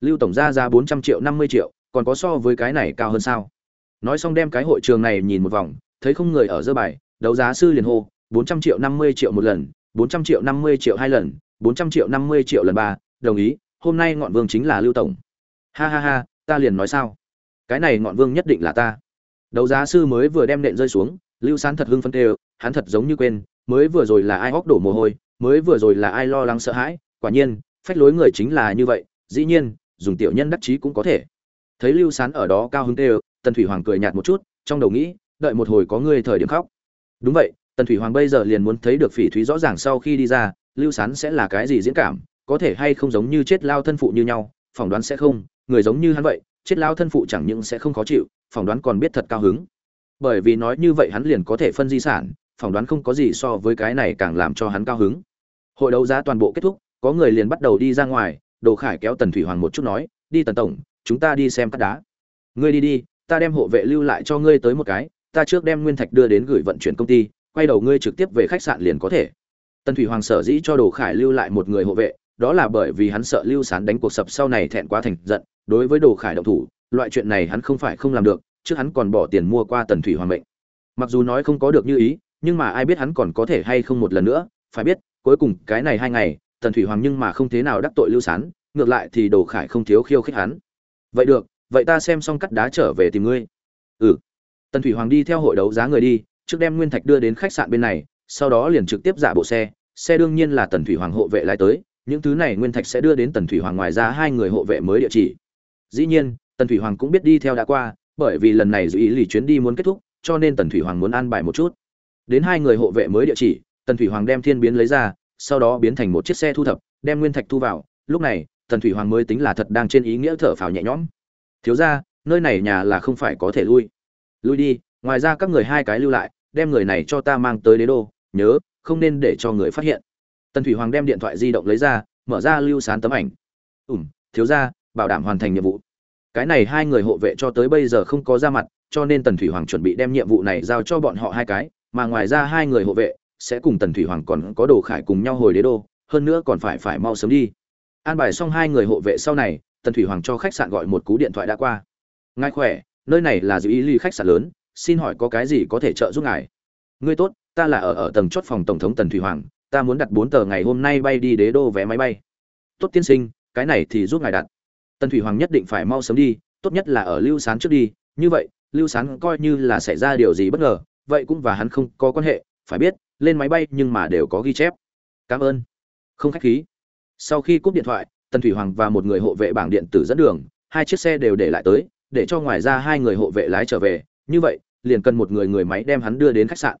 Lưu tổng ra ra bốn trăm triệu, năm mươi triệu, còn có so với cái này cao hơn sao? Nói xong đem cái hội trường này nhìn một vòng, thấy không người ở dơ bài, đấu giá sư liền hô, bốn trăm triệu, năm mươi triệu một lần, bốn trăm triệu, năm mươi triệu hai lần, bốn trăm triệu, năm mươi triệu lần ba, đồng ý, hôm nay ngọn vương chính là lưu tổng. Ha ha ha, ta liền nói sao? Cái này ngọn vương nhất định là ta. Đấu giá sư mới vừa đem nện rơi xuống, lưu sán thật hưng phân tê hắn thật giống như quên mới vừa rồi là ai hóc đổ mồ hôi, mới vừa rồi là ai lo lắng sợ hãi, quả nhiên, phách lối người chính là như vậy, dĩ nhiên, dùng tiểu nhân đắc chí cũng có thể. Thấy lưu sán ở đó cao hứng tê tần thủy hoàng cười nhạt một chút, trong đầu nghĩ, đợi một hồi có người thời điểm khóc. Đúng vậy, tần thủy hoàng bây giờ liền muốn thấy được phỉ thúy rõ ràng sau khi đi ra, lưu sán sẽ là cái gì diễn cảm, có thể hay không giống như chết lao thân phụ như nhau, phỏng đoán sẽ không, người giống như hắn vậy, chết lao thân phụ chẳng những sẽ không khó chịu, phỏng đoán còn biết thật cao hứng. Bởi vì nói như vậy hắn liền có thể phân di sản phỏng đoán không có gì so với cái này càng làm cho hắn cao hứng. Hội đấu giá toàn bộ kết thúc, có người liền bắt đầu đi ra ngoài, đồ khải kéo tần thủy hoàng một chút nói, đi tần tổng, chúng ta đi xem cắt đá. Ngươi đi đi, ta đem hộ vệ lưu lại cho ngươi tới một cái, ta trước đem nguyên thạch đưa đến gửi vận chuyển công ty, quay đầu ngươi trực tiếp về khách sạn liền có thể. Tần thủy hoàng sở dĩ cho đồ khải lưu lại một người hộ vệ, đó là bởi vì hắn sợ lưu sán đánh cuộc sập sau này thẹn quá thành giận, đối với đồ khải động thủ, loại chuyện này hắn không phải không làm được, trước hắn còn bỏ tiền mua qua tần thủy hoàng mệnh. Mặc dù nói không có được như ý nhưng mà ai biết hắn còn có thể hay không một lần nữa, phải biết, cuối cùng cái này hai ngày, tần thủy hoàng nhưng mà không thế nào đắc tội lưu sán, ngược lại thì đồ khải không thiếu khiêu khích hắn. Vậy được, vậy ta xem xong cắt đá trở về tìm ngươi. Ừ. Tần thủy hoàng đi theo hội đấu giá người đi, trước đem nguyên thạch đưa đến khách sạn bên này, sau đó liền trực tiếp giả bộ xe. Xe đương nhiên là tần thủy hoàng hộ vệ lái tới, những thứ này nguyên thạch sẽ đưa đến tần thủy hoàng ngoài ra hai người hộ vệ mới địa chỉ. Dĩ nhiên, tần thủy hoàng cũng biết đi theo đã qua, bởi vì lần này dự ý lì chuyến đi muốn kết thúc, cho nên tần thủy hoàng muốn an bài một chút đến hai người hộ vệ mới địa chỉ, tần thủy hoàng đem thiên biến lấy ra, sau đó biến thành một chiếc xe thu thập, đem nguyên thạch thu vào. Lúc này, tần thủy hoàng mới tính là thật đang trên ý nghĩa thở phào nhẹ nhõm. Thiếu ra nơi này nhà là không phải có thể lui. Lui đi, ngoài ra các người hai cái lưu lại, đem người này cho ta mang tới đế đô, nhớ, không nên để cho người phát hiện. Tần thủy hoàng đem điện thoại di động lấy ra, mở ra lưu sán tấm ảnh. Ủm thiếu ra bảo đảm hoàn thành nhiệm vụ. Cái này hai người hộ vệ cho tới bây giờ không có ra mặt, cho nên tần thủy hoàng chuẩn bị đem nhiệm vụ này giao cho bọn họ hai cái mà ngoài ra hai người hộ vệ sẽ cùng tần thủy hoàng còn có đồ khải cùng nhau hồi đế đô, hơn nữa còn phải phải mau sớm đi. An bài xong hai người hộ vệ sau này, tần thủy hoàng cho khách sạn gọi một cú điện thoại đã qua. Ngài khỏe, nơi này là dự ý ly khách sạn lớn, xin hỏi có cái gì có thể trợ giúp ngài? Ngươi tốt, ta là ở ở tầng chốt phòng tổng thống tần thủy hoàng, ta muốn đặt bốn tờ ngày hôm nay bay đi đế đô vé máy bay. Tốt tiên sinh, cái này thì giúp ngài đặt. Tần thủy hoàng nhất định phải mau sớm đi, tốt nhất là ở lưu sán trước đi, như vậy, lưu sán coi như là xảy ra điều gì bất ngờ vậy cũng và hắn không có quan hệ, phải biết, lên máy bay nhưng mà đều có ghi chép. Cảm ơn. Không khách khí. Sau khi cúp điện thoại, tần thủy hoàng và một người hộ vệ bảng điện tử dẫn đường, hai chiếc xe đều để lại tới, để cho ngoài ra hai người hộ vệ lái trở về. Như vậy, liền cần một người người máy đem hắn đưa đến khách sạn.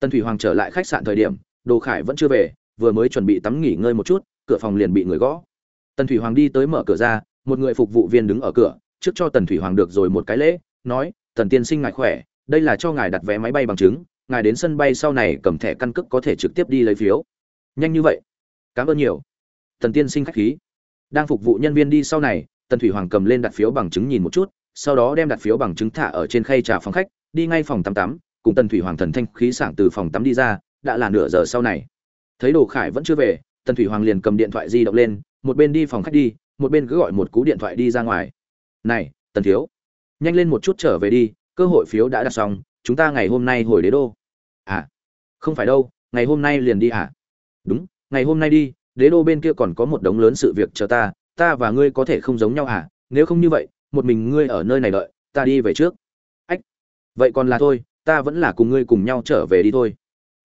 Tần thủy hoàng trở lại khách sạn thời điểm, đồ khải vẫn chưa về, vừa mới chuẩn bị tắm nghỉ ngơi một chút, cửa phòng liền bị người gõ. Tần thủy hoàng đi tới mở cửa ra, một người phục vụ viên đứng ở cửa, trước cho tần thủy hoàng được rồi một cái lễ, nói, tần tiên sinh ngài khỏe đây là cho ngài đặt vé máy bay bằng chứng, ngài đến sân bay sau này cầm thẻ căn cước có thể trực tiếp đi lấy phiếu. Nhanh như vậy. Cảm ơn nhiều. Tần tiên sinh khách khí. Đang phục vụ nhân viên đi sau này, tần thủy hoàng cầm lên đặt phiếu bằng chứng nhìn một chút, sau đó đem đặt phiếu bằng chứng thả ở trên khay trà phòng khách, đi ngay phòng tắm tắm, cùng tần thủy hoàng thần thanh khí sảng từ phòng tắm đi ra, đã là nửa giờ sau này. Thấy đồ khải vẫn chưa về, tần thủy hoàng liền cầm điện thoại di động lên, một bên đi phòng khách đi, một bên cứ gọi một cú điện thoại đi ra ngoài. Này, tần thiếu, nhanh lên một chút trở về đi cơ hội phiếu đã đặt xong, chúng ta ngày hôm nay hồi đế đô. À không phải đâu, ngày hôm nay liền đi à? Đúng, ngày hôm nay đi, đế đô bên kia còn có một đống lớn sự việc chờ ta ta và ngươi có thể không giống nhau à? Nếu không như vậy, một mình ngươi ở nơi này đợi, ta đi về trước. Ách, vậy còn là thôi, ta vẫn là cùng ngươi cùng nhau trở về đi thôi.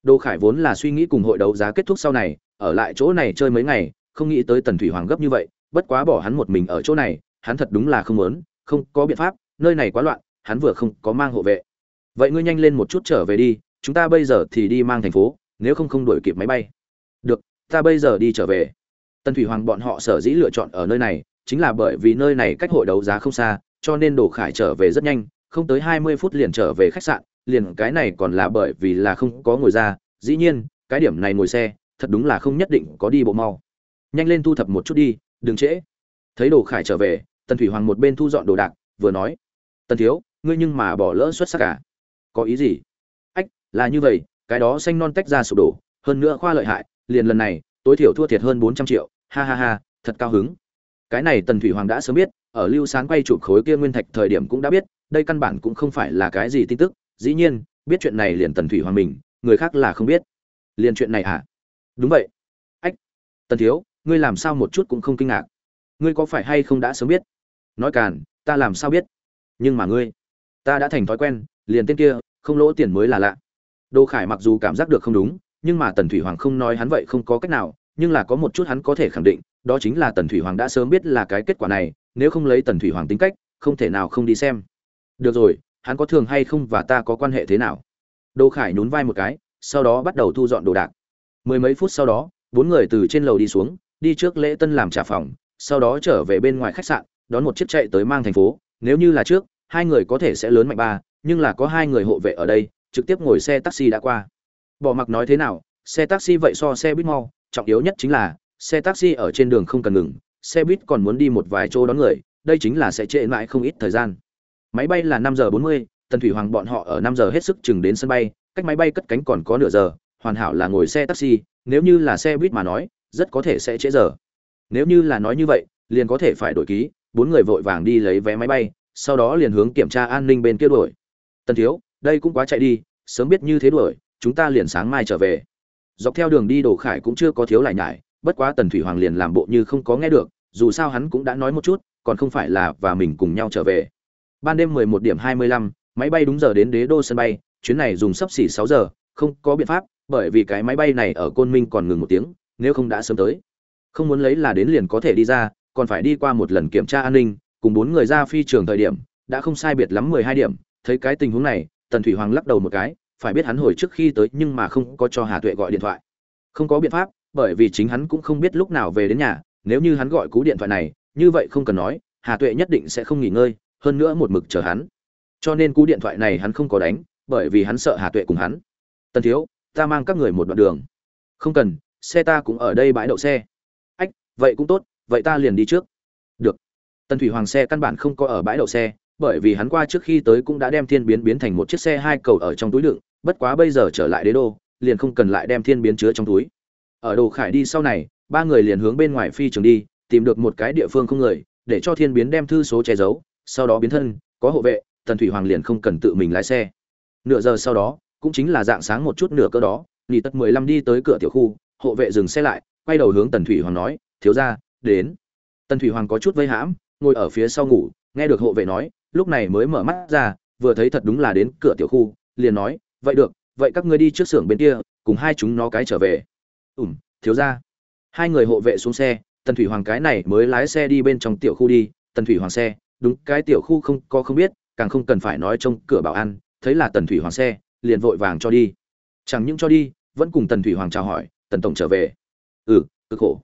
Đô khải vốn là suy nghĩ cùng hội đấu giá kết thúc sau này, ở lại chỗ này chơi mấy ngày, không nghĩ tới tần thủy hoàng gấp như vậy, bất quá bỏ hắn một mình ở chỗ này, hắn thật đúng là không muốn, không có biện pháp, nơi này quá loạn hắn vừa không có mang hộ vệ. Vậy ngươi nhanh lên một chút trở về đi, chúng ta bây giờ thì đi mang thành phố, nếu không không đuổi kịp máy bay. Được, ta bây giờ đi trở về. Tân thủy hoàng bọn họ sở dĩ lựa chọn ở nơi này, chính là bởi vì nơi này cách hội đấu giá không xa, cho nên đồ khải trở về rất nhanh, không tới hai mươi phút liền trở về khách sạn, liền cái này còn là bởi vì là không có ngồi ra, dĩ nhiên, cái điểm này ngồi xe, thật đúng là không nhất định có đi bộ mau. Nhanh lên thu thập một chút đi, đừng trễ. Thấy đồ khải trở về, tần thủy hoàng một bên thu dọn đồ đạc, vừa nói, tần thiếu ngươi nhưng mà bỏ lỡ xuất sắc cả có ý gì? Ách, là như vậy, cái đó xanh non tách ra sụp đổ, hơn nữa khoa lợi hại, liền lần này, tối thiểu thua thiệt hơn bốn trăm triệu, ha ha ha, thật cao hứng. Cái này tần thủy hoàng đã sớm biết, ở lưu sán quay chụp khối kia nguyên thạch thời điểm cũng đã biết, đây căn bản cũng không phải là cái gì tin tức, dĩ nhiên, biết chuyện này liền tần thủy hoàng mình, người khác là không biết. Liền chuyện này à? Đúng vậy. Ách, tần thiếu, ngươi làm sao một chút cũng không kinh ngạc? Ngươi có phải hay không đã sớm biết? Nói càn, ta làm sao biết? Nhưng mà ngươi ta đã thành thói quen, liền tên kia, không lỗ tiền mới là lạ. Đô khải mặc dù cảm giác được không đúng, nhưng mà tần thủy hoàng không nói hắn vậy không có cách nào, nhưng là có một chút hắn có thể khẳng định, đó chính là tần thủy hoàng đã sớm biết là cái kết quả này, nếu không lấy tần thủy hoàng tính cách, không thể nào không đi xem. Được rồi, hắn có thường hay không và ta có quan hệ thế nào? Đô khải nhún vai một cái, sau đó bắt đầu thu dọn đồ đạc. Mười mấy phút sau đó, bốn người từ trên lầu đi xuống, đi trước lễ tân làm trả phòng, sau đó trở về bên ngoài khách sạn, đón một chiếc chạy tới mang thành phố, nếu như là trước hai người có thể sẽ lớn mạnh ba, nhưng là có hai người hộ vệ ở đây, trực tiếp ngồi xe taxi đã qua. Bỏ mặc nói thế nào, xe taxi vậy so xe buýt mau, trọng yếu nhất chính là, xe taxi ở trên đường không cần ngừng, xe buýt còn muốn đi một vài chỗ đón người, đây chính là sẽ trễ mãi không ít thời gian. Máy bay là năm giờ bốn mươi, tần thủy hoàng bọn họ ở năm giờ hết sức chừng đến sân bay, cách máy bay cất cánh còn có nửa giờ, hoàn hảo là ngồi xe taxi, nếu như là xe buýt mà nói, rất có thể sẽ trễ giờ. Nếu như là nói như vậy, liền có thể phải đổi ký, bốn người vội vàng đi lấy vé máy bay sau đó liền hướng kiểm tra an ninh bên kia đuổi. Tần thiếu đây cũng quá chạy đi sớm biết như thế đuổi chúng ta liền sáng mai trở về. Dọc theo đường đi đồ khải cũng chưa có thiếu lại nhải bất quá tần thủy hoàng liền làm bộ như không có nghe được dù sao hắn cũng đã nói một chút còn không phải là và mình cùng nhau trở về. Ban đêm 11 điểm 25, máy bay đúng giờ đến đế đô sân bay chuyến này dùng sắp xỉ 6 giờ không có biện pháp bởi vì cái máy bay này ở côn minh còn ngừng một tiếng nếu không đã sớm tới. Không muốn lấy là đến liền có thể đi ra còn phải đi qua một lần kiểm tra an ninh cùng bốn người ra phi trường thời điểm, đã không sai biệt lắm 12 điểm. Thấy cái tình huống này, tần thủy hoàng lắc đầu một cái, phải biết hắn hồi trước khi tới nhưng mà không có cho hà tuệ gọi điện thoại. Không có biện pháp, bởi vì chính hắn cũng không biết lúc nào về đến nhà, nếu như hắn gọi cú điện thoại này, như vậy không cần nói, hà tuệ nhất định sẽ không nghỉ ngơi, hơn nữa một mực chờ hắn. Cho nên cú điện thoại này hắn không có đánh, bởi vì hắn sợ hà tuệ cùng hắn. Tần thiếu, ta mang các người một đoạn đường. Không cần, xe ta cũng ở đây bãi đậu xe. Ách, vậy cũng tốt, vậy ta liền đi trước tần thủy hoàng xe căn bản không có ở bãi đậu xe, bởi vì hắn qua trước khi tới cũng đã đem thiên biến biến thành một chiếc xe hai cầu ở trong túi đựng, bất quá bây giờ trở lại đế đô, liền không cần lại đem thiên biến chứa trong túi. Ở đồ khải đi sau này, ba người liền hướng bên ngoài phi trường đi, tìm được một cái địa phương không người, để cho thiên biến đem thư số che giấu, sau đó biến thân, có hộ vệ, tần thủy hoàng liền không cần tự mình lái xe. Nửa giờ sau đó, cũng chính là dạng sáng một chút nửa cơ đó, nghỉ tất mười lăm đi tới cửa tiểu khu, hộ vệ dừng xe lại, quay đầu hướng tần thủy hoàng nói, thiếu ra đến. Tần thủy hoàng có chút vây hãm ngồi ở phía sau ngủ, nghe được hộ vệ nói, lúc này mới mở mắt ra, vừa thấy thật đúng là đến cửa tiểu khu, liền nói, vậy được, vậy các ngươi đi trước xưởng bên kia, cùng hai chúng nó cái trở về. Ủm thiếu ra hai người hộ vệ xuống xe, tần thủy hoàng cái này mới lái xe đi bên trong tiểu khu đi. Tần thủy hoàng xe, đúng, cái tiểu khu không, có không biết, càng không cần phải nói trong cửa bảo an, thấy là tần thủy hoàng xe, liền vội vàng cho đi. Chẳng những cho đi, vẫn cùng tần thủy hoàng chào hỏi, tần tổng trở về. Ừ cực khổ.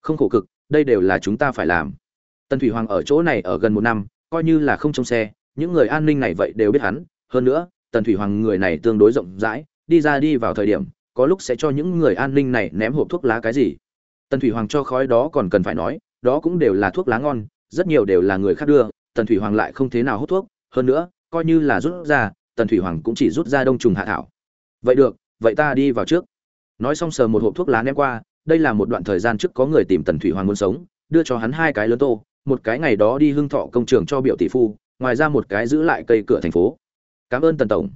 Không khổ cực, đây đều là chúng ta phải làm tần thủy hoàng ở chỗ này ở gần một năm, coi như là không trong xe, những người an ninh này vậy đều biết hắn. Hơn nữa, tần thủy hoàng người này tương đối rộng rãi, đi ra đi vào thời điểm, có lúc sẽ cho những người an ninh này ném hộp thuốc lá cái gì. Tần thủy hoàng cho khói đó còn cần phải nói, đó cũng đều là thuốc lá ngon, rất nhiều đều là người khác đưa, tần thủy hoàng lại không thế nào hút thuốc. Hơn nữa, coi như là rút ra, tần thủy hoàng cũng chỉ rút ra đông trùng hạ thảo. Vậy được, vậy ta đi vào trước. Nói xong sờ một hộp thuốc lá ném qua, đây là một đoạn thời gian trước có người tìm tần thủy hoàng muốn sống, đưa cho hắn hai cái lớn tô một cái ngày đó đi hưng thọ công trường cho biểu tỷ phu, ngoài ra một cái giữ lại cây cửa thành phố. Cảm ơn tần tổng.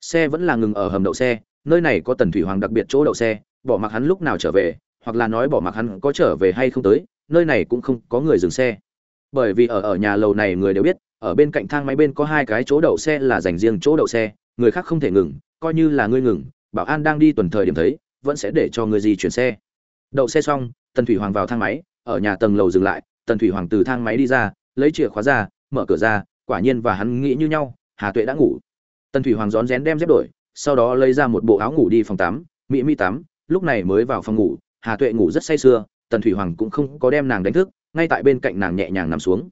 Xe vẫn là ngừng ở hầm đậu xe, nơi này có tần thủy hoàng đặc biệt chỗ đậu xe, bỏ mặc hắn lúc nào trở về, hoặc là nói bỏ mặc hắn có trở về hay không tới, nơi này cũng không có người dừng xe. Bởi vì ở ở nhà lầu này người đều biết, ở bên cạnh thang máy bên có hai cái chỗ đậu xe là dành riêng chỗ đậu xe, người khác không thể ngừng, coi như là ngươi ngừng, bảo an đang đi tuần thời điểm thấy, vẫn sẽ để cho người gì chuyển xe. Đậu xe xong, tần thủy hoàng vào thang máy, ở nhà tầng lầu dừng lại tần thủy hoàng từ thang máy đi ra, lấy chìa khóa ra, mở cửa ra, quả nhiên và hắn nghĩ như nhau, hà tuệ đã ngủ. Tần thủy hoàng rón rén đem dép đổi, sau đó lấy ra một bộ áo ngủ đi phòng tắm, mỹ mi tắm, lúc này mới vào phòng ngủ, hà tuệ ngủ rất say sưa, tần thủy hoàng cũng không có đem nàng đánh thức, ngay tại bên cạnh nàng nhẹ nhàng nằm xuống.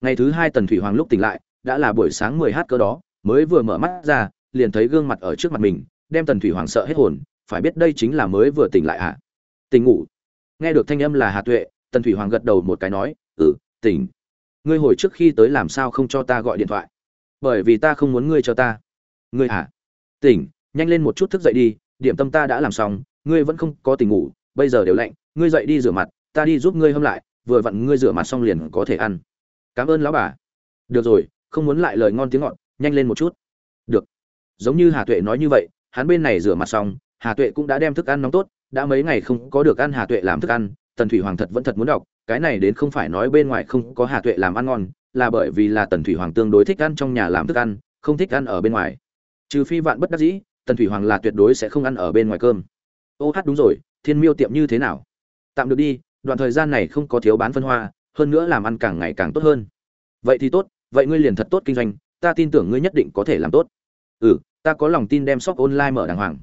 Ngày thứ hai tần thủy hoàng lúc tỉnh lại, đã là buổi sáng mười h cơ đó, mới vừa mở mắt ra, liền thấy gương mặt ở trước mặt mình, đem tần thủy hoàng sợ hết hồn, phải biết đây chính là mới vừa tỉnh lại ạ à? tỉnh ngủ. Nghe được thanh âm là hà tuệ tần thủy hoàng gật đầu một cái nói ừ tỉnh. Ngươi hồi trước khi tới làm sao không cho ta gọi điện thoại? Bởi vì ta không muốn ngươi cho ta. Ngươi hả tỉnh, nhanh lên một chút thức dậy đi, điểm tâm ta đã làm xong, ngươi vẫn không có tỉnh ngủ, bây giờ đều lạnh, ngươi dậy đi rửa mặt, ta đi giúp ngươi hâm lại, vừa vặn ngươi rửa mặt xong liền có thể ăn. Cảm ơn lão bà. Được rồi, không muốn lại lời ngon tiếng ngọt, nhanh lên một chút. Được. Giống như hà tuệ nói như vậy, hắn bên này rửa mặt xong, hà tuệ cũng đã đem thức ăn nóng tốt, đã mấy ngày không có được ăn hà tuệ làm thức ăn tần thủy hoàng thật vẫn thật muốn đọc, cái này đến không phải nói bên ngoài không có hà tuệ làm ăn ngon, là bởi vì là tần thủy hoàng tương đối thích ăn trong nhà làm thức ăn, không thích ăn ở bên ngoài. Trừ phi vạn bất đắc dĩ, tần thủy hoàng là tuyệt đối sẽ không ăn ở bên ngoài cơm. Ô hát đúng rồi, thiên miêu tiệm như thế nào? Tạm được đi, đoạn thời gian này không có thiếu bán phân hoa, hơn nữa làm ăn càng ngày càng tốt hơn. Vậy thì tốt, vậy ngươi liền thật tốt kinh doanh, ta tin tưởng ngươi nhất định có thể làm tốt. Ừ ta có lòng tin đem shop online mở đàng hoàng.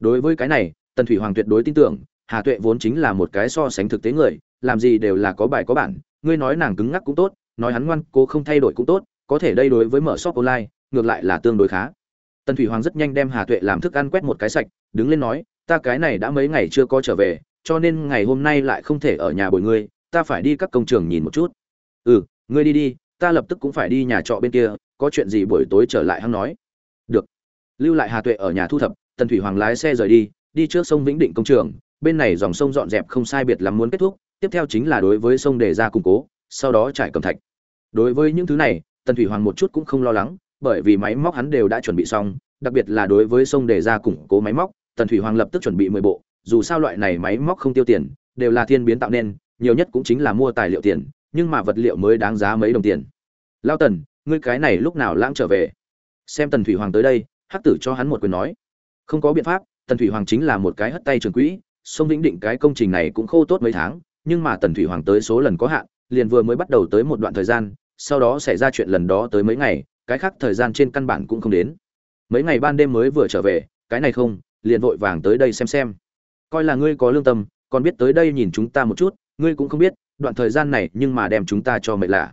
Đối với cái này, tần thủy hoàng tuyệt đối tin tưởng hà tuệ vốn chính là một cái so sánh thực tế người, làm gì đều là có bài có bản, ngươi nói nàng cứng ngắc cũng tốt, nói hắn ngoan, cô không thay đổi cũng tốt, có thể đây đối với mở shop online, ngược lại là tương đối khá. Tần thủy hoàng rất nhanh đem hà tuệ làm thức ăn quét một cái sạch, đứng lên nói, ta cái này đã mấy ngày chưa có trở về, cho nên ngày hôm nay lại không thể ở nhà bồi ngươi, ta phải đi các công trường nhìn một chút. Ừ ngươi đi đi, ta lập tức cũng phải đi nhà trọ bên kia, có chuyện gì buổi tối trở lại hắn nói. Được. Lưu lại hà tuệ ở nhà thu thập, tần thủy hoàng lái xe rời đi đi trước sông vĩnh định công trường bên này dòng sông dọn dẹp không sai biệt lắm muốn kết thúc, tiếp theo chính là đối với sông đề ra củng cố, sau đó trải cầm thạch. Đối với những thứ này, tần thủy hoàng một chút cũng không lo lắng, bởi vì máy móc hắn đều đã chuẩn bị xong, đặc biệt là đối với sông đề ra củng cố máy móc, tần thủy hoàng lập tức chuẩn bị mười bộ, dù sao loại này máy móc không tiêu tiền, đều là thiên biến tạo nên, nhiều nhất cũng chính là mua tài liệu tiền, nhưng mà vật liệu mới đáng giá mấy đồng tiền. Lao tần, ngươi cái này lúc nào lãng trở về? Xem tần thủy hoàng tới đây, hắc tử cho hắn một quyền nói. Không có biện pháp, tần thủy hoàng chính là một cái hất tay trường quỹ sông vĩnh định cái công trình này cũng khô tốt mấy tháng, nhưng mà tần thủy hoàng tới số lần có hạn, liền vừa mới bắt đầu tới một đoạn thời gian, sau đó xảy ra chuyện lần đó tới mấy ngày, cái khác thời gian trên căn bản cũng không đến. Mấy ngày ban đêm mới vừa trở về, cái này không, liền vội vàng tới đây xem xem. Coi là ngươi có lương tâm, còn biết tới đây nhìn chúng ta một chút, ngươi cũng không biết, đoạn thời gian này nhưng mà đem chúng ta cho mệt lạ.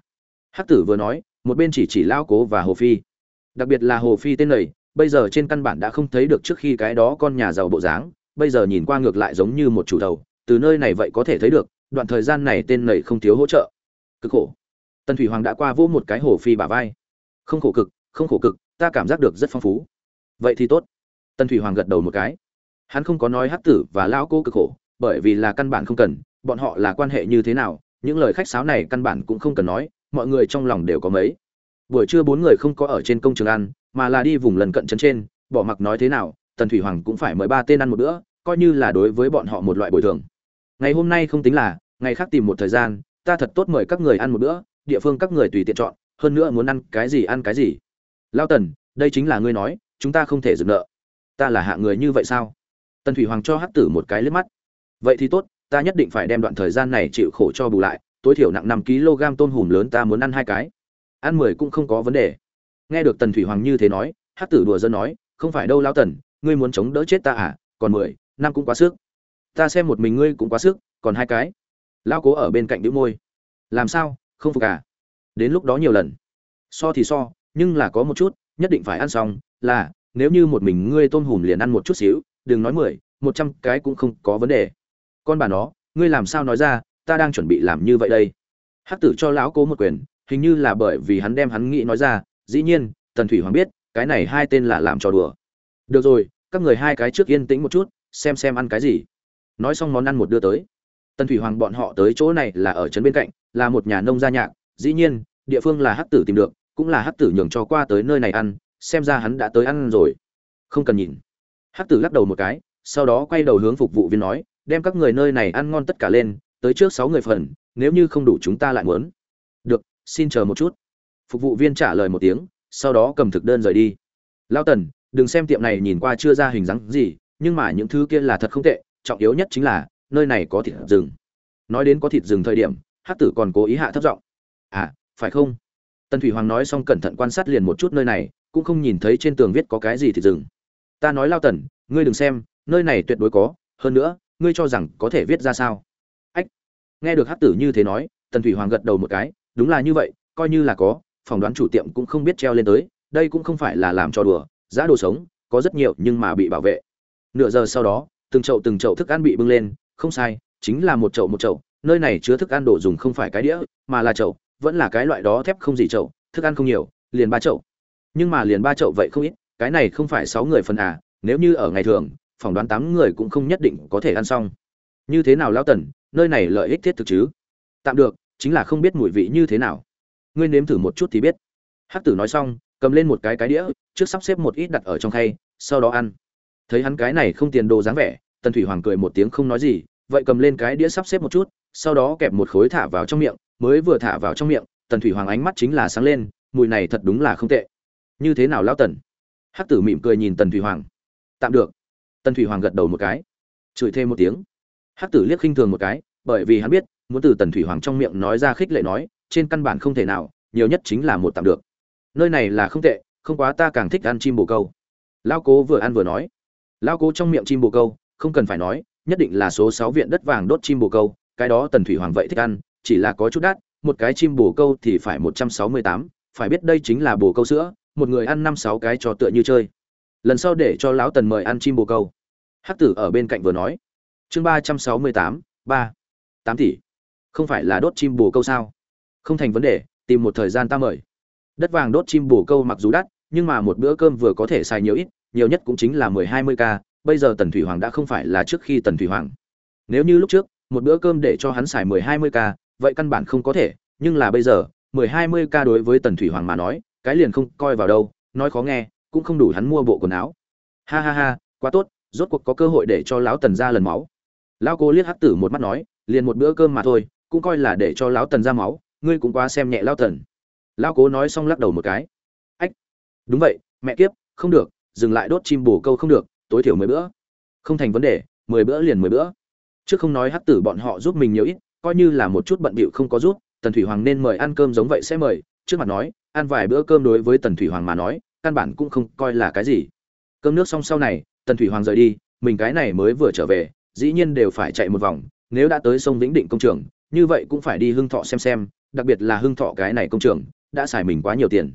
Hắc tử vừa nói, một bên chỉ chỉ lao cố và hồ phi. Đặc biệt là hồ phi tên này, bây giờ trên căn bản đã không thấy được trước khi cái đó con nhà giàu bộ dáng bây giờ nhìn qua ngược lại giống như một chủ đầu, từ nơi này vậy có thể thấy được, đoạn thời gian này tên này không thiếu hỗ trợ. Cực khổ. Tần thủy hoàng đã qua vỗ một cái hồ phi bả vai. Không khổ cực, không khổ cực, ta cảm giác được rất phong phú. Vậy thì tốt. Tần thủy hoàng gật đầu một cái. Hắn không có nói hắc tử và lão cô cực khổ, bởi vì là căn bản không cần, bọn họ là quan hệ như thế nào, những lời khách sáo này căn bản cũng không cần nói, mọi người trong lòng đều có mấy. Buổi trưa bốn người không có ở trên công trường ăn, mà là đi vùng lần cận trấn trên, bỏ mặc nói thế nào, tần thủy hoàng cũng phải mời ba tên ăn một bữa coi như là đối với bọn họ một loại bồi thường. Ngày hôm nay không tính là, ngày khác tìm một thời gian, ta thật tốt mời các người ăn một bữa, địa phương các người tùy tiện chọn, hơn nữa muốn ăn cái gì ăn cái gì. Lao tần, đây chính là ngươi nói, chúng ta không thể dừng nợ. Ta là hạ người như vậy sao? Tần thủy hoàng cho hắc tử một cái liếc mắt. Vậy thì tốt, ta nhất định phải đem đoạn thời gian này chịu khổ cho bù lại, tối thiểu nặng năm kg tôm hùm lớn ta muốn ăn hai cái. Ăn mười cũng không có vấn đề. Nghe được tần thủy hoàng như thế nói, hắc tử đùa dân nói, không phải đâu lao tần, ngươi muốn chống đỡ chết ta à còn mười năm cũng quá sức. Ta xem một mình ngươi cũng quá sức, còn hai cái. Lao cố ở bên cạnh đĩu môi. Làm sao, không phục à? Đến lúc đó nhiều lần. So thì so, nhưng là có một chút, nhất định phải ăn xong, là, nếu như một mình ngươi tôm hùm liền ăn một chút xíu, đừng nói mười, một trăm cái cũng không có vấn đề. Con bà nó, ngươi làm sao nói ra, ta đang chuẩn bị làm như vậy đây. Hắc tử cho lão cố một quyền, hình như là bởi vì hắn đem hắn nghĩ nói ra, dĩ nhiên, tần thủy hoàng biết, cái này hai tên là làm trò đùa. Được rồi, các người hai cái trước yên tĩnh một chút xem xem ăn cái gì. Nói xong món ăn một đưa tới. Tần thủy hoàng bọn họ tới chỗ này là ở trấn bên cạnh, là một nhà nông gia nhạc, dĩ nhiên, địa phương là hắc tử tìm được, cũng là hắc tử nhường cho qua tới nơi này ăn, xem ra hắn đã tới ăn rồi. Không cần nhìn. Hắc tử lắc đầu một cái, sau đó quay đầu hướng phục vụ viên nói, đem các người nơi này ăn ngon tất cả lên, tới trước sáu người phần, nếu như không đủ chúng ta lại muốn. Được, xin chờ một chút. Phục vụ viên trả lời một tiếng, sau đó cầm thực đơn rời đi. Lao tần, đừng xem tiệm này nhìn qua chưa ra hình dáng gì nhưng mà những thứ kia là thật không tệ, trọng yếu nhất chính là, nơi này có thịt rừng. Nói đến có thịt rừng thời điểm, hắc tử còn cố ý hạ thấp giọng. À phải không? Tần thủy hoàng nói xong cẩn thận quan sát liền một chút nơi này, cũng không nhìn thấy trên tường viết có cái gì thịt rừng. ta nói lao tần, ngươi đừng xem, nơi này tuyệt đối có, hơn nữa, ngươi cho rằng có thể viết ra sao? Ách! Nghe được hắc tử như thế nói, tần thủy hoàng gật đầu một cái, đúng là như vậy, coi như là có, phỏng đoán chủ tiệm cũng không biết treo lên tới, đây cũng không phải là làm cho đùa, giá đồ sống, có rất nhiều nhưng mà bị bảo vệ nửa giờ sau đó, từng chậu từng chậu thức ăn bị bưng lên, không sai, chính là một chậu một chậu, nơi này chứa thức ăn đồ dùng không phải cái đĩa, mà là chậu, vẫn là cái loại đó thép không gì chậu, thức ăn không nhiều, liền ba chậu. Nhưng mà liền ba chậu vậy không ít, cái này không phải sáu người phần à nếu như ở ngày thường, phỏng đoán tám người cũng không nhất định có thể ăn xong. Như thế nào lão tần, nơi này lợi ích thiết thực chứ? Tạm được, chính là không biết mùi vị như thế nào. Ngươi nếm thử một chút thì biết. Hắc tử nói xong, cầm lên một cái cái đĩa, trước sắp xếp một ít đặt ở trong khay, sau đó ăn thấy hắn cái này không tiền đồ dáng vẻ, tần thủy hoàng cười một tiếng không nói gì, vậy cầm lên cái đĩa sắp xếp một chút, sau đó kẹp một khối thả vào trong miệng, mới vừa thả vào trong miệng, tần thủy hoàng ánh mắt chính là sáng lên, mùi này thật đúng là không tệ. Như thế nào lão tần? Hắc tử mỉm cười nhìn tần thủy hoàng. Tạm được. Tần thủy hoàng gật đầu một cái. Chửi thêm một tiếng. Hắc tử liếc khinh thường một cái, bởi vì hắn biết, muốn từ tần thủy hoàng trong miệng nói ra khích lệ nói, trên căn bản không thể nào, nhiều nhất chính là một tạm được. Nơi này là không tệ, không quá ta càng thích ăn chim bồ câu. Lao cố vừa ăn vừa nói lao cố trong miệng chim bồ câu, không cần phải nói, nhất định là số sáu viện đất vàng đốt chim bồ câu, cái đó tần thủy hoàng vậy thích ăn, chỉ là có chút đắt, một cái chim bồ câu thì phải một trăm sáu mươi tám, phải biết đây chính là bồ câu sữa, một người ăn năm sáu cái cho tựa như chơi. Lần sau để cho lão tần mời ăn chim bồ câu. Hắc tử ở bên cạnh vừa nói. Chương ba trăm sáu mươi tám, ba, tám tỷ. Không phải là đốt chim bồ câu sao? Không thành vấn đề, tìm một thời gian ta mời. Đất vàng đốt chim bồ câu mặc dù đắt, nhưng mà một bữa cơm vừa có thể xài nhiều ít nhiều nhất cũng chính là mười hai mươi k bây giờ tần thủy hoàng đã không phải là trước khi tần thủy hoàng. Nếu như lúc trước, một bữa cơm để cho hắn xài mười hai mươi k vậy căn bản không có thể, nhưng là bây giờ, mười hai mươi k đối với tần thủy hoàng mà nói, cái liền không coi vào đâu, nói khó nghe, cũng không đủ hắn mua bộ quần áo. Ha ha ha, quá tốt, rốt cuộc có cơ hội để cho lão tần ra lần máu. Lão cố liếc hắc tử một mắt nói, liền một bữa cơm mà thôi, cũng coi là để cho lão tần ra máu, ngươi cũng quá xem nhẹ lão tần. Lão cố nói xong lắc đầu một cái. Ách, đúng vậy, mẹ kiếp, không được dừng lại đốt chim bổ câu không được, tối thiểu mười bữa. Không thành vấn đề, mười bữa liền mười bữa. Trước không nói hắc tử bọn họ giúp mình nhiều ít, coi như là một chút bận bịu không có giúp, tần thủy hoàng nên mời ăn cơm giống vậy sẽ mời, trước mặt nói, ăn vài bữa cơm đối với tần thủy hoàng mà nói, căn bản cũng không coi là cái gì. Cơm nước xong sau này, tần thủy hoàng rời đi, mình cái này mới vừa trở về, dĩ nhiên đều phải chạy một vòng, nếu đã tới sông vĩnh định công trường, như vậy cũng phải đi hưng thọ xem xem, đặc biệt là hưng thọ cái này công trường, đã xài mình quá nhiều tiền.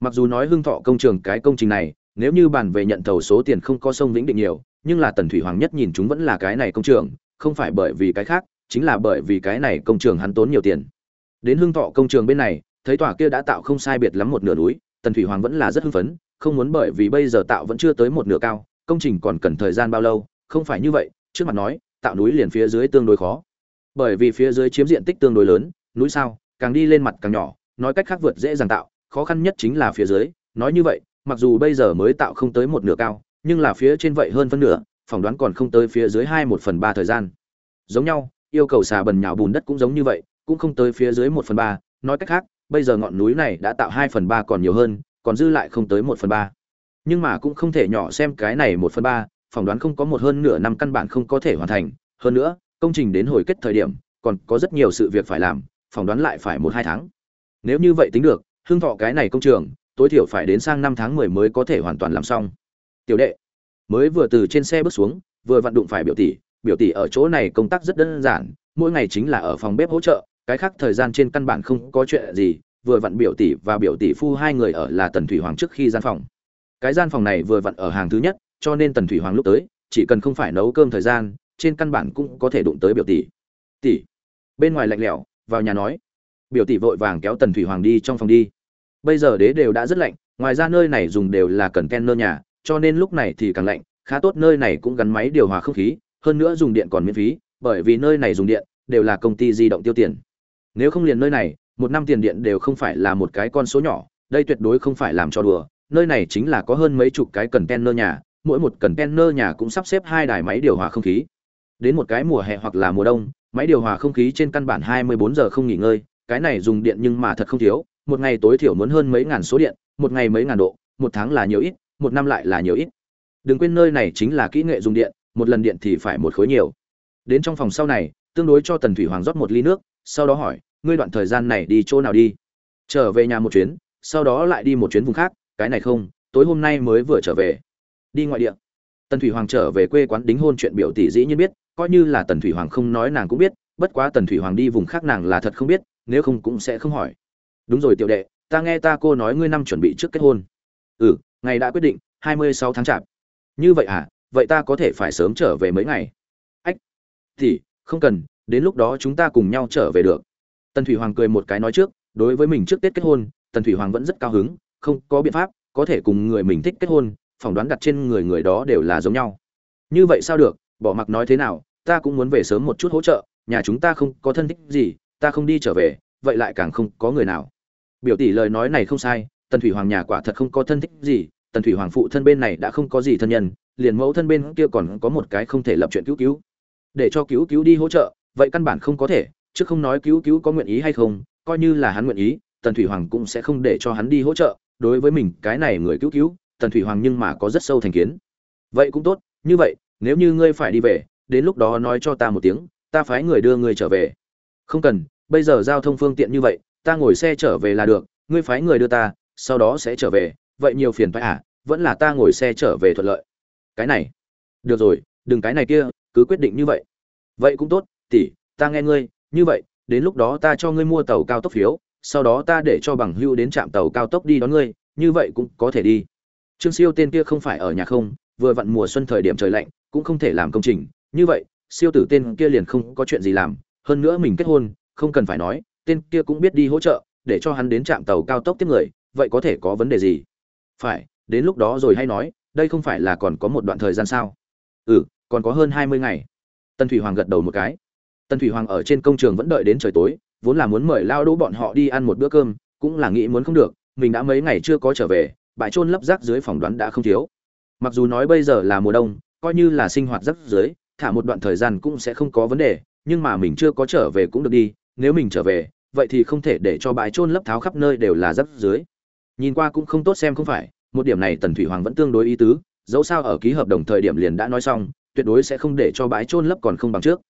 Mặc dù nói hưng thọ công trường cái công trình này nếu như bàn về nhận thầu số tiền không có sông vĩnh định nhiều, nhưng là tần thủy hoàng nhất nhìn chúng vẫn là cái này công trường, không phải bởi vì cái khác, chính là bởi vì cái này công trường hắn tốn nhiều tiền. Đến hương thọ công trường bên này, thấy tòa kia đã tạo không sai biệt lắm một nửa núi, tần thủy hoàng vẫn là rất hưng phấn, không muốn bởi vì bây giờ tạo vẫn chưa tới một nửa cao, công trình còn cần thời gian bao lâu, không phải như vậy, trước mặt nói, tạo núi liền phía dưới tương đối khó. Bởi vì phía dưới chiếm diện tích tương đối lớn, núi sao, càng đi lên mặt càng nhỏ, nói cách khác vượt dễ dàng tạo, khó khăn nhất chính là phía dưới, nói như vậy mặc dù bây giờ mới tạo không tới một nửa cao, nhưng là phía trên vậy hơn phân nửa, phỏng đoán còn không tới phía dưới hai một phần ba thời gian. Giống nhau, yêu cầu xà bần nhào bùn đất cũng giống như vậy, cũng không tới phía dưới một phần ba. Nói cách khác, bây giờ ngọn núi này đã tạo hai phần ba còn nhiều hơn, còn dư lại không tới một phần ba. Nhưng mà cũng không thể nhỏ xem cái này một phần ba, phỏng đoán không có một hơn nửa năm căn bản không có thể hoàn thành. Hơn nữa, công trình đến hồi kết thời điểm, còn có rất nhiều sự việc phải làm, phỏng đoán lại phải một hai tháng. Nếu như vậy tính được hương thọ cái này công trường tối thiểu phải đến sang năm tháng mười mới có thể hoàn toàn làm xong. Tiểu đệ, mới vừa từ trên xe bước xuống, vừa vận đụng phải biểu tỷ biểu tỷ ở chỗ này công tác rất đơn giản, mỗi ngày chính là ở phòng bếp hỗ trợ, cái khác thời gian trên căn bản không có chuyện gì, vừa vặn biểu tỷ và biểu tỷ phu hai người ở là tần thủy hoàng trước khi gian phòng. Cái gian phòng này vừa vặn ở hàng thứ nhất, cho nên tần thủy hoàng lúc tới, chỉ cần không phải nấu cơm thời gian, trên căn bản cũng có thể đụng tới biểu tỷ. Tỷ, bên ngoài lạnh lẽo, vào nhà nói. Biểu tỷ vội vàng kéo tần thủy hoàng đi trong phòng đi bây giờ đế đều đã rất lạnh, ngoài ra nơi này dùng đều là cần ken nơ nhà, cho nên lúc này thì càng lạnh, khá tốt nơi này cũng gắn máy điều hòa không khí, hơn nữa dùng điện còn miễn phí, bởi vì nơi này dùng điện đều là công ty di động tiêu tiền. Nếu không liền nơi này, một năm tiền điện đều không phải là một cái con số nhỏ, đây tuyệt đối không phải làm cho đùa, nơi này chính là có hơn mấy chục cái cần kenner nhà, mỗi một cần kenner nhà cũng sắp xếp hai đài máy điều hòa không khí. Đến một cái mùa hè hoặc là mùa đông, máy điều hòa không khí trên căn bản 24 giờ không nghỉ ngơi, cái này dùng điện nhưng mà thật không thiếu một ngày tối thiểu muốn hơn mấy ngàn số điện, một ngày mấy ngàn độ, một tháng là nhiều ít, một năm lại là nhiều ít. Đừng quên nơi này chính là kỹ nghệ dùng điện, một lần điện thì phải một khối nhiều. Đến trong phòng sau này, tương đối cho tần thủy hoàng rót một ly nước, sau đó hỏi, ngươi đoạn thời gian này đi chỗ nào đi? Trở về nhà một chuyến, sau đó lại đi một chuyến vùng khác, cái này không, tối hôm nay mới vừa trở về. Đi ngoại địa. Tần thủy hoàng trở về quê quán đính hôn chuyện biểu tỷ dĩ nhiên biết, coi như là tần thủy hoàng không nói nàng cũng biết, bất quá tần thủy hoàng đi vùng khác nàng là thật không biết, nếu không cũng sẽ không hỏi đúng rồi tiểu đệ, ta nghe ta cô nói ngươi năm chuẩn bị trước kết hôn. Ừ ngày đã quyết định, hai mươi sáu tháng chạp. Như vậy à? Vậy ta có thể phải sớm trở về mấy ngày? Ách, thì, không cần, đến lúc đó chúng ta cùng nhau trở về được. Tần thủy hoàng cười một cái nói trước, đối với mình trước tết kết hôn, tần thủy hoàng vẫn rất cao hứng, không có biện pháp, có thể cùng người mình thích kết hôn, phỏng đoán đặt trên người người đó đều là giống nhau. Như vậy sao được? Bỏ mặc nói thế nào? Ta cũng muốn về sớm một chút hỗ trợ, nhà chúng ta không có thân thích gì, ta không đi trở về, vậy lại càng không có người nào biểu tỷ lời nói này không sai, tần thủy hoàng nhà quả thật không có thân thích gì, tần thủy hoàng phụ thân bên này đã không có gì thân nhân, liền mẫu thân bên kia còn có một cái không thể lập chuyện cứu cứu. Để cho cứu cứu đi hỗ trợ, vậy căn bản không có thể, chứ không nói cứu cứu có nguyện ý hay không, coi như là hắn nguyện ý, tần thủy hoàng cũng sẽ không để cho hắn đi hỗ trợ. Đối với mình, cái này người cứu cứu, tần thủy hoàng nhưng mà có rất sâu thành kiến. Vậy cũng tốt, như vậy, nếu như ngươi phải đi về, đến lúc đó nói cho ta một tiếng, ta phái người đưa ngươi trở về. Không cần, bây giờ giao thông phương tiện như vậy ta ngồi xe trở về là được, ngươi phái người đưa ta, sau đó sẽ trở về, vậy nhiều phiền phải à vẫn là ta ngồi xe trở về thuận lợi. Cái này. Được rồi, đừng cái này kia, cứ quyết định như vậy. Vậy cũng tốt, tỷ, ta nghe ngươi, như vậy, đến lúc đó ta cho ngươi mua tàu cao tốc phiếu, sau đó ta để cho bằng hưu đến trạm tàu cao tốc đi đón ngươi, như vậy cũng có thể đi. Trương siêu tên kia không phải ở nhà không, vừa vặn mùa xuân thời điểm trời lạnh, cũng không thể làm công trình, như vậy, siêu tử tên kia liền không có chuyện gì làm, hơn nữa mình kết hôn, không cần phải nói tên kia cũng biết đi hỗ trợ, để cho hắn đến trạm tàu cao tốc tiếp người, vậy có thể có vấn đề gì? Phải, đến lúc đó rồi hay nói, đây không phải là còn có một đoạn thời gian sao? Ừ còn có hơn hai mươi ngày. Tân thủy hoàng gật đầu một cái. Tân thủy hoàng ở trên công trường vẫn đợi đến trời tối, vốn là muốn mời lao đỗ bọn họ đi ăn một bữa cơm, cũng là nghĩ muốn không được, mình đã mấy ngày chưa có trở về, bãi trôn lấp rác dưới phòng đoán đã không thiếu. Mặc dù nói bây giờ là mùa đông, coi như là sinh hoạt rác dưới, thả một đoạn thời gian cũng sẽ không có vấn đề, nhưng mà mình chưa có trở về cũng được đi nếu mình trở về, vậy thì không thể để cho bãi trôn lấp tháo khắp nơi đều là rắp dưới. Nhìn qua cũng không tốt xem không phải, một điểm này tần thủy hoàng vẫn tương đối ý tứ, dẫu sao ở ký hợp đồng thời điểm liền đã nói xong, tuyệt đối sẽ không để cho bãi trôn lấp còn không bằng trước.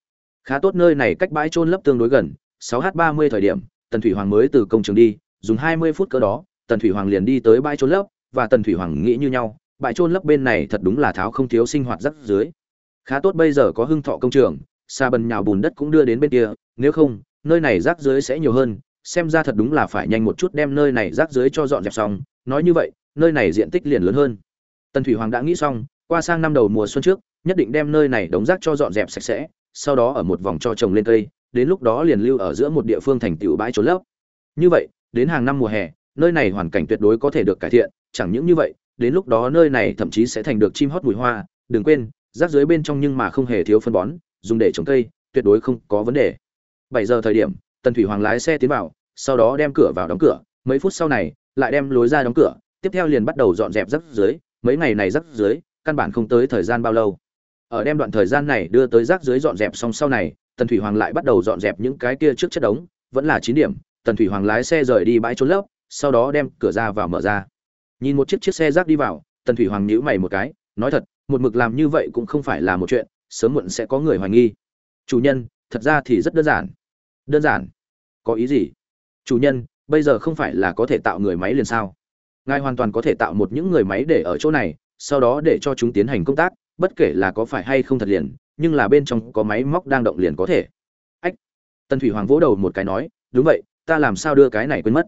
Khá tốt nơi này cách bãi trôn lấp tương đối gần 6 h 30 thời điểm, tần thủy hoàng mới từ công trường đi, dùng 20 phút cỡ đó, tần thủy hoàng liền đi tới bãi trôn lấp, và tần thủy hoàng nghĩ như nhau, bãi trôn lấp bên này thật đúng là tháo không thiếu sinh hoạt rắc dưới. Khá tốt bây giờ có hưng thọ công trường, xa bần nhào bùn đất cũng đưa đến bên kia, nếu không nơi này rác dưới sẽ nhiều hơn, xem ra thật đúng là phải nhanh một chút đem nơi này rác dưới cho dọn dẹp xong. Nói như vậy, nơi này diện tích liền lớn hơn. Tần thủy hoàng đã nghĩ xong, qua sang năm đầu mùa xuân trước, nhất định đem nơi này đống rác cho dọn dẹp sạch sẽ, sau đó ở một vòng cho trồng lên cây, đến lúc đó liền lưu ở giữa một địa phương thành tựu bãi trốn lấp. Như vậy, đến hàng năm mùa hè, nơi này hoàn cảnh tuyệt đối có thể được cải thiện, chẳng những như vậy, đến lúc đó nơi này thậm chí sẽ thành được chim hót mùi hoa, đừng quên, rác dưới bên trong nhưng mà không hề thiếu phân bón, dùng để trồng cây, tuyệt đối không có vấn đề bảy giờ thời điểm, tần thủy hoàng lái xe tiến vào, sau đó đem cửa vào đóng cửa. Mấy phút sau này, lại đem lối ra đóng cửa. Tiếp theo liền bắt đầu dọn dẹp rác dưới mấy ngày này rác dưới căn bản không tới thời gian bao lâu. Ở đem đoạn thời gian này đưa tới rác dưới dọn dẹp xong sau này, tần thủy hoàng lại bắt đầu dọn dẹp những cái kia trước chất đống. Vẫn là chín điểm, tần thủy hoàng lái xe rời đi bãi trốn lấp, sau đó đem cửa ra vào mở ra. Nhìn một chiếc chiếc xe rác đi vào, tần thủy hoàng nhíu mày một cái, nói thật, một mực làm như vậy cũng không phải là một chuyện, sớm muộn sẽ có người hoài nghi. Chủ nhân, thật ra thì rất đơn giản đơn giản. Có ý gì? Chủ nhân, bây giờ không phải là có thể tạo người máy liền sao? Ngài hoàn toàn có thể tạo một những người máy để ở chỗ này, sau đó để cho chúng tiến hành công tác, bất kể là có phải hay không thật liền, nhưng là bên trong có máy móc đang động liền có thể. Ách! Tần thủy hoàng vỗ đầu một cái nói, đúng vậy, ta làm sao đưa cái này quên mất?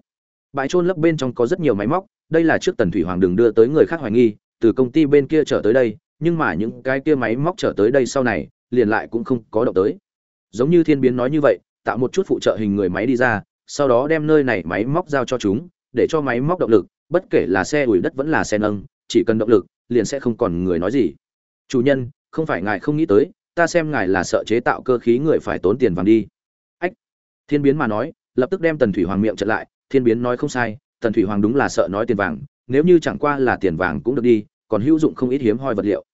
Bãi trôn lấp bên trong có rất nhiều máy móc, đây là trước tần thủy hoàng đừng đưa tới người khác hoài nghi, từ công ty bên kia trở tới đây, nhưng mà những cái kia máy móc trở tới đây sau này, liền lại cũng không có động tới. Giống như thiên biến nói như vậy tạo một chút phụ trợ hình người máy đi ra, sau đó đem nơi này máy móc giao cho chúng, để cho máy móc động lực, bất kể là xe ủi đất vẫn là xe nâng, chỉ cần động lực, liền sẽ không còn người nói gì. Chủ nhân, không phải ngài không nghĩ tới, ta xem ngài là sợ chế tạo cơ khí người phải tốn tiền vàng đi. Ách. Thiên biến mà nói, lập tức đem tần thủy hoàng miệng chặn lại, thiên biến nói không sai, tần thủy hoàng đúng là sợ nói tiền vàng, nếu như chẳng qua là tiền vàng cũng được đi, còn hữu dụng không ít hiếm hoi vật liệu.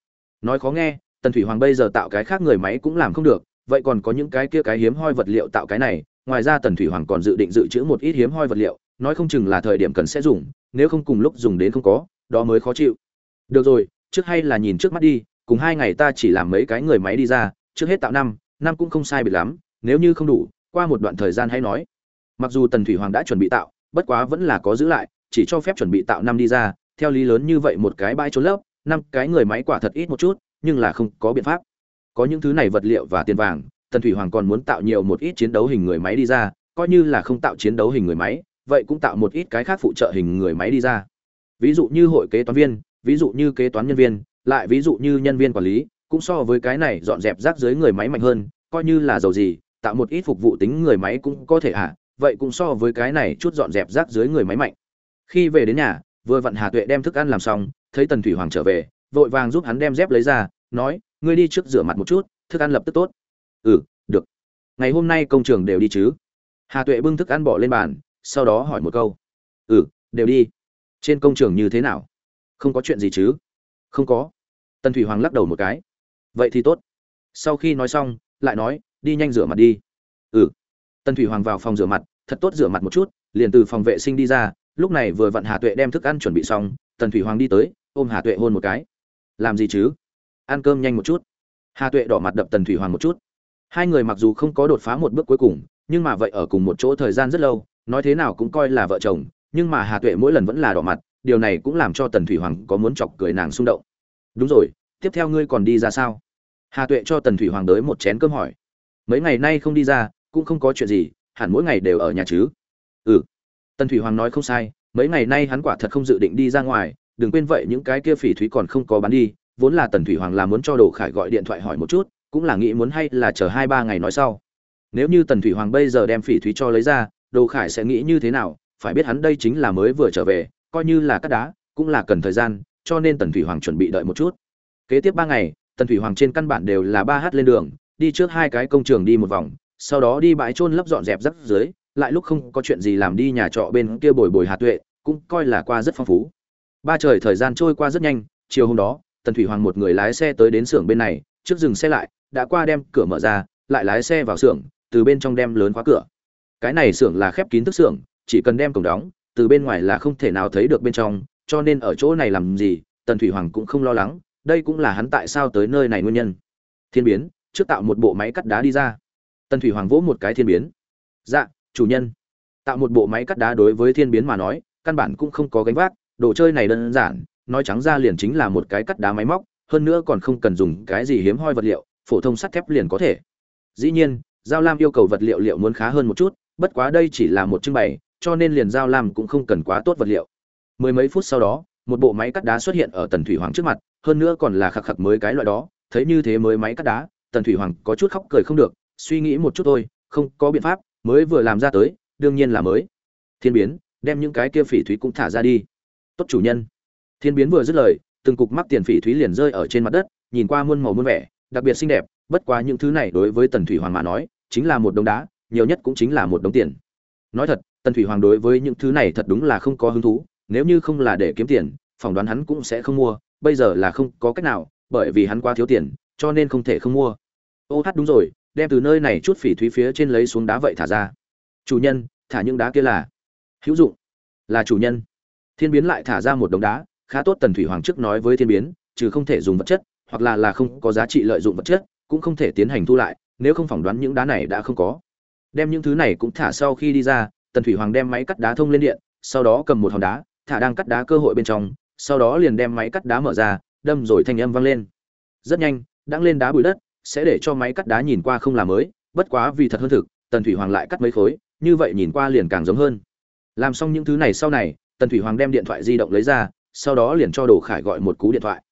Nói khó nghe, tần thủy hoàng bây giờ tạo cái khác người máy cũng làm không được vậy còn có những cái kia cái hiếm hoi vật liệu tạo cái này, ngoài ra tần thủy hoàng còn dự định dự trữ một ít hiếm hoi vật liệu, nói không chừng là thời điểm cần sẽ dùng, nếu không cùng lúc dùng đến không có, đó mới khó chịu. Được rồi, trước hay là nhìn trước mắt đi, cùng hai ngày ta chỉ làm mấy cái người máy đi ra, trước hết tạo năm năm cũng không sai biệt lắm, nếu như không đủ, qua một đoạn thời gian hãy nói. Mặc dù tần thủy hoàng đã chuẩn bị tạo, bất quá vẫn là có giữ lại, chỉ cho phép chuẩn bị tạo năm đi ra, theo lý lớn như vậy một cái bãi trốn lấp năm cái người máy quả thật ít một chút, nhưng là không có biện pháp có những thứ này vật liệu và tiền vàng tần thủy hoàng còn muốn tạo nhiều một ít chiến đấu hình người máy đi ra coi như là không tạo chiến đấu hình người máy vậy cũng tạo một ít cái khác phụ trợ hình người máy đi ra. Ví dụ như hội kế toán viên ví dụ như kế toán nhân viên lại ví dụ như nhân viên quản lý cũng so với cái này dọn dẹp rác dưới người máy mạnh hơn coi như là dầu gì tạo một ít phục vụ tính người máy cũng có thể ạ à, vậy cũng so với cái này chút dọn dẹp rác dưới người máy mạnh. Khi về đến nhà vừa vặn hà tuệ đem thức ăn làm xong thấy tần thủy hoàng trở về vội vàng giúp hắn đem dép lấy ra nói ngươi đi trước rửa mặt một chút, thức ăn lập tức tốt. Ừ được. Ngày hôm nay công trường đều đi chứ? Hà tuệ bưng thức ăn bỏ lên bàn, sau đó hỏi một câu. Ừ đều đi. Trên công trường như thế nào? Không có chuyện gì chứ? Không có. Tần thủy hoàng lắc đầu một cái. Vậy thì tốt. Sau khi nói xong, lại nói, đi nhanh rửa mặt đi. Ừ. Tần thủy hoàng vào phòng rửa mặt, thật tốt rửa mặt một chút, liền từ phòng vệ sinh đi ra, lúc này vừa vặn hà tuệ đem thức ăn chuẩn bị xong, tần thủy hoàng đi tới, ôm hà tuệ hôn một cái. Làm gì chứ? Ăn cơm nhanh một chút. Hà tuệ đỏ mặt đập tần thủy hoàng một chút. Hai người mặc dù không có đột phá một bước cuối cùng, nhưng mà vậy ở cùng một chỗ thời gian rất lâu, nói thế nào cũng coi là vợ chồng, nhưng mà hà tuệ mỗi lần vẫn là đỏ mặt, điều này cũng làm cho tần thủy hoàng có muốn chọc cười nàng xung động. Đúng rồi, tiếp theo ngươi còn đi ra sao? Hà tuệ cho tần thủy hoàng đới một chén cơm hỏi. Mấy ngày nay không đi ra, cũng không có chuyện gì, hẳn mỗi ngày đều ở nhà chứ? Ừ. Tần thủy hoàng nói không sai, mấy ngày nay hắn quả thật không dự định đi ra ngoài, đừng quên vậy những cái kia phỉ thúy còn không có bán đi vốn là tần thủy hoàng là muốn cho đồ khải gọi điện thoại hỏi một chút, cũng là nghĩ muốn hay là chờ hai ba ngày nói sau. Nếu như tần thủy hoàng bây giờ đem phỉ thúy cho lấy ra, đồ khải sẽ nghĩ như thế nào? Phải biết hắn đây chính là mới vừa trở về, coi như là cắt đá, cũng là cần thời gian, cho nên tần thủy hoàng chuẩn bị đợi một chút. Kế tiếp ba ngày, tần thủy hoàng trên căn bản đều là ba h lên đường, đi trước hai cái công trường đi một vòng, sau đó đi bãi trôn lấp dọn dẹp rắc dưới lại lúc không có chuyện gì làm đi nhà trọ bên kia bồi bồi hà tuệ, cũng coi là qua rất phong phú. Ba trời thời gian trôi qua rất nhanh, chiều hôm đó tần thủy hoàng một người lái xe tới đến xưởng bên này, trước dừng xe lại, đã qua đem cửa mở ra, lại lái xe vào xưởng, từ bên trong đem lớn khóa cửa. Cái này xưởng là khép kín thức xưởng, chỉ cần đem cổng đóng, từ bên ngoài là không thể nào thấy được bên trong, cho nên ở chỗ này làm gì, tần thủy hoàng cũng không lo lắng, đây cũng là hắn tại sao tới nơi này nguyên nhân. Thiên biến, trước tạo một bộ máy cắt đá đi ra. Tần thủy hoàng vỗ một cái thiên biến. Dạ chủ nhân. Tạo một bộ máy cắt đá đối với thiên biến mà nói, căn bản cũng không có gánh vác, đồ chơi này đơn giản nói trắng ra liền chính là một cái cắt đá máy móc, hơn nữa còn không cần dùng cái gì hiếm hoi vật liệu, phổ thông sắt thép liền có thể. Dĩ nhiên, giao lam yêu cầu vật liệu liệu muốn khá hơn một chút, bất quá đây chỉ là một trưng bày, cho nên liền giao lam cũng không cần quá tốt vật liệu. Mười mấy phút sau đó, một bộ máy cắt đá xuất hiện ở tần thủy hoàng trước mặt, hơn nữa còn là khắc khắc mới cái loại đó, thấy như thế mới máy cắt đá, tần thủy hoàng có chút khóc cười không được, suy nghĩ một chút thôi, không có biện pháp, mới vừa làm ra tới, đương nhiên là mới. Thiên biến, đem những cái kia phỉ thúy cũng thả ra đi. Tốt chủ nhân thiên biến vừa dứt lời, từng cục mắc tiền phỉ thúy liền rơi ở trên mặt đất, nhìn qua muôn màu muôn vẻ, đặc biệt xinh đẹp, bất quá những thứ này đối với tần thủy hoàng mà nói, chính là một đống đá, nhiều nhất cũng chính là một đống tiền. Nói thật, tần thủy hoàng đối với những thứ này thật đúng là không có hứng thú, nếu như không là để kiếm tiền, phỏng đoán hắn cũng sẽ không mua, bây giờ là không có cách nào, bởi vì hắn quá thiếu tiền, cho nên không thể không mua. Ô hát đúng rồi, đem từ nơi này chút phỉ thúy phía trên lấy xuống đá vậy thả ra. Chủ nhân, thả những đá kia là hữu dụng. Là chủ nhân. Thiên biến lại thả ra một đống đá khá tốt tần thủy hoàng trước nói với thiên biến, trừ không thể dùng vật chất, hoặc là là không có giá trị lợi dụng vật chất, cũng không thể tiến hành thu lại, nếu không phỏng đoán những đá này đã không có. Đem những thứ này cũng thả sau khi đi ra, tần thủy hoàng đem máy cắt đá thông lên điện, sau đó cầm một hòn đá, thả đang cắt đá cơ hội bên trong, sau đó liền đem máy cắt đá mở ra, đâm rồi thanh âm vang lên. Rất nhanh đang lên đá bụi đất, sẽ để cho máy cắt đá nhìn qua không là mới, bất quá vì thật hơn thực, tần thủy hoàng lại cắt mấy khối, như vậy nhìn qua liền càng giống hơn. Làm xong những thứ này sau này, tần thủy hoàng đem điện thoại di động lấy ra sau đó liền cho đồ khải gọi một cú điện thoại.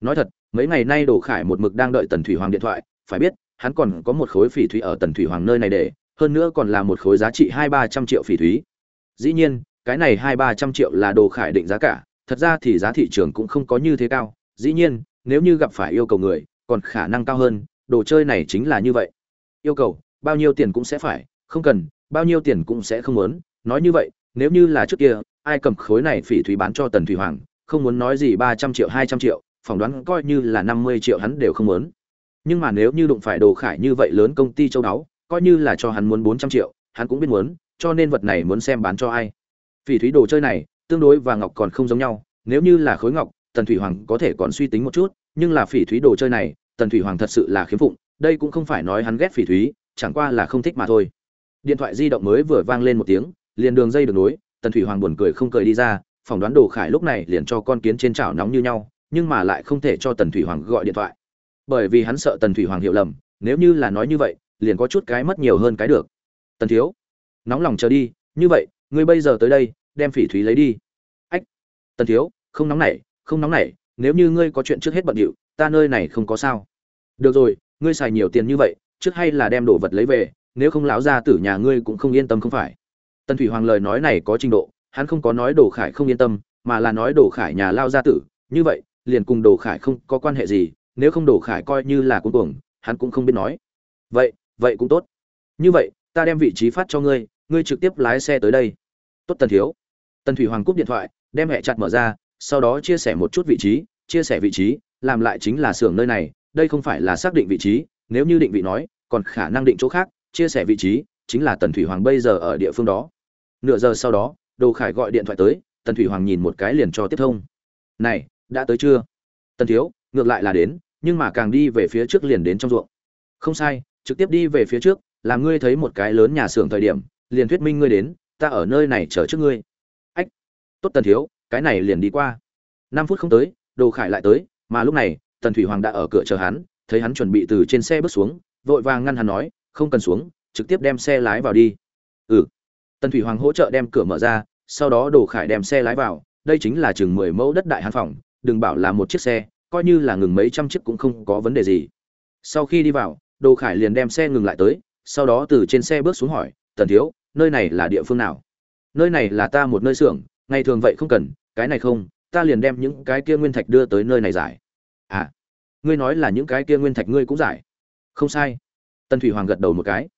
Nói thật, mấy ngày nay đồ khải một mực đang đợi tần thủy hoàng điện thoại, phải biết, hắn còn có một khối phỉ thúy ở tần thủy hoàng nơi này để, hơn nữa còn là một khối giá trị hai ba trăm triệu phỉ thúy. Dĩ nhiên, cái này hai ba trăm triệu là đồ khải định giá cả, thật ra thì giá thị trường cũng không có như thế cao. Dĩ nhiên, nếu như gặp phải yêu cầu người, còn khả năng cao hơn, đồ chơi này chính là như vậy. Yêu cầu, bao nhiêu tiền cũng sẽ phải, không cần, bao nhiêu tiền cũng sẽ không muốn. Nói như vậy, nếu như là trước kia ai cầm khối này phỉ thúy bán cho tần thủy hoàng, không muốn nói gì ba trăm triệu, hai trăm triệu, phỏng đoán coi như là năm mươi triệu hắn đều không muốn. Nhưng mà nếu như đụng phải đồ khải như vậy lớn công ty châu đáo, coi như là cho hắn muốn bốn trăm triệu, hắn cũng biết muốn, cho nên vật này muốn xem bán cho ai. Phỉ thúy đồ chơi này, tương đối và ngọc còn không giống nhau, nếu như là khối ngọc, tần thủy hoàng có thể còn suy tính một chút, nhưng là phỉ thúy đồ chơi này, tần thủy hoàng thật sự là khiếm phụng, đây cũng không phải nói hắn ghét phỉ thúy, chẳng qua là không thích mà thôi. Điện thoại di động mới vừa vang lên một tiếng, liền đường dây được nối tần thủy hoàng buồn cười không cười đi ra, phỏng đoán đồ khải lúc này liền cho con kiến trên chảo nóng như nhau, nhưng mà lại không thể cho tần thủy hoàng gọi điện thoại. Bởi vì hắn sợ tần thủy hoàng hiểu lầm, nếu như là nói như vậy, liền có chút cái mất nhiều hơn cái được. Tần thiếu, nóng lòng chờ đi, như vậy, ngươi bây giờ tới đây, đem phỉ thúy lấy đi. Ách, tần thiếu, không nóng nảy, không nóng nảy, nếu như ngươi có chuyện trước hết bận điệu, ta nơi này không có sao. Được rồi, ngươi xài nhiều tiền như vậy, trước hay là đem đồ vật lấy về, nếu không lão ra tử nhà ngươi cũng không yên tâm không phải? Tần thủy hoàng lời nói này có trình độ, hắn không có nói đồ khải không yên tâm, mà là nói đồ khải nhà lao gia tử. Như vậy, liền cùng đồ khải không có quan hệ gì, nếu không đồ khải coi như là cuồng cuồng, hắn cũng không biết nói. Vậy vậy cũng tốt. Như vậy, ta đem vị trí phát cho ngươi ngươi trực tiếp lái xe tới đây. Tốt tần thiếu. Tần thủy hoàng cúp điện thoại, đem hẹ chặt mở ra, sau đó chia sẻ một chút vị trí, chia sẻ vị trí, làm lại chính là xưởng nơi này, đây không phải là xác định vị trí, nếu như định vị nói, còn khả năng định chỗ khác, chia sẻ vị trí, chính là tần thủy hoàng bây giờ ở địa phương đó nửa giờ sau đó, đồ khải gọi điện thoại tới, tần thủy hoàng nhìn một cái liền cho tiếp thông. Này, đã tới chưa? Tần thiếu, ngược lại là đến, nhưng mà càng đi về phía trước liền đến trong ruộng. Không sai, trực tiếp đi về phía trước làm ngươi thấy một cái lớn nhà xưởng thời điểm, liền thuyết minh ngươi đến, ta ở nơi này chờ trước ngươi. Ách, tốt tần thiếu, cái này liền đi qua. Năm phút không tới, đồ khải lại tới, mà lúc này, tần thủy hoàng đã ở cửa chờ hắn, thấy hắn chuẩn bị từ trên xe bước xuống, vội vàng ngăn hắn nói, không cần xuống, trực tiếp đem xe lái vào đi. Ừ tần thủy hoàng hỗ trợ đem cửa mở ra, sau đó đồ khải đem xe lái vào, đây chính là chừng mười mẫu đất đại hán phòng, đừng bảo là một chiếc xe, coi như là ngừng mấy trăm chiếc cũng không có vấn đề gì. Sau khi đi vào, đồ khải liền đem xe ngừng lại tới, sau đó từ trên xe bước xuống hỏi, tần thiếu, nơi này là địa phương nào? Nơi này là ta một nơi xưởng, ngày thường vậy không cần, cái này không, ta liền đem những cái kia nguyên thạch đưa tới nơi này giải. À ngươi nói là những cái kia nguyên thạch ngươi cũng giải? Không sai. Tần thủy hoàng gật đầu một cái.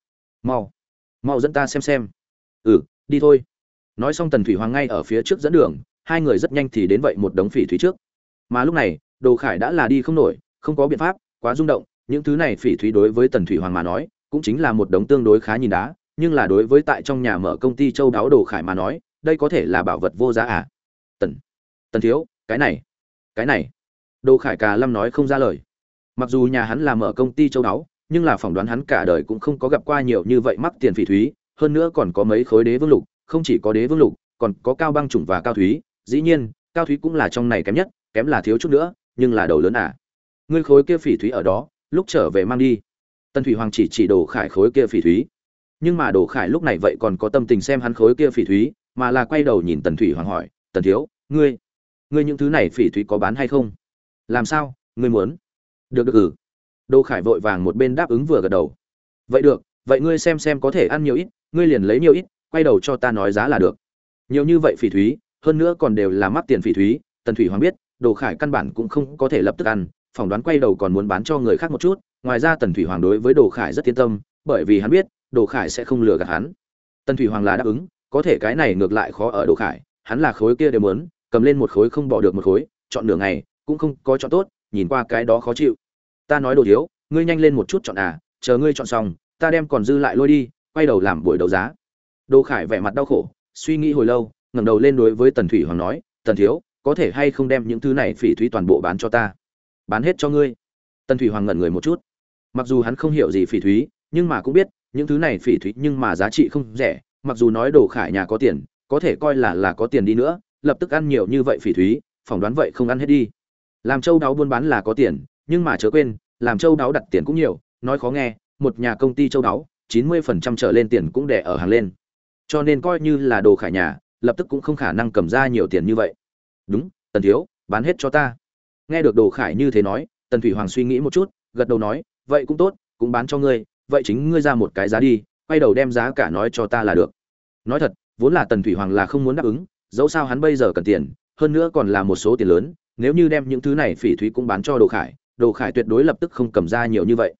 Mau mau dẫn ta xem xem ừ đi thôi. Nói xong tần thủy hoàng ngay ở phía trước dẫn đường, hai người rất nhanh thì đến vậy một đống phỉ thúy trước. Mà lúc này, đồ khải đã là đi không nổi, không có biện pháp, quá rung động, những thứ này phỉ thúy đối với tần thủy hoàng mà nói, cũng chính là một đống tương đối khá nhìn đá, nhưng là đối với tại trong nhà mở công ty châu đáo đồ khải mà nói, đây có thể là bảo vật vô giá à? Tần tần thiếu, cái này cái này. Đồ khải cà lâm nói không ra lời. Mặc dù nhà hắn là mở công ty châu đáo, nhưng là phỏng đoán hắn cả đời cũng không có gặp qua nhiều như vậy mắc tiền phỉ thúy hơn nữa còn có mấy khối đế vương lục, không chỉ có đế vương lục, còn có cao băng chủng và cao thúy. Dĩ nhiên, cao thúy cũng là trong này kém nhất, kém là thiếu chút nữa, nhưng là đầu lớn à. Ngươi khối kia phỉ thúy ở đó, lúc trở về mang đi. Tần thủy hoàng chỉ chỉ đồ khải khối kia phỉ thúy. Nhưng mà đồ khải lúc này vậy còn có tâm tình xem hắn khối kia phỉ thúy, mà là quay đầu nhìn tần thủy hoàng hỏi, tần thiếu, ngươi ngươi những thứ này phỉ thúy có bán hay không? Làm sao, ngươi muốn? Được được ừ. Đồ khải vội vàng một bên đáp ứng vừa gật đầu. Vậy được, vậy ngươi xem xem có thể ăn nhiều ít ngươi liền lấy nhiều ít, quay đầu cho ta nói giá là được. Nhiều như vậy phỉ thúy, hơn nữa còn đều là mắc tiền phỉ thúy, tần thủy hoàng biết, đồ khải căn bản cũng không có thể lập tức ăn, phỏng đoán quay đầu còn muốn bán cho người khác một chút, ngoài ra tần thủy hoàng đối với đồ khải rất yên tâm, bởi vì hắn biết, đồ khải sẽ không lừa gạt hắn. Tần thủy hoàng là đáp ứng, có thể cái này ngược lại khó ở đồ khải, hắn là khối kia đều muốn, cầm lên một khối không bỏ được một khối, chọn nửa ngày, cũng không có chọn tốt, nhìn qua cái đó khó chịu. Ta nói đồ thiếu, ngươi nhanh lên một chút chọn à chờ ngươi chọn xong, ta đem còn dư lại lôi đi quay đầu làm buổi đấu giá. Đồ khải vẻ mặt đau khổ, suy nghĩ hồi lâu, ngẩng đầu lên đối với tần thủy hoàng nói, tần thiếu, có thể hay không đem những thứ này phỉ thúy toàn bộ bán cho ta? Bán hết cho ngươi. Tần thủy hoàng ngẩn người một chút. Mặc dù hắn không hiểu gì phỉ thúy, nhưng mà cũng biết, những thứ này phỉ thúy nhưng mà giá trị không rẻ, mặc dù nói đồ khải nhà có tiền, có thể coi là là có tiền đi nữa, lập tức ăn nhiều như vậy phỉ thúy, phỏng đoán vậy không ăn hết đi. Làm châu đáo buôn bán là có tiền, nhưng mà chớ quên, làm châu đáo đặt tiền cũng nhiều, nói khó nghe, một nhà công ty châu đáo chín mươi phần trăm trở lên tiền cũng đẻ ở hàng lên. Cho nên coi như là đồ khải nhà, lập tức cũng không khả năng cầm ra nhiều tiền như vậy. Đúng, tần thiếu, bán hết cho ta. Nghe được đồ khải như thế nói, tần thủy hoàng suy nghĩ một chút, gật đầu nói, vậy cũng tốt, cũng bán cho ngươi, vậy chính ngươi ra một cái giá đi, quay đầu đem giá cả nói cho ta là được. Nói thật, vốn là tần thủy hoàng là không muốn đáp ứng, dẫu sao hắn bây giờ cần tiền, hơn nữa còn là một số tiền lớn, nếu như đem những thứ này phỉ thúy cũng bán cho đồ khải đồ khải tuyệt đối lập tức không cầm ra nhiều như vậy.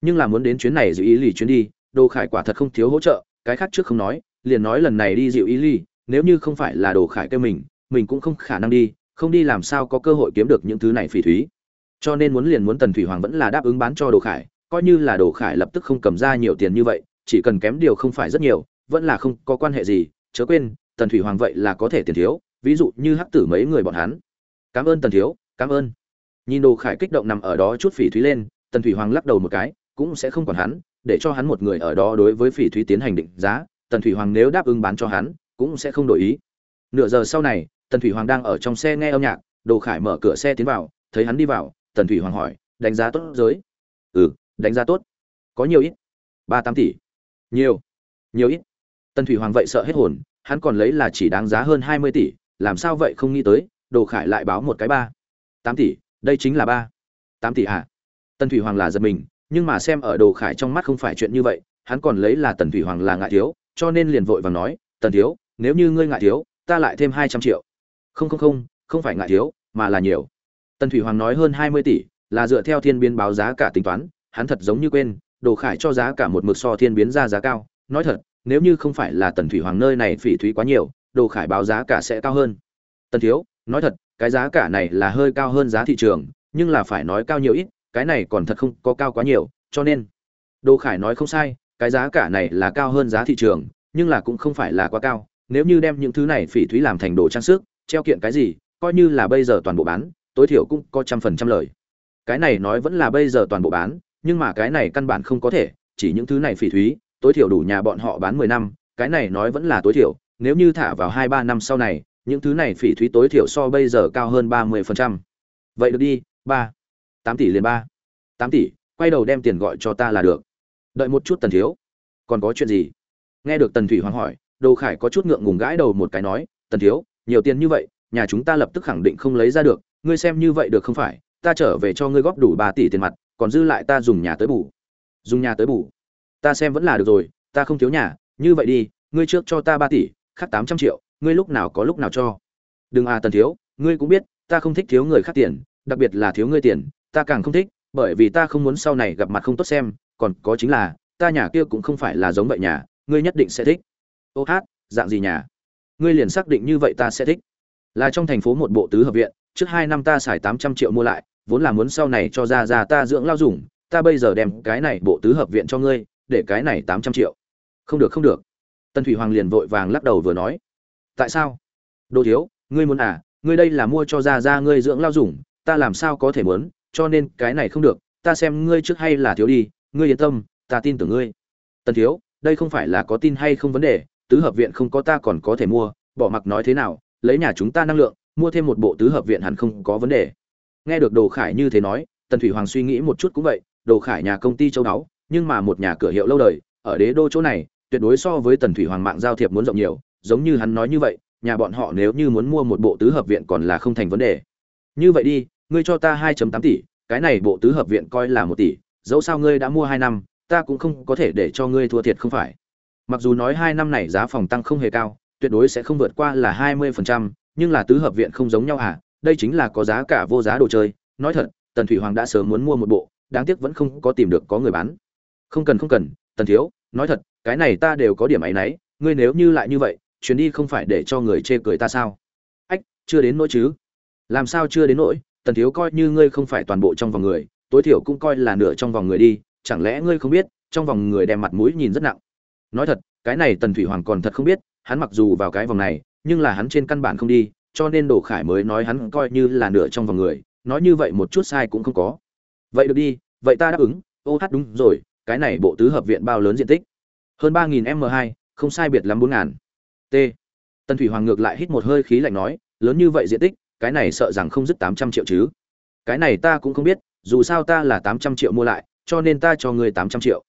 Nhưng là muốn đến chuyến này giữ ý lì chuyến đi đồ khải quả thật không thiếu hỗ trợ, cái khác trước không nói, liền nói lần này đi dịu ý ly, nếu như không phải là đồ khải kêu mình mình cũng không khả năng đi, không đi làm sao có cơ hội kiếm được những thứ này phỉ thúy. Cho nên muốn liền muốn tần thủy hoàng vẫn là đáp ứng bán cho đồ khải, coi như là đồ khải lập tức không cầm ra nhiều tiền như vậy, chỉ cần kém điều không phải rất nhiều, vẫn là không có quan hệ gì, chớ quên, tần thủy hoàng vậy là có thể tiền thiếu, ví dụ như hắc tử mấy người bọn hắn. Cảm ơn tần thiếu, cảm ơn. Nhìn đồ khải kích động nằm ở đó chút phỉ thúy lên, tần thủy hoàng lắc đầu một cái, cũng sẽ không còn hắn để cho hắn một người ở đó đối với phỉ thúy tiến hành định giá, tần thủy hoàng nếu đáp ứng bán cho hắn, cũng sẽ không đổi ý. Nửa giờ sau này, tần thủy hoàng đang ở trong xe nghe âm nhạc, đồ khải mở cửa xe tiến vào, thấy hắn đi vào, tần thủy hoàng hỏi, đánh giá tốt giới? Ừ đánh giá tốt. Có nhiều ít? Ba tám tỷ. Nhiều nhiều ít. Tần thủy hoàng vậy sợ hết hồn, hắn còn lấy là chỉ đáng giá hơn hai mươi tỷ, làm sao vậy không nghĩ tới, đồ khải lại báo một cái ba. Tám tỷ, đây chính là ba. Tám tỷ à tần thủy hoàng là giật mình nhưng mà xem ở đồ khải trong mắt không phải chuyện như vậy, hắn còn lấy là tần thủy hoàng là ngại thiếu, cho nên liền vội vàng nói, tần thiếu, nếu như ngươi ngại thiếu, ta lại thêm hai trăm triệu. Không không không không phải ngại thiếu, mà là nhiều. Tần thủy hoàng nói hơn hai mươi tỷ, là dựa theo thiên biến báo giá cả tính toán, hắn thật giống như quên, đồ khải cho giá cả một mực so thiên biến ra giá cao. Nói thật, nếu như không phải là tần thủy hoàng nơi này phỉ thúy quá nhiều, đồ khải báo giá cả sẽ cao hơn. Tần thiếu, nói thật, cái giá cả này là hơi cao hơn giá thị trường, nhưng là phải nói cao nhiều ít cái này còn thật không có cao quá nhiều, cho nên đồ khải nói không sai, cái giá cả này là cao hơn giá thị trường, nhưng là cũng không phải là quá cao, nếu như đem những thứ này phỉ thúy làm thành đồ trang sức, treo kiện cái gì, coi như là bây giờ toàn bộ bán, tối thiểu cũng có trăm phần trăm lời. Cái này nói vẫn là bây giờ toàn bộ bán, nhưng mà cái này căn bản không có thể, chỉ những thứ này phỉ thúy, tối thiểu đủ nhà bọn họ bán mười năm, cái này nói vẫn là tối thiểu, nếu như thả vào hai ba năm sau này, những thứ này phỉ thúy tối thiểu so bây giờ cao hơn ba mươi phần trăm. Vậy được đi, ba tám tỷ liền ba. Tám tỷ, quay đầu đem tiền gọi cho ta là được. Đợi một chút tần thiếu. Còn có chuyện gì? Nghe được tần thủy hoàng hỏi, đồ khải có chút ngượng ngùng gãi đầu một cái nói, tần thiếu, nhiều tiền như vậy, nhà chúng ta lập tức khẳng định không lấy ra được. Ngươi xem như vậy được không phải? Ta trở về cho ngươi góp đủ ba tỷ tiền mặt, còn dư lại ta dùng nhà tới bù. Dùng nhà tới bù? Ta xem vẫn là được rồi, ta không thiếu nhà. Như vậy đi, ngươi trước cho ta ba tỷ, khác tám trăm triệu, ngươi lúc nào có lúc nào cho. Đừng à tần thiếu, ngươi cũng biết, ta không thích thiếu người khác tiền, đặc biệt là thiếu ngươi tiền ta càng không thích, bởi vì ta không muốn sau này gặp mặt không tốt xem, còn có chính là, ta nhà kia cũng không phải là giống vậy nhà, ngươi nhất định sẽ thích. Ô hát, dạng gì nhà? Ngươi liền xác định như vậy ta sẽ thích. Là trong thành phố một bộ tứ hợp viện, trước hai năm ta xài tám trăm triệu mua lại, vốn là muốn sau này cho ra ra ta dưỡng lao dùng, ta bây giờ đem cái này bộ tứ hợp viện cho ngươi, để cái này tám trăm triệu. Không được không được. Tân thủy hoàng liền vội vàng lắc đầu vừa nói. Tại sao? Đồ thiếu, ngươi muốn à ngươi đây là mua cho ra ra ngươi dưỡng lao dùng, ta làm sao có thể muốn? Cho nên cái này không được, ta xem ngươi trước hay là thiếu đi, ngươi yên tâm, ta tin tưởng ngươi. Tần thiếu, đây không phải là có tin hay không vấn đề, tứ hợp viện không có ta còn có thể mua, bỏ mặc nói thế nào, lấy nhà chúng ta năng lượng, mua thêm một bộ tứ hợp viện hẳn không có vấn đề. Nghe được đồ khải như thế nói, tần thủy hoàng suy nghĩ một chút cũng vậy, đồ khải nhà công ty châu đáo, nhưng mà một nhà cửa hiệu lâu đời, ở đế đô chỗ này, tuyệt đối so với tần thủy hoàng mạng giao thiệp muốn rộng nhiều, giống như hắn nói như vậy, nhà bọn họ nếu như muốn mua một bộ tứ hợp viện còn là không thành vấn đề. Như vậy đi ngươi cho ta 2.8 tỷ cái này bộ tứ hợp viện coi là một tỷ dẫu sao ngươi đã mua hai năm ta cũng không có thể để cho ngươi thua thiệt không phải. Mặc dù nói hai năm này giá phòng tăng không hề cao tuyệt đối sẽ không vượt qua là hai mươi phần trăm, nhưng là tứ hợp viện không giống nhau à đây chính là có giá cả vô giá đồ chơi. Nói thật tần thủy hoàng đã sớm muốn mua một bộ đáng tiếc vẫn không có tìm được có người bán. Không cần không cần tần thiếu nói thật cái này ta đều có điểm ấy nấy ngươi nếu như lại như vậy chuyến đi không phải để cho người chê cười ta sao? Ách chưa đến nỗi chứ? Làm sao chưa đến nỗi? Tần thiếu coi như ngươi không phải toàn bộ trong vòng người, tối thiểu cũng coi là nửa trong vòng người đi, chẳng lẽ ngươi không biết, trong vòng người đem mặt mũi nhìn rất nặng. Nói thật, cái này tần thủy hoàng còn thật không biết, hắn mặc dù vào cái vòng này, nhưng là hắn trên căn bản không đi, cho nên đồ khải mới nói hắn coi như là nửa trong vòng người, nói như vậy một chút sai cũng không có. Vậy được đi, vậy ta đáp ứng, ô hát đúng rồi, cái này bộ tứ hợp viện bao lớn diện tích? Hơn ba nghìn m hai, không sai biệt lắm bốn ngàn. T. Tần thủy hoàng ngược lại hít một hơi khí lạnh nói, lớn như vậy diện tích cái này sợ rằng không dứt tám trăm triệu chứ. Cái này ta cũng không biết, dù sao ta là tám trăm triệu mua lại, cho nên ta cho ngươi tám trăm triệu.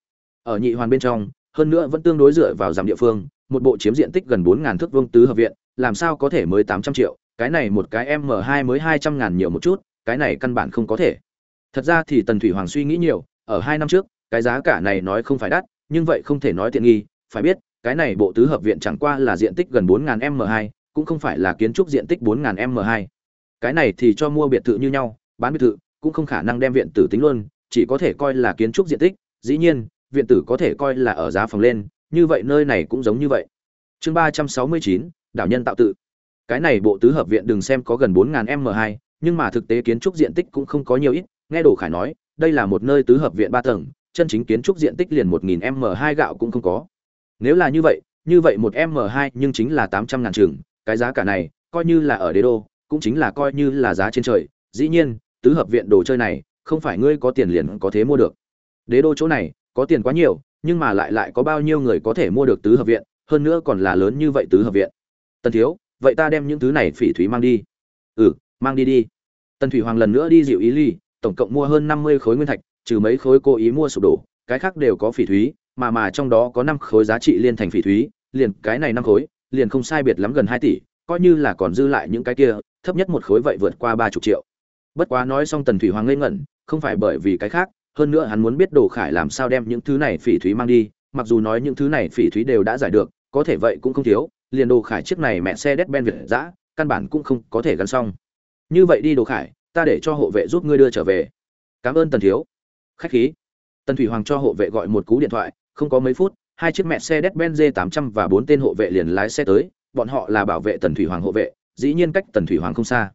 Ở nhị hoàn bên trong, hơn nữa vẫn tương đối dựa vào giảm địa phương, một bộ chiếm diện tích gần bốn ngàn thước vuông tứ hợp viện, làm sao có thể mới tám trăm triệu, cái này một cái m hai mới hai trăm ngàn nhiều một chút, cái này căn bản không có thể. Thật ra thì tần thủy hoàng suy nghĩ nhiều, ở hai năm trước, cái giá cả này nói không phải đắt, nhưng vậy không thể nói tiện nghi, phải biết, cái này bộ tứ hợp viện chẳng qua là diện tích gần bốn ngàn m hai, cũng không phải là kiến trúc diện tích bốn ngàn m hai cái này thì cho mua biệt thự như nhau, bán biệt thự cũng không khả năng đem viện tử tính luôn, chỉ có thể coi là kiến trúc diện tích. Dĩ nhiên, viện tử có thể coi là ở giá phòng lên, như vậy nơi này cũng giống như vậy. Chương ba trăm sáu mươi chín, đảo nhân tạo tự. Cái này bộ tứ hợp viện đừng xem có gần bốn m hai, nhưng mà thực tế kiến trúc diện tích cũng không có nhiều ít. Nghe đồ khải nói, đây là một nơi tứ hợp viện ba tầng, chân chính kiến trúc diện tích liền một nghìn m hai gạo cũng không có. Nếu là như vậy như vậy một m hai nhưng chính là tám trăm ngàn trường, cái giá cả này coi như là ở đế đô cũng chính là coi như là giá trên trời. Dĩ nhiên, tứ hợp viện đồ chơi này, không phải ngươi có tiền liền có thể mua được. Đế đô chỗ này, có tiền quá nhiều, nhưng mà lại lại có bao nhiêu người có thể mua được tứ hợp viện, hơn nữa còn là lớn như vậy tứ hợp viện. Tần thiếu, vậy ta đem những thứ này phỉ thúy mang đi. Ừ mang đi đi. Tần thủy hoàng lần nữa đi dịu ý ly, tổng cộng mua hơn năm mươi khối nguyên thạch, trừ mấy khối cố ý mua sụp đổ, cái khác đều có phỉ thúy, mà mà trong đó có năm khối giá trị liên thành phỉ thúy, liền cái này năm khối, liền không sai biệt lắm gần hai tỷ coi như là còn dư lại những cái kia, thấp nhất một khối vậy vượt qua ba chục triệu. Bất quá nói xong tần thủy hoàng ngây ngẩn, không phải bởi vì cái khác, hơn nữa hắn muốn biết đồ khải làm sao đem những thứ này phỉ thúy mang đi, mặc dù nói những thứ này phỉ thúy đều đã giải được, có thể vậy cũng không thiếu, liền đồ khải chiếc này mẹ xe đét ben việt giã căn bản cũng không có thể gắn xong. Như vậy đi đồ khải, ta để cho hộ vệ giúp ngươi đưa trở về. Cảm ơn tần thiếu. Khách khí. Tần thủy hoàng cho hộ vệ gọi một cú điện thoại, không có mấy phút, hai chiếc mẹ xe đét ben d 800 và bốn tên hộ vệ liền lái xe tới bọn họ là bảo vệ tần thủy hoàng hộ vệ, dĩ nhiên cách tần thủy hoàng không xa.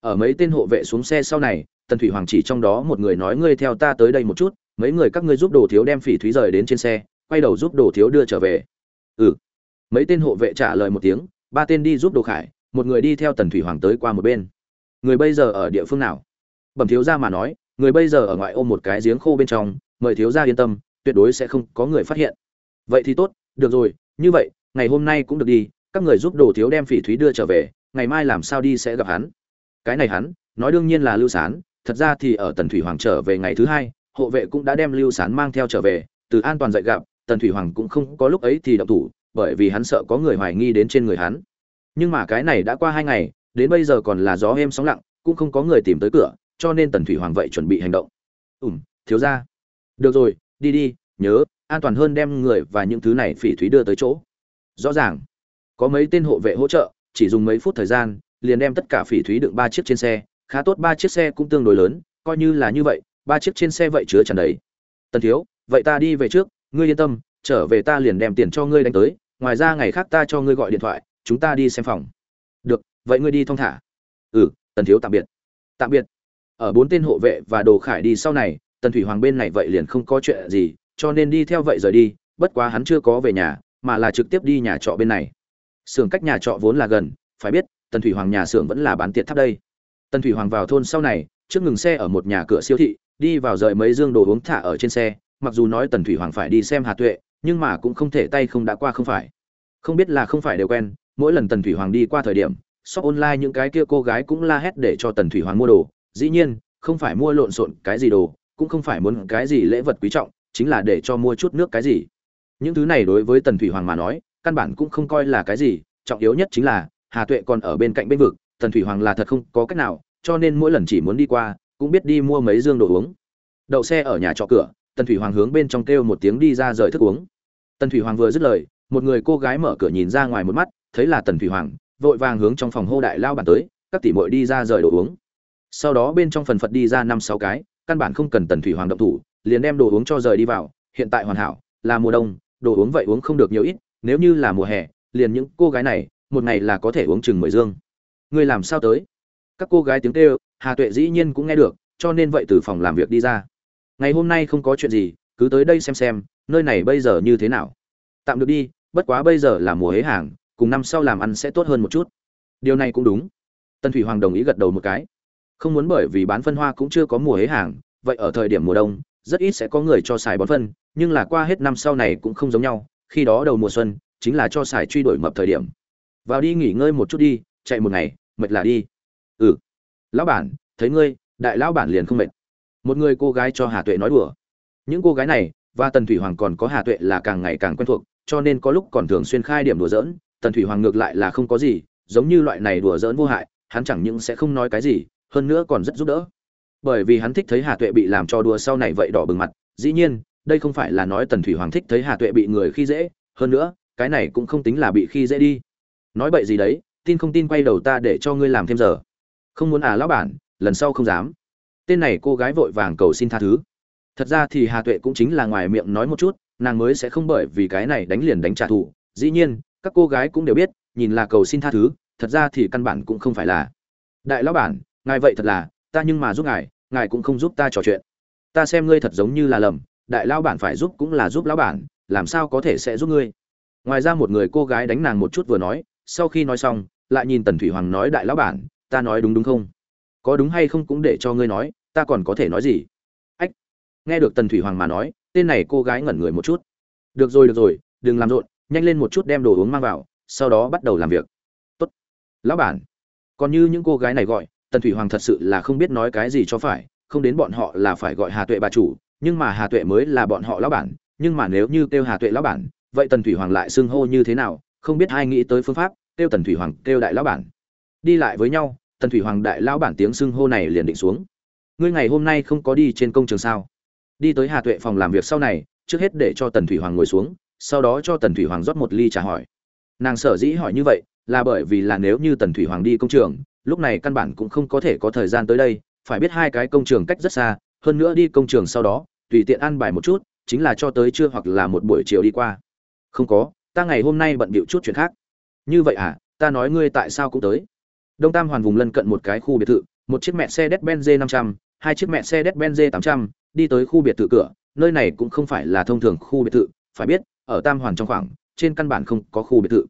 Ở mấy tên hộ vệ xuống xe sau này, tần thủy hoàng chỉ trong đó một người nói, ngươi theo ta tới đây một chút, mấy người các ngươi giúp đồ thiếu đem phỉ thúy rời đến trên xe, quay đầu giúp đồ thiếu đưa trở về. Ừ. Mấy tên hộ vệ trả lời một tiếng, ba tên đi giúp đồ khải, một người đi theo tần thủy hoàng tới qua một bên. Người bây giờ ở địa phương nào? Bẩm thiếu gia mà nói, người bây giờ ở ngoại ôm một cái giếng khô bên trong, mời thiếu gia yên tâm, tuyệt đối sẽ không có người phát hiện. Vậy thì tốt, được rồi, như vậy, ngày hôm nay cũng được đi các người giúp đồ thiếu đem phỉ thúy đưa trở về, ngày mai làm sao đi sẽ gặp hắn. Cái này hắn, nói đương nhiên là lưu sán, thật ra thì ở tần thủy hoàng trở về ngày thứ hai, hộ vệ cũng đã đem lưu sán mang theo trở về, từ an toàn dạy gặp, tần thủy hoàng cũng không có lúc ấy thì động thủ, bởi vì hắn sợ có người hoài nghi đến trên người hắn. Nhưng mà cái này đã qua hai ngày, đến bây giờ còn là gió êm sóng lặng, cũng không có người tìm tới cửa, cho nên tần thủy hoàng vậy chuẩn bị hành động. Ủm thiếu ra được rồi, đi đi, nhớ, an toàn hơn đem người và những thứ này phỉ thúy đưa tới chỗ. Rõ ràng có mấy tên hộ vệ hỗ trợ, chỉ dùng mấy phút thời gian, liền đem tất cả phỉ thúy đựng ba chiếc trên xe. Khá tốt, ba chiếc xe cũng tương đối lớn, coi như là như vậy, ba chiếc trên xe vậy chứa tràn đấy tần thiếu, vậy ta đi về trước, ngươi yên tâm, trở về ta liền đem tiền cho ngươi đánh tới, ngoài ra ngày khác ta cho ngươi gọi điện thoại, chúng ta đi xem phòng. Được, vậy ngươi đi thong thả. Ừ tần thiếu tạm biệt. Tạm biệt. Ở bốn tên hộ vệ và đồ khải đi sau này, tần thủy hoàng bên này vậy liền không có chuyện gì, cho nên đi theo vậy rời đi, bất quá hắn chưa có về nhà, mà là trực tiếp đi nhà trọ bên này xưởng cách nhà trọ vốn là gần, phải biết, tần thủy hoàng nhà xưởng vẫn là bán tiệt tháp đây. Tần thủy hoàng vào thôn sau này, trước ngừng xe ở một nhà cửa siêu thị, đi vào rời mấy dương đồ uống thả ở trên xe, mặc dù nói tần thủy hoàng phải đi xem hà tuệ, nhưng mà cũng không thể tay không đã qua không phải. Không biết là không phải đều quen, mỗi lần tần thủy hoàng đi qua thời điểm, shop online những cái kia cô gái cũng la hét để cho tần thủy hoàng mua đồ. Dĩ nhiên, không phải mua lộn xộn cái gì đồ, cũng không phải muốn cái gì lễ vật quý trọng, chính là để cho mua chút nước cái gì. Những thứ này đối với tần thủy hoàng mà nói căn bản cũng không coi là cái gì, trọng yếu nhất chính là, hà tuệ còn ở bên cạnh bên vực, tần thủy hoàng là thật không có cách nào, cho nên mỗi lần chỉ muốn đi qua, cũng biết đi mua mấy dương đồ uống. Đậu xe ở nhà trọ cửa, tần thủy hoàng hướng bên trong kêu một tiếng đi ra rời thức uống. Tần thủy hoàng vừa dứt lời, một người cô gái mở cửa nhìn ra ngoài một mắt, thấy là tần thủy hoàng, vội vàng hướng trong phòng hô đại lao bàn tới, các tỷ muội đi ra rời đồ uống. Sau đó bên trong phần phật đi ra năm sáu cái, căn bản không cần tần thủy hoàng động thủ, liền đem đồ uống cho rời đi vào, hiện tại hoàn hảo, là mùa đông, đồ uống vậy uống không được nhiều ít nếu như là mùa hè, liền những cô gái này, một ngày là có thể uống chừng mười dương. Ngươi làm sao tới? Các cô gái tiếng kêu, hà tuệ dĩ nhiên cũng nghe được, cho nên vậy từ phòng làm việc đi ra. Ngày hôm nay không có chuyện gì, cứ tới đây xem xem, nơi này bây giờ như thế nào. Tạm được đi, bất quá bây giờ là mùa hế hàng, cùng năm sau làm ăn sẽ tốt hơn một chút. Điều này cũng đúng. Tân thủy hoàng đồng ý gật đầu một cái. Không muốn bởi vì bán phân hoa cũng chưa có mùa hế hàng, vậy ở thời điểm mùa đông, rất ít sẽ có người cho xài bón phân, nhưng là qua hết năm sau này cũng không giống nhau khi đó đầu mùa xuân chính là cho xài truy đuổi mập thời điểm. Vào đi nghỉ ngơi một chút đi, chạy một ngày, mệt là đi. Ừ. Lão bản, thấy ngươi, đại lão bản liền không mệt. Một người cô gái cho hà tuệ nói đùa. Những cô gái này, và tần thủy hoàng còn có hà tuệ là càng ngày càng quen thuộc, cho nên có lúc còn thường xuyên khai điểm đùa giỡn. Tần thủy hoàng ngược lại là không có gì, giống như loại này đùa giỡn vô hại, hắn chẳng những sẽ không nói cái gì, hơn nữa còn rất giúp đỡ. Bởi vì hắn thích thấy hà tuệ bị làm cho đùa sau này vậy đỏ bừng mặt, dĩ nhiên đây không phải là nói tần thủy hoàng thích thấy hà tuệ bị người khi dễ, hơn nữa, cái này cũng không tính là bị khi dễ đi. Nói bậy gì đấy, tin không tin quay đầu ta để cho ngươi làm thêm giờ. Không muốn à lão bản, lần sau không dám. Tên này cô gái vội vàng cầu xin tha thứ. Thật ra thì hà tuệ cũng chính là ngoài miệng nói một chút, nàng mới sẽ không bởi vì cái này đánh liền đánh trả thù. Dĩ nhiên, các cô gái cũng đều biết, nhìn là cầu xin tha thứ, thật ra thì căn bản cũng không phải là. Đại lão bản, ngài vậy thật là, ta nhưng mà giúp ngài ngài cũng không giúp ta trò chuyện. Ta xem ngươi thật giống như là lầm đại lao bản phải giúp cũng là giúp lão bản, làm sao có thể sẽ giúp ngươi? Ngoài ra một người cô gái đánh nàng một chút vừa nói, sau khi nói xong, lại nhìn tần thủy hoàng nói đại lão bản, ta nói đúng đúng không? Có đúng hay không cũng để cho ngươi nói, ta còn có thể nói gì? Ách! Nghe được tần thủy hoàng mà nói, tên này cô gái ngẩn người một chút. Được rồi được rồi, đừng làm rộn, nhanh lên một chút đem đồ uống mang vào, sau đó bắt đầu làm việc. Tốt. lão bản! Còn như những cô gái này gọi, tần thủy hoàng thật sự là không biết nói cái gì cho phải, không đến bọn họ là phải gọi hà tuệ bà chủ nhưng mà hà tuệ mới là bọn họ lão bản, nhưng mà nếu như kêu hà tuệ lão bản, vậy tần thủy hoàng lại xưng hô như thế nào, không biết ai nghĩ tới phương pháp, kêu tần thủy hoàng, kêu đại lão bản. Đi lại với nhau, tần thủy hoàng đại lão bản tiếng xưng hô này liền định xuống. Ngươi ngày hôm nay không có đi trên công trường sao? Đi tới hà tuệ phòng làm việc sau này, trước hết để cho tần thủy hoàng ngồi xuống, sau đó cho tần thủy hoàng rót một ly trà hỏi. Nàng sở dĩ hỏi như vậy, là bởi vì là nếu như tần thủy hoàng đi công trường, lúc này căn bản cũng không có thể có thời gian tới đây, phải biết hai cái công trường cách rất xa, hơn nữa đi công trường sau đó tùy tiện ăn bài một chút, chính là cho tới trưa hoặc là một buổi chiều đi qua. Không có, ta ngày hôm nay bận bịu chút chuyện khác. Như vậy à ta nói ngươi tại sao cũng tới. Đông tam hoàn vùng lân cận một cái khu biệt thự, một chiếc mẹ xe đét benz năm trăm, hai chiếc mẹ xe đét benz tám trăm, đi tới khu biệt thự cửa, nơi này cũng không phải là thông thường khu biệt thự, phải biết, ở tam hoàn trong khoảng, trên căn bản không có khu biệt thự.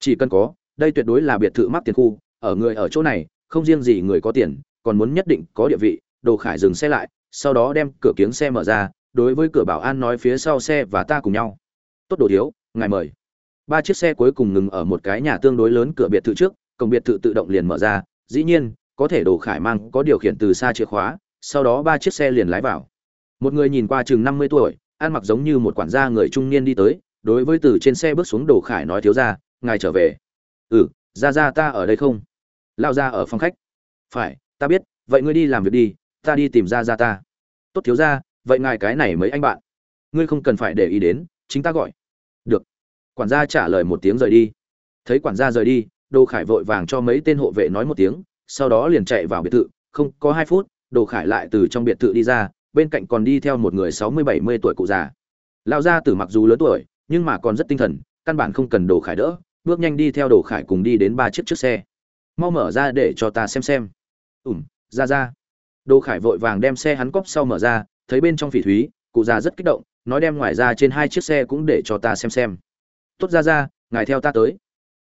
Chỉ cần có, đây tuyệt đối là biệt thự mắc tiền khu, ở người ở chỗ này, không riêng gì người có tiền, còn muốn nhất định có địa vị, đồ khải dừng xe lại sau đó đem cửa kiếng xe mở ra, đối với cửa bảo an nói phía sau xe và ta cùng nhau. Tốt đồ thiếu, ngài mời. Ba chiếc xe cuối cùng ngừng ở một cái nhà tương đối lớn cửa biệt thự trước, cổng biệt thự tự động liền mở ra, dĩ nhiên, có thể đồ khải mang, có điều khiển từ xa chìa khóa, sau đó ba chiếc xe liền lái vào. Một người nhìn qua chừng năm mươi tuổi, ăn mặc giống như một quản gia người trung niên đi tới, đối với từ trên xe bước xuống đồ khải nói thiếu ra, ngài trở về. Ừ ra ra ta ở đây không? Lao ra ở phòng khách. Phải, ta biết, vậy ngươi đi làm việc đi ta đi tìm ra ra ta. Tốt thiếu ra vậy ngài cái này mấy anh bạn. Ngươi không cần phải để ý đến, chính ta gọi. Được. Quản gia trả lời một tiếng rời đi. Thấy quản gia rời đi, đồ khải vội vàng cho mấy tên hộ vệ nói một tiếng, sau đó liền chạy vào biệt thự, không có hai phút, đồ khải lại từ trong biệt thự đi ra, bên cạnh còn đi theo một người sáu mươi bảy mươi tuổi cụ già. Lao gia tử mặc dù lớn tuổi, nhưng mà còn rất tinh thần, căn bản không cần đồ khải đỡ, bước nhanh đi theo đồ khải cùng đi đến ba chiếc trước xe. Mau mở ra để cho ta xem xem. Ủm ra ra đồ khải vội vàng đem xe hắn cốp sau mở ra, thấy bên trong phỉ thúy, cụ già rất kích động, nói đem ngoài ra trên hai chiếc xe cũng để cho ta xem xem. Tốt ra ra, ngài theo ta tới.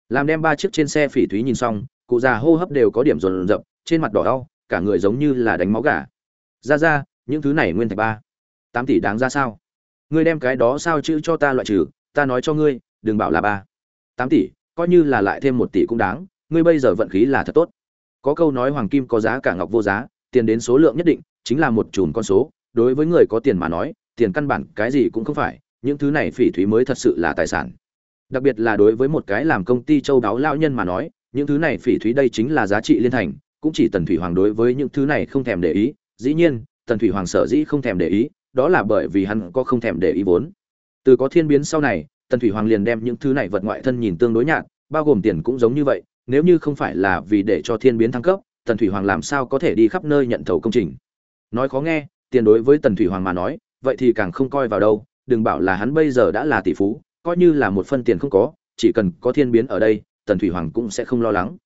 Làm đem ba chiếc trên xe phỉ thúy nhìn xong, cụ già hô hấp đều có điểm rồn rập, trên mặt đỏ đau, cả người giống như là đánh máu gà. Ra ra, những thứ này nguyên thạch ba, tám tỷ đáng ra sao? Ngươi đem cái đó sao chữ cho ta loại trừ, ta nói cho ngươi, đừng bảo là ba, tám tỷ, coi như là lại thêm một tỷ cũng đáng, ngươi bây giờ vận khí là thật tốt. Có câu nói hoàng kim có giá cả ngọc vô giá tiền đến số lượng nhất định, chính là một chùm con số. Đối với người có tiền mà nói, tiền căn bản cái gì cũng không phải, những thứ này phỉ thúy mới thật sự là tài sản. Đặc biệt là đối với một cái làm công ty châu đáo lão nhân mà nói, những thứ này phỉ thúy đây chính là giá trị liên thành, cũng chỉ tần thủy hoàng đối với những thứ này không thèm để ý. Dĩ nhiên, tần thủy hoàng sở dĩ không thèm để ý, đó là bởi vì hắn có không thèm để ý vốn. Từ có thiên biến sau này, tần thủy hoàng liền đem những thứ này vật ngoại thân nhìn tương đối nhạt, bao gồm tiền cũng giống như vậy, nếu như không phải là vì để cho thiên biến thăng cấp tần thủy hoàng làm sao có thể đi khắp nơi nhận thầu công trình? Nói khó nghe, tiền đối với tần thủy hoàng mà nói, vậy thì càng không coi vào đâu, đừng bảo là hắn bây giờ đã là tỷ phú, coi như là một phân tiền không có, chỉ cần có thiên biến ở đây, tần thủy hoàng cũng sẽ không lo lắng.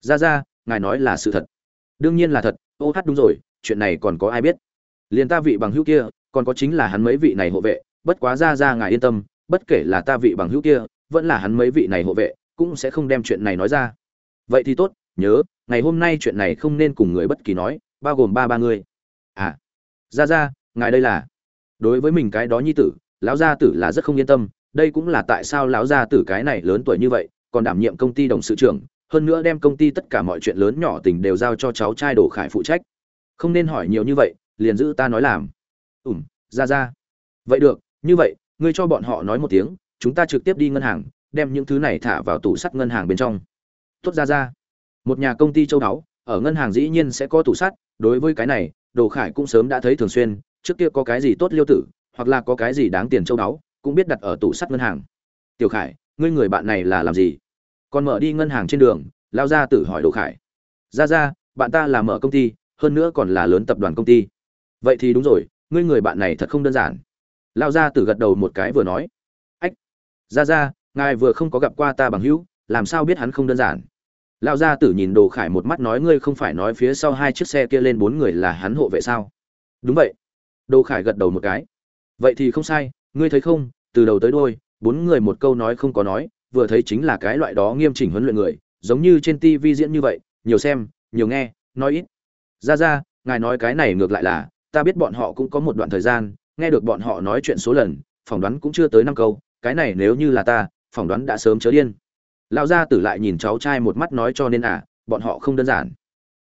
Ra ra, ngài nói là sự thật. Đương nhiên là thật, ô hát đúng rồi, chuyện này còn có ai biết? Liền ta vị bằng hữu kia, còn có chính là hắn mấy vị này hộ vệ, bất quá ra ra ngài yên tâm, bất kể là ta vị bằng hữu kia, vẫn là hắn mấy vị này hộ vệ, cũng sẽ không đem chuyện này nói ra. Vậy thì tốt, nhớ ngày hôm nay chuyện này không nên cùng người bất kỳ nói, bao gồm ba ba người à ra ra ngài đây là? Đối với mình cái đó nhi tử, lão gia tử là rất không yên tâm, đây cũng là tại sao lão gia tử cái này lớn tuổi như vậy, còn đảm nhiệm công ty đồng sự trưởng, hơn nữa đem công ty tất cả mọi chuyện lớn nhỏ tình đều giao cho cháu trai đồ khải phụ trách. Không nên hỏi nhiều như vậy, liền giữ ta nói làm. Ủm ra ra vậy được, như vậy, ngươi cho bọn họ nói một tiếng, chúng ta trực tiếp đi ngân hàng, đem những thứ này thả vào tủ sắt ngân hàng bên trong. Tốt ra ra một nhà công ty châu đáo, ở ngân hàng dĩ nhiên sẽ có tủ sắt, đối với cái này, đồ khải cũng sớm đã thấy thường xuyên, trước kia có cái gì tốt liêu tử, hoặc là có cái gì đáng tiền châu đáo, cũng biết đặt ở tủ sắt ngân hàng. Tiểu khải, ngươi người bạn này là làm gì? Còn mở đi ngân hàng trên đường, lao ra tử hỏi đồ khải. Ra ra, bạn ta là mở công ty, hơn nữa còn là lớn tập đoàn công ty. Vậy thì đúng rồi, ngươi người bạn này thật không đơn giản. Lao ra tử gật đầu một cái vừa nói. Ách, ra ra, ngài vừa không có gặp qua ta bằng hữu, làm sao biết hắn không đơn giản? Lão gia tử nhìn đồ khải một mắt nói, ngươi không phải nói phía sau hai chiếc xe kia lên bốn người là hắn hộ vệ sao? Đúng vậy. Đồ khải gật đầu một cái. Vậy thì không sai, ngươi thấy không, từ đầu tới đôi bốn người một câu nói không có nói, vừa thấy chính là cái loại đó nghiêm chỉnh huấn luyện người, giống như trên tv diễn như vậy, nhiều xem, nhiều nghe, nói ít. Ra ra, ngài nói cái này ngược lại là, ta biết bọn họ cũng có một đoạn thời gian, nghe được bọn họ nói chuyện số lần, phỏng đoán cũng chưa tới năm câu, cái này nếu như là ta, phỏng đoán đã sớm chớ điên lão gia tử lại nhìn cháu trai một mắt nói cho nên à bọn họ không đơn giản.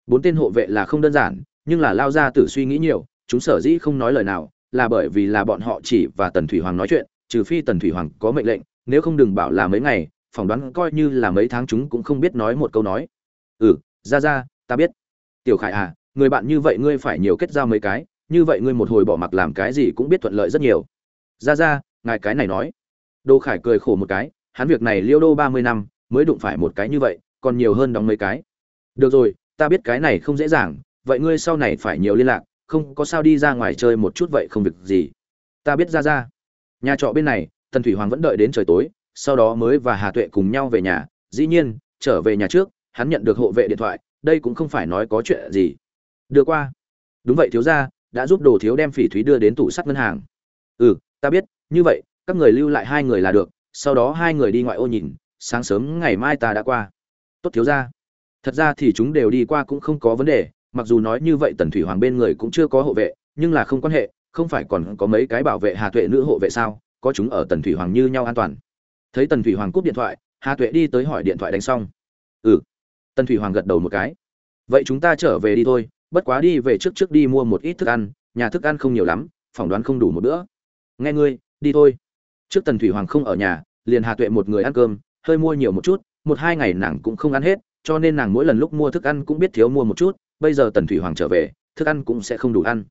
Bốn tên hộ vệ là không đơn giản, nhưng là lao gia tử suy nghĩ nhiều, chúng sở dĩ không nói lời nào, là bởi vì là bọn họ chỉ và tần thủy hoàng nói chuyện, trừ phi tần thủy hoàng có mệnh lệnh, nếu không đừng bảo là mấy ngày, phỏng đoán coi như là mấy tháng chúng cũng không biết nói một câu nói. Ừ ra ra, ta biết. Tiểu khải à người bạn như vậy ngươi phải nhiều kết giao mấy cái, như vậy ngươi một hồi bỏ mặc làm cái gì cũng biết thuận lợi rất nhiều. Ra ra, ngài cái này nói. Đô khải cười khổ một cái, hắn việc này liêu đô ba mươi năm mới đụng phải một cái như vậy, còn nhiều hơn đóng mấy cái. Được rồi, ta biết cái này không dễ dàng, vậy ngươi sau này phải nhiều liên lạc, không có sao đi ra ngoài chơi một chút vậy không việc gì. Ta biết ra ra. Nhà trọ bên này, tần thủy hoàng vẫn đợi đến trời tối, sau đó mới và hà tuệ cùng nhau về nhà. Dĩ nhiên, trở về nhà trước, hắn nhận được hộ vệ điện thoại, đây cũng không phải nói có chuyện gì. Đưa qua. Đúng vậy, thiếu gia, đã giúp đồ thiếu đem phỉ thúy đưa đến tủ sắt ngân hàng. Ừ ta biết, như vậy, các người lưu lại hai người là được, sau đó hai người đi ngoại ô nhìn sáng sớm ngày mai ta đã qua. Tốt thiếu gia. Thật ra thì chúng đều đi qua cũng không có vấn đề, mặc dù nói như vậy tần thủy hoàng bên người cũng chưa có hộ vệ, nhưng là không quan hệ, không phải còn có mấy cái bảo vệ hà tuệ nữ hộ vệ sao? Có chúng ở tần thủy hoàng như nhau an toàn. Thấy tần thủy hoàng cúp điện thoại, hà tuệ đi tới hỏi điện thoại đánh xong. Ừ. Tần thủy hoàng gật đầu một cái. Vậy chúng ta trở về đi thôi, bất quá đi về trước trước đi mua một ít thức ăn, nhà thức ăn không nhiều lắm, phỏng đoán không đủ một bữa. Nghe ngươi, đi thôi. Trước tần thủy hoàng không ở nhà, liền hà tuệ một người ăn cơm hơi mua nhiều một chút, một hai ngày nàng cũng không ăn hết, cho nên nàng mỗi lần lúc mua thức ăn cũng biết thiếu mua một chút, bây giờ tần thủy hoàng trở về, thức ăn cũng sẽ không đủ ăn.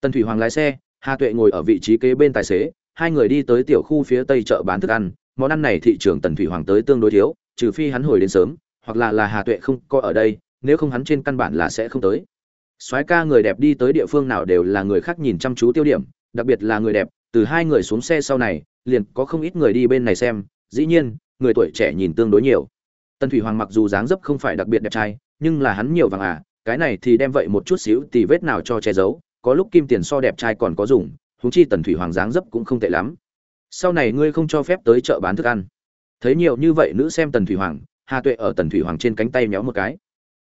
Tần thủy hoàng lái xe, hà tuệ ngồi ở vị trí kế bên tài xế, hai người đi tới tiểu khu phía tây chợ bán thức ăn, món ăn này thị trường tần thủy hoàng tới tương đối thiếu, trừ phi hắn hồi đến sớm, hoặc là là hà tuệ không có ở đây, nếu không hắn trên căn bản là sẽ không tới. Soái ca người đẹp đi tới địa phương nào đều là người khác nhìn chăm chú tiêu điểm, đặc biệt là người đẹp, từ hai người xuống xe sau này, liền có không ít người đi bên này xem, dĩ nhiên người tuổi trẻ nhìn tương đối nhiều. Tần thủy hoàng mặc dù dáng dấp không phải đặc biệt đẹp trai, nhưng là hắn nhiều vàng à cái này thì đem vậy một chút xíu tì vết nào cho che giấu, có lúc kim tiền so đẹp trai còn có dùng, huống chi tần thủy hoàng dáng dấp cũng không tệ lắm. Sau này ngươi không cho phép tới chợ bán thức ăn. Thấy nhiều như vậy nữ xem tần thủy hoàng, hà tuệ ở tần thủy hoàng trên cánh tay méo một cái.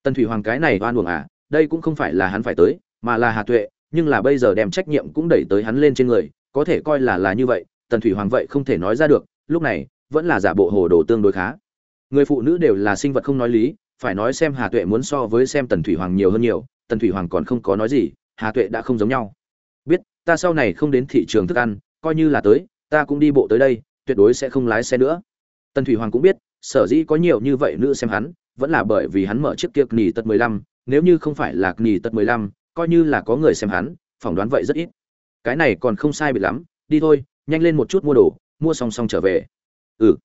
Tần thủy hoàng cái này oan uổng à đây cũng không phải là hắn phải tới, mà là hà tuệ, nhưng là bây giờ đem trách nhiệm cũng đẩy tới hắn lên trên người, có thể coi là là như vậy, tần thủy hoàng vậy không thể nói ra được, lúc này vẫn là giả bộ hồ đồ tương đối khá. Người phụ nữ đều là sinh vật không nói lý, phải nói xem hà tuệ muốn so với xem tần thủy hoàng nhiều hơn nhiều, tần thủy hoàng còn không có nói gì, hà tuệ đã không giống nhau. Biết, ta sau này không đến thị trường thức ăn, coi như là tới, ta cũng đi bộ tới đây, tuyệt đối sẽ không lái xe nữa. Tần thủy hoàng cũng biết, sở dĩ có nhiều như vậy nữ xem hắn, vẫn là bởi vì hắn mở chiếc kia nỉ tật mười lăm, nếu như không phải là nỉ tật mười lăm, coi như là có người xem hắn, phỏng đoán vậy rất ít. Cái này còn không sai bị lắm, đi thôi, nhanh lên một chút mua đồ, mua song song trở về ừ.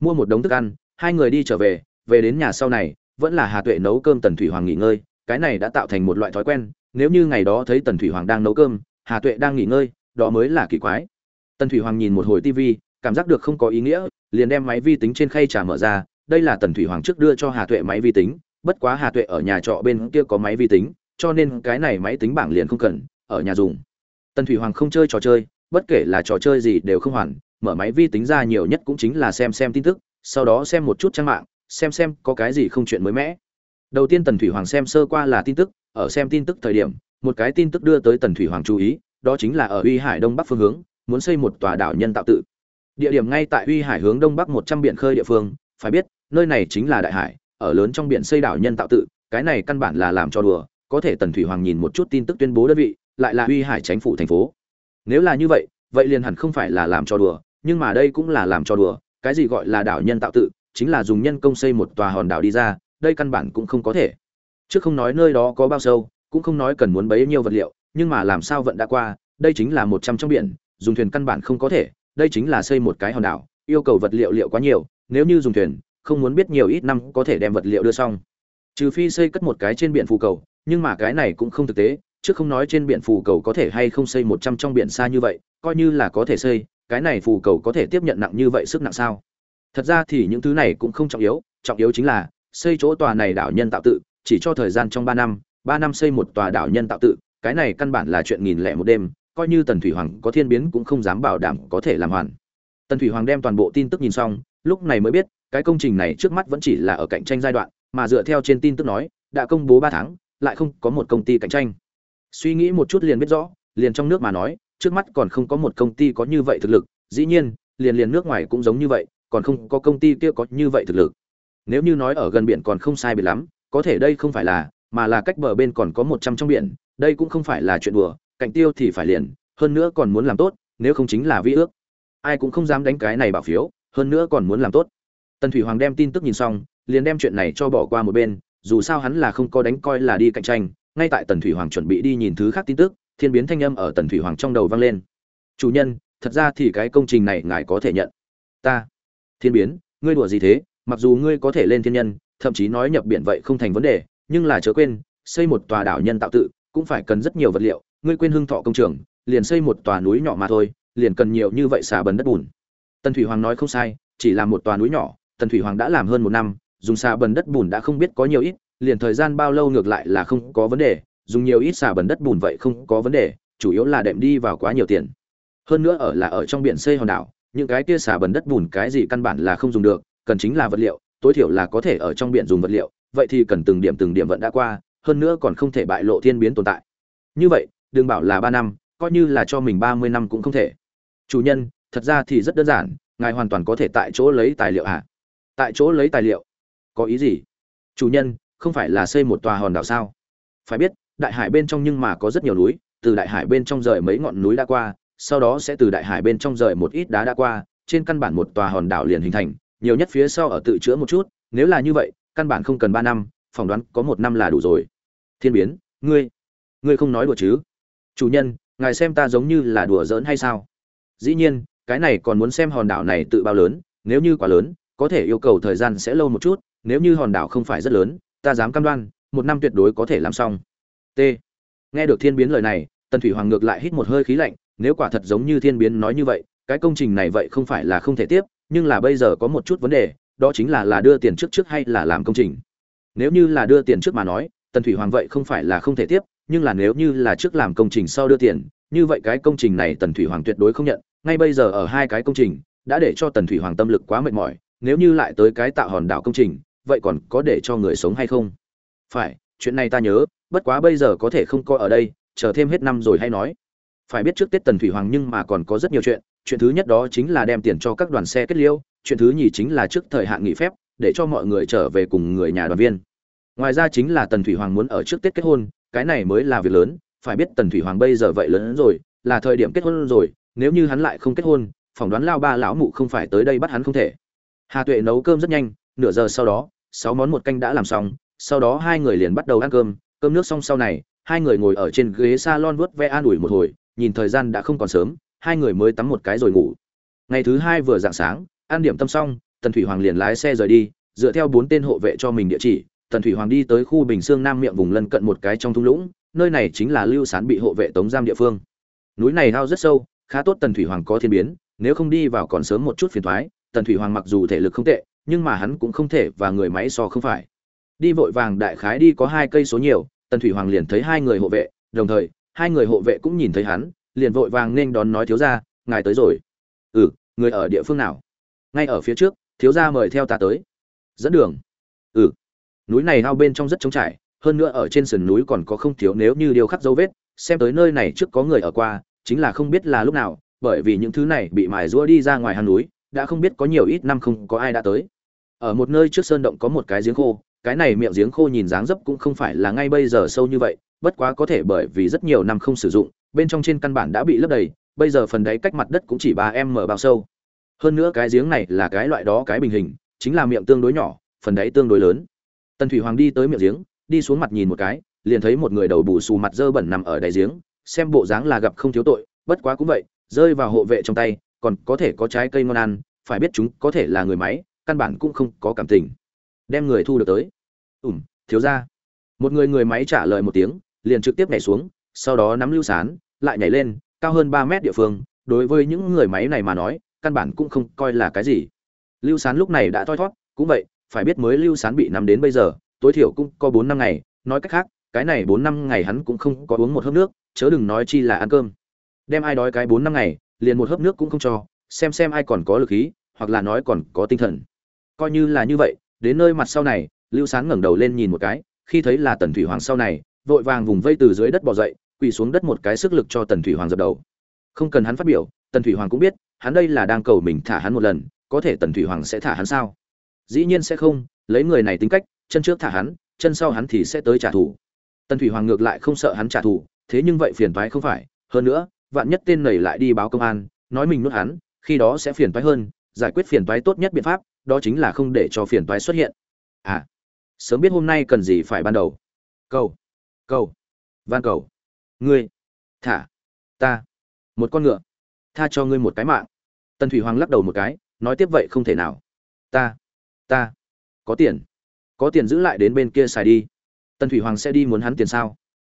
Mua một đống thức ăn, hai người đi trở về về đến nhà sau này, vẫn là hà tuệ nấu cơm tần thủy hoàng nghỉ ngơi, cái này đã tạo thành một loại thói quen, nếu như ngày đó thấy tần thủy hoàng đang nấu cơm, hà tuệ đang nghỉ ngơi, đó mới là kỳ quái. Tần thủy hoàng nhìn một hồi tv cảm giác được không có ý nghĩa, liền đem máy vi tính trên khay trà mở ra, đây là tần thủy hoàng trước đưa cho hà tuệ máy vi tính, bất quá hà tuệ ở nhà trọ bên kia có máy vi tính, cho nên cái này máy tính bảng liền không cần, ở nhà dùng. Tần thủy hoàng không chơi trò chơi, bất kể là trò chơi gì đều không hoàn mở máy vi tính ra nhiều nhất cũng chính là xem xem tin tức, sau đó xem một chút trang mạng, xem xem có cái gì không chuyện mới mẻ. Đầu tiên tần thủy hoàng xem sơ qua là tin tức, ở xem tin tức thời điểm, một cái tin tức đưa tới tần thủy hoàng chú ý, đó chính là ở uy hải đông bắc phương hướng, muốn xây một tòa đảo nhân tạo tự. Địa điểm ngay tại uy hải hướng đông bắc một trăm biển khơi địa phương, phải biết, nơi này chính là đại hải, ở lớn trong biển xây đảo nhân tạo tự, cái này căn bản là làm cho đùa, có thể tần thủy hoàng nhìn một chút tin tức tuyên bố đơn vị, lại là uy hải chính phủ thành phố. Nếu là như vậy vậy liền hẳn không phải là làm cho đùa nhưng mà đây cũng là làm cho đùa, cái gì gọi là đảo nhân tạo tự, chính là dùng nhân công xây một tòa hòn đảo đi ra, đây căn bản cũng không có thể. Chứ không nói nơi đó có bao sâu, cũng không nói cần muốn bấy nhiêu vật liệu, nhưng mà làm sao vận đã qua, đây chính là một trăm trong biển, dùng thuyền căn bản không có thể, đây chính là xây một cái hòn đảo, yêu cầu vật liệu liệu quá nhiều, nếu như dùng thuyền, không muốn biết nhiều ít năm có thể đem vật liệu đưa xong. Trừ phi xây cất một cái trên biển phù cầu, nhưng mà cái này cũng không thực tế chứ không nói trên biển phù cầu có thể hay không xây một trăm trong biển xa như vậy, coi như là có thể xây cái này phù cầu có thể tiếp nhận nặng như vậy sức nặng sao? Thật ra thì những thứ này cũng không trọng yếu trọng yếu chính là xây chỗ tòa này đảo nhân tạo tự, chỉ cho thời gian trong ba năm ba năm xây một tòa đảo nhân tạo tự, cái này căn bản là chuyện nghìn lẻ một đêm, coi như tần thủy hoàng có thiên biến cũng không dám bảo đảm có thể làm hoàn. Tần thủy hoàng đem toàn bộ tin tức nhìn xong, lúc này mới biết, cái công trình này trước mắt vẫn chỉ là ở cạnh tranh giai đoạn, mà dựa theo trên tin tức nói, đã công bố ba tháng, lại không có một công ty cạnh tranh. Suy nghĩ một chút liền biết rõ, liền trong nước mà nói trước mắt còn không có một công ty có như vậy thực lực, dĩ nhiên, liền liền nước ngoài cũng giống như vậy, còn không có công ty kia có như vậy thực lực. Nếu như nói ở gần biển còn không sai biệt lắm, có thể đây không phải là, mà là cách bờ bên còn có một trăm trong biển, đây cũng không phải là chuyện đùa, cạnh tiêu thì phải liền, hơn nữa còn muốn làm tốt, nếu không chính là vi ước. Ai cũng không dám đánh cái này bảo phiếu, hơn nữa còn muốn làm tốt. Tần thủy hoàng đem tin tức nhìn xong, liền đem chuyện này cho bỏ qua một bên, dù sao hắn là không có đánh coi là đi cạnh tranh, ngay tại tần thủy hoàng chuẩn bị đi nhìn thứ khác tin tức thiên biến thanh âm ở tần thủy hoàng trong đầu vang lên. Chủ nhân, thật ra thì cái công trình này ngài có thể nhận. Ta. Thiên biến, ngươi đùa gì thế? Mặc dù ngươi có thể lên thiên nhân, thậm chí nói nhập biển vậy không thành vấn đề, nhưng là chớ quên, xây một tòa đảo nhân tạo tự, cũng phải cần rất nhiều vật liệu. Ngươi quên hưng thọ công trường, liền xây một tòa núi nhỏ mà thôi, liền cần nhiều như vậy xà bần đất bùn. Tần thủy hoàng nói không sai, chỉ là một tòa núi nhỏ, tần thủy hoàng đã làm hơn một năm, dùng xà bần đất bùn đã không biết có nhiều ít, liền thời gian bao lâu ngược lại là không có vấn đề dùng nhiều ít xà bẩn đất bùn vậy không có vấn đề, chủ yếu là đệm đi vào quá nhiều tiền. Hơn nữa ở là ở trong biển xây hòn đảo, những cái kia xà bẩn đất bùn cái gì căn bản là không dùng được, cần chính là vật liệu, tối thiểu là có thể ở trong biển dùng vật liệu, vậy thì cần từng điểm từng điểm vận đã qua, hơn nữa còn không thể bại lộ thiên biến tồn tại. Như vậy, đừng bảo là ba năm, coi như là cho mình ba mươi năm cũng không thể. Chủ nhân, thật ra thì rất đơn giản, ngài hoàn toàn có thể tại chỗ lấy tài liệu ạ à? tại chỗ lấy tài liệu? Có ý gì? Chủ nhân, không phải là xây một tòa hòn đảo sao? Phải biết đại hải bên trong nhưng mà có rất nhiều núi, từ đại hải bên trong rời mấy ngọn núi đã qua, sau đó sẽ từ đại hải bên trong rời một ít đá đã qua, trên căn bản một tòa hòn đảo liền hình thành, nhiều nhất phía sau ở tự chữa một chút, nếu là như vậy, căn bản không cần ba năm, phỏng đoán có một năm là đủ rồi. Thiên biến, ngươi ngươi không nói đùa chứ? Chủ nhân, ngài xem ta giống như là đùa giỡn hay sao? Dĩ nhiên, cái này còn muốn xem hòn đảo này tự bao lớn, nếu như quá lớn, có thể yêu cầu thời gian sẽ lâu một chút, nếu như hòn đảo không phải rất lớn, ta dám cam đoan, một năm tuyệt đối có thể làm xong t. Nghe được thiên biến lời này, tần thủy hoàng ngược lại hít một hơi khí lạnh, nếu quả thật giống như thiên biến nói như vậy, cái công trình này vậy không phải là không thể tiếp, nhưng là bây giờ có một chút vấn đề, đó chính là là đưa tiền trước trước hay là làm công trình. Nếu như là đưa tiền trước mà nói, tần thủy hoàng vậy không phải là không thể tiếp, nhưng là nếu như là trước làm công trình sau đưa tiền, như vậy cái công trình này tần thủy hoàng tuyệt đối không nhận, ngay bây giờ ở hai cái công trình, đã để cho tần thủy hoàng tâm lực quá mệt mỏi, nếu như lại tới cái tạo hòn đảo công trình, vậy còn có để cho người sống hay không? Phải chuyện này ta nhớ, bất quá bây giờ có thể không coi ở đây, chờ thêm hết năm rồi hay nói. Phải biết trước tết tần thủy hoàng nhưng mà còn có rất nhiều chuyện chuyện thứ nhất đó chính là đem tiền cho các đoàn xe kết liêu, chuyện thứ nhì chính là trước thời hạn nghỉ phép, để cho mọi người trở về cùng người nhà đoàn viên. Ngoài ra chính là tần thủy hoàng muốn ở trước tết kết hôn, cái này mới là việc lớn, phải biết tần thủy hoàng bây giờ vậy lớn rồi, là thời điểm kết hôn rồi, nếu như hắn lại không kết hôn, phỏng đoán lao ba lão mụ không phải tới đây bắt hắn không thể. Hà tuệ nấu cơm rất nhanh, nửa giờ sau đó, sáu món một canh đã làm xong sau đó hai người liền bắt đầu ăn cơm cơm nước xong sau này, hai người ngồi ở trên ghế salon vuốt ve an ủi một hồi, nhìn thời gian đã không còn sớm, hai người mới tắm một cái rồi ngủ. Ngày thứ hai vừa dạng sáng, ăn điểm tâm xong, tần thủy hoàng liền lái xe rời đi, dựa theo bốn tên hộ vệ cho mình địa chỉ, tần thủy hoàng đi tới khu bình sương nam miệng vùng lân cận một cái trong thung lũng, nơi này chính là lưu sán bị hộ vệ tống giam địa phương. Núi này hao rất sâu, khá tốt tần thủy hoàng có thiên biến, nếu không đi vào còn sớm một chút phiền thoái tần thủy hoàng mặc dù thể lực không tệ, nhưng mà hắn cũng không thể và người máy so không phải đi vội vàng đại khái đi có hai cây số nhiều, tần thủy hoàng liền thấy hai người hộ vệ, đồng thời, hai người hộ vệ cũng nhìn thấy hắn, liền vội vàng nên đón nói thiếu gia, ngài tới rồi. Ừ người ở địa phương nào? Ngay ở phía trước, thiếu gia mời theo ta tới. Dẫn đường. Ừ. Núi này hao bên trong rất trống trải, hơn nữa ở trên sườn núi còn có không thiếu nếu như điều khắc dấu vết, xem tới nơi này trước có người ở qua, chính là không biết là lúc nào, bởi vì những thứ này bị mài rũa đi ra ngoài hang núi, đã không biết có nhiều ít năm không có ai đã tới. Ở một nơi trước sơn động có một cái giếng khô cái này miệng giếng khô nhìn dáng dấp cũng không phải là ngay bây giờ sâu như vậy, bất quá có thể bởi vì rất nhiều năm không sử dụng, bên trong trên căn bản đã bị lấp đầy, bây giờ phần đáy cách mặt đất cũng chỉ ba m bao sâu. Hơn nữa cái giếng này là cái loại đó cái bình hình, chính là miệng tương đối nhỏ, phần đáy tương đối lớn. Tần thủy hoàng đi tới miệng giếng, đi xuống mặt nhìn một cái, liền thấy một người đầu bù xù mặt dơ bẩn nằm ở đáy giếng, xem bộ dáng là gặp không thiếu tội, bất quá cũng vậy, rơi vào hộ vệ trong tay, còn có thể có trái cây ngon ăn, phải biết chúng có thể là người máy, căn bản cũng không có cảm tình đem người thu được tới. Ủm thiếu ra một người người máy trả lời một tiếng, liền trực tiếp nhảy xuống, sau đó nắm lưu sán, lại nhảy lên, cao hơn ba mét địa phương, đối với những người máy này mà nói, căn bản cũng không coi là cái gì. Lưu sán lúc này đã thoi thót, cũng vậy, phải biết mới lưu sán bị nắm đến bây giờ, tối thiểu cũng có bốn năm ngày, nói cách khác, cái này bốn năm ngày hắn cũng không có uống một hớp nước, chớ đừng nói chi là ăn cơm. Đem ai đói cái bốn năm ngày, liền một hớp nước cũng không cho, xem xem ai còn có lực khí, hoặc là nói còn có tinh thần. Coi như là như vậy đến nơi mặt sau này, lưu sán ngẩng đầu lên nhìn một cái, khi thấy là tần thủy hoàng sau này, vội vàng vùng vây từ dưới đất bỏ dậy, quỳ xuống đất một cái sức lực cho tần thủy hoàng dập đầu. Không cần hắn phát biểu, tần thủy hoàng cũng biết, hắn đây là đang cầu mình thả hắn một lần, có thể tần thủy hoàng sẽ thả hắn sao? Dĩ nhiên sẽ không, lấy người này tính cách, chân trước thả hắn, chân sau hắn thì sẽ tới trả thù. Tần thủy hoàng ngược lại không sợ hắn trả thù, thế nhưng vậy phiền toái không phải, hơn nữa, vạn nhất tên này lại đi báo công an, nói mình nuốt hắn, khi đó sẽ phiền toái hơn, giải quyết phiền toái tốt nhất biện pháp đó chính là không để cho phiền toái xuất hiện. À sớm biết hôm nay cần gì phải ban đầu. Cầu cầu, van cầu. Ngươi, thả, ta, một con ngựa, tha cho ngươi một cái mạng. Tần thủy hoàng lắc đầu một cái, nói tiếp vậy không thể nào. Ta ta, có tiền có tiền giữ lại đến bên kia xài đi. Tần thủy hoàng sẽ đi muốn hắn tiền sao?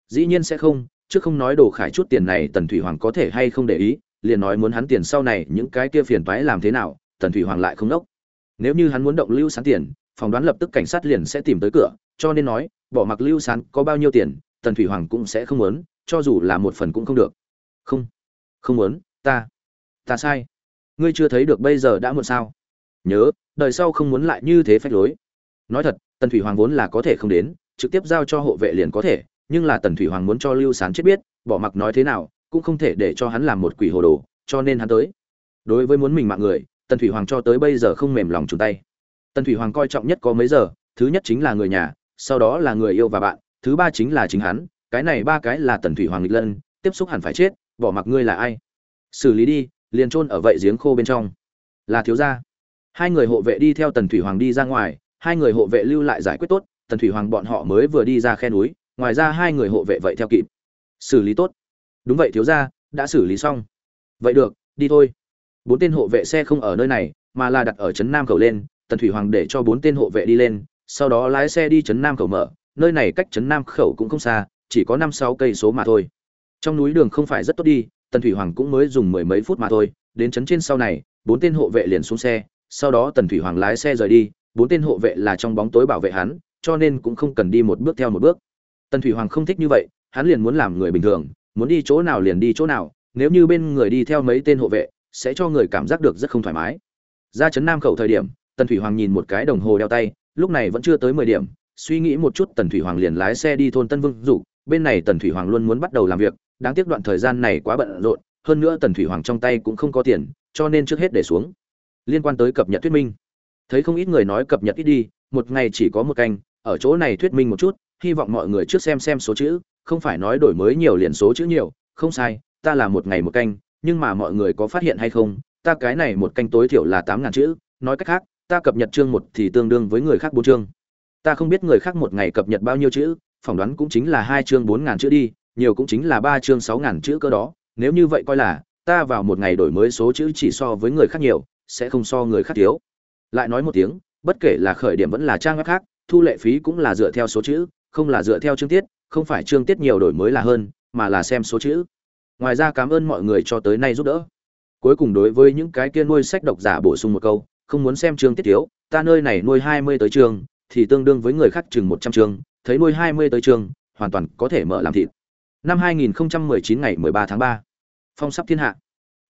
Dĩ nhiên sẽ không, chứ không nói đồ khải chút tiền này tần thủy hoàng có thể hay không để ý, liền nói muốn hắn tiền sau này những cái kia phiền toái làm thế nào, tần thủy hoàng lại không đốc nếu như hắn muốn động lưu sán tiền, phỏng đoán lập tức cảnh sát liền sẽ tìm tới cửa, cho nên nói, bỏ mặc lưu sán có bao nhiêu tiền, tần thủy hoàng cũng sẽ không muốn, cho dù là một phần cũng không được. Không không muốn, ta ta sai. Ngươi chưa thấy được bây giờ đã muộn sao? Nhớ, đời sau không muốn lại như thế phách lối. Nói thật, tần thủy hoàng vốn là có thể không đến, trực tiếp giao cho hộ vệ liền có thể, nhưng là tần thủy hoàng muốn cho lưu sán chết biết, bỏ mặc nói thế nào, cũng không thể để cho hắn làm một quỷ hồ đồ, cho nên hắn tới. Đối với muốn mình mạng người tần thủy hoàng cho tới bây giờ không mềm lòng chung tay. Tần thủy hoàng coi trọng nhất có mấy giờ, thứ nhất chính là người nhà, sau đó là người yêu và bạn, thứ ba chính là chính hắn, cái này ba cái là tần thủy hoàng nghịch lân, tiếp xúc hẳn phải chết, bỏ mặc ngươi là ai? Xử lý đi, liền chôn ở vậy giếng khô bên trong. Là thiếu gia. Hai người hộ vệ đi theo tần thủy hoàng đi ra ngoài, hai người hộ vệ lưu lại giải quyết tốt, tần thủy hoàng bọn họ mới vừa đi ra khe núi, ngoài ra hai người hộ vệ vậy theo kịp. Xử lý tốt. Đúng vậy thiếu gia, đã xử lý xong. Vậy được, đi thôi bốn tên hộ vệ xe không ở nơi này, mà là đặt ở trấn nam cầu lên, tần thủy hoàng để cho bốn tên hộ vệ đi lên, sau đó lái xe đi trấn nam cầu mở, nơi này cách trấn nam khẩu cũng không xa, chỉ có năm sáu cây số mà thôi. Trong núi đường không phải rất tốt đi, tần thủy hoàng cũng mới dùng mười mấy phút mà thôi, đến trấn trên sau này, bốn tên hộ vệ liền xuống xe, sau đó tần thủy hoàng lái xe rời đi, bốn tên hộ vệ là trong bóng tối bảo vệ hắn, cho nên cũng không cần đi một bước theo một bước. Tần thủy hoàng không thích như vậy, hắn liền muốn làm người bình thường, muốn đi chỗ nào liền đi chỗ nào, nếu như bên người đi theo mấy tên hộ vệ sẽ cho người cảm giác được rất không thoải mái. Ra trấn nam khẩu thời điểm, tần thủy hoàng nhìn một cái đồng hồ đeo tay, lúc này vẫn chưa tới mười điểm, suy nghĩ một chút tần thủy hoàng liền lái xe đi thôn tân vương dục, bên này tần thủy hoàng luôn muốn bắt đầu làm việc, đáng tiếc đoạn thời gian này quá bận rộn, hơn nữa tần thủy hoàng trong tay cũng không có tiền, cho nên trước hết để xuống. Liên quan tới cập nhật thuyết minh. Thấy không ít người nói cập nhật ít đi, một ngày chỉ có một canh, ở chỗ này thuyết minh một chút, hy vọng mọi người trước xem xem số chữ, không phải nói đổi mới nhiều liền số chữ nhiều, không sai, ta là một ngày một canh nhưng mà mọi người có phát hiện hay không, ta cái này một canh tối thiểu là tám ngàn chữ, nói cách khác, ta cập nhật chương một thì tương đương với người khác bốn chương. Ta không biết người khác một ngày cập nhật bao nhiêu chữ, phỏng đoán cũng chính là hai chương bốn ngàn chữ đi, nhiều cũng chính là ba chương sáu ngàn chữ cơ đó. Nếu như vậy coi là, ta vào một ngày đổi mới số chữ chỉ so với người khác nhiều, sẽ không so người khác thiếu. Lại nói một tiếng, bất kể là khởi điểm vẫn là trang web khác, thu lệ phí cũng là dựa theo số chữ, không là dựa theo chương tiết, không phải chương tiết nhiều đổi mới là hơn, mà là xem số chữ ngoài ra cảm ơn mọi người cho tới nay giúp đỡ. Cuối cùng đối với những cái kia nuôi sách độc giả bổ sung một câu, không muốn xem chương tiết thiếu, ta nơi này nuôi hai mươi tới chương, thì tương đương với người khác chừng một trăm chương, thấy nuôi hai mươi tới chương, hoàn toàn có thể mở làm thịt. Năm hai nghìn chín ngày mười ba tháng ba. Phong sắp thiên hạ.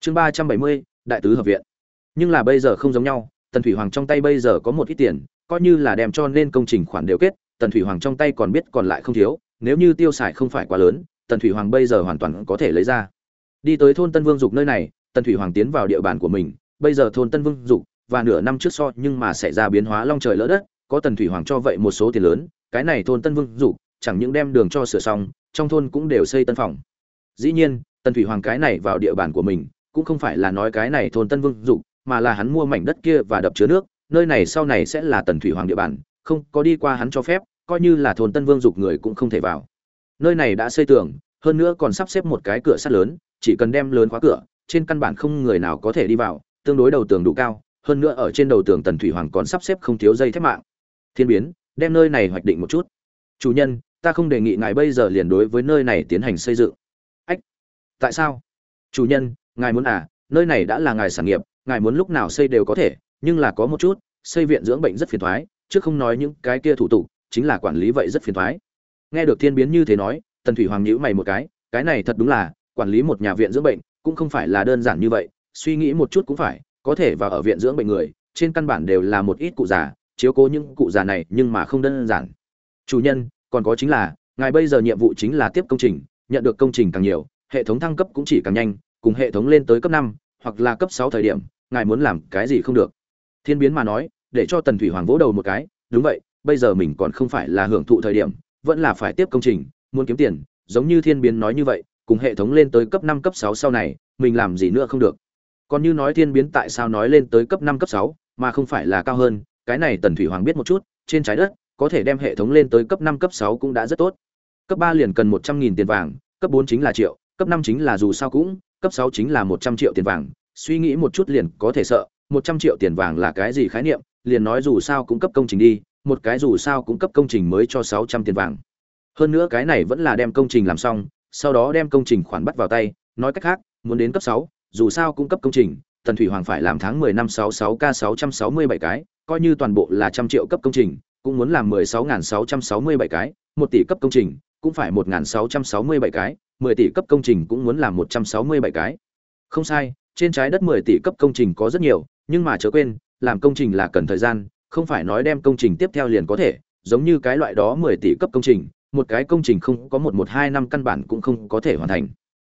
Chương ba trăm bảy mươi, đại tứ hợp viện. Nhưng là bây giờ không giống nhau, tần thủy hoàng trong tay bây giờ có một ít tiền, coi như là đem cho nên công trình khoản đều kết, tần thủy hoàng trong tay còn biết còn lại không thiếu, nếu như tiêu xài không phải quá lớn tần thủy hoàng bây giờ hoàn toàn có thể lấy ra. Đi tới thôn tân vương dục nơi này, tần thủy hoàng tiến vào địa bàn của mình. Bây giờ thôn tân vương dục và nửa năm trước so nhưng mà xảy ra biến hóa long trời lỡ đất, có tần thủy hoàng cho vậy một số tiền lớn, cái này thôn tân vương dục chẳng những đem đường cho sửa xong, trong thôn cũng đều xây tân phòng. Dĩ nhiên, tần thủy hoàng cái này vào địa bàn của mình, cũng không phải là nói cái này thôn tân vương dục, mà là hắn mua mảnh đất kia và đập chứa nước, nơi này sau này sẽ là tần thủy hoàng địa bàn, không có đi qua hắn cho phép, coi như là thôn tân vương dục người cũng không thể vào nơi này đã xây tường, hơn nữa còn sắp xếp một cái cửa sắt lớn, chỉ cần đem lớn khóa cửa, trên căn bản không người nào có thể đi vào, tương đối đầu tường đủ cao, hơn nữa ở trên đầu tường tần thủy hoàng còn sắp xếp không thiếu dây thép mạng. Thiên biến, đem nơi này hoạch định một chút. Chủ nhân, ta không đề nghị ngài bây giờ liền đối với nơi này tiến hành xây dựng. Ách, tại sao? Chủ nhân, ngài muốn à nơi này đã là ngài sản nghiệp, ngài muốn lúc nào xây đều có thể, nhưng là có một chút, xây viện dưỡng bệnh rất phiền thoái, chứ không nói những cái kia thủ tục, chính là quản lý vậy rất phiền thoái nghe được thiên biến như thế nói, tần thủy hoàng nhíu mày một cái cái này thật đúng là, quản lý một nhà viện dưỡng bệnh, cũng không phải là đơn giản như vậy, suy nghĩ một chút cũng phải, có thể vào ở viện dưỡng bệnh người, trên căn bản đều là một ít cụ già, chiếu cố những cụ già này nhưng mà không đơn giản. Chủ nhân, còn có chính là, ngài bây giờ nhiệm vụ chính là tiếp công trình, nhận được công trình càng nhiều, hệ thống thăng cấp cũng chỉ càng nhanh, cùng hệ thống lên tới cấp năm, hoặc là cấp sáu thời điểm, ngài muốn làm cái gì không được. Thiên biến mà nói, để cho tần thủy hoàng vỗ đầu một cái, đúng vậy, bây giờ mình còn không phải là hưởng thụ thời điểm vẫn là phải tiếp công trình, muốn kiếm tiền, giống như thiên biến nói như vậy, cùng hệ thống lên tới cấp năm, cấp sáu sau này, mình làm gì nữa không được. Còn như nói thiên biến tại sao nói lên tới cấp năm, cấp sáu, mà không phải là cao hơn, cái này tần thủy hoàng biết một chút, trên trái đất, có thể đem hệ thống lên tới cấp năm, cấp sáu cũng đã rất tốt. Cấp ba liền cần một trăm nghìn tiền vàng, cấp bốn chính là triệu, cấp năm chính là dù sao cũng, cấp sáu chính là một trăm triệu tiền vàng. Suy nghĩ một chút liền có thể sợ, một trăm triệu tiền vàng là cái gì khái niệm, liền nói dù sao cũng cấp công trình đi một cái dù sao cũng cấp công trình mới cho sáu trăm tiền vàng. Hơn nữa cái này vẫn là đem công trình làm xong, sau đó đem công trình khoản bắt vào tay, nói cách khác, muốn đến cấp sáu, dù sao cũng cấp công trình, tần thủy hoàng phải làm tháng mười năm sáu sáu k sáu trăm sáu mươi bảy cái, coi như toàn bộ là trăm triệu cấp công trình, cũng muốn làm mười sáu sáu trăm sáu mươi bảy cái, một tỷ cấp công trình, cũng phải một sáu trăm sáu mươi bảy cái, mười tỷ cấp công trình cũng muốn làm một trăm sáu mươi bảy cái. Không sai, trên trái đất mười tỷ cấp công trình có rất nhiều, nhưng mà chớ quên, làm công trình là cần thời gian không phải nói đem công trình tiếp theo liền có thể, giống như cái loại đó mười tỷ cấp công trình, một cái công trình không có một một, hai năm căn bản cũng không có thể hoàn thành.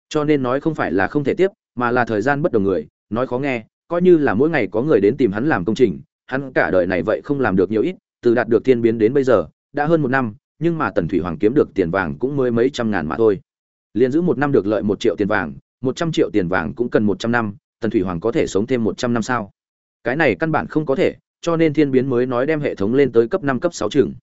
Cho nên nói không phải là không thể tiếp, mà là thời gian bất đồng người, nói khó nghe, coi như là mỗi ngày có người đến tìm hắn làm công trình, hắn cả đời này vậy không làm được nhiều ít, từ đạt được tiên biến đến bây giờ, đã hơn một năm, nhưng mà tần thủy hoàng kiếm được tiền vàng cũng mới mấy trăm ngàn mà thôi. Liên giữ một năm được lợi một triệu tiền vàng, một trăm triệu tiền vàng cũng cần một trăm năm, tần thủy hoàng có thể sống thêm một trăm năm sao? Cái này căn bản không có thể cho nên thiên biến mới nói đem hệ thống lên tới cấp năm, cấp sáu trường.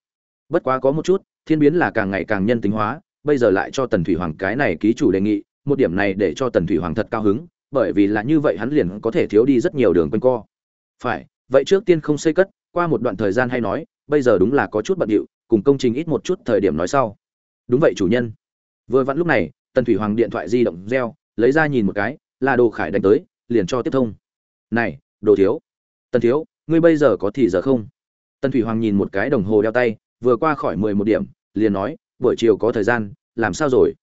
Bất quá có một chút, thiên biến là càng ngày càng nhân tính hóa, bây giờ lại cho tần thủy hoàng cái này ký chủ đề nghị, một điểm này để cho tần thủy hoàng thật cao hứng, bởi vì là như vậy hắn liền có thể thiếu đi rất nhiều đường quanh co. Phải, vậy trước tiên không xây cất, qua một đoạn thời gian hay nói, bây giờ đúng là có chút bận điệu, cùng công trình ít một chút thời điểm nói sau. Đúng vậy chủ nhân. Vừa vặn lúc này, tần thủy hoàng điện thoại di động reo, lấy ra nhìn một cái, là đồ khải đánh tới, liền cho tiếp thông. Này, đồ thiếu. Tần thiếu ngươi bây giờ có thì giờ không? Tần thủy hoàng nhìn một cái đồng hồ đeo tay, vừa qua khỏi mười một điểm, liền nói, buổi chiều có thời gian, làm sao rồi?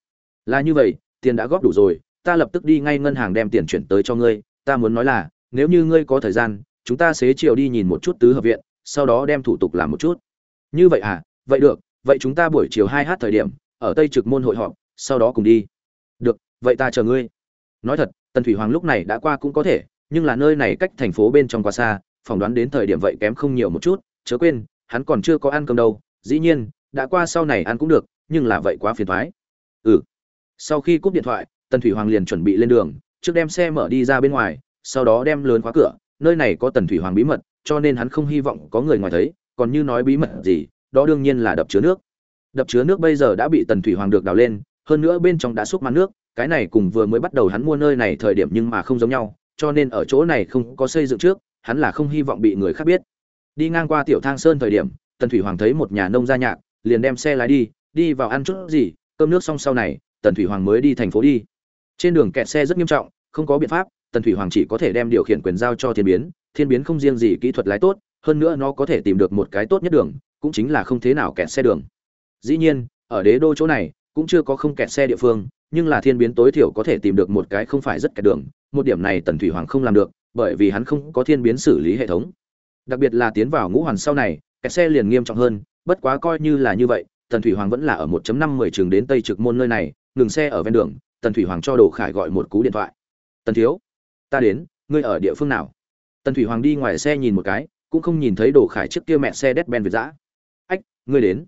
Là như vậy, tiền đã góp đủ rồi, ta lập tức đi ngay ngân hàng đem tiền chuyển tới cho ngươi. Ta muốn nói là, nếu như ngươi có thời gian, chúng ta xế chiều đi nhìn một chút tứ hợp viện, sau đó đem thủ tục làm một chút. Như vậy à? Vậy được, vậy chúng ta buổi chiều hai h thời điểm, ở tây trực môn hội họp, sau đó cùng đi. Được, vậy ta chờ ngươi. Nói thật, tần thủy hoàng lúc này đã qua cũng có thể, nhưng là nơi này cách thành phố bên trong quá xa phỏng đoán đến thời điểm vậy kém không nhiều một chút, chớ quên, hắn còn chưa có ăn cơm đâu, dĩ nhiên, đã qua sau này ăn cũng được, nhưng là vậy quá phiền thoái. Ừ. Sau khi cúp điện thoại, tần thủy hoàng liền chuẩn bị lên đường, trước đem xe mở đi ra bên ngoài, sau đó đem lớn khóa cửa, nơi này có tần thủy hoàng bí mật, cho nên hắn không hy vọng có người ngoài thấy, còn như nói bí mật gì, đó đương nhiên là đập chứa nước. Đập chứa nước bây giờ đã bị tần thủy hoàng được đào lên, hơn nữa bên trong đã xúc mặt nước, cái này cùng vừa mới bắt đầu hắn mua nơi này thời điểm nhưng mà không giống nhau, cho nên ở chỗ này không có xây dựng trước hắn là không hy vọng bị người khác biết. Đi ngang qua tiểu thang sơn thời điểm, tần thủy hoàng thấy một nhà nông gia nhạc, liền đem xe lái đi đi vào ăn chút gì, cơm nước xong sau này, tần thủy hoàng mới đi thành phố đi. Trên đường kẹt xe rất nghiêm trọng, không có biện pháp, tần thủy hoàng chỉ có thể đem điều khiển quyền giao cho thiên biến thiên biến không riêng gì kỹ thuật lái tốt, hơn nữa nó có thể tìm được một cái tốt nhất đường, cũng chính là không thế nào kẹt xe đường. Dĩ nhiên, ở đế đô chỗ này, cũng chưa có không kẹt xe địa phương, nhưng là thiên biến tối thiểu có thể tìm được một cái không phải rất kẹt đường, một điểm này tần thủy hoàng không làm được bởi vì hắn không có thiên biến xử lý hệ thống. Đặc biệt là tiến vào ngũ hoàn sau này kẹt xe liền nghiêm trọng hơn, bất quá coi như là như vậy, tần thủy hoàng vẫn là ở 1.5 trường đến tây trực môn nơi này, ngừng xe ở ven đường, tần thủy hoàng cho đồ khải gọi một cú điện thoại. Tần thiếu, ta đến, ngươi ở địa phương nào? Tần thủy hoàng đi ngoài xe nhìn một cái, cũng không nhìn thấy đồ khải trước kia mẹ xe đét ben việt giã ách, ngươi đến,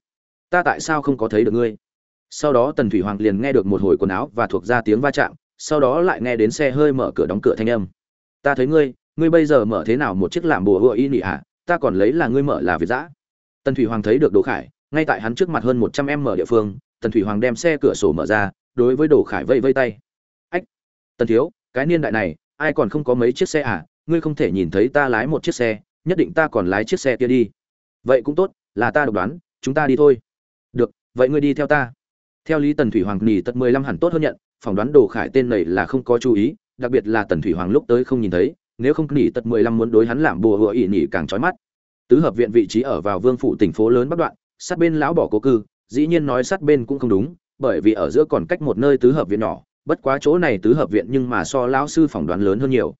ta tại sao không có thấy được ngươi? Sau đó tần thủy hoàng liền nghe được một hồi quần áo và thuộc ra tiếng va chạm, sau đó lại nghe đến xe hơi mở cửa đóng cửa thanh âm ta thấy ngươi ngươi bây giờ mở thế nào một chiếc làm bùa hựa y nị ạ? Ta còn lấy là ngươi mở là việt giã. Tần thủy hoàng thấy được đồ khải, ngay tại hắn trước mặt hơn một trăm em mở địa phương, tần thủy hoàng đem xe cửa sổ mở ra, đối với đồ khải vây vây tay. Ách, tần thiếu, cái niên đại này, ai còn không có mấy chiếc xe à? Ngươi không thể nhìn thấy ta lái một chiếc xe, nhất định ta còn lái chiếc xe kia đi. Vậy cũng tốt, là ta độc đoán, chúng ta đi thôi. Được, vậy ngươi đi theo ta. Theo lý tần thủy hoàng nỉ tật mười lăm hẳn tốt hơn nhận, phỏng đoán đồ khải tên này là không có chú ý đặc biệt là tần thủy hoàng lúc tới không nhìn thấy, nếu không nỉ tật mười lăm muốn đối hắn làm bùa hựa ỉ nỉ càng trói mắt. Tứ hợp viện vị trí ở vào vương phủ tỉnh phố lớn bắc đoạn, sát bên lão bỏ cố cư, dĩ nhiên nói sát bên cũng không đúng, bởi vì ở giữa còn cách một nơi tứ hợp viện nhỏ, bất quá chỗ này tứ hợp viện nhưng mà so lão sư phỏng đoán lớn hơn nhiều.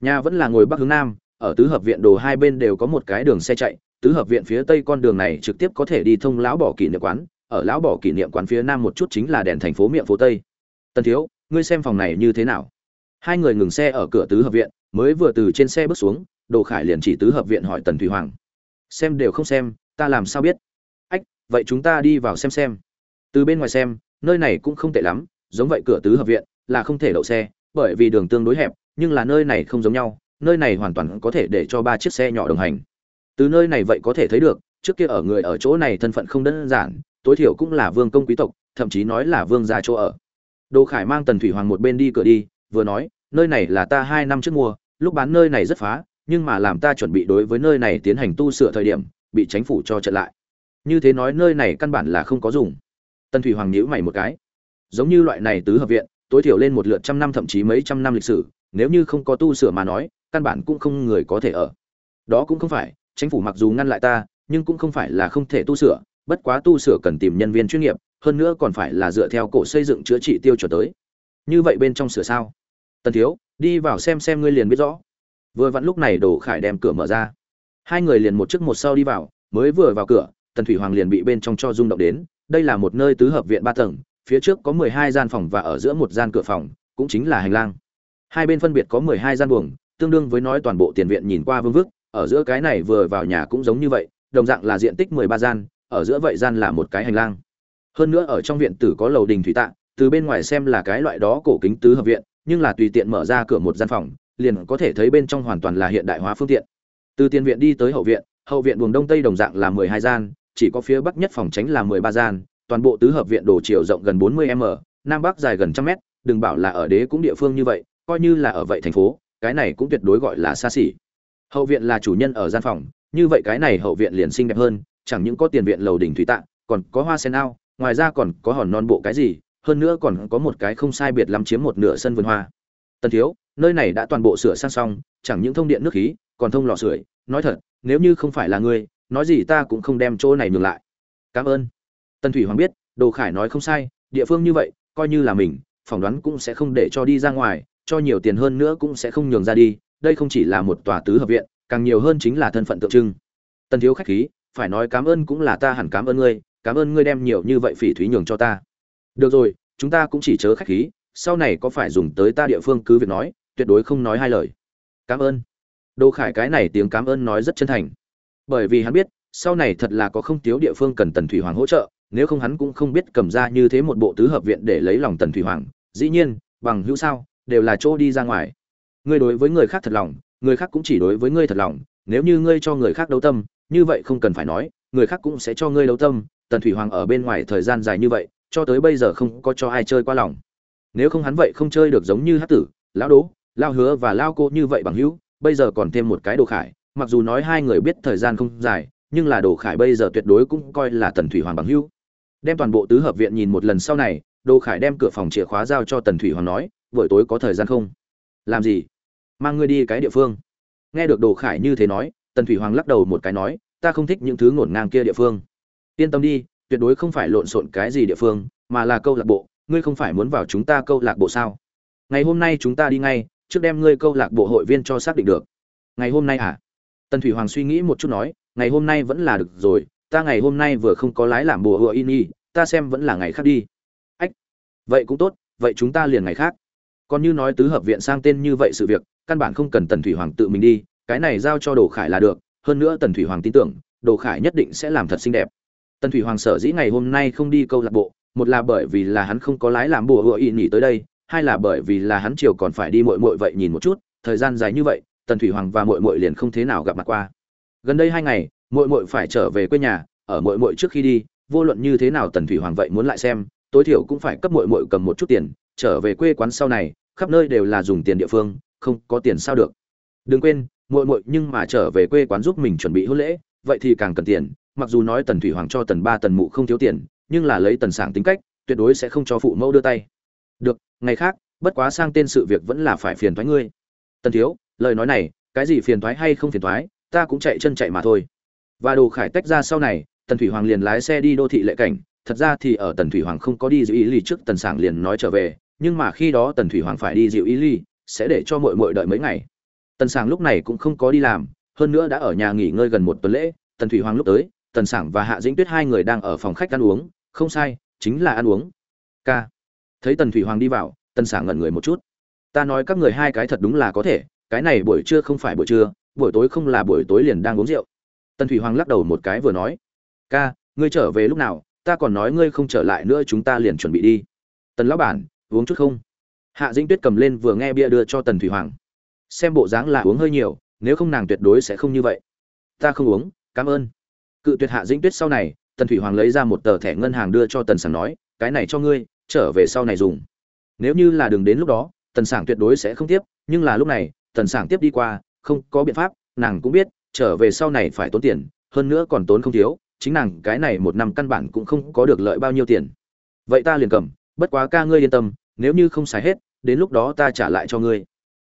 Nhà vẫn là ngồi bắc hướng nam, ở tứ hợp viện đồ hai bên đều có một cái đường xe chạy, tứ hợp viện phía tây con đường này trực tiếp có thể đi thông lão bỏ kỷ niệm quán, ở lão bỏ kỷ niệm quán phía nam một chút chính là đèn thành phố miệng phố tây. Tần thiếu, ngươi xem phòng này như thế nào? Hai người ngừng xe ở cửa tứ hợp viện, mới vừa từ trên xe bước xuống, đồ khải liền chỉ tứ hợp viện hỏi tần thủy hoàng. Xem đều không xem, ta làm sao biết? Ách, vậy chúng ta đi vào xem xem. Từ bên ngoài xem, nơi này cũng không tệ lắm, giống vậy cửa tứ hợp viện là không thể đậu xe, bởi vì đường tương đối hẹp, nhưng là nơi này không giống nhau, nơi này hoàn toàn có thể để cho ba chiếc xe nhỏ đồng hành. Từ nơi này vậy có thể thấy được, trước kia ở người ở chỗ này thân phận không đơn giản, tối thiểu cũng là vương công quý tộc, thậm chí nói là vương gia chỗ ở. Đồ khải mang tần thủy hoàng một bên đi cửa đi vừa nói, nơi này là ta hai năm trước mua, lúc bán nơi này rất phá, nhưng mà làm ta chuẩn bị đối với nơi này tiến hành tu sửa thời điểm, bị chính phủ cho trận lại. Như thế nói, nơi này căn bản là không có dùng. Tân thủy hoàng nhíu mày một cái. Giống như loại này tứ hợp viện, tối thiểu lên một lượt trăm năm thậm chí mấy trăm năm lịch sử, nếu như không có tu sửa mà nói, căn bản cũng không người có thể ở. Đó cũng không phải, chính phủ mặc dù ngăn lại ta, nhưng cũng không phải là không thể tu sửa, bất quá tu sửa cần tìm nhân viên chuyên nghiệp, hơn nữa còn phải là dựa theo cổ xây dựng chữa trị tiêu chuẩn tới. Như vậy bên trong sửa sao? Tần thiếu, đi vào xem xem ngươi liền biết rõ. Vừa vặn lúc này đồ khải đem cửa mở ra. Hai người liền một trước một sau đi vào, mới vừa vào cửa, tần thủy hoàng liền bị bên trong cho rung động đến. Đây là một nơi tứ hợp viện ba tầng, phía trước có mười hai gian phòng và ở giữa một gian cửa phòng, cũng chính là hành lang. Hai bên phân biệt có mười hai gian buồng, tương đương với nói toàn bộ tiền viện nhìn qua vương vức, ở giữa cái này vừa vào nhà cũng giống như vậy, đồng dạng là diện tích mười ba gian, ở giữa vậy gian là một cái hành lang. Hơn nữa ở trong viện tử có lầu đình thủy tạng từ bên ngoài xem là cái loại đó cổ kính tứ hợp viện nhưng là tùy tiện mở ra cửa một gian phòng, liền có thể thấy bên trong hoàn toàn là hiện đại hóa phương tiện. Từ tiền viện đi tới hậu viện hậu viện buồng đông tây đồng dạng là mười hai gian, chỉ có phía bắc nhất phòng tránh là mười ba gian, toàn bộ tứ hợp viện đồ chiều rộng gần bốn mươi m, nam bắc dài gần trăm mét, đừng bảo là ở đế cũng địa phương như vậy, coi như là ở vậy thành phố, cái này cũng tuyệt đối gọi là xa xỉ. Hậu viện là chủ nhân ở gian phòng, như vậy cái này hậu viện liền xinh đẹp hơn, chẳng những có tiền viện lầu đỉnh thủy tạng, còn có hoa sen ao, ngoài ra còn có hòn non bộ cái gì hơn nữa còn có một cái không sai biệt lắm chiếm một nửa sân vườn hoa. Tần thiếu, nơi này đã toàn bộ sửa sang xong, chẳng những thông điện nước khí, còn thông lò sưởi. Nói thật, nếu như không phải là ngươi, nói gì ta cũng không đem chỗ này nhường lại. Cảm ơn. Tần thủy hoàng biết, đồ khải nói không sai, địa phương như vậy, coi như là mình, phỏng đoán cũng sẽ không để cho đi ra ngoài, cho nhiều tiền hơn nữa cũng sẽ không nhường ra đi. Đây không chỉ là một tòa tứ hợp viện, càng nhiều hơn chính là thân phận tượng trưng. Tần thiếu khách khí, phải nói cảm ơn cũng là ta hẳn cảm ơn ngươi, cảm ơn ngươi đem nhiều như vậy phỉ thúy nhường cho ta được rồi, chúng ta cũng chỉ chớ khách khí, sau này có phải dùng tới ta địa phương cứ việc nói, tuyệt đối không nói hai lời. Cảm ơn. Đô khải cái này tiếng cảm ơn nói rất chân thành. Bởi vì hắn biết, sau này thật là có không thiếu địa phương cần tần thủy hoàng hỗ trợ, nếu không hắn cũng không biết cầm ra như thế một bộ tứ hợp viện để lấy lòng tần thủy hoàng. Dĩ nhiên, bằng hữu sao, đều là chỗ đi ra ngoài. Ngươi đối với người khác thật lòng, người khác cũng chỉ đối với ngươi thật lòng. Nếu như ngươi cho người khác đấu tâm, như vậy không cần phải nói, người khác cũng sẽ cho ngươi đấu tâm. Tần thủy hoàng ở bên ngoài thời gian dài như vậy cho tới bây giờ không có cho ai chơi qua lòng. Nếu không hắn vậy không chơi được giống như hát tử, lão đố lao hứa và lao cô như vậy bằng hữu, bây giờ còn thêm một cái đồ khải, mặc dù nói hai người biết thời gian không dài, nhưng là đồ khải bây giờ tuyệt đối cũng coi là tần thủy hoàng bằng hữu. Đem toàn bộ tứ hợp viện nhìn một lần sau này, đồ khải đem cửa phòng chìa khóa giao cho tần thủy hoàng nói, buổi tối có thời gian không? Làm gì? Mang ngươi đi cái địa phương. Nghe được đồ khải như thế nói, tần thủy hoàng lắc đầu một cái nói, ta không thích những thứ ngổn ngang kia địa phương. Yên tâm đi tuyệt đối không phải lộn xộn cái gì địa phương, mà là câu lạc bộ, ngươi không phải muốn vào chúng ta câu lạc bộ sao? Ngày hôm nay chúng ta đi ngay, trước đem ngươi câu lạc bộ hội viên cho xác định được. Ngày hôm nay à tần thủy hoàng suy nghĩ một chút nói, ngày hôm nay vẫn là được rồi, ta ngày hôm nay vừa không có lái làm bùa hựa in y, ta xem vẫn là ngày khác đi. Ách, vậy cũng tốt, vậy chúng ta liền ngày khác. Còn như nói tứ hợp viện sang tên như vậy sự việc, căn bản không cần tần thủy hoàng tự mình đi, cái này giao cho đồ khải là được, hơn nữa tần thủy hoàng tin tưởng, đồ khải nhất định sẽ làm thật xinh đẹp tần thủy hoàng sở dĩ ngày hôm nay không đi câu lạc bộ, một là bởi vì là hắn không có lái làm bùa hựa in nghỉ tới đây, hai là bởi vì là hắn chiều còn phải đi muội muội vậy nhìn một chút, thời gian dài như vậy, tần thủy hoàng và muội muội liền không thế nào gặp mặt qua. Gần đây hai ngày, muội muội phải trở về quê nhà, ở muội muội trước khi đi, vô luận như thế nào tần thủy hoàng vậy muốn lại xem, tối thiểu cũng phải cấp muội muội cầm một chút tiền, trở về quê quán sau này, khắp nơi đều là dùng tiền địa phương, không có tiền sao được. Đừng quên, muội muội nhưng mà trở về quê quán giúp mình chuẩn bị hôn lễ, vậy thì càng cần tiền mặc dù nói tần thủy hoàng cho tần ba tần mụ không thiếu tiền, nhưng là lấy tần sảng tính cách, tuyệt đối sẽ không cho phụ mẫu đưa tay. Được, ngày khác, bất quá sang tên sự việc vẫn là phải phiền thoái ngươi. Tần thiếu, lời nói này, cái gì phiền thoái hay không phiền thoái, ta cũng chạy chân chạy mà thôi. Và đồ khải tách ra sau này, tần thủy hoàng liền lái xe đi đô thị lệ cảnh. Thật ra thì ở tần thủy hoàng không có đi dịu ý ly trước tần sảng liền nói trở về, nhưng mà khi đó tần thủy hoàng phải đi dịu ý ly sẽ để cho mội mội đợi mấy ngày. Tần sảng lúc này cũng không có đi làm, hơn nữa đã ở nhà nghỉ ngơi gần một tuần lễ, tần thủy hoàng lúc tới tần sảng và hạ dĩnh tuyết hai người đang ở phòng khách ăn uống, không sai, chính là ăn uống. K thấy tần thủy hoàng đi vào, tần sảng ngẩn người một chút. Ta nói các người hai cái thật đúng là có thể, cái này buổi trưa không phải buổi trưa, buổi tối không là buổi tối liền đang uống rượu. Tần thủy hoàng lắc đầu một cái vừa nói. Ca, ngươi trở về lúc nào, ta còn nói ngươi không trở lại nữa chúng ta liền chuẩn bị đi. Tần lão bản, uống chút không? Hạ dĩnh tuyết cầm lên vừa nghe bia đưa cho tần thủy hoàng. Xem bộ dáng là uống hơi nhiều, nếu không nàng tuyệt đối sẽ không như vậy. Ta không uống, cảm ơn cự tuyệt hạ dĩnh tuyết sau này, tần thủy hoàng lấy ra một tờ thẻ ngân hàng đưa cho tần sảng nói, cái này cho ngươi, trở về sau này dùng. Nếu như là đường đến lúc đó, tần sảng tuyệt đối sẽ không tiếp, nhưng là lúc này, tần sảng tiếp đi qua, không có biện pháp, nàng cũng biết, trở về sau này phải tốn tiền, hơn nữa còn tốn không thiếu, chính nàng cái này một năm căn bản cũng không có được lợi bao nhiêu tiền. Vậy ta liền cầm, bất quá ca ngươi yên tâm, nếu như không xài hết, đến lúc đó ta trả lại cho ngươi.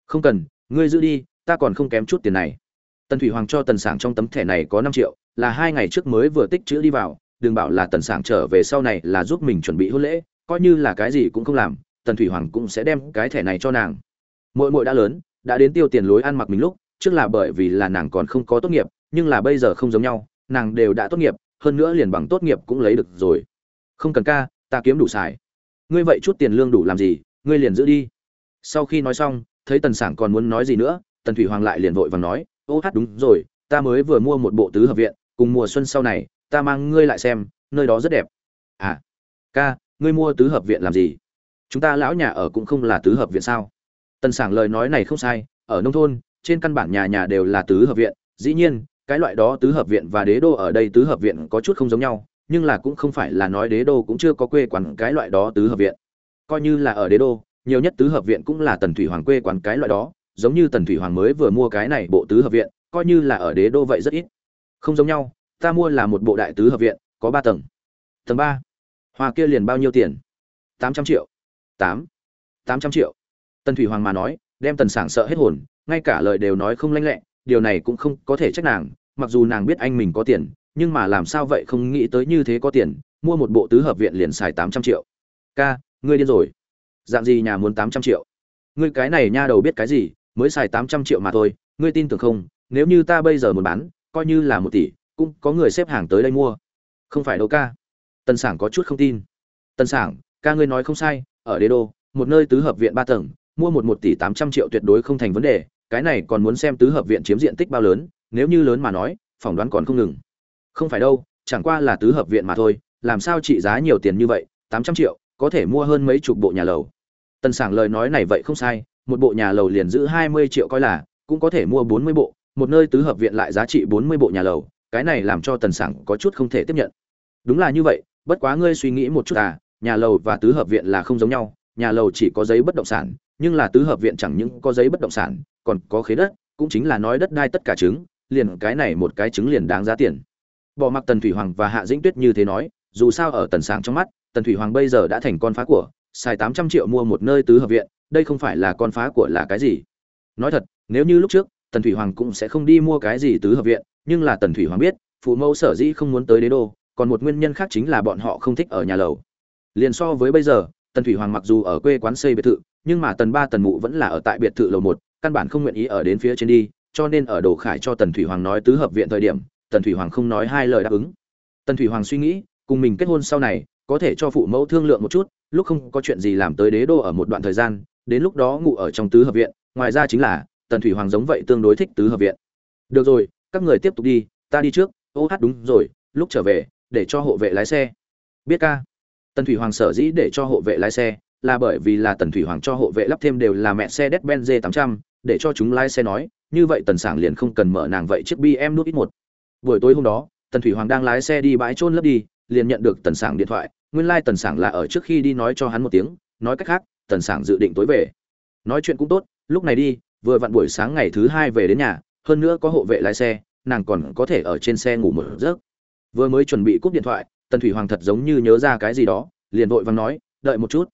Không cần, ngươi giữ đi, ta còn không kém chút tiền này tần thủy hoàng cho tần sảng trong tấm thẻ này có năm triệu, là hai ngày trước mới vừa tích chữ đi vào, đừng bảo là tần sảng trở về sau này là giúp mình chuẩn bị hôn lễ, coi như là cái gì cũng không làm, tần thủy hoàng cũng sẽ đem cái thẻ này cho nàng. Mỗi mỗi đã lớn, đã đến tiêu tiền lối ăn mặc mình lúc, trước là bởi vì là nàng còn không có tốt nghiệp, nhưng là bây giờ không giống nhau, nàng đều đã tốt nghiệp, hơn nữa liền bằng tốt nghiệp cũng lấy được rồi. Không cần ca, ta kiếm đủ xài. Ngươi vậy chút tiền lương đủ làm gì, ngươi liền giữ đi. Sau khi nói xong, thấy tần sảng còn muốn nói gì nữa, tần thủy hoàng lại liền vội vàng nói ô hát đúng rồi, ta mới vừa mua một bộ tứ hợp viện, cùng mùa xuân sau này, ta mang ngươi lại xem, nơi đó rất đẹp. À ca, ngươi mua tứ hợp viện làm gì? Chúng ta lão nhà ở cũng không là tứ hợp viện sao? Tần sảng lời nói này không sai, ở nông thôn, trên căn bản nhà nhà đều là tứ hợp viện, dĩ nhiên, cái loại đó tứ hợp viện và đế đô ở đây tứ hợp viện có chút không giống nhau, nhưng là cũng không phải là nói đế đô cũng chưa có quê quán cái loại đó tứ hợp viện. Coi như là ở đế đô, nhiều nhất tứ hợp viện cũng là tần thủy hoàng quê quán cái loại đó giống như tần thủy hoàng mới vừa mua cái này bộ tứ hợp viện, coi như là ở đế đô vậy rất ít. Không giống nhau, ta mua là một bộ đại tứ hợp viện, có ba tầng. Tầng ba. Hoa kia liền bao nhiêu tiền? Tám trăm triệu. Tám. Tám trăm triệu. Tần thủy hoàng mà nói, đem tần sảng sợ hết hồn, ngay cả lời đều nói không lanh lẹ, điều này cũng không có thể trách nàng, mặc dù nàng biết anh mình có tiền, nhưng mà làm sao vậy không nghĩ tới như thế có tiền, mua một bộ tứ hợp viện liền xài tám trăm triệu. Ca, ngươi điên rồi. Dạng gì nhà muốn tám trăm triệu? Ngươi cái này nha đầu biết cái gì mới xài tám trăm triệu mà thôi, ngươi tin tưởng không? Nếu như ta bây giờ muốn bán, coi như là một tỷ, cũng có người xếp hàng tới đây mua. Không phải đâu ca. Tần sảng có chút không tin. Tần sảng, ca ngươi nói không sai, ở đế đô, một nơi tứ hợp viện ba tầng, mua một một tỷ tám trăm triệu tuyệt đối không thành vấn đề, cái này còn muốn xem tứ hợp viện chiếm diện tích bao lớn, nếu như lớn mà nói, phỏng đoán còn không ngừng. Không phải đâu, chẳng qua là tứ hợp viện mà thôi, làm sao trị giá nhiều tiền như vậy, tám trăm triệu, có thể mua hơn mấy chục bộ nhà lầu. Tần sảng lời nói này vậy không sai một bộ nhà lầu liền giữ hai mươi triệu coi là cũng có thể mua bốn mươi bộ một nơi tứ hợp viện lại giá trị bốn mươi bộ nhà lầu cái này làm cho tần sảng có chút không thể tiếp nhận. Đúng là như vậy bất quá ngươi suy nghĩ một chút à nhà lầu và tứ hợp viện là không giống nhau nhà lầu chỉ có giấy bất động sản nhưng là tứ hợp viện chẳng những có giấy bất động sản còn có khế đất cũng chính là nói đất đai tất cả chứng, liền cái này một cái chứng liền đáng giá tiền. Bỏ mặc tần thủy hoàng và hạ dĩnh tuyết như thế nói dù sao ở tần sảng trong mắt tần thủy hoàng bây giờ đã thành con phá của xài tám trăm triệu mua một nơi tứ hợp viện đây không phải là con phá của là cái gì? Nói thật, nếu như lúc trước, tần thủy hoàng cũng sẽ không đi mua cái gì tứ hợp viện, nhưng là tần thủy hoàng biết, phụ mẫu sở dĩ không muốn tới đế đô, còn một nguyên nhân khác chính là bọn họ không thích ở nhà lầu. Liền so với bây giờ, tần thủy hoàng mặc dù ở quê quán xây biệt thự, nhưng mà tần ba tần mụ vẫn là ở tại biệt thự lầu một, căn bản không nguyện ý ở đến phía trên đi, cho nên ở đồ khải cho tần thủy hoàng nói tứ hợp viện thời điểm, tần thủy hoàng không nói hai lời đáp ứng. Tần thủy hoàng suy nghĩ, cùng mình kết hôn sau này, có thể cho phụ mẫu thương lượng một chút, lúc không có chuyện gì làm tới đế đô ở một đoạn thời gian đến lúc đó ngủ ở trong tứ hợp viện ngoài ra chính là tần thủy hoàng giống vậy tương đối thích tứ hợp viện. Được rồi các người tiếp tục đi ta đi trước. Ô hát đúng rồi lúc trở về để cho hộ vệ lái xe. Biết ca. Tần thủy hoàng sở dĩ để cho hộ vệ lái xe là bởi vì là tần thủy hoàng cho hộ vệ lắp thêm đều là mẹ xe Mercedes Benz 800, để cho chúng lái xe nói, như vậy tần sảng liền không cần mở nàng vậy chiếc BMW nút ít một. Buổi tối hôm đó, tần thủy hoàng đang lái xe đi bãi trôn lấp đi, liền nhận được tần sảng điện thoại, nguyên lai like tần sảng là ở trước khi đi nói cho hắn một tiếng, nói cách khác, tần sảng dự định tối về. Nói chuyện cũng tốt, lúc này đi, vừa vặn buổi sáng ngày thứ hai về đến nhà, hơn nữa có hộ vệ lái xe, nàng còn có thể ở trên xe ngủ một giấc. Vừa mới chuẩn bị cúp điện thoại, tần thủy hoàng thật giống như nhớ ra cái gì đó, liền vội vàng nói, đợi một chút.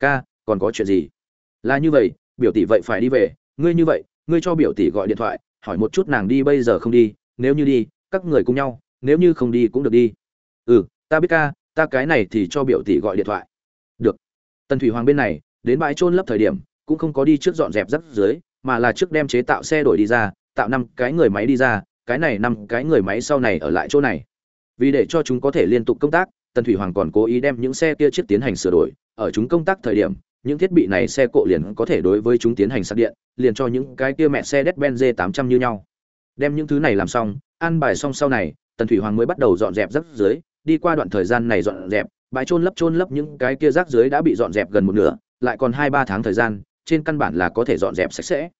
Ca còn có chuyện gì? Là như vậy biểu tỷ vậy phải đi về ngươi như vậy ngươi cho biểu tỷ gọi điện thoại hỏi một chút nàng đi bây giờ không đi nếu như đi các người cùng nhau nếu như không đi cũng được đi. Ừ ta biết ca ta cái này thì cho biểu tỷ gọi điện thoại. Được. Tần thủy hoàng bên này đến bãi trôn lấp thời điểm, cũng không có đi trước dọn dẹp rắc dưới, mà là trước đem chế tạo xe đổi đi ra, tạo năm cái người máy đi ra, cái này năm cái người máy sau này ở lại chỗ này. Vì để cho chúng có thể liên tục công tác, tần thủy hoàng còn cố ý đem những xe kia chiếc tiến hành sửa đổi. Ở chúng công tác thời điểm, những thiết bị này xe cộ liền có thể đối với chúng tiến hành sạc điện, liền cho những cái kia mẹ xe Mercedes-Benz 800 như nhau. Đem những thứ này làm xong ăn bài xong sau này, tần thủy hoàng mới bắt đầu dọn dẹp rác dưới. Đi qua đoạn thời gian này dọn dẹp, bãi trôn lấp trôn lấp những cái kia rác dưới đã bị dọn dẹp gần một nửa lại còn hai ba tháng thời gian, trên căn bản là có thể dọn dẹp sạch sẽ.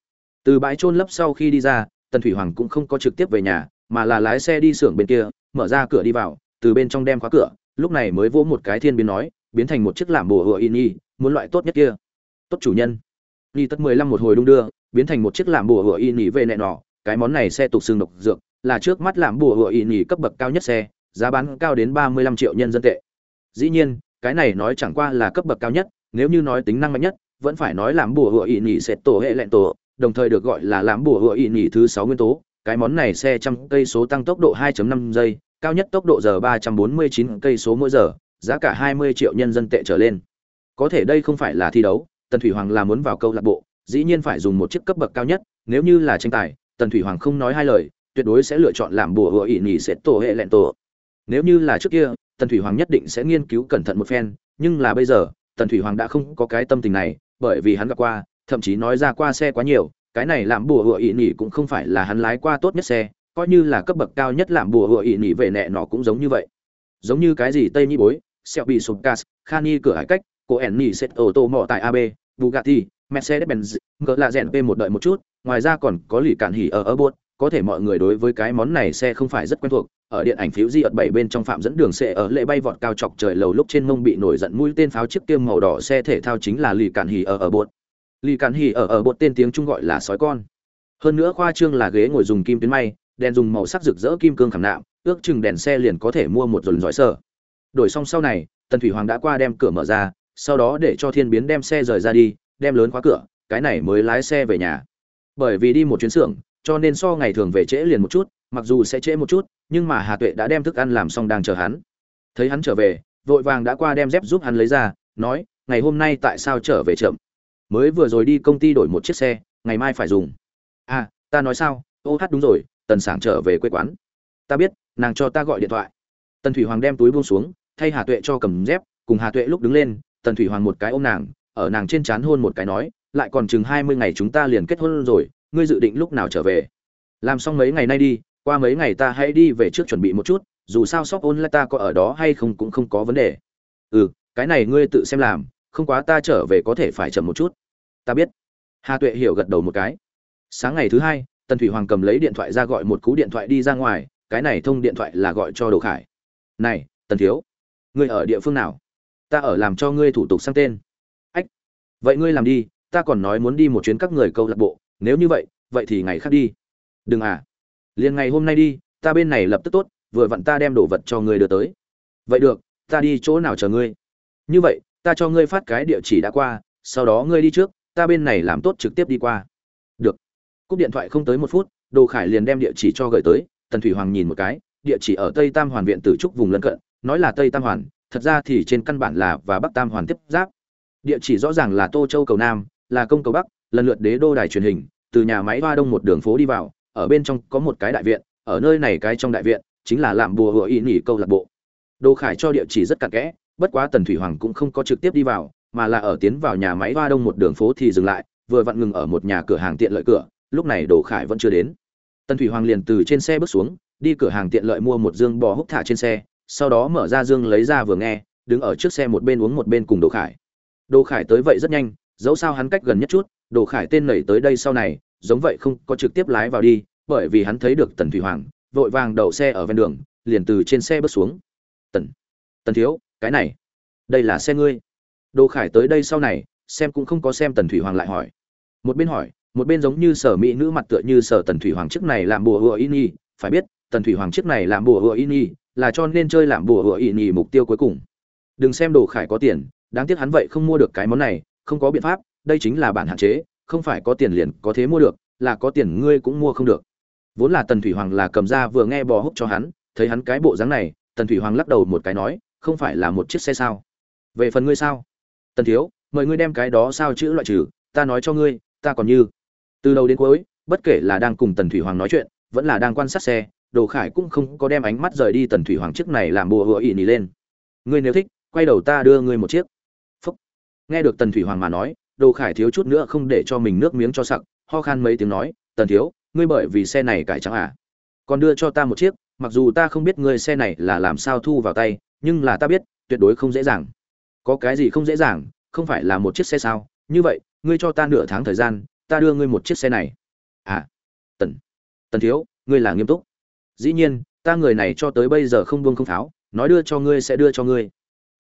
Từ bãi trôn lấp sau khi đi ra, tần thủy hoàng cũng không có trực tiếp về nhà, mà là lái xe đi xưởng bên kia, mở ra cửa đi vào, từ bên trong đem khóa cửa, lúc này mới vỗ một cái thiên biến nói, biến thành một chiếc làm bùa hựa in y, muốn loại tốt nhất kia. Tốt chủ nhân. Ni tất mười lăm một hồi đung đưa, biến thành một chiếc làm bùa hựa in y về nẹ nọ, cái món này xe tục xương độc dược, là trước mắt làm bùa hựa in y cấp bậc cao nhất xe, giá bán cao đến ba mươi lăm triệu nhân dân tệ. Dĩ nhiên, cái này nói chẳng qua là cấp bậc cao nhất nếu như nói tính năng mạnh nhất, vẫn phải nói làm bùa hựa in y sẽ tổ hệ lẹn tổ, đồng thời được gọi là làm bùa hựa in y thứ sáu nguyên tố. Cái món này xe trăm cây số tăng tốc độ 2.5 giây, cao nhất tốc độ giờ 349 cây số mỗi giờ, giá cả 20 triệu nhân dân tệ trở lên. Có thể đây không phải là thi đấu, tần thủy hoàng là muốn vào câu lạc bộ, dĩ nhiên phải dùng một chiếc cấp bậc cao nhất, nếu như là tranh tài, tần thủy hoàng không nói hai lời, tuyệt đối sẽ lựa chọn làm bùa hựa ỉ nhỉ sẽ tổ hệ lẹn tổ. Nếu như là trước kia, tần thủy hoàng nhất định sẽ nghiên cứu cẩn thận một phen, nhưng là bây giờ tần thủy hoàng đã không có cái tâm tình này, bởi vì hắn gặp qua, thậm chí nói ra qua xe quá nhiều, cái này làm bùa hựa ỵ nỉ cũng không phải là hắn lái qua tốt nhất xe, coi như là cấp bậc cao nhất làm bùa hựa ỵ nỉ về nẹ nó cũng giống như vậy. Giống như cái gì tây nhi bối xẹo bị sụp gas khani cửa hải cách, cô ẻn nỉ xét ô tô mỏ tại ab bugatti mercedes benz ngỡ là rèn p một đợi một chút, ngoài ra còn có lì cản hỉ ở ở bột có thể mọi người đối với cái món này xe không phải rất quen thuộc, ở điện ảnh phiếu di ợt bảy bên trong phạm dẫn đường xe ở lệ bay vọt cao chọc trời lầu lúc trên mông bị nổi giận mũi tên pháo chiếc kia màu đỏ xe thể thao chính là lì cản hỉ ở ở bột. Lì cản hỉ ở ở bột tên tiếng trung gọi là sói con. Hơn nữa khoa trương là ghế ngồi dùng kim tuyến may, đèn dùng màu sắc rực rỡ kim cương khảm nạm, ước chừng đèn xe liền có thể mua một dồn giỏi sở đổi xong sau này, tần thủy hoàng đã qua đem cửa mở ra, sau đó để cho thiên biến đem xe rời ra đi, đem lớn khóa cửa, cái này mới lái xe về nhà. Bởi vì đi một chuyến xưởng cho nên so ngày thường về trễ liền một chút, mặc dù sẽ trễ một chút, nhưng mà hà tuệ đã đem thức ăn làm xong đang chờ hắn. Thấy hắn trở về, vội vàng đã qua đem dép giúp hắn lấy ra, nói, ngày hôm nay tại sao trở về chậm? Mới vừa rồi đi công ty đổi một chiếc xe, ngày mai phải dùng. À ta nói sao? Ô hát đúng rồi, tần sảng trở về quê quán. Ta biết, nàng cho ta gọi điện thoại. Tần thủy hoàng đem túi buông xuống, thay hà tuệ cho cầm dép, cùng hà tuệ lúc đứng lên, tần thủy hoàng một cái ôm nàng, ở nàng trên trán hôn một cái nói, lại còn chừng hai mươi ngày chúng ta liền kết hôn rồi ngươi dự định lúc nào trở về? Làm xong mấy ngày nay đi, qua mấy ngày ta hãy đi về trước chuẩn bị một chút, dù sao shop ôn lại ta có ở đó hay không cũng không có vấn đề. Ừ cái này ngươi tự xem làm, không quá ta trở về có thể phải chậm một chút. Ta biết. Hà tuệ hiểu gật đầu một cái. Sáng ngày thứ hai, tần thủy hoàng cầm lấy điện thoại ra gọi một cú điện thoại đi ra ngoài, cái này thông điện thoại là gọi cho đồ khải. Này, tần thiếu, ngươi ở địa phương nào? Ta ở làm cho ngươi thủ tục sang tên. Ách, vậy ngươi làm đi, ta còn nói muốn đi một chuyến các người câu lạc bộ nếu như vậy vậy thì ngày khác đi. Đừng à. Liền ngày hôm nay đi, ta bên này lập tức tốt, vừa vặn ta đem đồ vật cho ngươi đưa tới. Vậy được, ta đi chỗ nào chờ ngươi? Như vậy, ta cho ngươi phát cái địa chỉ đã qua, sau đó ngươi đi trước, ta bên này làm tốt trực tiếp đi qua. Được. Cúp điện thoại không tới một phút, đồ khải liền đem địa chỉ cho gửi tới, tần thủy hoàng nhìn một cái, địa chỉ ở tây tam hoàn viện tử trúc vùng lân cận, nói là tây tam hoàn, thật ra thì trên căn bản là và bắc tam hoàn tiếp giáp. Địa chỉ rõ ràng là tô châu cầu nam, là công cầu bắc lần lượt đế đô đài truyền hình, từ nhà máy hoa đông một đường phố đi vào, ở bên trong có một cái đại viện, ở nơi này cái trong đại viện chính là làm bùa hựa y nỉ câu lạc bộ. Đồ khải cho địa chỉ rất cặn kẽ, bất quá tần thủy hoàng cũng không có trực tiếp đi vào, mà là ở tiến vào nhà máy hoa đông một đường phố thì dừng lại, vừa vặn ngừng ở một nhà cửa hàng tiện lợi cửa, lúc này đồ khải vẫn chưa đến. Tần thủy hoàng liền từ trên xe bước xuống, đi cửa hàng tiện lợi mua một dương bò húc thả trên xe, sau đó mở ra dương lấy ra vừa nghe, đứng ở trước xe một bên uống một bên cùng đồ khải. Đồ khải tới vậy rất nhanh, dẫu sao hắn cách gần nhất chút đồ khải tên nảy tới đây sau này, giống vậy không có trực tiếp lái vào đi, bởi vì hắn thấy được tần thủy hoàng, vội vàng đậu xe ở ven đường, liền từ trên xe bước xuống. Tần tần thiếu, cái này, đây là xe ngươi. Đồ khải tới đây sau này, xem cũng không có xem tần thủy hoàng lại hỏi. Một bên hỏi, một bên giống như sở mỹ nữ mặt tựa như sở tần thủy hoàng trước này làm bùa hựa in y, phải biết, tần thủy hoàng trước này làm bùa hựa in y, là cho nên chơi làm bùa hựa in y mục tiêu cuối cùng. Đừng xem đồ khải có tiền, đáng tiếc hắn vậy không mua được cái món này, không có biện pháp đây chính là bản hạn chế, không phải có tiền liền có thế mua được, là có tiền ngươi cũng mua không được. Vốn là tần thủy hoàng là cầm ra vừa nghe bò húc cho hắn, thấy hắn cái bộ dáng này, tần thủy hoàng lắc đầu một cái nói, không phải là một chiếc xe sao? Về phần ngươi sao? Tần thiếu, mời ngươi đem cái đó sao chữ loại trừ, ta nói cho ngươi, ta còn như từ đầu đến cuối, bất kể là đang cùng tần thủy hoàng nói chuyện, vẫn là đang quan sát xe, đồ khải cũng không có đem ánh mắt rời đi tần thủy hoàng chiếc này làm bùa hựa ỉ nỉ lên. Ngươi nếu thích, quay đầu ta đưa ngươi một chiếc. Phúc. Nghe được tần thủy hoàng mà nói đồ khải thiếu chút nữa không để cho mình nước miếng cho sặc, ho khan mấy tiếng nói, tần thiếu, ngươi bởi vì xe này cải trắng à? Còn đưa cho ta một chiếc, mặc dù ta không biết ngươi xe này là làm sao thu vào tay, nhưng là ta biết, tuyệt đối không dễ dàng. Có cái gì không dễ dàng? Không phải là một chiếc xe sao? Như vậy, ngươi cho ta nửa tháng thời gian, ta đưa ngươi một chiếc xe này. À tần tần thiếu, ngươi là nghiêm túc. Dĩ nhiên, ta người này cho tới bây giờ không buông không tháo, nói đưa cho ngươi sẽ đưa cho ngươi.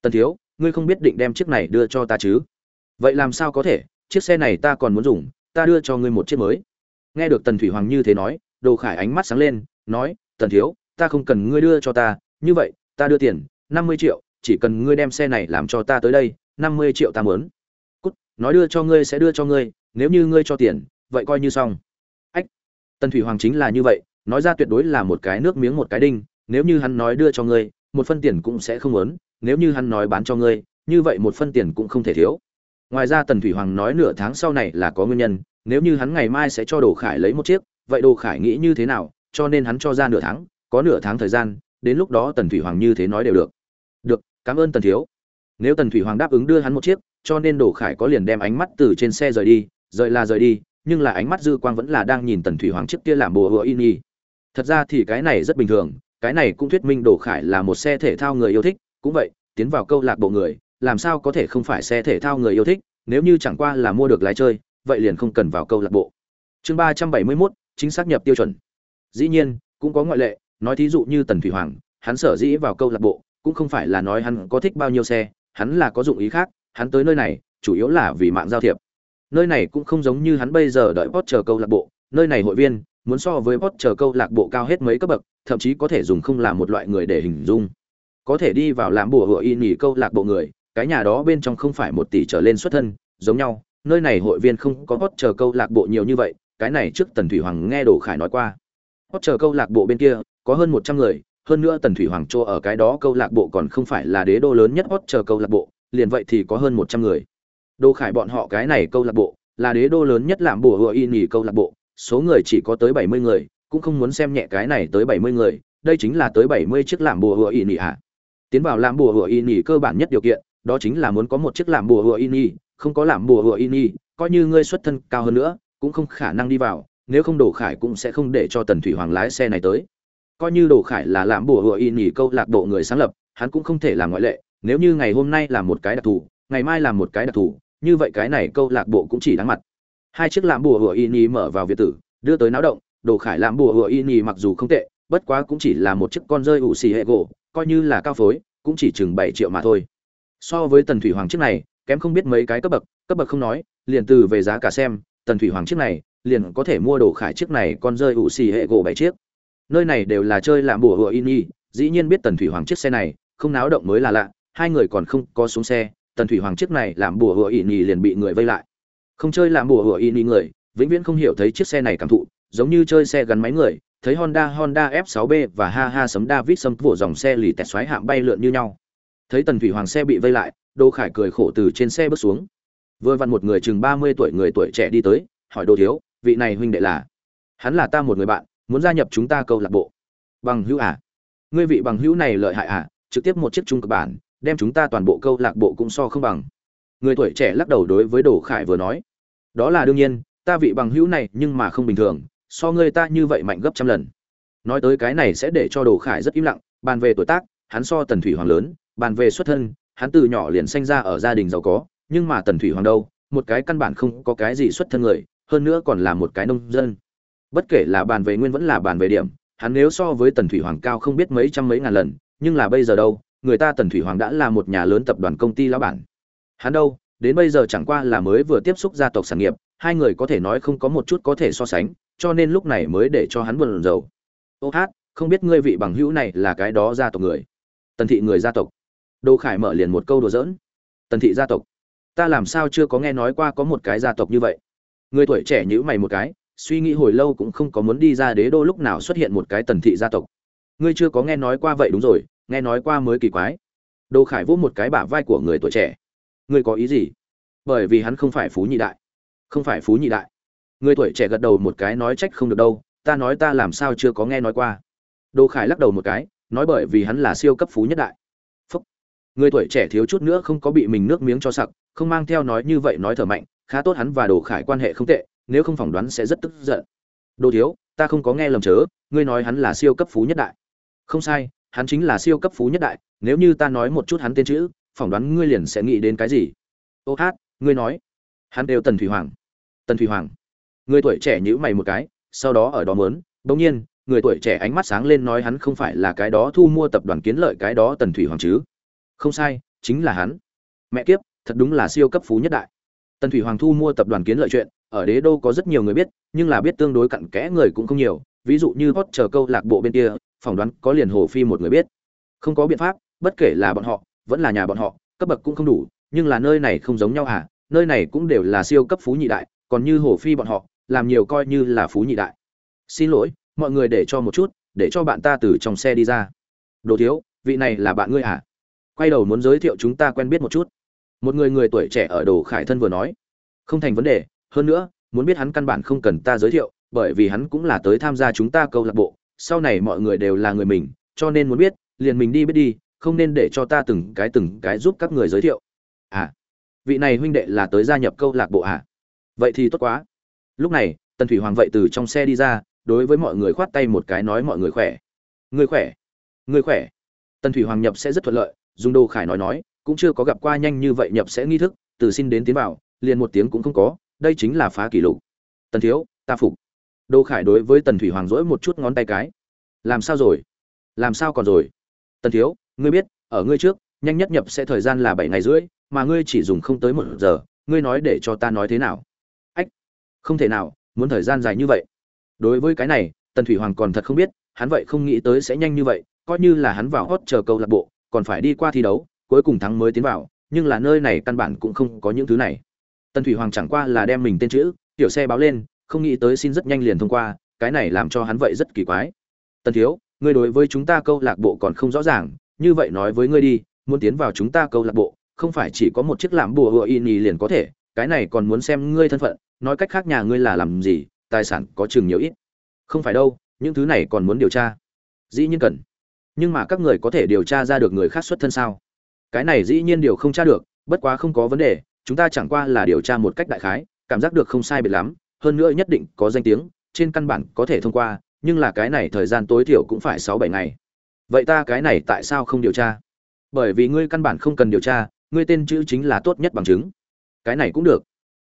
Tần thiếu, ngươi không biết định đem chiếc này đưa cho ta chứ? Vậy làm sao có thể? Chiếc xe này ta còn muốn dùng, ta đưa cho ngươi một chiếc mới. Nghe được tần thủy hoàng như thế nói, đồ khải ánh mắt sáng lên, nói, tần thiếu, ta không cần ngươi đưa cho ta. Như vậy, ta đưa tiền, năm mươi triệu, chỉ cần ngươi đem xe này làm cho ta tới đây, năm mươi triệu ta muốn. Cút, nói đưa cho ngươi sẽ đưa cho ngươi, nếu như ngươi cho tiền, vậy coi như xong. Ách, tần thủy hoàng chính là như vậy, nói ra tuyệt đối là một cái nước miếng một cái đinh, nếu như hắn nói đưa cho ngươi, một phân tiền cũng sẽ không lớn nếu như hắn nói bán cho ngươi, như vậy một phân tiền cũng không thể thiếu ngoài ra tần thủy hoàng nói nửa tháng sau này là có nguyên nhân, nếu như hắn ngày mai sẽ cho đồ khải lấy một chiếc, vậy đồ khải nghĩ như thế nào, cho nên hắn cho ra nửa tháng, có nửa tháng thời gian, đến lúc đó tần thủy hoàng như thế nói đều được. Được, cảm ơn tần thiếu. Nếu tần thủy hoàng đáp ứng đưa hắn một chiếc, cho nên đồ khải có liền đem ánh mắt từ trên xe rời đi, rời là rời đi, nhưng là ánh mắt dư quang vẫn là đang nhìn tần thủy hoàng trước kia làm bồ hựa in y. Thật ra thì cái này rất bình thường, cái này cũng thuyết minh đồ khải là một xe thể thao người yêu thích, cũng vậy, tiến vào câu lạc bộ người làm sao có thể không phải xe thể thao người yêu thích nếu như chẳng qua là mua được lái chơi vậy liền không cần vào câu lạc bộ. Chương ba trăm bảy mươi mốt chính xác nhập tiêu chuẩn. Dĩ nhiên cũng có ngoại lệ nói thí dụ như tần thủy hoàng hắn sở dĩ vào câu lạc bộ cũng không phải là nói hắn có thích bao nhiêu xe hắn là có dụng ý khác hắn tới nơi này chủ yếu là vì mạng giao thiệp. Nơi này cũng không giống như hắn bây giờ đợi Porsche câu lạc bộ, nơi này hội viên muốn so với Porsche câu lạc bộ cao hết mấy cấp bậc, thậm chí có thể dùng không là một loại người để hình dung. Có thể đi vào làm bùa hựa y nhỉ câu lạc bộ người, cái nhà đó bên trong không phải một tỷ trở lên xuất thân, giống nhau, nơi này hội viên không có Porsche câu lạc bộ nhiều như vậy, cái này trước Tần Thủy Hoàng nghe Đồ Khải nói qua. Porsche câu lạc bộ bên kia có hơn 100 người, hơn nữa Tần Thủy Hoàng cho ở cái đó câu lạc bộ còn không phải là đế đô lớn nhất Porsche câu lạc bộ, liền vậy thì có hơn 100 người. Đồ Khải bọn họ cái này câu lạc bộ là đế đô lớn nhất làm bùa hựa y nhì câu lạc bộ số người chỉ có tới bảy mươi người cũng không muốn xem nhẹ cái này tới bảy mươi người đây chính là tới bảy mươi chiếc làm bùa hựa y nhì ạ tiến vào làm bùa hựa y nhì cơ bản nhất điều kiện đó chính là muốn có một chiếc làm bùa hựa y không có làm bùa hựa y coi như ngươi xuất thân cao hơn nữa, cũng không khả năng đi vào, nếu không đổ khải cũng sẽ không để cho tần thủy hoàng lái xe này tới. Coi như đổ khải là làm bùa hựa y câu lạc bộ người sáng lập, hắn cũng không thể làm ngoại lệ, nếu như ngày hôm nay là một cái đặc thù, ngày mai là một cái đặc thù, như vậy cái này câu lạc bộ cũng chỉ đáng mặt. Hai chiếc làm bùa hựa y mở vào việt tử, đưa tới náo động, đồ khải làm bùa hựa y mặc dù không tệ, bất quá cũng chỉ là một chiếc con rơi ủ xì hệ gỗ, coi như là cao phối, cũng chỉ chừng bảy triệu mà thôi so với tần thủy hoàng chiếc này, kém không biết mấy cái cấp bậc cấp bậc không nói, liền từ về giá cả xem, tần thủy hoàng chiếc này, liền có thể mua đồ khải chiếc này con rơi ủ xì hệ gỗ bảy chiếc. Nơi này đều là chơi làm bùa hựa y, dĩ nhiên biết tần thủy hoàng chiếc xe này, không náo động mới là lạ, hai người còn không có xuống xe, tần thủy hoàng chiếc này làm bùa hựa in y liền bị người vây lại. Không chơi làm bùa hựa in y người, vĩnh viễn không hiểu thấy chiếc xe này cảm thụ, giống như chơi xe gắn máy người, thấy honda honda f 6 b và ha ha sấm david sấm vỗ dòng xe lì tẹt xoáy hạm bay lượn như nhau thấy tần thủy hoàng xe bị vây lại đô khải cười khổ từ trên xe bước xuống. Vừa vặn một người chừng ba mươi tuổi người tuổi trẻ đi tới, hỏi đô thiếu, vị này huynh đệ là? Hắn là ta một người bạn, muốn gia nhập chúng ta câu lạc bộ. Bằng hữu à? Ngươi vị bằng hữu này lợi hại à? Trực tiếp một chiếc trung cực bản, đem chúng ta toàn bộ câu lạc bộ cũng so không bằng. Người tuổi trẻ lắc đầu đối với đồ khải vừa nói. Đó là đương nhiên, ta vị bằng hữu này nhưng mà không bình thường, so ngươi ta như vậy mạnh gấp trăm lần. Nói tới cái này sẽ để cho đồ khải rất im lặng, bàn về tuổi tác, hắn so tần thủy hoàng lớn bàn về xuất thân, hắn từ nhỏ liền sinh ra ở gia đình giàu có, nhưng mà tần thủy hoàng đâu, một cái căn bản không có cái gì xuất thân người, hơn nữa còn là một cái nông dân. Bất kể là bàn về nguyên vẫn là bàn về điểm, hắn nếu so với tần thủy hoàng cao không biết mấy trăm mấy ngàn lần, nhưng là bây giờ đâu, người ta tần thủy hoàng đã là một nhà lớn tập đoàn công ty lão bản. Hắn đâu, đến bây giờ chẳng qua là mới vừa tiếp xúc gia tộc sản nghiệp, hai người có thể nói không có một chút có thể so sánh, cho nên lúc này mới để cho hắn buồn rầu. Ô hát, không biết ngươi vị bằng hữu này là cái đó gia tộc người? Tần thị người gia tộc đô khải mở liền một câu đùa giỡn. Tần thị gia tộc, ta làm sao chưa có nghe nói qua có một cái gia tộc như vậy? Người tuổi trẻ nhíu mày một cái, suy nghĩ hồi lâu cũng không có muốn đi ra đế đô lúc nào xuất hiện một cái tần thị gia tộc. Ngươi chưa có nghe nói qua vậy đúng rồi, nghe nói qua mới kỳ quái. Đồ khải vỗ một cái bả vai của người tuổi trẻ. Ngươi có ý gì? Bởi vì hắn không phải phú nhị đại. Không phải phú nhị đại. Người tuổi trẻ gật đầu một cái nói trách không được đâu, ta nói ta làm sao chưa có nghe nói qua. Đồ khải lắc đầu một cái, nói bởi vì hắn là siêu cấp phú nhất đại người tuổi trẻ thiếu chút nữa không có bị mình nước miếng cho sặc, không mang theo nói như vậy nói thở mạnh, khá tốt hắn và đồ khải quan hệ không tệ, nếu không phỏng đoán sẽ rất tức giận. Đồ thiếu, ta không có nghe lầm chớ, ngươi nói hắn là siêu cấp phú nhất đại. Không sai, hắn chính là siêu cấp phú nhất đại, nếu như ta nói một chút hắn tên chữ, phỏng đoán ngươi liền sẽ nghĩ đến cái gì? Ô hát, ngươi nói. Hắn đều tần thủy hoàng. Tần thủy hoàng. Người tuổi trẻ nhữ mày một cái, sau đó ở đó mớn, bỗng nhiên, người tuổi trẻ ánh mắt sáng lên nói hắn không phải là cái đó thu mua tập đoàn kiến lợi cái đó tần thủy hoàng chứ không sai, chính là hắn. Mẹ kiếp, thật đúng là siêu cấp phú nhất đại. Tần thủy hoàng thu mua tập đoàn kiến lợi chuyện, ở đế đô có rất nhiều người biết, nhưng là biết tương đối cặn kẽ người cũng không nhiều. Ví dụ như hot chờ câu lạc bộ bên kia, phỏng đoán có liền hồ phi một người biết. Không có biện pháp, bất kể là bọn họ, vẫn là nhà bọn họ, cấp bậc cũng không đủ, nhưng là nơi này không giống nhau à nơi này cũng đều là siêu cấp phú nhị đại, còn như hồ phi bọn họ, làm nhiều coi như là phú nhị đại. Xin lỗi, mọi người để cho một chút, để cho bạn ta từ trong xe đi ra. Đồ thiếu, vị này là bạn ngươi à? Quay đầu muốn giới thiệu chúng ta quen biết một chút. Một người người tuổi trẻ ở đồ khải thân vừa nói, không thành vấn đề, hơn nữa, muốn biết hắn căn bản không cần ta giới thiệu, bởi vì hắn cũng là tới tham gia chúng ta câu lạc bộ, sau này mọi người đều là người mình, cho nên muốn biết, liền mình đi biết đi, không nên để cho ta từng cái từng cái giúp các người giới thiệu. À vị này huynh đệ là tới gia nhập câu lạc bộ à? Vậy thì tốt quá. Lúc này, tần thủy hoàng vậy từ trong xe đi ra, đối với mọi người khoát tay một cái nói mọi người khỏe. Người khỏe người khỏe. Tần thủy hoàng nhập sẽ rất thuận lợi dùng đồ khải nói nói, cũng chưa có gặp qua nhanh như vậy nhập sẽ nghi thức, từ xin đến tiến vào, liền một tiếng cũng không có, đây chính là phá kỷ lục. Tần thiếu, ta phục. Đồ khải đối với tần thủy hoàng dỗi một chút ngón tay cái. Làm sao rồi? Làm sao còn rồi? Tần thiếu, ngươi biết, ở ngươi trước, nhanh nhất nhập sẽ thời gian là bảy ngày rưỡi, mà ngươi chỉ dùng không tới một giờ, ngươi nói để cho ta nói thế nào? Ách, không thể nào, muốn thời gian dài như vậy. Đối với cái này, tần thủy hoàng còn thật không biết, hắn vậy không nghĩ tới sẽ nhanh như vậy, coi như là hắn vào hót chờ câu lạc bộ còn phải đi qua thi đấu, cuối cùng thắng mới tiến vào, nhưng là nơi này căn bản cũng không có những thứ này. Tần thủy hoàng chẳng qua là đem mình tên chữ, tiểu xe báo lên, không nghĩ tới xin rất nhanh liền thông qua, cái này làm cho hắn vậy rất kỳ quái. Tần thiếu, ngươi đối với chúng ta câu lạc bộ còn không rõ ràng, như vậy nói với ngươi đi, muốn tiến vào chúng ta câu lạc bộ, không phải chỉ có một chiếc làm bùa hựa y liền có thể, cái này còn muốn xem ngươi thân phận, nói cách khác nhà ngươi là làm gì, tài sản có chừng nhiều ít. Không phải đâu, những thứ này còn muốn điều tra. Dĩ nhiên cần nhưng mà các người có thể điều tra ra được người khác xuất thân sao? Cái này dĩ nhiên điều không tra được, bất quá không có vấn đề, chúng ta chẳng qua là điều tra một cách đại khái, cảm giác được không sai biệt lắm, hơn nữa nhất định có danh tiếng, trên căn bản có thể thông qua, nhưng là cái này thời gian tối thiểu cũng phải sáu bảy ngày. Vậy ta cái này tại sao không điều tra? Bởi vì ngươi căn bản không cần điều tra, ngươi tên chữ chính là tốt nhất bằng chứng. Cái này cũng được.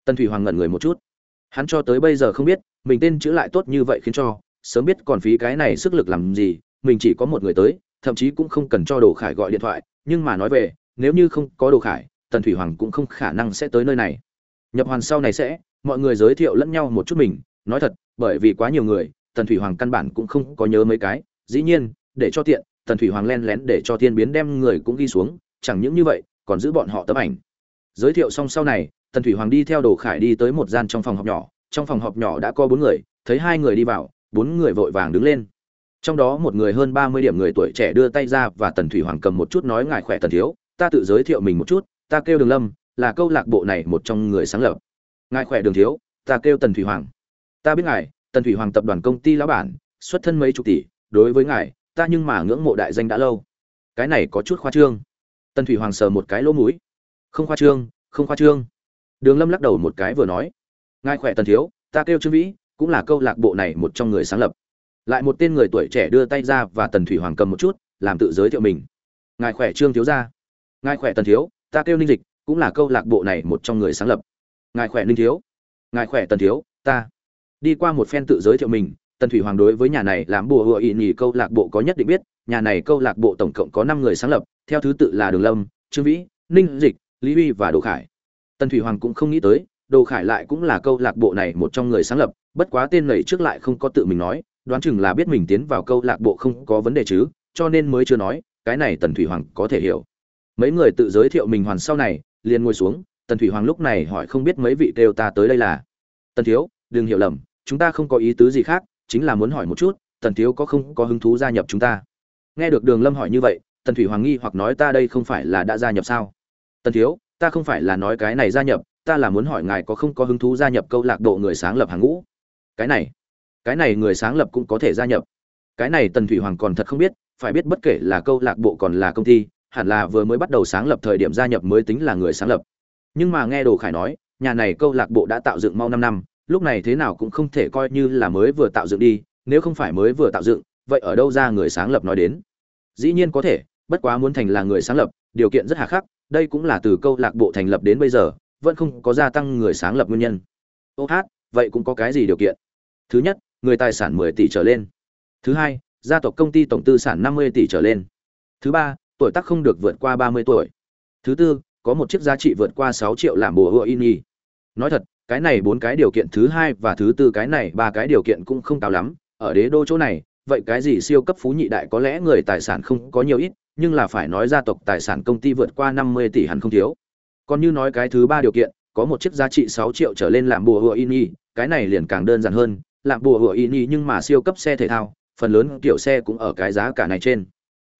Tần thủy hoàng ngẩn người một chút. Hắn cho tới bây giờ không biết, mình tên chữ lại tốt như vậy khiến cho, sớm biết còn phí cái này sức lực làm gì mình chỉ có một người tới, thậm chí cũng không cần cho đồ khải gọi điện thoại, nhưng mà nói về, nếu như không có đồ khải, tần thủy hoàng cũng không khả năng sẽ tới nơi này. Nhập hoàn sau này sẽ, mọi người giới thiệu lẫn nhau một chút mình. Nói thật, bởi vì quá nhiều người, tần thủy hoàng căn bản cũng không có nhớ mấy cái. Dĩ nhiên, để cho tiện, tần thủy hoàng len lén để cho thiên biến đem người cũng ghi xuống, chẳng những như vậy, còn giữ bọn họ tấm ảnh. Giới thiệu xong sau này, tần thủy hoàng đi theo đồ khải đi tới một gian trong phòng họp nhỏ. Trong phòng họp nhỏ đã có bốn người, thấy hai người đi vào, bốn người vội vàng đứng lên trong đó một người hơn ba mươi điểm người tuổi trẻ đưa tay ra và tần thủy hoàng cầm một chút nói, ngài khỏe tần thiếu, ta tự giới thiệu mình một chút, ta kêu đường lâm, là câu lạc bộ này một trong người sáng lập. Ngài khỏe đường thiếu, ta kêu tần thủy hoàng. Ta biết ngài, tần thủy hoàng tập đoàn công ty lão bản, xuất thân mấy chục tỷ, đối với ngài, ta nhưng mà ngưỡng mộ đại danh đã lâu. Cái này có chút khoa trương. Tần thủy hoàng sờ một cái lỗ mũi. Không khoa trương, không khoa trương. Đường lâm lắc đầu một cái vừa nói. Ngài khỏe tần thiếu, ta kêu trương vĩ, cũng là câu lạc bộ này một trong người sáng lập lại một tên người tuổi trẻ đưa tay ra và tần thủy hoàng cầm một chút, làm tự giới thiệu mình. Ngài khỏe trương thiếu gia. Ngài khỏe tần thiếu, ta kêu ninh dịch, cũng là câu lạc bộ này một trong người sáng lập. Ngài khỏe ninh thiếu. Ngài khỏe tần thiếu, ta. Đi qua một phen tự giới thiệu mình, tần thủy hoàng đối với nhà này làm bùa hựa ỵ nhì câu lạc bộ có nhất định biết, nhà này câu lạc bộ tổng cộng có năm người sáng lập, theo thứ tự là đường lâm, trương vĩ, ninh dịch, lý uy và đồ khải. Tần thủy hoàng cũng không nghĩ tới, đồ khải lại cũng là câu lạc bộ này một trong người sáng lập, bất quá tên này trước lại không có tự mình nói đoán chừng là biết mình tiến vào câu lạc bộ không có vấn đề chứ, cho nên mới chưa nói, cái này tần thủy hoàng có thể hiểu. Mấy người tự giới thiệu mình hoàn sau này, liền ngồi xuống, tần thủy hoàng lúc này hỏi không biết mấy vị kêu ta tới đây là. Tần thiếu, đừng hiểu lầm, chúng ta không có ý tứ gì khác, chính là muốn hỏi một chút, tần thiếu có không có hứng thú gia nhập chúng ta? Nghe được đường lâm hỏi như vậy, tần thủy hoàng nghi hoặc nói ta đây không phải là đã gia nhập sao? Tần thiếu, ta không phải là nói cái này gia nhập, ta là muốn hỏi ngài có không có hứng thú gia nhập câu lạc bộ người sáng lập hàng ngũ? Cái này cái này người sáng lập cũng có thể gia nhập. Cái này tần thủy hoàng còn thật không biết, phải biết bất kể là câu lạc bộ còn là công ty, hẳn là vừa mới bắt đầu sáng lập thời điểm gia nhập mới tính là người sáng lập. Nhưng mà nghe đồ khải nói, nhà này câu lạc bộ đã tạo dựng mau năm năm, lúc này thế nào cũng không thể coi như là mới vừa tạo dựng đi, nếu không phải mới vừa tạo dựng, vậy ở đâu ra người sáng lập nói đến? Dĩ nhiên có thể, bất quá muốn thành là người sáng lập, điều kiện rất hà khắc, đây cũng là từ câu lạc bộ thành lập đến bây giờ, vẫn không có gia tăng người sáng lập nguyên nhân. Ô hát, vậy cũng có cái gì điều kiện? Thứ nhất người tài sản 10 tỷ trở lên. Thứ hai, gia tộc công ty tổng tư sản 50 tỷ trở lên. Thứ ba, tuổi tác không được vượt qua 30 tuổi. Thứ tư, có một chiếc giá trị vượt qua 6 triệu làm bùa hựa in y. Nói thật, cái này bốn cái điều kiện thứ hai và thứ tư cái này ba cái điều kiện cũng không cao lắm. Ở đế đô chỗ này, vậy cái gì siêu cấp phú nhị đại có lẽ người tài sản không có nhiều ít, nhưng là phải nói gia tộc tài sản công ty vượt qua 50 tỷ hẳn không thiếu. Còn như nói cái thứ ba điều kiện, có một chiếc giá trị 6 triệu trở lên làm bùa hựa in y, cái này liền càng đơn giản hơn làm bùa hựa in y nhưng mà siêu cấp xe thể thao, phần lớn kiểu xe cũng ở cái giá cả này trên.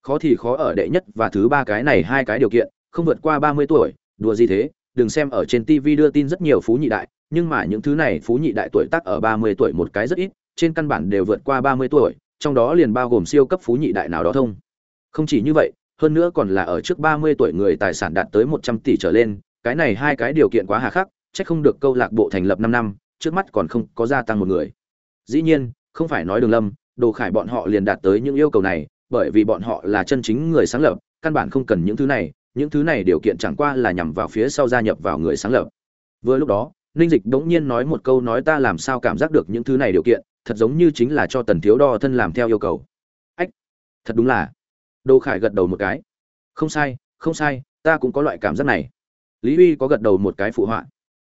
Khó thì khó ở đệ nhất và thứ ba cái này hai cái điều kiện, không vượt qua 30 tuổi, đùa gì thế, đừng xem ở trên TV đưa tin rất nhiều phú nhị đại, nhưng mà những thứ này phú nhị đại tuổi tác ở 30 tuổi một cái rất ít, trên căn bản đều vượt qua 30 tuổi, trong đó liền bao gồm siêu cấp phú nhị đại nào đó thông. Không chỉ như vậy, hơn nữa còn là ở trước 30 tuổi người tài sản đạt tới 100 tỷ trở lên, cái này hai cái điều kiện quá hà khắc, chắc không được câu lạc bộ thành lập năm năm, trước mắt còn không có gia tăng một người dĩ nhiên, không phải nói đường lâm, đồ khải bọn họ liền đạt tới những yêu cầu này, bởi vì bọn họ là chân chính người sáng lập, căn bản không cần những thứ này, những thứ này điều kiện chẳng qua là nhằm vào phía sau gia nhập vào người sáng lập. Vừa lúc đó, ninh dịch đống nhiên nói một câu nói ta làm sao cảm giác được những thứ này điều kiện, thật giống như chính là cho tần thiếu đo thân làm theo yêu cầu. Ách, thật đúng là. Đồ khải gật đầu một cái. Không sai không sai, ta cũng có loại cảm giác này. Lý uy có gật đầu một cái phụ họa.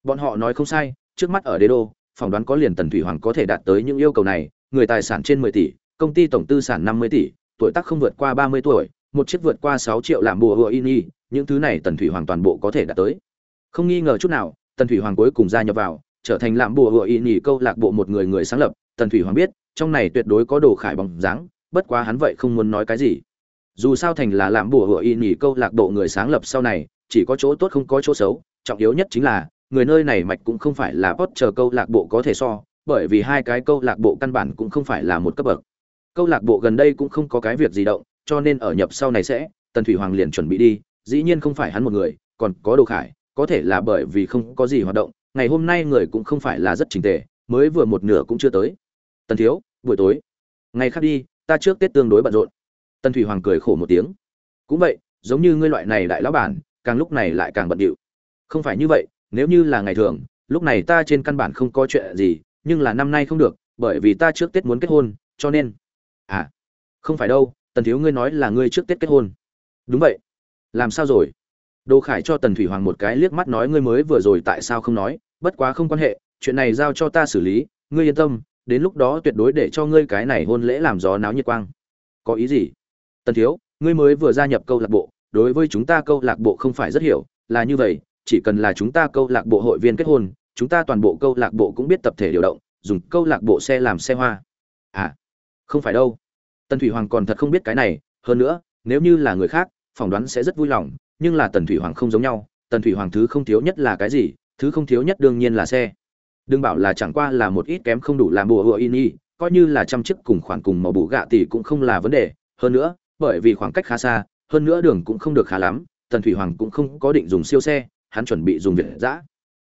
Bọn họ nói không sai, trước mắt ở đế đô phỏng đoán có liền tần thủy hoàng có thể đạt tới những yêu cầu này, người tài sản trên mười tỷ, công ty tổng tư sản năm mươi tỷ, tuổi tác không vượt qua ba mươi tuổi, một chiếc vượt qua sáu triệu làm bùa hựa in y, những thứ này tần thủy hoàng toàn bộ có thể đạt tới. Không nghi ngờ chút nào, tần thủy hoàng cuối cùng gia nhập vào, trở thành làm bùa hựa in y câu lạc bộ một người người sáng lập. Tần thủy hoàng biết, trong này tuyệt đối có đồ khải bóng dáng, bất quá hắn vậy không muốn nói cái gì. Dù sao thành là làm bùa hựa in y câu lạc bộ người sáng lập sau này, chỉ có chỗ tốt không có chỗ xấu, trọng yếu nhất chính là người nơi này mạch cũng không phải là pot chờ câu lạc bộ có thể so, bởi vì hai cái câu lạc bộ căn bản cũng không phải là một cấp bậc. Câu lạc bộ gần đây cũng không có cái việc gì động, cho nên ở nhập sau này sẽ, tần thủy hoàng liền chuẩn bị đi, dĩ nhiên không phải hắn một người, còn có đồ khải, có thể là bởi vì không có gì hoạt động, ngày hôm nay người cũng không phải là rất chỉnh tề, mới vừa một nửa cũng chưa tới. Tần thiếu, buổi tối. Ngày khác đi, ta trước tết tương đối bận rộn. Tần thủy hoàng cười khổ một tiếng. Cũng vậy, giống như ngươi loại này đại lão bản, càng lúc này lại càng bận điệu. Không phải như vậy nếu như là ngày thường, lúc này ta trên căn bản không có chuyện gì, nhưng là năm nay không được, bởi vì ta trước tết muốn kết hôn, cho nên à không phải đâu, tần thiếu ngươi nói là ngươi trước tết kết hôn. Đúng vậy. Làm sao rồi? Đồ khải cho tần thủy hoàng một cái liếc mắt nói ngươi mới vừa rồi tại sao không nói, bất quá không quan hệ, chuyện này giao cho ta xử lý, ngươi yên tâm, đến lúc đó tuyệt đối để cho ngươi cái này hôn lễ làm gió náo nhiệt quang. Có ý gì? Tần thiếu, ngươi mới vừa gia nhập câu lạc bộ, đối với chúng ta câu lạc bộ không phải rất hiểu, là như vậy chỉ cần là chúng ta câu lạc bộ hội viên kết hôn, chúng ta toàn bộ câu lạc bộ cũng biết tập thể điều động, dùng câu lạc bộ xe làm xe hoa. À không phải đâu. Tần thủy hoàng còn thật không biết cái này, hơn nữa, nếu như là người khác, phỏng đoán sẽ rất vui lòng, nhưng là tần thủy hoàng không giống nhau, tần thủy hoàng thứ không thiếu nhất là cái gì, thứ không thiếu nhất đương nhiên là xe. Đừng bảo là chẳng qua là một ít kém không đủ làm bùa hựa in y coi như là trăm chiếc cùng khoản cùng màu bù gạ tỷ cũng không là vấn đề. Hơn nữa, bởi vì khoảng cách khá xa, hơn nữa đường cũng không được khá lắm, tần thủy hoàng cũng không có định dùng siêu xe hắn chuẩn bị dùng việt giã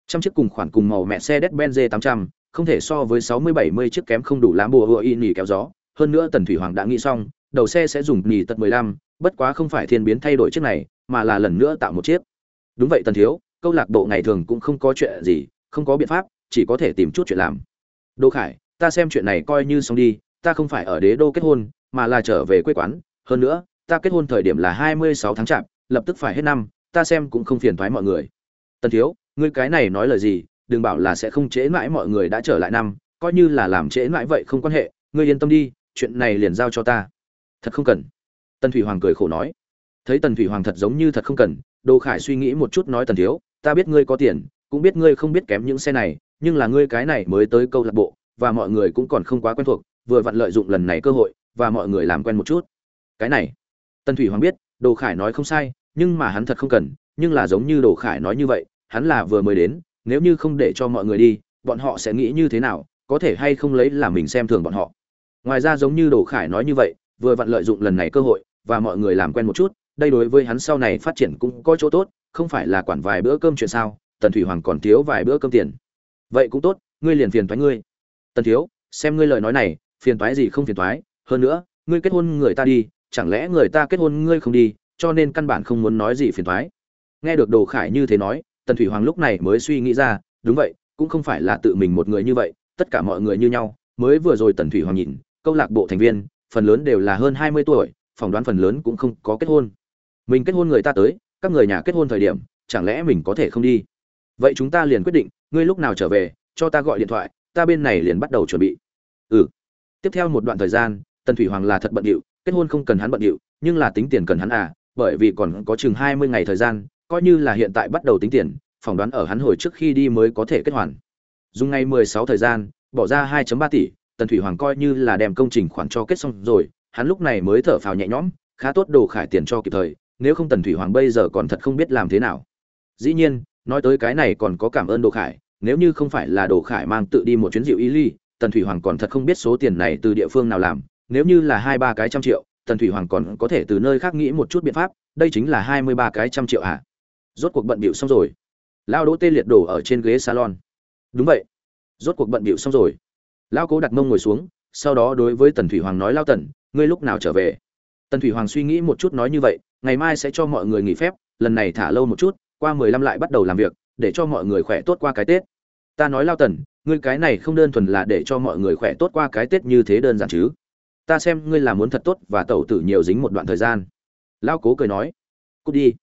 trăm chiếc cùng khoản cùng màu mẹ xe đét benz tám trăm không thể so với sáu mươi bảy mươi chiếc kém không đủ lá bùa hựa y nỉ kéo gió. Hơn nữa tần thủy hoàng đã nghĩ xong đầu xe sẽ dùng nỉ tật 15, bất quá không phải thiên biến thay đổi chiếc này mà là lần nữa tạo một chiếc. Đúng vậy tần thiếu câu lạc bộ ngày thường cũng không có chuyện gì không có biện pháp chỉ có thể tìm chút chuyện làm. Đô khải ta xem chuyện này coi như xong đi ta không phải ở đế đô kết hôn mà là trở về quê quán. Hơn nữa ta kết hôn thời điểm là 26 tháng chạp lập tức phải hết năm ta xem cũng không phiền thoái mọi người. Tần thiếu, ngươi cái này nói lời gì, đừng bảo là sẽ không trễ mãi mọi người đã trở lại năm, coi như là làm trễ mãi vậy không quan hệ, ngươi yên tâm đi, chuyện này liền giao cho ta. Thật không cần. Tần thủy hoàng cười khổ nói. Thấy tần thủy hoàng thật giống như thật không cần, đồ khải suy nghĩ một chút nói tần thiếu, ta biết ngươi có tiền, cũng biết ngươi không biết kém những xe này, nhưng là ngươi cái này mới tới câu lạc bộ, và mọi người cũng còn không quá quen thuộc, vừa vặn lợi dụng lần này cơ hội, và mọi người làm quen một chút. Cái này. Tần thủy hoàng biết, đồ khải nói không sai nhưng mà hắn thật không cần, nhưng là giống như đồ khải nói như vậy, hắn là vừa mới đến, nếu như không để cho mọi người đi, bọn họ sẽ nghĩ như thế nào, có thể hay không lấy là mình xem thường bọn họ. Ngoài ra giống như đồ khải nói như vậy, vừa vặn lợi dụng lần này cơ hội, và mọi người làm quen một chút, đây đối với hắn sau này phát triển cũng có chỗ tốt, không phải là quản vài bữa cơm chuyện sao, tần thủy hoàng còn thiếu vài bữa cơm tiền. Vậy cũng tốt, ngươi liền phiền toái ngươi. Tần thiếu, xem ngươi lời nói này, phiền toái gì không phiền toái, hơn nữa, ngươi kết hôn người ta đi, chẳng lẽ người ta kết hôn ngươi không đi cho nên căn bản không muốn nói gì phiền toái nghe được đồ khải như thế nói, tần thủy hoàng lúc này mới suy nghĩ ra, đúng vậy, cũng không phải là tự mình một người như vậy, tất cả mọi người như nhau, mới vừa rồi tần thủy hoàng nhìn, câu lạc bộ thành viên, phần lớn đều là hơn hai mươi tuổi, phỏng đoán phần lớn cũng không có kết hôn. Mình kết hôn người ta tới, các người nhà kết hôn thời điểm, chẳng lẽ mình có thể không đi? Vậy chúng ta liền quyết định, ngươi lúc nào trở về, cho ta gọi điện thoại, ta bên này liền bắt đầu chuẩn bị. Ừ. Tiếp theo một đoạn thời gian, tần thủy hoàng là thật bận điệu, kết hôn không cần hắn bận điệu, nhưng là tính tiền cần hắn à bởi vì còn có chừng hai mươi ngày thời gian, coi như là hiện tại bắt đầu tính tiền, phỏng đoán ở hắn hồi trước khi đi mới có thể kết hoàn. Dùng ngày mười sáu thời gian, bỏ ra 2 ba tỷ, tần thủy hoàng coi như là đem công trình khoản cho kết xong rồi, hắn lúc này mới thở phào nhẹ nhõm, khá tốt đồ khải tiền cho kịp thời, nếu không tần thủy hoàng bây giờ còn thật không biết làm thế nào. Dĩ nhiên, nói tới cái này còn có cảm ơn đồ khải, nếu như không phải là đồ khải mang tự đi một chuyến rượu y ly tần thủy hoàng còn thật không biết số tiền này từ địa phương nào làm, nếu như là hai ba cái trăm triệu tần thủy hoàng còn có thể từ nơi khác nghĩ một chút biện pháp, đây chính là hai mươi ba cái trăm triệu hả? Rốt cuộc bận bịu xong rồi. Lao đỗ tê liệt đổ ở trên ghế salon. Đúng vậy. Rốt cuộc bận bịu xong rồi. Lao cố đặt mông ngồi xuống, sau đó đối với tần thủy hoàng nói, lao tần, ngươi lúc nào trở về? Tần thủy hoàng suy nghĩ một chút nói như vậy, ngày mai sẽ cho mọi người nghỉ phép, lần này thả lâu một chút, qua mười lăm lại bắt đầu làm việc, để cho mọi người khỏe tốt qua cái tết. Ta nói, lao tần, ngươi cái này không đơn thuần là để cho mọi người khỏe tốt qua cái tết như thế đơn giản chứ? Ta xem ngươi là muốn thật tốt và tẩu tử nhiều dính một đoạn thời gian. Lão cố cười nói, cút đi.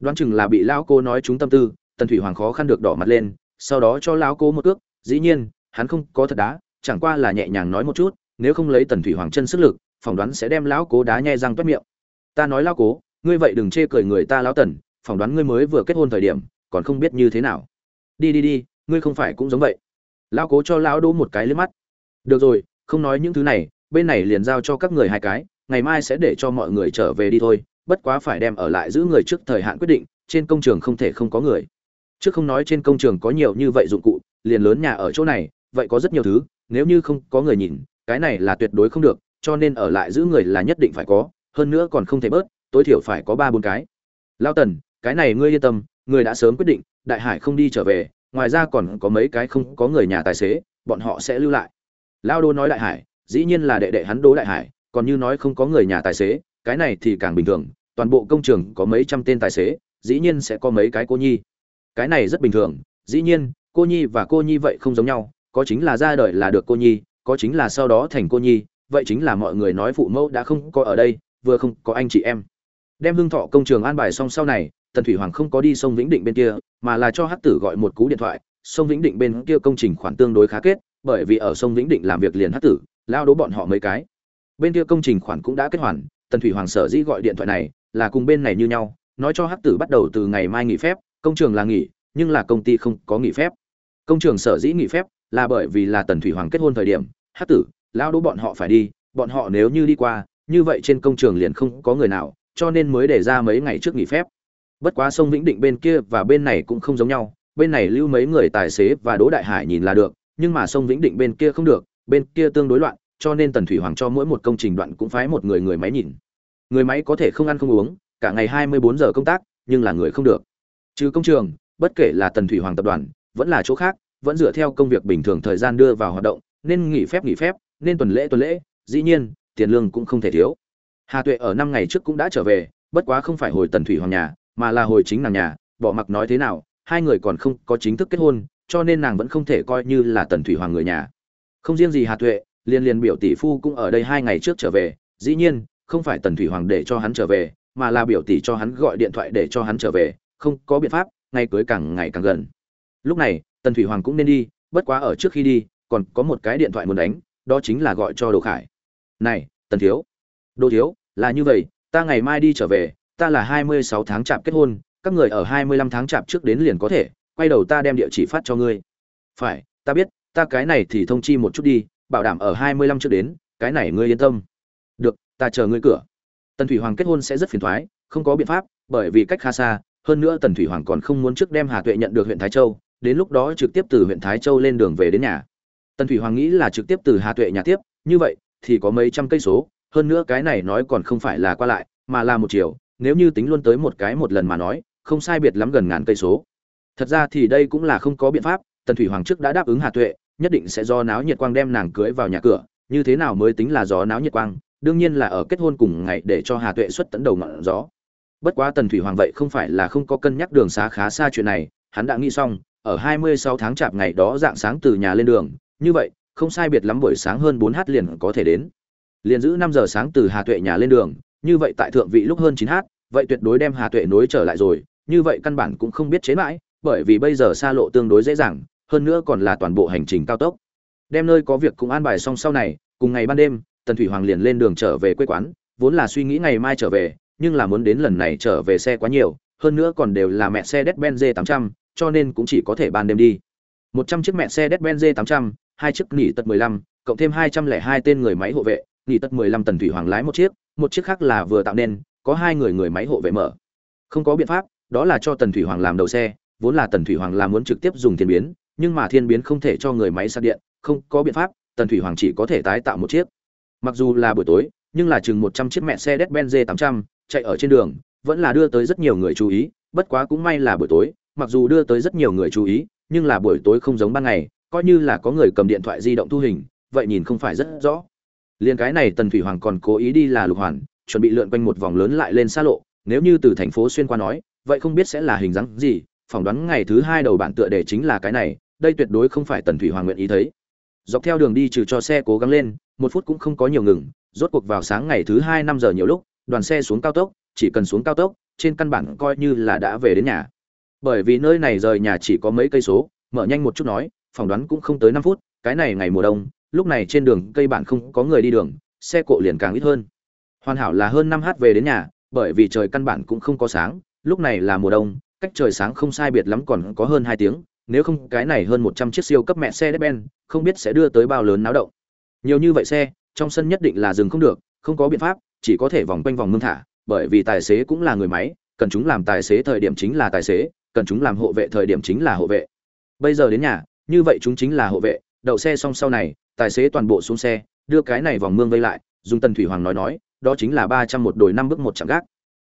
Đoán chừng là bị lão cố nói chúng tâm tư, tần thủy hoàng khó khăn được đỏ mặt lên, sau đó cho lão cố một cước, dĩ nhiên, hắn không có thật đá, chẳng qua là nhẹ nhàng nói một chút, nếu không lấy tần thủy hoàng chân sức lực, phỏng đoán sẽ đem lão cố đá nhai răng toét miệng. Ta nói lão cố, ngươi vậy đừng chê cười người ta lão tần, phỏng đoán ngươi mới vừa kết hôn thời điểm, còn không biết như thế nào. Đi đi đi, ngươi không phải cũng giống vậy. Lão cố cho lão đỗ một cái lên mắt. Được rồi, không nói những thứ này bên này liền giao cho các người hai cái, ngày mai sẽ để cho mọi người trở về đi thôi, bất quá phải đem ở lại giữ người trước thời hạn quyết định, trên công trường không thể không có người. Trước không nói trên công trường có nhiều như vậy dụng cụ, liền lớn nhà ở chỗ này, vậy có rất nhiều thứ, nếu như không có người nhìn, cái này là tuyệt đối không được, cho nên ở lại giữ người là nhất định phải có, hơn nữa còn không thể bớt, tối thiểu phải có ba bốn cái. Lao tần, cái này ngươi yên tâm, người đã sớm quyết định, đại hải không đi trở về, ngoài ra còn có mấy cái không có người nhà tài xế, bọn họ sẽ lưu lại. Lao đô nói đại hải dĩ nhiên là đệ đệ hắn Đỗ đại hải, còn như nói không có người nhà tài xế, cái này thì càng bình thường, toàn bộ công trường có mấy trăm tên tài xế, dĩ nhiên sẽ có mấy cái cô nhi. Cái này rất bình thường, dĩ nhiên, cô nhi và cô nhi vậy không giống nhau, có chính là ra đời là được cô nhi, có chính là sau đó thành cô nhi, vậy chính là mọi người nói phụ mẫu đã không có ở đây, vừa không có anh chị em. Đem hưng thọ công trường an bài xong sau này, tần thủy hoàng không có đi sông vĩnh định bên kia, mà là cho hắc tử gọi một cú điện thoại, sông vĩnh định bên kia công trình khoản tương đối khá kết, bởi vì ở sông vĩnh định làm việc liền hắc tử lao đố bọn họ mấy cái. Bên kia công trình khoản cũng đã kết hoàn, tần thủy hoàng sở dĩ gọi điện thoại này là cùng bên này như nhau, nói cho hắc tử bắt đầu từ ngày mai nghỉ phép, công trường là nghỉ, nhưng là công ty không có nghỉ phép. Công trường sở dĩ nghỉ phép là bởi vì là tần thủy hoàng kết hôn thời điểm, hắc tử, lao đố bọn họ phải đi, bọn họ nếu như đi qua, như vậy trên công trường liền không có người nào, cho nên mới để ra mấy ngày trước nghỉ phép. Bất quá sông vĩnh định bên kia và bên này cũng không giống nhau, bên này lưu mấy người tài xế và đỗ đại hải nhìn là được, nhưng mà sông vĩnh định bên kia không được bên kia tương đối loạn, cho nên tần thủy hoàng cho mỗi một công trình đoạn cũng phái một người người máy nhìn. Người máy có thể không ăn không uống, cả ngày hai mươi bốn giờ công tác, nhưng là người không được. Trừ công trường, bất kể là tần thủy hoàng tập đoàn, vẫn là chỗ khác, vẫn dựa theo công việc bình thường thời gian đưa vào hoạt động, nên nghỉ phép nghỉ phép, nên tuần lễ tuần lễ, dĩ nhiên, tiền lương cũng không thể thiếu. Hà tuệ ở năm ngày trước cũng đã trở về, bất quá không phải hồi tần thủy hoàng nhà, mà là hồi chính nàng nhà, bỏ mặc nói thế nào, hai người còn không có chính thức kết hôn, cho nên nàng vẫn không thể coi như là tần thủy hoàng người nhà không riêng gì hà tuệ liên liên biểu tỷ phu cũng ở đây hai ngày trước trở về. Dĩ nhiên, không phải tần thủy hoàng để cho hắn trở về, mà là biểu tỷ cho hắn gọi điện thoại để cho hắn trở về. Không có biện pháp, ngày cưới càng ngày càng gần. Lúc này, tần thủy hoàng cũng nên đi, bất quá ở trước khi đi, còn có một cái điện thoại muốn đánh, đó chính là gọi cho đồ khải. Này, tần thiếu. Đồ thiếu, là như vậy, ta ngày mai đi trở về, ta là hai mươi sáu tháng chạp kết hôn, các người ở hai mươi lăm tháng chạp trước đến liền có thể, quay đầu ta đem địa chỉ phát cho ngươi. Phải, ta biết ta cái này thì thông chi một chút đi, bảo đảm ở hai mươi lăm trước đến, cái này ngươi yên tâm. Được, ta chờ ngươi cửa. Tần thủy hoàng kết hôn sẽ rất phiền thoái, không có biện pháp, bởi vì cách khá xa, hơn nữa tần thủy hoàng còn không muốn trước đem hà tuệ nhận được huyện thái châu, đến lúc đó trực tiếp từ huyện thái châu lên đường về đến nhà. Tần thủy hoàng nghĩ là trực tiếp từ hà tuệ nhà tiếp, như vậy thì có mấy trăm cây số, hơn nữa cái này nói còn không phải là qua lại, mà là một chiều, nếu như tính luôn tới một cái một lần mà nói, không sai biệt lắm gần ngàn cây số. Thật ra thì đây cũng là không có biện pháp, tần thủy hoàng trước đã đáp ứng hà tuệ nhất định sẽ do náo nhiệt quang đem nàng cưới vào nhà cửa, như thế nào mới tính là gió náo nhiệt quang, đương nhiên là ở kết hôn cùng ngày để cho hà tuệ xuất tấn đầu ngọn gió. Bất quá tần thủy hoàng vậy không phải là không có cân nhắc đường xá khá xa chuyện này, hắn đã nghĩ xong, ở 26 tháng chạp ngày đó dạng sáng từ nhà lên đường, như vậy, không sai biệt lắm buổi sáng hơn 4 h liền có thể đến. Liền giữ 5 giờ sáng từ hà tuệ nhà lên đường, như vậy tại thượng vị lúc hơn 9 h vậy tuyệt đối đem hà tuệ nối trở lại rồi, như vậy căn bản cũng không biết chế mãi, bởi vì bây giờ xa lộ tương đối dễ dàng hơn nữa còn là toàn bộ hành trình cao tốc đem nơi có việc cũng an bài xong sau này cùng ngày ban đêm tần thủy hoàng liền lên đường trở về quê quán vốn là suy nghĩ ngày mai trở về nhưng là muốn đến lần này trở về xe quá nhiều hơn nữa còn đều là mẹ xe Mercedes-Benz 800, cho nên cũng chỉ có thể ban đêm đi. 100 chiếc mẹ xe Mercedes-Benz 800, hai chiếc nỉ tật 15, cộng thêm 202 tên người máy hộ vệ, nỉ tật 15 tần thủy hoàng lái một chiếc, một chiếc khác là vừa tạo nên, có hai người người máy hộ vệ mở. Không có biện pháp, đó là cho tần thủy hoàng làm đầu xe, vốn là tần thủy hoàng là muốn trực tiếp dùng tiền biến, nhưng mà thiên biến không thể cho người máy sạc điện, không có biện pháp, tần thủy hoàng chỉ có thể tái tạo một chiếc. Mặc dù là buổi tối, nhưng là chừng 100 chiếc mẹ xe Mercedes-Benz 800 chạy ở trên đường, vẫn là đưa tới rất nhiều người chú ý, bất quá cũng may là buổi tối, mặc dù đưa tới rất nhiều người chú ý, nhưng là buổi tối không giống ban ngày, coi như là có người cầm điện thoại di động thu hình, vậy nhìn không phải rất rõ. Liên cái này Tần Thủy Hoàng còn cố ý đi là lục hoàn, chuẩn bị lượn quanh một vòng lớn lại lên xa lộ, nếu như từ thành phố xuyên qua nói, vậy không biết sẽ là hình dáng gì, phỏng đoán ngày thứ hai đầu bản tựa đề chính là cái này, đây tuyệt đối không phải Tần Thủy Hoàng nguyện ý thấy. Dọc theo đường đi trừ cho xe cố gắng lên, một phút cũng không có nhiều ngừng, rốt cuộc vào sáng ngày thứ hai năm giờ nhiều lúc, đoàn xe xuống cao tốc, chỉ cần xuống cao tốc, trên căn bản coi như là đã về đến nhà bởi vì nơi này rời nhà chỉ có mấy cây số mở nhanh một chút nói phỏng đoán cũng không tới năm phút cái này ngày mùa đông lúc này trên đường cây bản không có người đi đường xe cộ liền càng ít hơn hoàn hảo là hơn năm h về đến nhà bởi vì trời căn bản cũng không có sáng lúc này là mùa đông cách trời sáng không sai biệt lắm còn có hơn hai tiếng nếu không cái này hơn một trăm chiếc siêu cấp mẹ xe ben, không biết sẽ đưa tới bao lớn náo động. Nhiều như vậy xe, trong sân nhất định là dừng không được, không có biện pháp, chỉ có thể vòng quanh vòng mương thả, bởi vì tài xế cũng là người máy, cần chúng làm tài xế thời điểm chính là tài xế, cần chúng làm hộ vệ thời điểm chính là hộ vệ. Bây giờ đến nhà, như vậy chúng chính là hộ vệ, đậu xe xong sau này, tài xế toàn bộ xuống xe, đưa cái này vòng mương vây lại, dùng tần thủy hoàng nói nói, đó chính là ba trăm một đồi năm bước một chặng gác.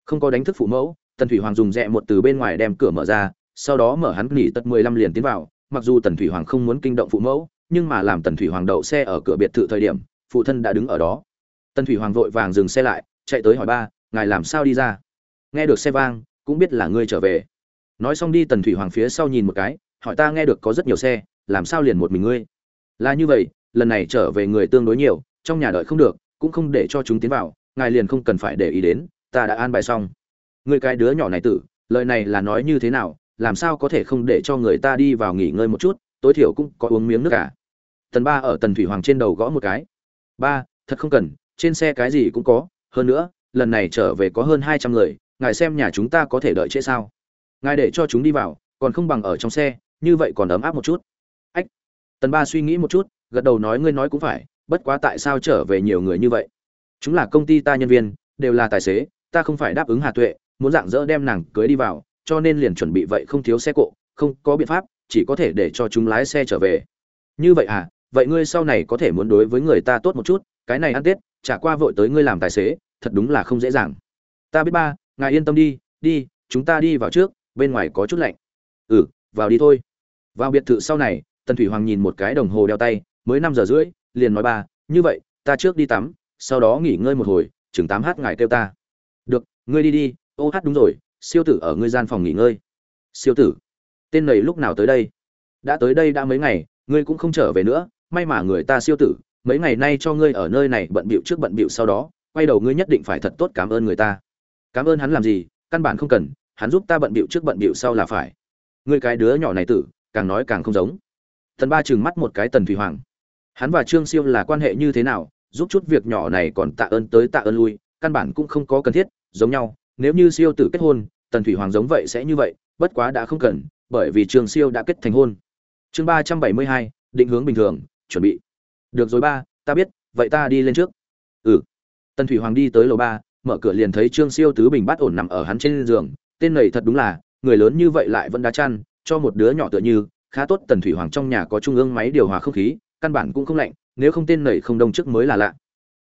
Không có đánh thức phụ mẫu, tần thủy hoàng dùng rẽ một từ bên ngoài đem cửa mở ra sau đó mở hắn nghỉ tật mười lăm liền tiến vào, mặc dù tần thủy hoàng không muốn kinh động phụ mẫu, nhưng mà làm tần thủy hoàng đậu xe ở cửa biệt thự thời điểm, phụ thân đã đứng ở đó. Tần thủy hoàng vội vàng dừng xe lại, chạy tới hỏi ba, ngài làm sao đi ra? Nghe được xe vang, cũng biết là ngươi trở về. Nói xong đi tần thủy hoàng phía sau nhìn một cái, hỏi ta nghe được có rất nhiều xe, làm sao liền một mình ngươi? Là như vậy, lần này trở về người tương đối nhiều, trong nhà đợi không được, cũng không để cho chúng tiến vào, ngài liền không cần phải để ý đến, ta đã an bài xong. Ngươi cái đứa nhỏ này tử, lời này là nói như thế nào làm sao có thể không để cho người ta đi vào nghỉ ngơi một chút, tối thiểu cũng có uống miếng nước cả. Tần ba ở tần thủy hoàng trên đầu gõ một cái. Ba, thật không cần, trên xe cái gì cũng có, hơn nữa, lần này trở về có hơn hai trăm người, ngài xem nhà chúng ta có thể đợi trễ sao? Ngài để cho chúng đi vào, còn không bằng ở trong xe, như vậy còn ấm áp một chút. Ách. Tần ba suy nghĩ một chút, gật đầu nói ngươi nói cũng phải, bất quá tại sao trở về nhiều người như vậy? Chúng là công ty ta nhân viên, đều là tài xế, ta không phải đáp ứng hà tuệ, muốn dạng dỡ đem nàng cưới đi vào cho nên liền chuẩn bị vậy không thiếu xe cộ, không có biện pháp, chỉ có thể để cho chúng lái xe trở về. Như vậy à vậy ngươi sau này có thể muốn đối với người ta tốt một chút, cái này ăn tết trả qua vội tới ngươi làm tài xế, thật đúng là không dễ dàng. Ta biết ba, ngài yên tâm đi đi, chúng ta đi vào trước, bên ngoài có chút lạnh. Ừ vào đi thôi. Vào biệt thự sau này, tần thủy hoàng nhìn một cái đồng hồ đeo tay, mới năm giờ rưỡi, liền nói ba, như vậy, ta trước đi tắm, sau đó nghỉ ngơi một hồi, chừng tám h ngài kêu ta. Được, ngươi đi đi, ô hát đúng rồi siêu tử ở ngươi gian phòng nghỉ ngơi. Siêu tử, tên này lúc nào tới đây? Đã tới đây đã mấy ngày, ngươi cũng không trở về nữa, may mà người ta siêu tử, mấy ngày nay cho ngươi ở nơi này bận bịu trước bận bịu sau đó, quay đầu ngươi nhất định phải thật tốt cảm ơn người ta. Cảm ơn hắn làm gì, căn bản không cần, hắn giúp ta bận bịu trước bận bịu sau là phải. Ngươi cái đứa nhỏ này tử, càng nói càng không giống. Thần ba trừng mắt một cái tần thủy hoàng. Hắn và trương siêu là quan hệ như thế nào, giúp chút việc nhỏ này còn tạ ơn tới tạ ơn lui, căn bản cũng không có cần thiết, giống nhau nếu như siêu tử kết hôn, tần thủy hoàng giống vậy sẽ như vậy, bất quá đã không cần, bởi vì trương siêu đã kết thành hôn. Chương ba trăm bảy mươi hai, định hướng bình thường, chuẩn bị. Được rồi ba, ta biết, vậy ta đi lên trước. Ừ. Tần thủy hoàng đi tới lầu ba, mở cửa liền thấy trương siêu tứ bình bát ổn nằm ở hắn trên giường, tên này thật đúng là, người lớn như vậy lại vẫn đá chăn, cho một đứa nhỏ tựa như, khá tốt, tần thủy hoàng trong nhà có trung ương máy điều hòa không khí, căn bản cũng không lạnh, nếu không tên này không đông trước mới là lạ.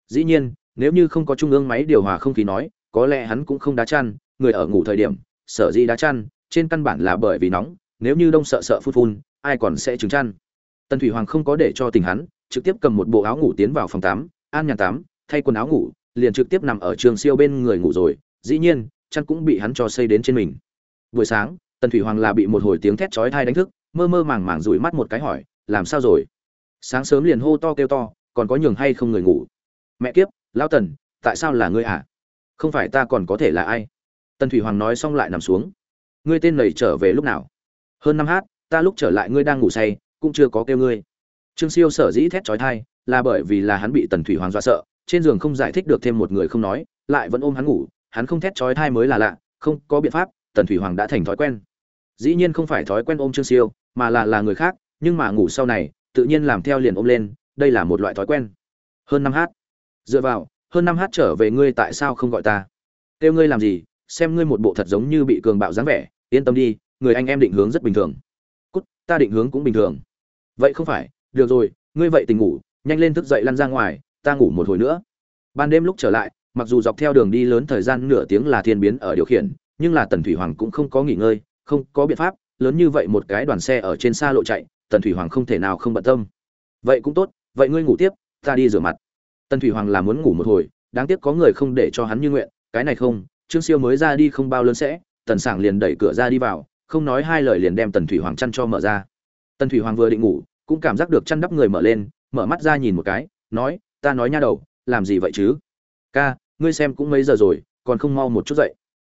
Dĩ nhiên, nếu như không có trung ương máy điều hòa không khí nói có lẽ hắn cũng không đá chăn, người ở ngủ thời điểm, sở dĩ đá chăn, trên căn bản là bởi vì nóng, nếu như đông sợ sợ phun phun, ai còn sẽ trứng chăn. Tần thủy hoàng không có để cho tình hắn, trực tiếp cầm một bộ áo ngủ tiến vào phòng tắm, an nhàn tắm, thay quần áo ngủ, liền trực tiếp nằm ở trường siêu bên người ngủ rồi, dĩ nhiên, chăn cũng bị hắn cho xây đến trên mình. Buổi sáng, tần thủy hoàng là bị một hồi tiếng thét chói tai đánh thức, mơ mơ màng màng rủi mắt một cái hỏi, làm sao rồi? Sáng sớm liền hô to kêu to, còn có nhường hay không người ngủ? Mẹ kiếp lao tần, tại sao là ngươi à? Không phải ta còn có thể là ai? Tần thủy hoàng nói xong lại nằm xuống. Ngươi tên lầy trở về lúc nào? Hơn năm h ta lúc trở lại ngươi đang ngủ say, cũng chưa có kêu ngươi. Trương siêu sở dĩ thét trói thai là bởi vì là hắn bị tần thủy hoàng dọa sợ, trên giường không giải thích được thêm một người không nói, lại vẫn ôm hắn ngủ, hắn không thét trói thai mới là lạ, không có biện pháp, tần thủy hoàng đã thành thói quen. Dĩ nhiên không phải thói quen ôm trương siêu, mà là là người khác, nhưng mà ngủ sau này, tự nhiên làm theo liền ôm lên, đây là một loại thói quen. Hơn năm h dựa vào hơn năm h trở về ngươi tại sao không gọi ta? Kêu ngươi làm gì? Xem ngươi một bộ thật giống như bị cường bạo dáng vẻ. Yên tâm đi, người anh em định hướng rất bình thường. Cút, ta định hướng cũng bình thường. Vậy không phải. Được rồi, ngươi vậy tình ngủ, nhanh lên thức dậy lăn ra ngoài, ta ngủ một hồi nữa. Ban đêm lúc trở lại, mặc dù dọc theo đường đi lớn thời gian nửa tiếng là thiên biến ở điều khiển, nhưng là tần thủy hoàng cũng không có nghỉ ngơi, không có biện pháp, lớn như vậy một cái đoàn xe ở trên xa lộ chạy, tần thủy hoàng không thể nào không bận tâm. Vậy cũng tốt, vậy ngươi ngủ tiếp, ta đi rửa mặt tần thủy hoàng là muốn ngủ một hồi, đáng tiếc có người không để cho hắn như nguyện, cái này không, trương siêu mới ra đi không bao lớn sẽ, tần sảng liền đẩy cửa ra đi vào, không nói hai lời liền đem tần thủy hoàng chăn cho mở ra. Tần thủy hoàng vừa định ngủ, cũng cảm giác được chăn đắp người mở lên, mở mắt ra nhìn một cái, nói, ta nói nha đầu, làm gì vậy chứ? Ca, ngươi xem cũng mấy giờ rồi, còn không mau một chút dậy.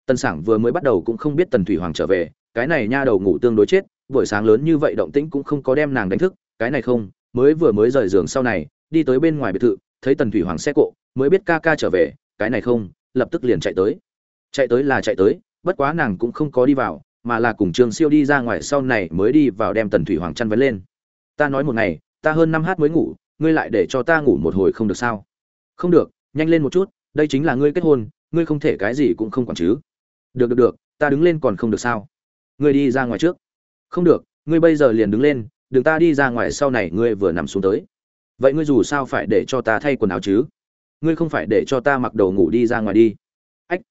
Tần sảng vừa mới bắt đầu cũng không biết tần thủy hoàng trở về, cái này nha đầu ngủ tương đối chết, buổi sáng lớn như vậy động tĩnh cũng không có đem nàng đánh thức, cái này không, mới vừa mới rời giường sau này, đi tới bên ngoài biệt thự thấy tần thủy hoàng xe cộ, mới biết ca ca trở về, cái này không, lập tức liền chạy tới. Chạy tới là chạy tới, bất quá nàng cũng không có đi vào, mà là cùng trương siêu đi ra ngoài sau này mới đi vào đem tần thủy hoàng chăn vấn lên. Ta nói một ngày, ta hơn năm h mới ngủ, ngươi lại để cho ta ngủ một hồi không được sao? Không được, nhanh lên một chút, đây chính là ngươi kết hôn, ngươi không thể cái gì cũng không quản chứ. Được được được, ta đứng lên còn không được sao? Ngươi đi ra ngoài trước. Không được, ngươi bây giờ liền đứng lên, đừng ta đi ra ngoài sau này ngươi vừa nằm xuống tới vậy ngươi dù sao phải để cho ta thay quần áo chứ? Ngươi không phải để cho ta mặc đồ ngủ đi ra ngoài đi. Ách,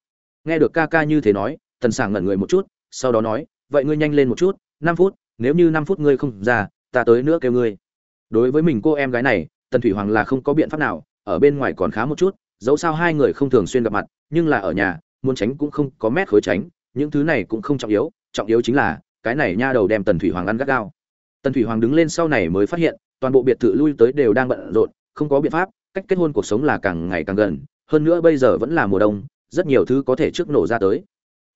nghe được ca ca như thế nói, tần sảng ngẩn người một chút, sau đó nói, vậy ngươi nhanh lên một chút, năm phút, nếu như năm phút ngươi không ra, ta tới nữa kêu ngươi. Đối với mình cô em gái này, tần thủy hoàng là không có biện pháp nào, ở bên ngoài còn khá một chút, dẫu sao hai người không thường xuyên gặp mặt, nhưng là ở nhà, muốn tránh cũng không có mét khối tránh, những thứ này cũng không trọng yếu trọng yếu chính là, cái này nha đầu đem tần thủy hoàng ăn gắt gao tần thủy hoàng đứng lên sau này mới phát hiện, toàn bộ biệt thự lui tới đều đang bận rộn, không có biện pháp, cách kết hôn cuộc sống là càng ngày càng gần, hơn nữa bây giờ vẫn là mùa đông, rất nhiều thứ có thể trước nổ ra tới.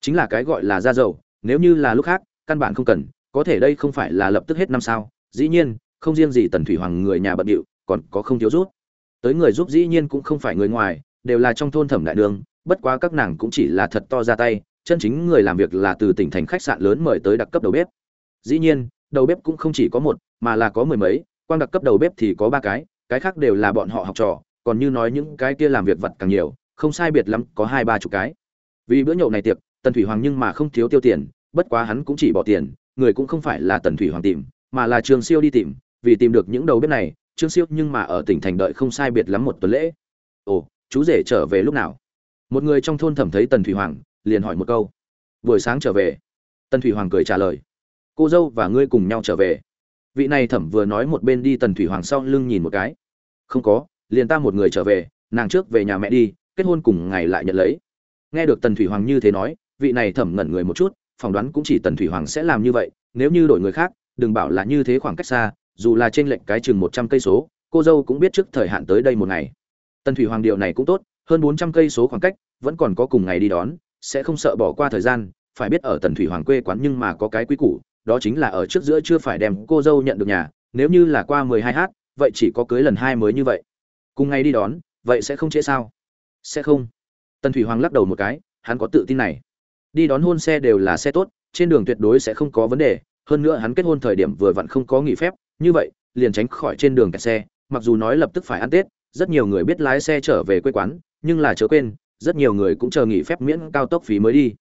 Chính là cái gọi là da dầu, nếu như là lúc khác, căn bản không cần, có thể đây không phải là lập tức hết năm sao. Dĩ nhiên, không riêng gì tần thủy hoàng người nhà bận điệu, còn có không thiếu rút. Tới người giúp dĩ nhiên cũng không phải người ngoài, đều là trong thôn thẩm đại đường, bất quá các nàng cũng chỉ là thật to ra tay, chân chính người làm việc là từ tỉnh thành khách sạn lớn mời tới đặc cấp đầu bếp. Dĩ nhiên đầu bếp cũng không chỉ có một, mà là có mười mấy quan đặc cấp đầu bếp thì có ba cái cái khác đều là bọn họ học trò, còn như nói những cái kia làm việc vật càng nhiều, không sai biệt lắm có hai ba chục cái. Vì bữa nhậu này tiệc, tần thủy hoàng nhưng mà không thiếu tiêu tiền, bất quá hắn cũng chỉ bỏ tiền, người cũng không phải là tần thủy hoàng tìm, mà là trường siêu đi tìm, vì tìm được những đầu bếp này, trương siêu nhưng mà ở tỉnh thành đợi không sai biệt lắm một tuần lễ. Ồ, chú rể trở về lúc nào? Một người trong thôn thẩm thấy tần thủy hoàng, liền hỏi một câu. Buổi sáng trở về. Tần thủy hoàng cười trả lời cô dâu và ngươi cùng nhau trở về. Vị này thẩm vừa nói một bên đi tần thủy hoàng sau lưng nhìn một cái. Không có, liền ta một người trở về, nàng trước về nhà mẹ đi, kết hôn cùng ngày lại nhận lấy. Nghe được tần thủy hoàng như thế nói, vị này thẩm ngẩn người một chút, phỏng đoán cũng chỉ tần thủy hoàng sẽ làm như vậy, nếu như đổi người khác, đừng bảo là như thế khoảng cách xa, dù là trên lệnh cái chừng một trăm cây số, cô dâu cũng biết trước thời hạn tới đây một ngày. Tần thủy hoàng điều này cũng tốt, hơn bốn trăm cây số khoảng cách, vẫn còn có cùng ngày đi đón, sẽ không sợ bỏ qua thời gian, phải biết ở tần thủy hoàng quê quán nhưng mà có cái quý củ đó chính là ở trước giữa chưa phải đem cô dâu nhận được nhà, nếu như là qua mười hai h, vậy chỉ có cưới lần hai mới như vậy. Cùng ngay đi đón, vậy sẽ không trễ sao? Sẽ không. Tần thủy hoàng lắc đầu một cái, hắn có tự tin này. Đi đón hôn xe đều là xe tốt, trên đường tuyệt đối sẽ không có vấn đề, hơn nữa hắn kết hôn thời điểm vừa vặn không có nghỉ phép, như vậy, liền tránh khỏi trên đường kẹt xe, mặc dù nói lập tức phải ăn tết, rất nhiều người biết lái xe trở về quê quán, nhưng là chớ quên, rất nhiều người cũng chờ nghỉ phép miễn cao tốc phí mới đi.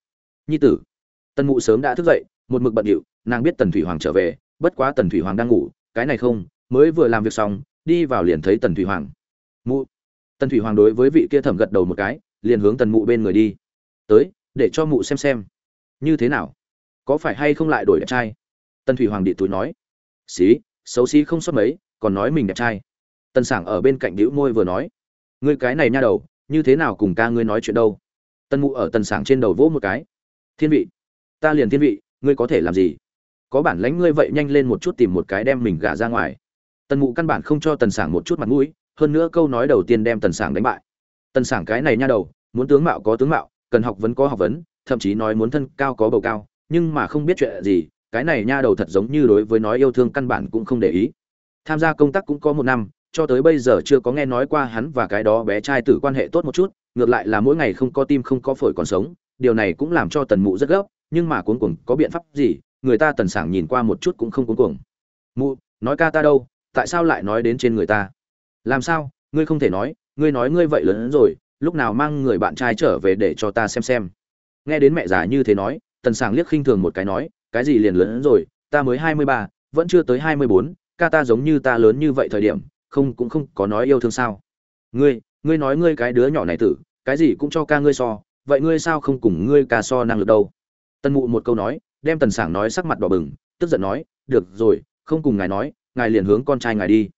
Nhi tử, tần mụ sớm đã thức dậy, một mực bận điệu nàng biết tần thủy hoàng trở về, bất quá tần thủy hoàng đang ngủ, cái này không, mới vừa làm việc xong, đi vào liền thấy tần thủy hoàng. Mụ. Tần thủy hoàng đối với vị kia thẩm gật đầu một cái, liền hướng tần mụ bên người đi. Tới, để cho mụ xem xem. Như thế nào? Có phải hay không lại đổi đẹp trai? Tần thủy hoàng đi túi nói. Xí, xấu xí không xuất mấy, còn nói mình đẹp trai. Tần sảng ở bên cạnh đĩu môi vừa nói. Ngươi cái này nha đầu, như thế nào cùng ca ngươi nói chuyện đâu? Tần mụ ở tần sảng trên đầu vỗ một cái. Thiên vị. Ta liền thiên vị, ngươi có thể làm gì? Có bản lãnh ngươi vậy nhanh lên một chút tìm một cái đem mình gả ra ngoài. Tần mụ căn bản không cho tần sảng một chút mặt mũi, hơn nữa câu nói đầu tiên đem tần sảng đánh bại. Tần sảng cái này nha đầu, muốn tướng mạo có tướng mạo, cần học vấn có học vấn, thậm chí nói muốn thân cao có bầu cao, nhưng mà không biết chuyện gì, cái này nha đầu thật giống như đối với nói yêu thương căn bản cũng không để ý. Tham gia công tác cũng có một năm, cho tới bây giờ chưa có nghe nói qua hắn và cái đó bé trai tử quan hệ tốt một chút, ngược lại là mỗi ngày không có tim không có phổi còn sống, điều này cũng làm cho tần mụ rất gấp, nhưng mà cuống cuồng, có biện pháp gì? Người ta tần sảng nhìn qua một chút cũng không cuống cuồng. Mụ, nói ca ta đâu, tại sao lại nói đến trên người ta? Làm sao, ngươi không thể nói, ngươi nói ngươi vậy lớn hơn rồi, lúc nào mang người bạn trai trở về để cho ta xem xem? Nghe đến mẹ già như thế nói, tần sảng liếc khinh thường một cái nói, cái gì liền lớn hơn rồi, ta mới hai mươi ba, vẫn chưa tới hai mươi bốn, ca ta giống như ta lớn như vậy thời điểm, không, cũng không có nói yêu thương sao? Ngươi ngươi nói ngươi cái đứa nhỏ này tử, cái gì cũng cho ca ngươi so, vậy ngươi sao không cùng ngươi ca so năng lực đâu? Tân mụ một câu nói đem tần sảng nói sắc mặt đỏ bừng, tức giận nói, được rồi, không cùng ngài nói, ngài liền hướng con trai ngài đi.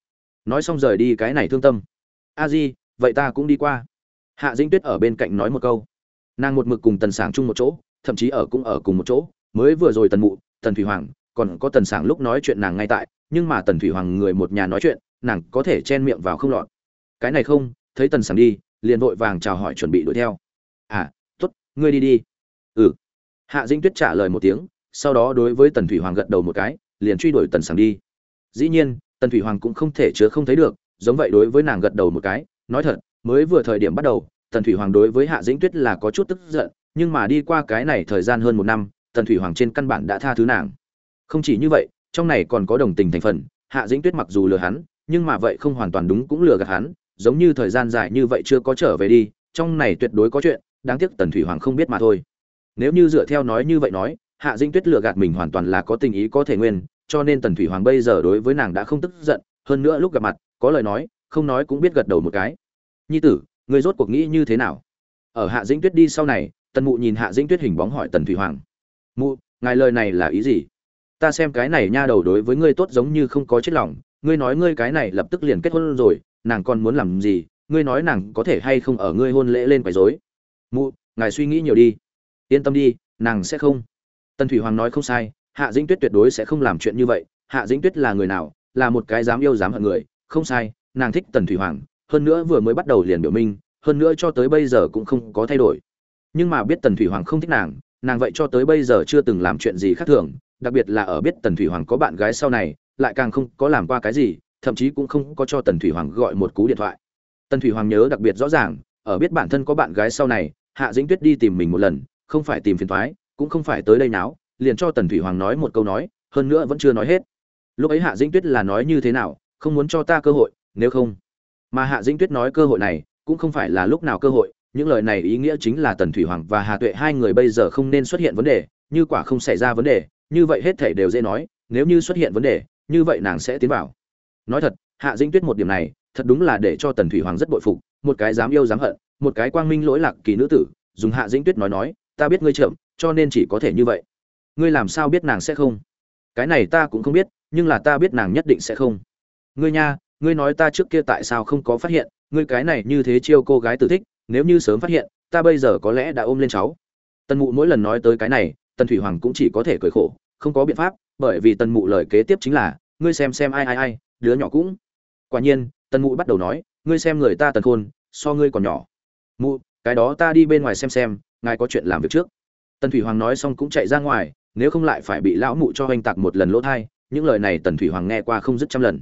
Nói xong rời đi cái này thương tâm. A di, vậy ta cũng đi qua. Hạ dĩnh tuyết ở bên cạnh nói một câu. Nàng một mực cùng tần sảng chung một chỗ, thậm chí ở cũng ở cùng một chỗ. Mới vừa rồi tần mụ, tần thủy hoàng, còn có tần sảng lúc nói chuyện nàng ngay tại, nhưng mà tần thủy hoàng người một nhà nói chuyện, nàng có thể chen miệng vào không lọt. Cái này không, thấy tần sảng đi, liền vội vàng chào hỏi chuẩn bị đuổi theo. À t ố t ngươi đi đi hạ dĩnh tuyết trả lời một tiếng, sau đó đối với tần thủy hoàng gật đầu một cái, liền truy đuổi tần sảng đi. Dĩ nhiên, tần thủy hoàng cũng không thể chứa không thấy được, giống vậy đối với nàng gật đầu một cái, nói thật, mới vừa thời điểm bắt đầu, tần thủy hoàng đối với hạ dĩnh tuyết là có chút tức giận, nhưng mà đi qua cái này thời gian hơn một năm, tần thủy hoàng trên căn bản đã tha thứ nàng. Không chỉ như vậy, trong này còn có đồng tình thành phần, hạ dĩnh tuyết mặc dù lừa hắn, nhưng mà vậy không hoàn toàn đúng cũng lừa gạt hắn, giống như thời gian dài như vậy chưa có trở về đi, trong này tuyệt đối có chuyện, đáng tiếc tần thủy hoàng không biết mà thôi nếu như dựa theo nói như vậy nói, hạ dĩnh tuyết lừa gạt mình hoàn toàn là có tình ý có thể nguyên, cho nên tần thủy hoàng bây giờ đối với nàng đã không tức giận, hơn nữa lúc gặp mặt, có lời nói, không nói cũng biết gật đầu một cái. Nhi tử người rốt cuộc nghĩ như thế nào? Ở hạ dĩnh tuyết đi sau này, tần mụ nhìn hạ dĩnh tuyết hình bóng hỏi tần thủy hoàng. Mụ, ngài lời này là ý gì? Ta xem cái này nha đầu đối với ngươi tốt giống như không có chết lòng, ngươi nói ngươi cái này lập tức liền kết hôn rồi, nàng còn muốn làm gì, ngươi nói nàng có thể hay không ở ngươi hôn lễ lên quấy rối? Mụ, ngài suy nghĩ nhiều đi yên tâm đi, nàng sẽ không. Tần thủy hoàng nói không sai, hạ dĩnh tuyết tuyệt đối sẽ không làm chuyện như vậy. Hạ dĩnh tuyết là người nào? Là một cái dám yêu dám hận người. Không sai, nàng thích tần thủy hoàng. Hơn nữa vừa mới bắt đầu liền biểu minh, hơn nữa cho tới bây giờ cũng không có thay đổi. Nhưng mà biết tần thủy hoàng không thích nàng nàng vậy cho tới bây giờ chưa từng làm chuyện gì khác thường. Đặc biệt là ở biết tần thủy hoàng có bạn gái sau này, lại càng không có làm qua cái gì, thậm chí cũng không có cho tần thủy hoàng gọi một cú điện thoại. Tần thủy hoàng nhớ đặc biệt rõ ràng, ở biết bản thân có bạn gái sau này, hạ dĩnh tuyết đi tìm mình một lần không phải tìm phiền toái, cũng không phải tới đây náo liền cho tần thủy hoàng nói một câu nói hơn nữa vẫn chưa nói hết. Lúc ấy hạ dĩnh tuyết là nói như thế nào không muốn cho ta cơ hội nếu không. Mà hạ dĩnh tuyết nói cơ hội này cũng không phải là lúc nào cơ hội những lời này ý nghĩa chính là tần thủy hoàng và hà tuệ hai người bây giờ không nên xuất hiện vấn đề như quả không xảy ra vấn đề như vậy hết thảy đều dễ nói nếu như xuất hiện vấn đề như vậy nàng sẽ tiến vào. Nói thật hạ dĩnh tuyết một điểm này thật đúng là để cho tần thủy hoàng rất bội phục một cái dám yêu dám hận một cái quang minh lỗi lạc kỳ nữ tử dùng hạ dĩnh tuyết nói nói ta biết ngươi chậm, cho nên chỉ có thể như vậy. Ngươi làm sao biết nàng sẽ không? Cái này ta cũng không biết, nhưng là ta biết nàng nhất định sẽ không. Ngươi nha, ngươi nói ta trước kia tại sao không có phát hiện, ngươi cái này như thế chiêu cô gái tự thích, nếu như sớm phát hiện, ta bây giờ có lẽ đã ôm lên cháu. Tần mụ mỗi lần nói tới cái này, tần thủy hoàng cũng chỉ có thể cười khổ, không có biện pháp, bởi vì tần mụ lời kế tiếp chính là, ngươi xem xem ai ai ai, đứa nhỏ cũng. Quả nhiên, tần mụ bắt đầu nói, ngươi xem người ta tần khôn, so ngươi còn nhỏ. Mụ, cái đó ta đi bên ngoài xem xem ngài có chuyện làm việc trước. Tần thủy hoàng nói xong cũng chạy ra ngoài, nếu không lại phải bị lão mụ cho oanh tạc một lần lỗ thai, những lời này tần thủy hoàng nghe qua không dứt trăm lần.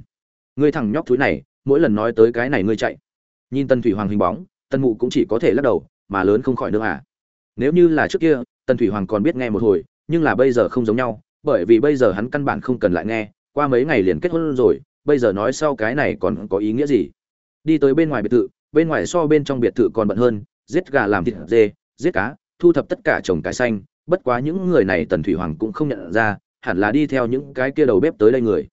Ngươi thằng nhóc thúi này, mỗi lần nói tới cái này ngươi chạy. Nhìn tần thủy hoàng hình bóng, tần mụ cũng chỉ có thể lắc đầu, mà lớn không khỏi nữa à. Nếu như là trước kia, tần thủy hoàng còn biết nghe một hồi, nhưng là bây giờ không giống nhau, bởi vì bây giờ hắn căn bản không cần lại nghe, qua mấy ngày liền kết hôn rồi, bây giờ nói sau cái này còn có ý nghĩa gì? Đi tới bên ngoài biệt thự, bên ngoài so bên trong biệt thự còn bận hơn, giết gà làm thịt dê giết cá, thu thập tất cả trồng cái xanh, bất quá những người này tần thủy hoàng cũng không nhận ra, hẳn là đi theo những cái kia đầu bếp tới đây người.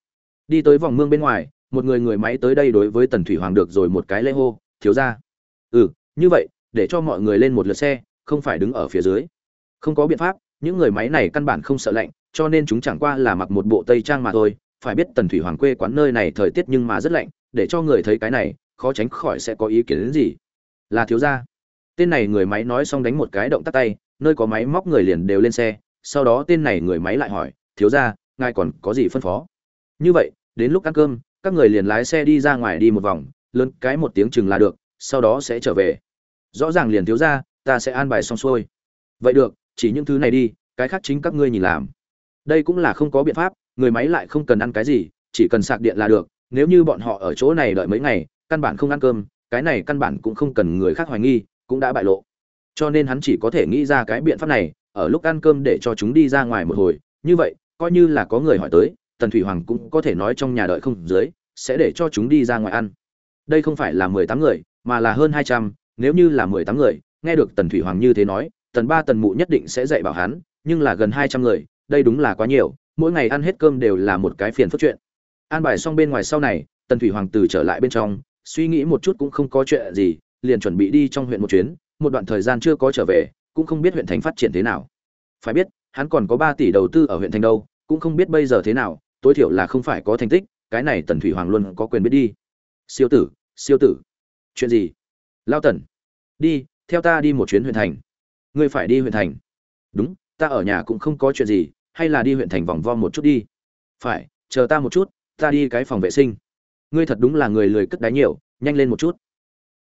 Đi tới vòng mương bên ngoài, một người người máy tới đây đối với tần thủy hoàng được rồi một cái lễ hô, thiếu ra ừ như vậy, để cho mọi người lên một lượt xe, không phải đứng ở phía dưới. Không có biện pháp, những người máy này căn bản không sợ lạnh, cho nên chúng chẳng qua là mặc một bộ tây trang mà thôi. Phải biết tần thủy hoàng quê quán nơi này thời tiết nhưng mà rất lạnh, để cho người thấy cái này, khó tránh khỏi sẽ có ý kiến đến gì. Là thiếu gia tên này người máy nói xong đánh một cái động tắt tay, nơi có máy móc người liền đều lên xe, sau đó tên này người máy lại hỏi, thiếu gia, ngài còn có gì phân phó? Như vậy, đến lúc ăn cơm, các người liền lái xe đi ra ngoài đi một vòng, lớn cái một tiếng chừng là được, sau đó sẽ trở về. Rõ ràng liền thiếu gia, ta sẽ an bài xong xuôi. Vậy được, chỉ những thứ này đi, cái khác chính các ngươi nhìn làm. Đây cũng là không có biện pháp, người máy lại không cần ăn cái gì, chỉ cần sạc điện là được, nếu như bọn họ ở chỗ này đợi mấy ngày, căn bản không ăn cơm, cái này căn bản cũng không cần người khác hoài nghi cũng đã bại lộ. Cho nên hắn chỉ có thể nghĩ ra cái biện pháp này, ở lúc ăn cơm để cho chúng đi ra ngoài một hồi. Như vậy, coi như là có người hỏi tới, tần thủy hoàng cũng có thể nói trong nhà đợi không dưới, sẽ để cho chúng đi ra ngoài ăn. Đây không phải là mười tám người, mà là hơn hai trăm, nếu như là mười tám người, nghe được tần thủy hoàng như thế nói, tần ba tần mụ nhất định sẽ dạy bảo hắn, nhưng là gần hai trăm người, đây đúng là quá nhiều, mỗi ngày ăn hết cơm đều là một cái phiền phức chuyện. An bài xong bên ngoài sau này, tần thủy hoàng từ trở lại bên trong, suy nghĩ một chút cũng không có chuyện gì liền chuẩn bị đi trong huyện một chuyến, một đoạn thời gian chưa có trở về, cũng không biết huyện thành phát triển thế nào. Phải biết, hắn còn có ba tỷ đầu tư ở huyện thành đâu, cũng không biết bây giờ thế nào, tối thiểu là không phải có thành tích, cái này tần thủy hoàng luôn có quyền biết đi. Siêu tử siêu tử. Chuyện gì? Lao tần. Đi, theo ta đi một chuyến huyện thành. Ngươi phải đi huyện thành. Đúng, ta ở nhà cũng không có chuyện gì, hay là đi huyện thành vòng vo một chút đi. Phải, chờ ta một chút, ta đi cái phòng vệ sinh. Ngươi thật đúng là người lười cất đáy nhiều, nhanh lên một chút.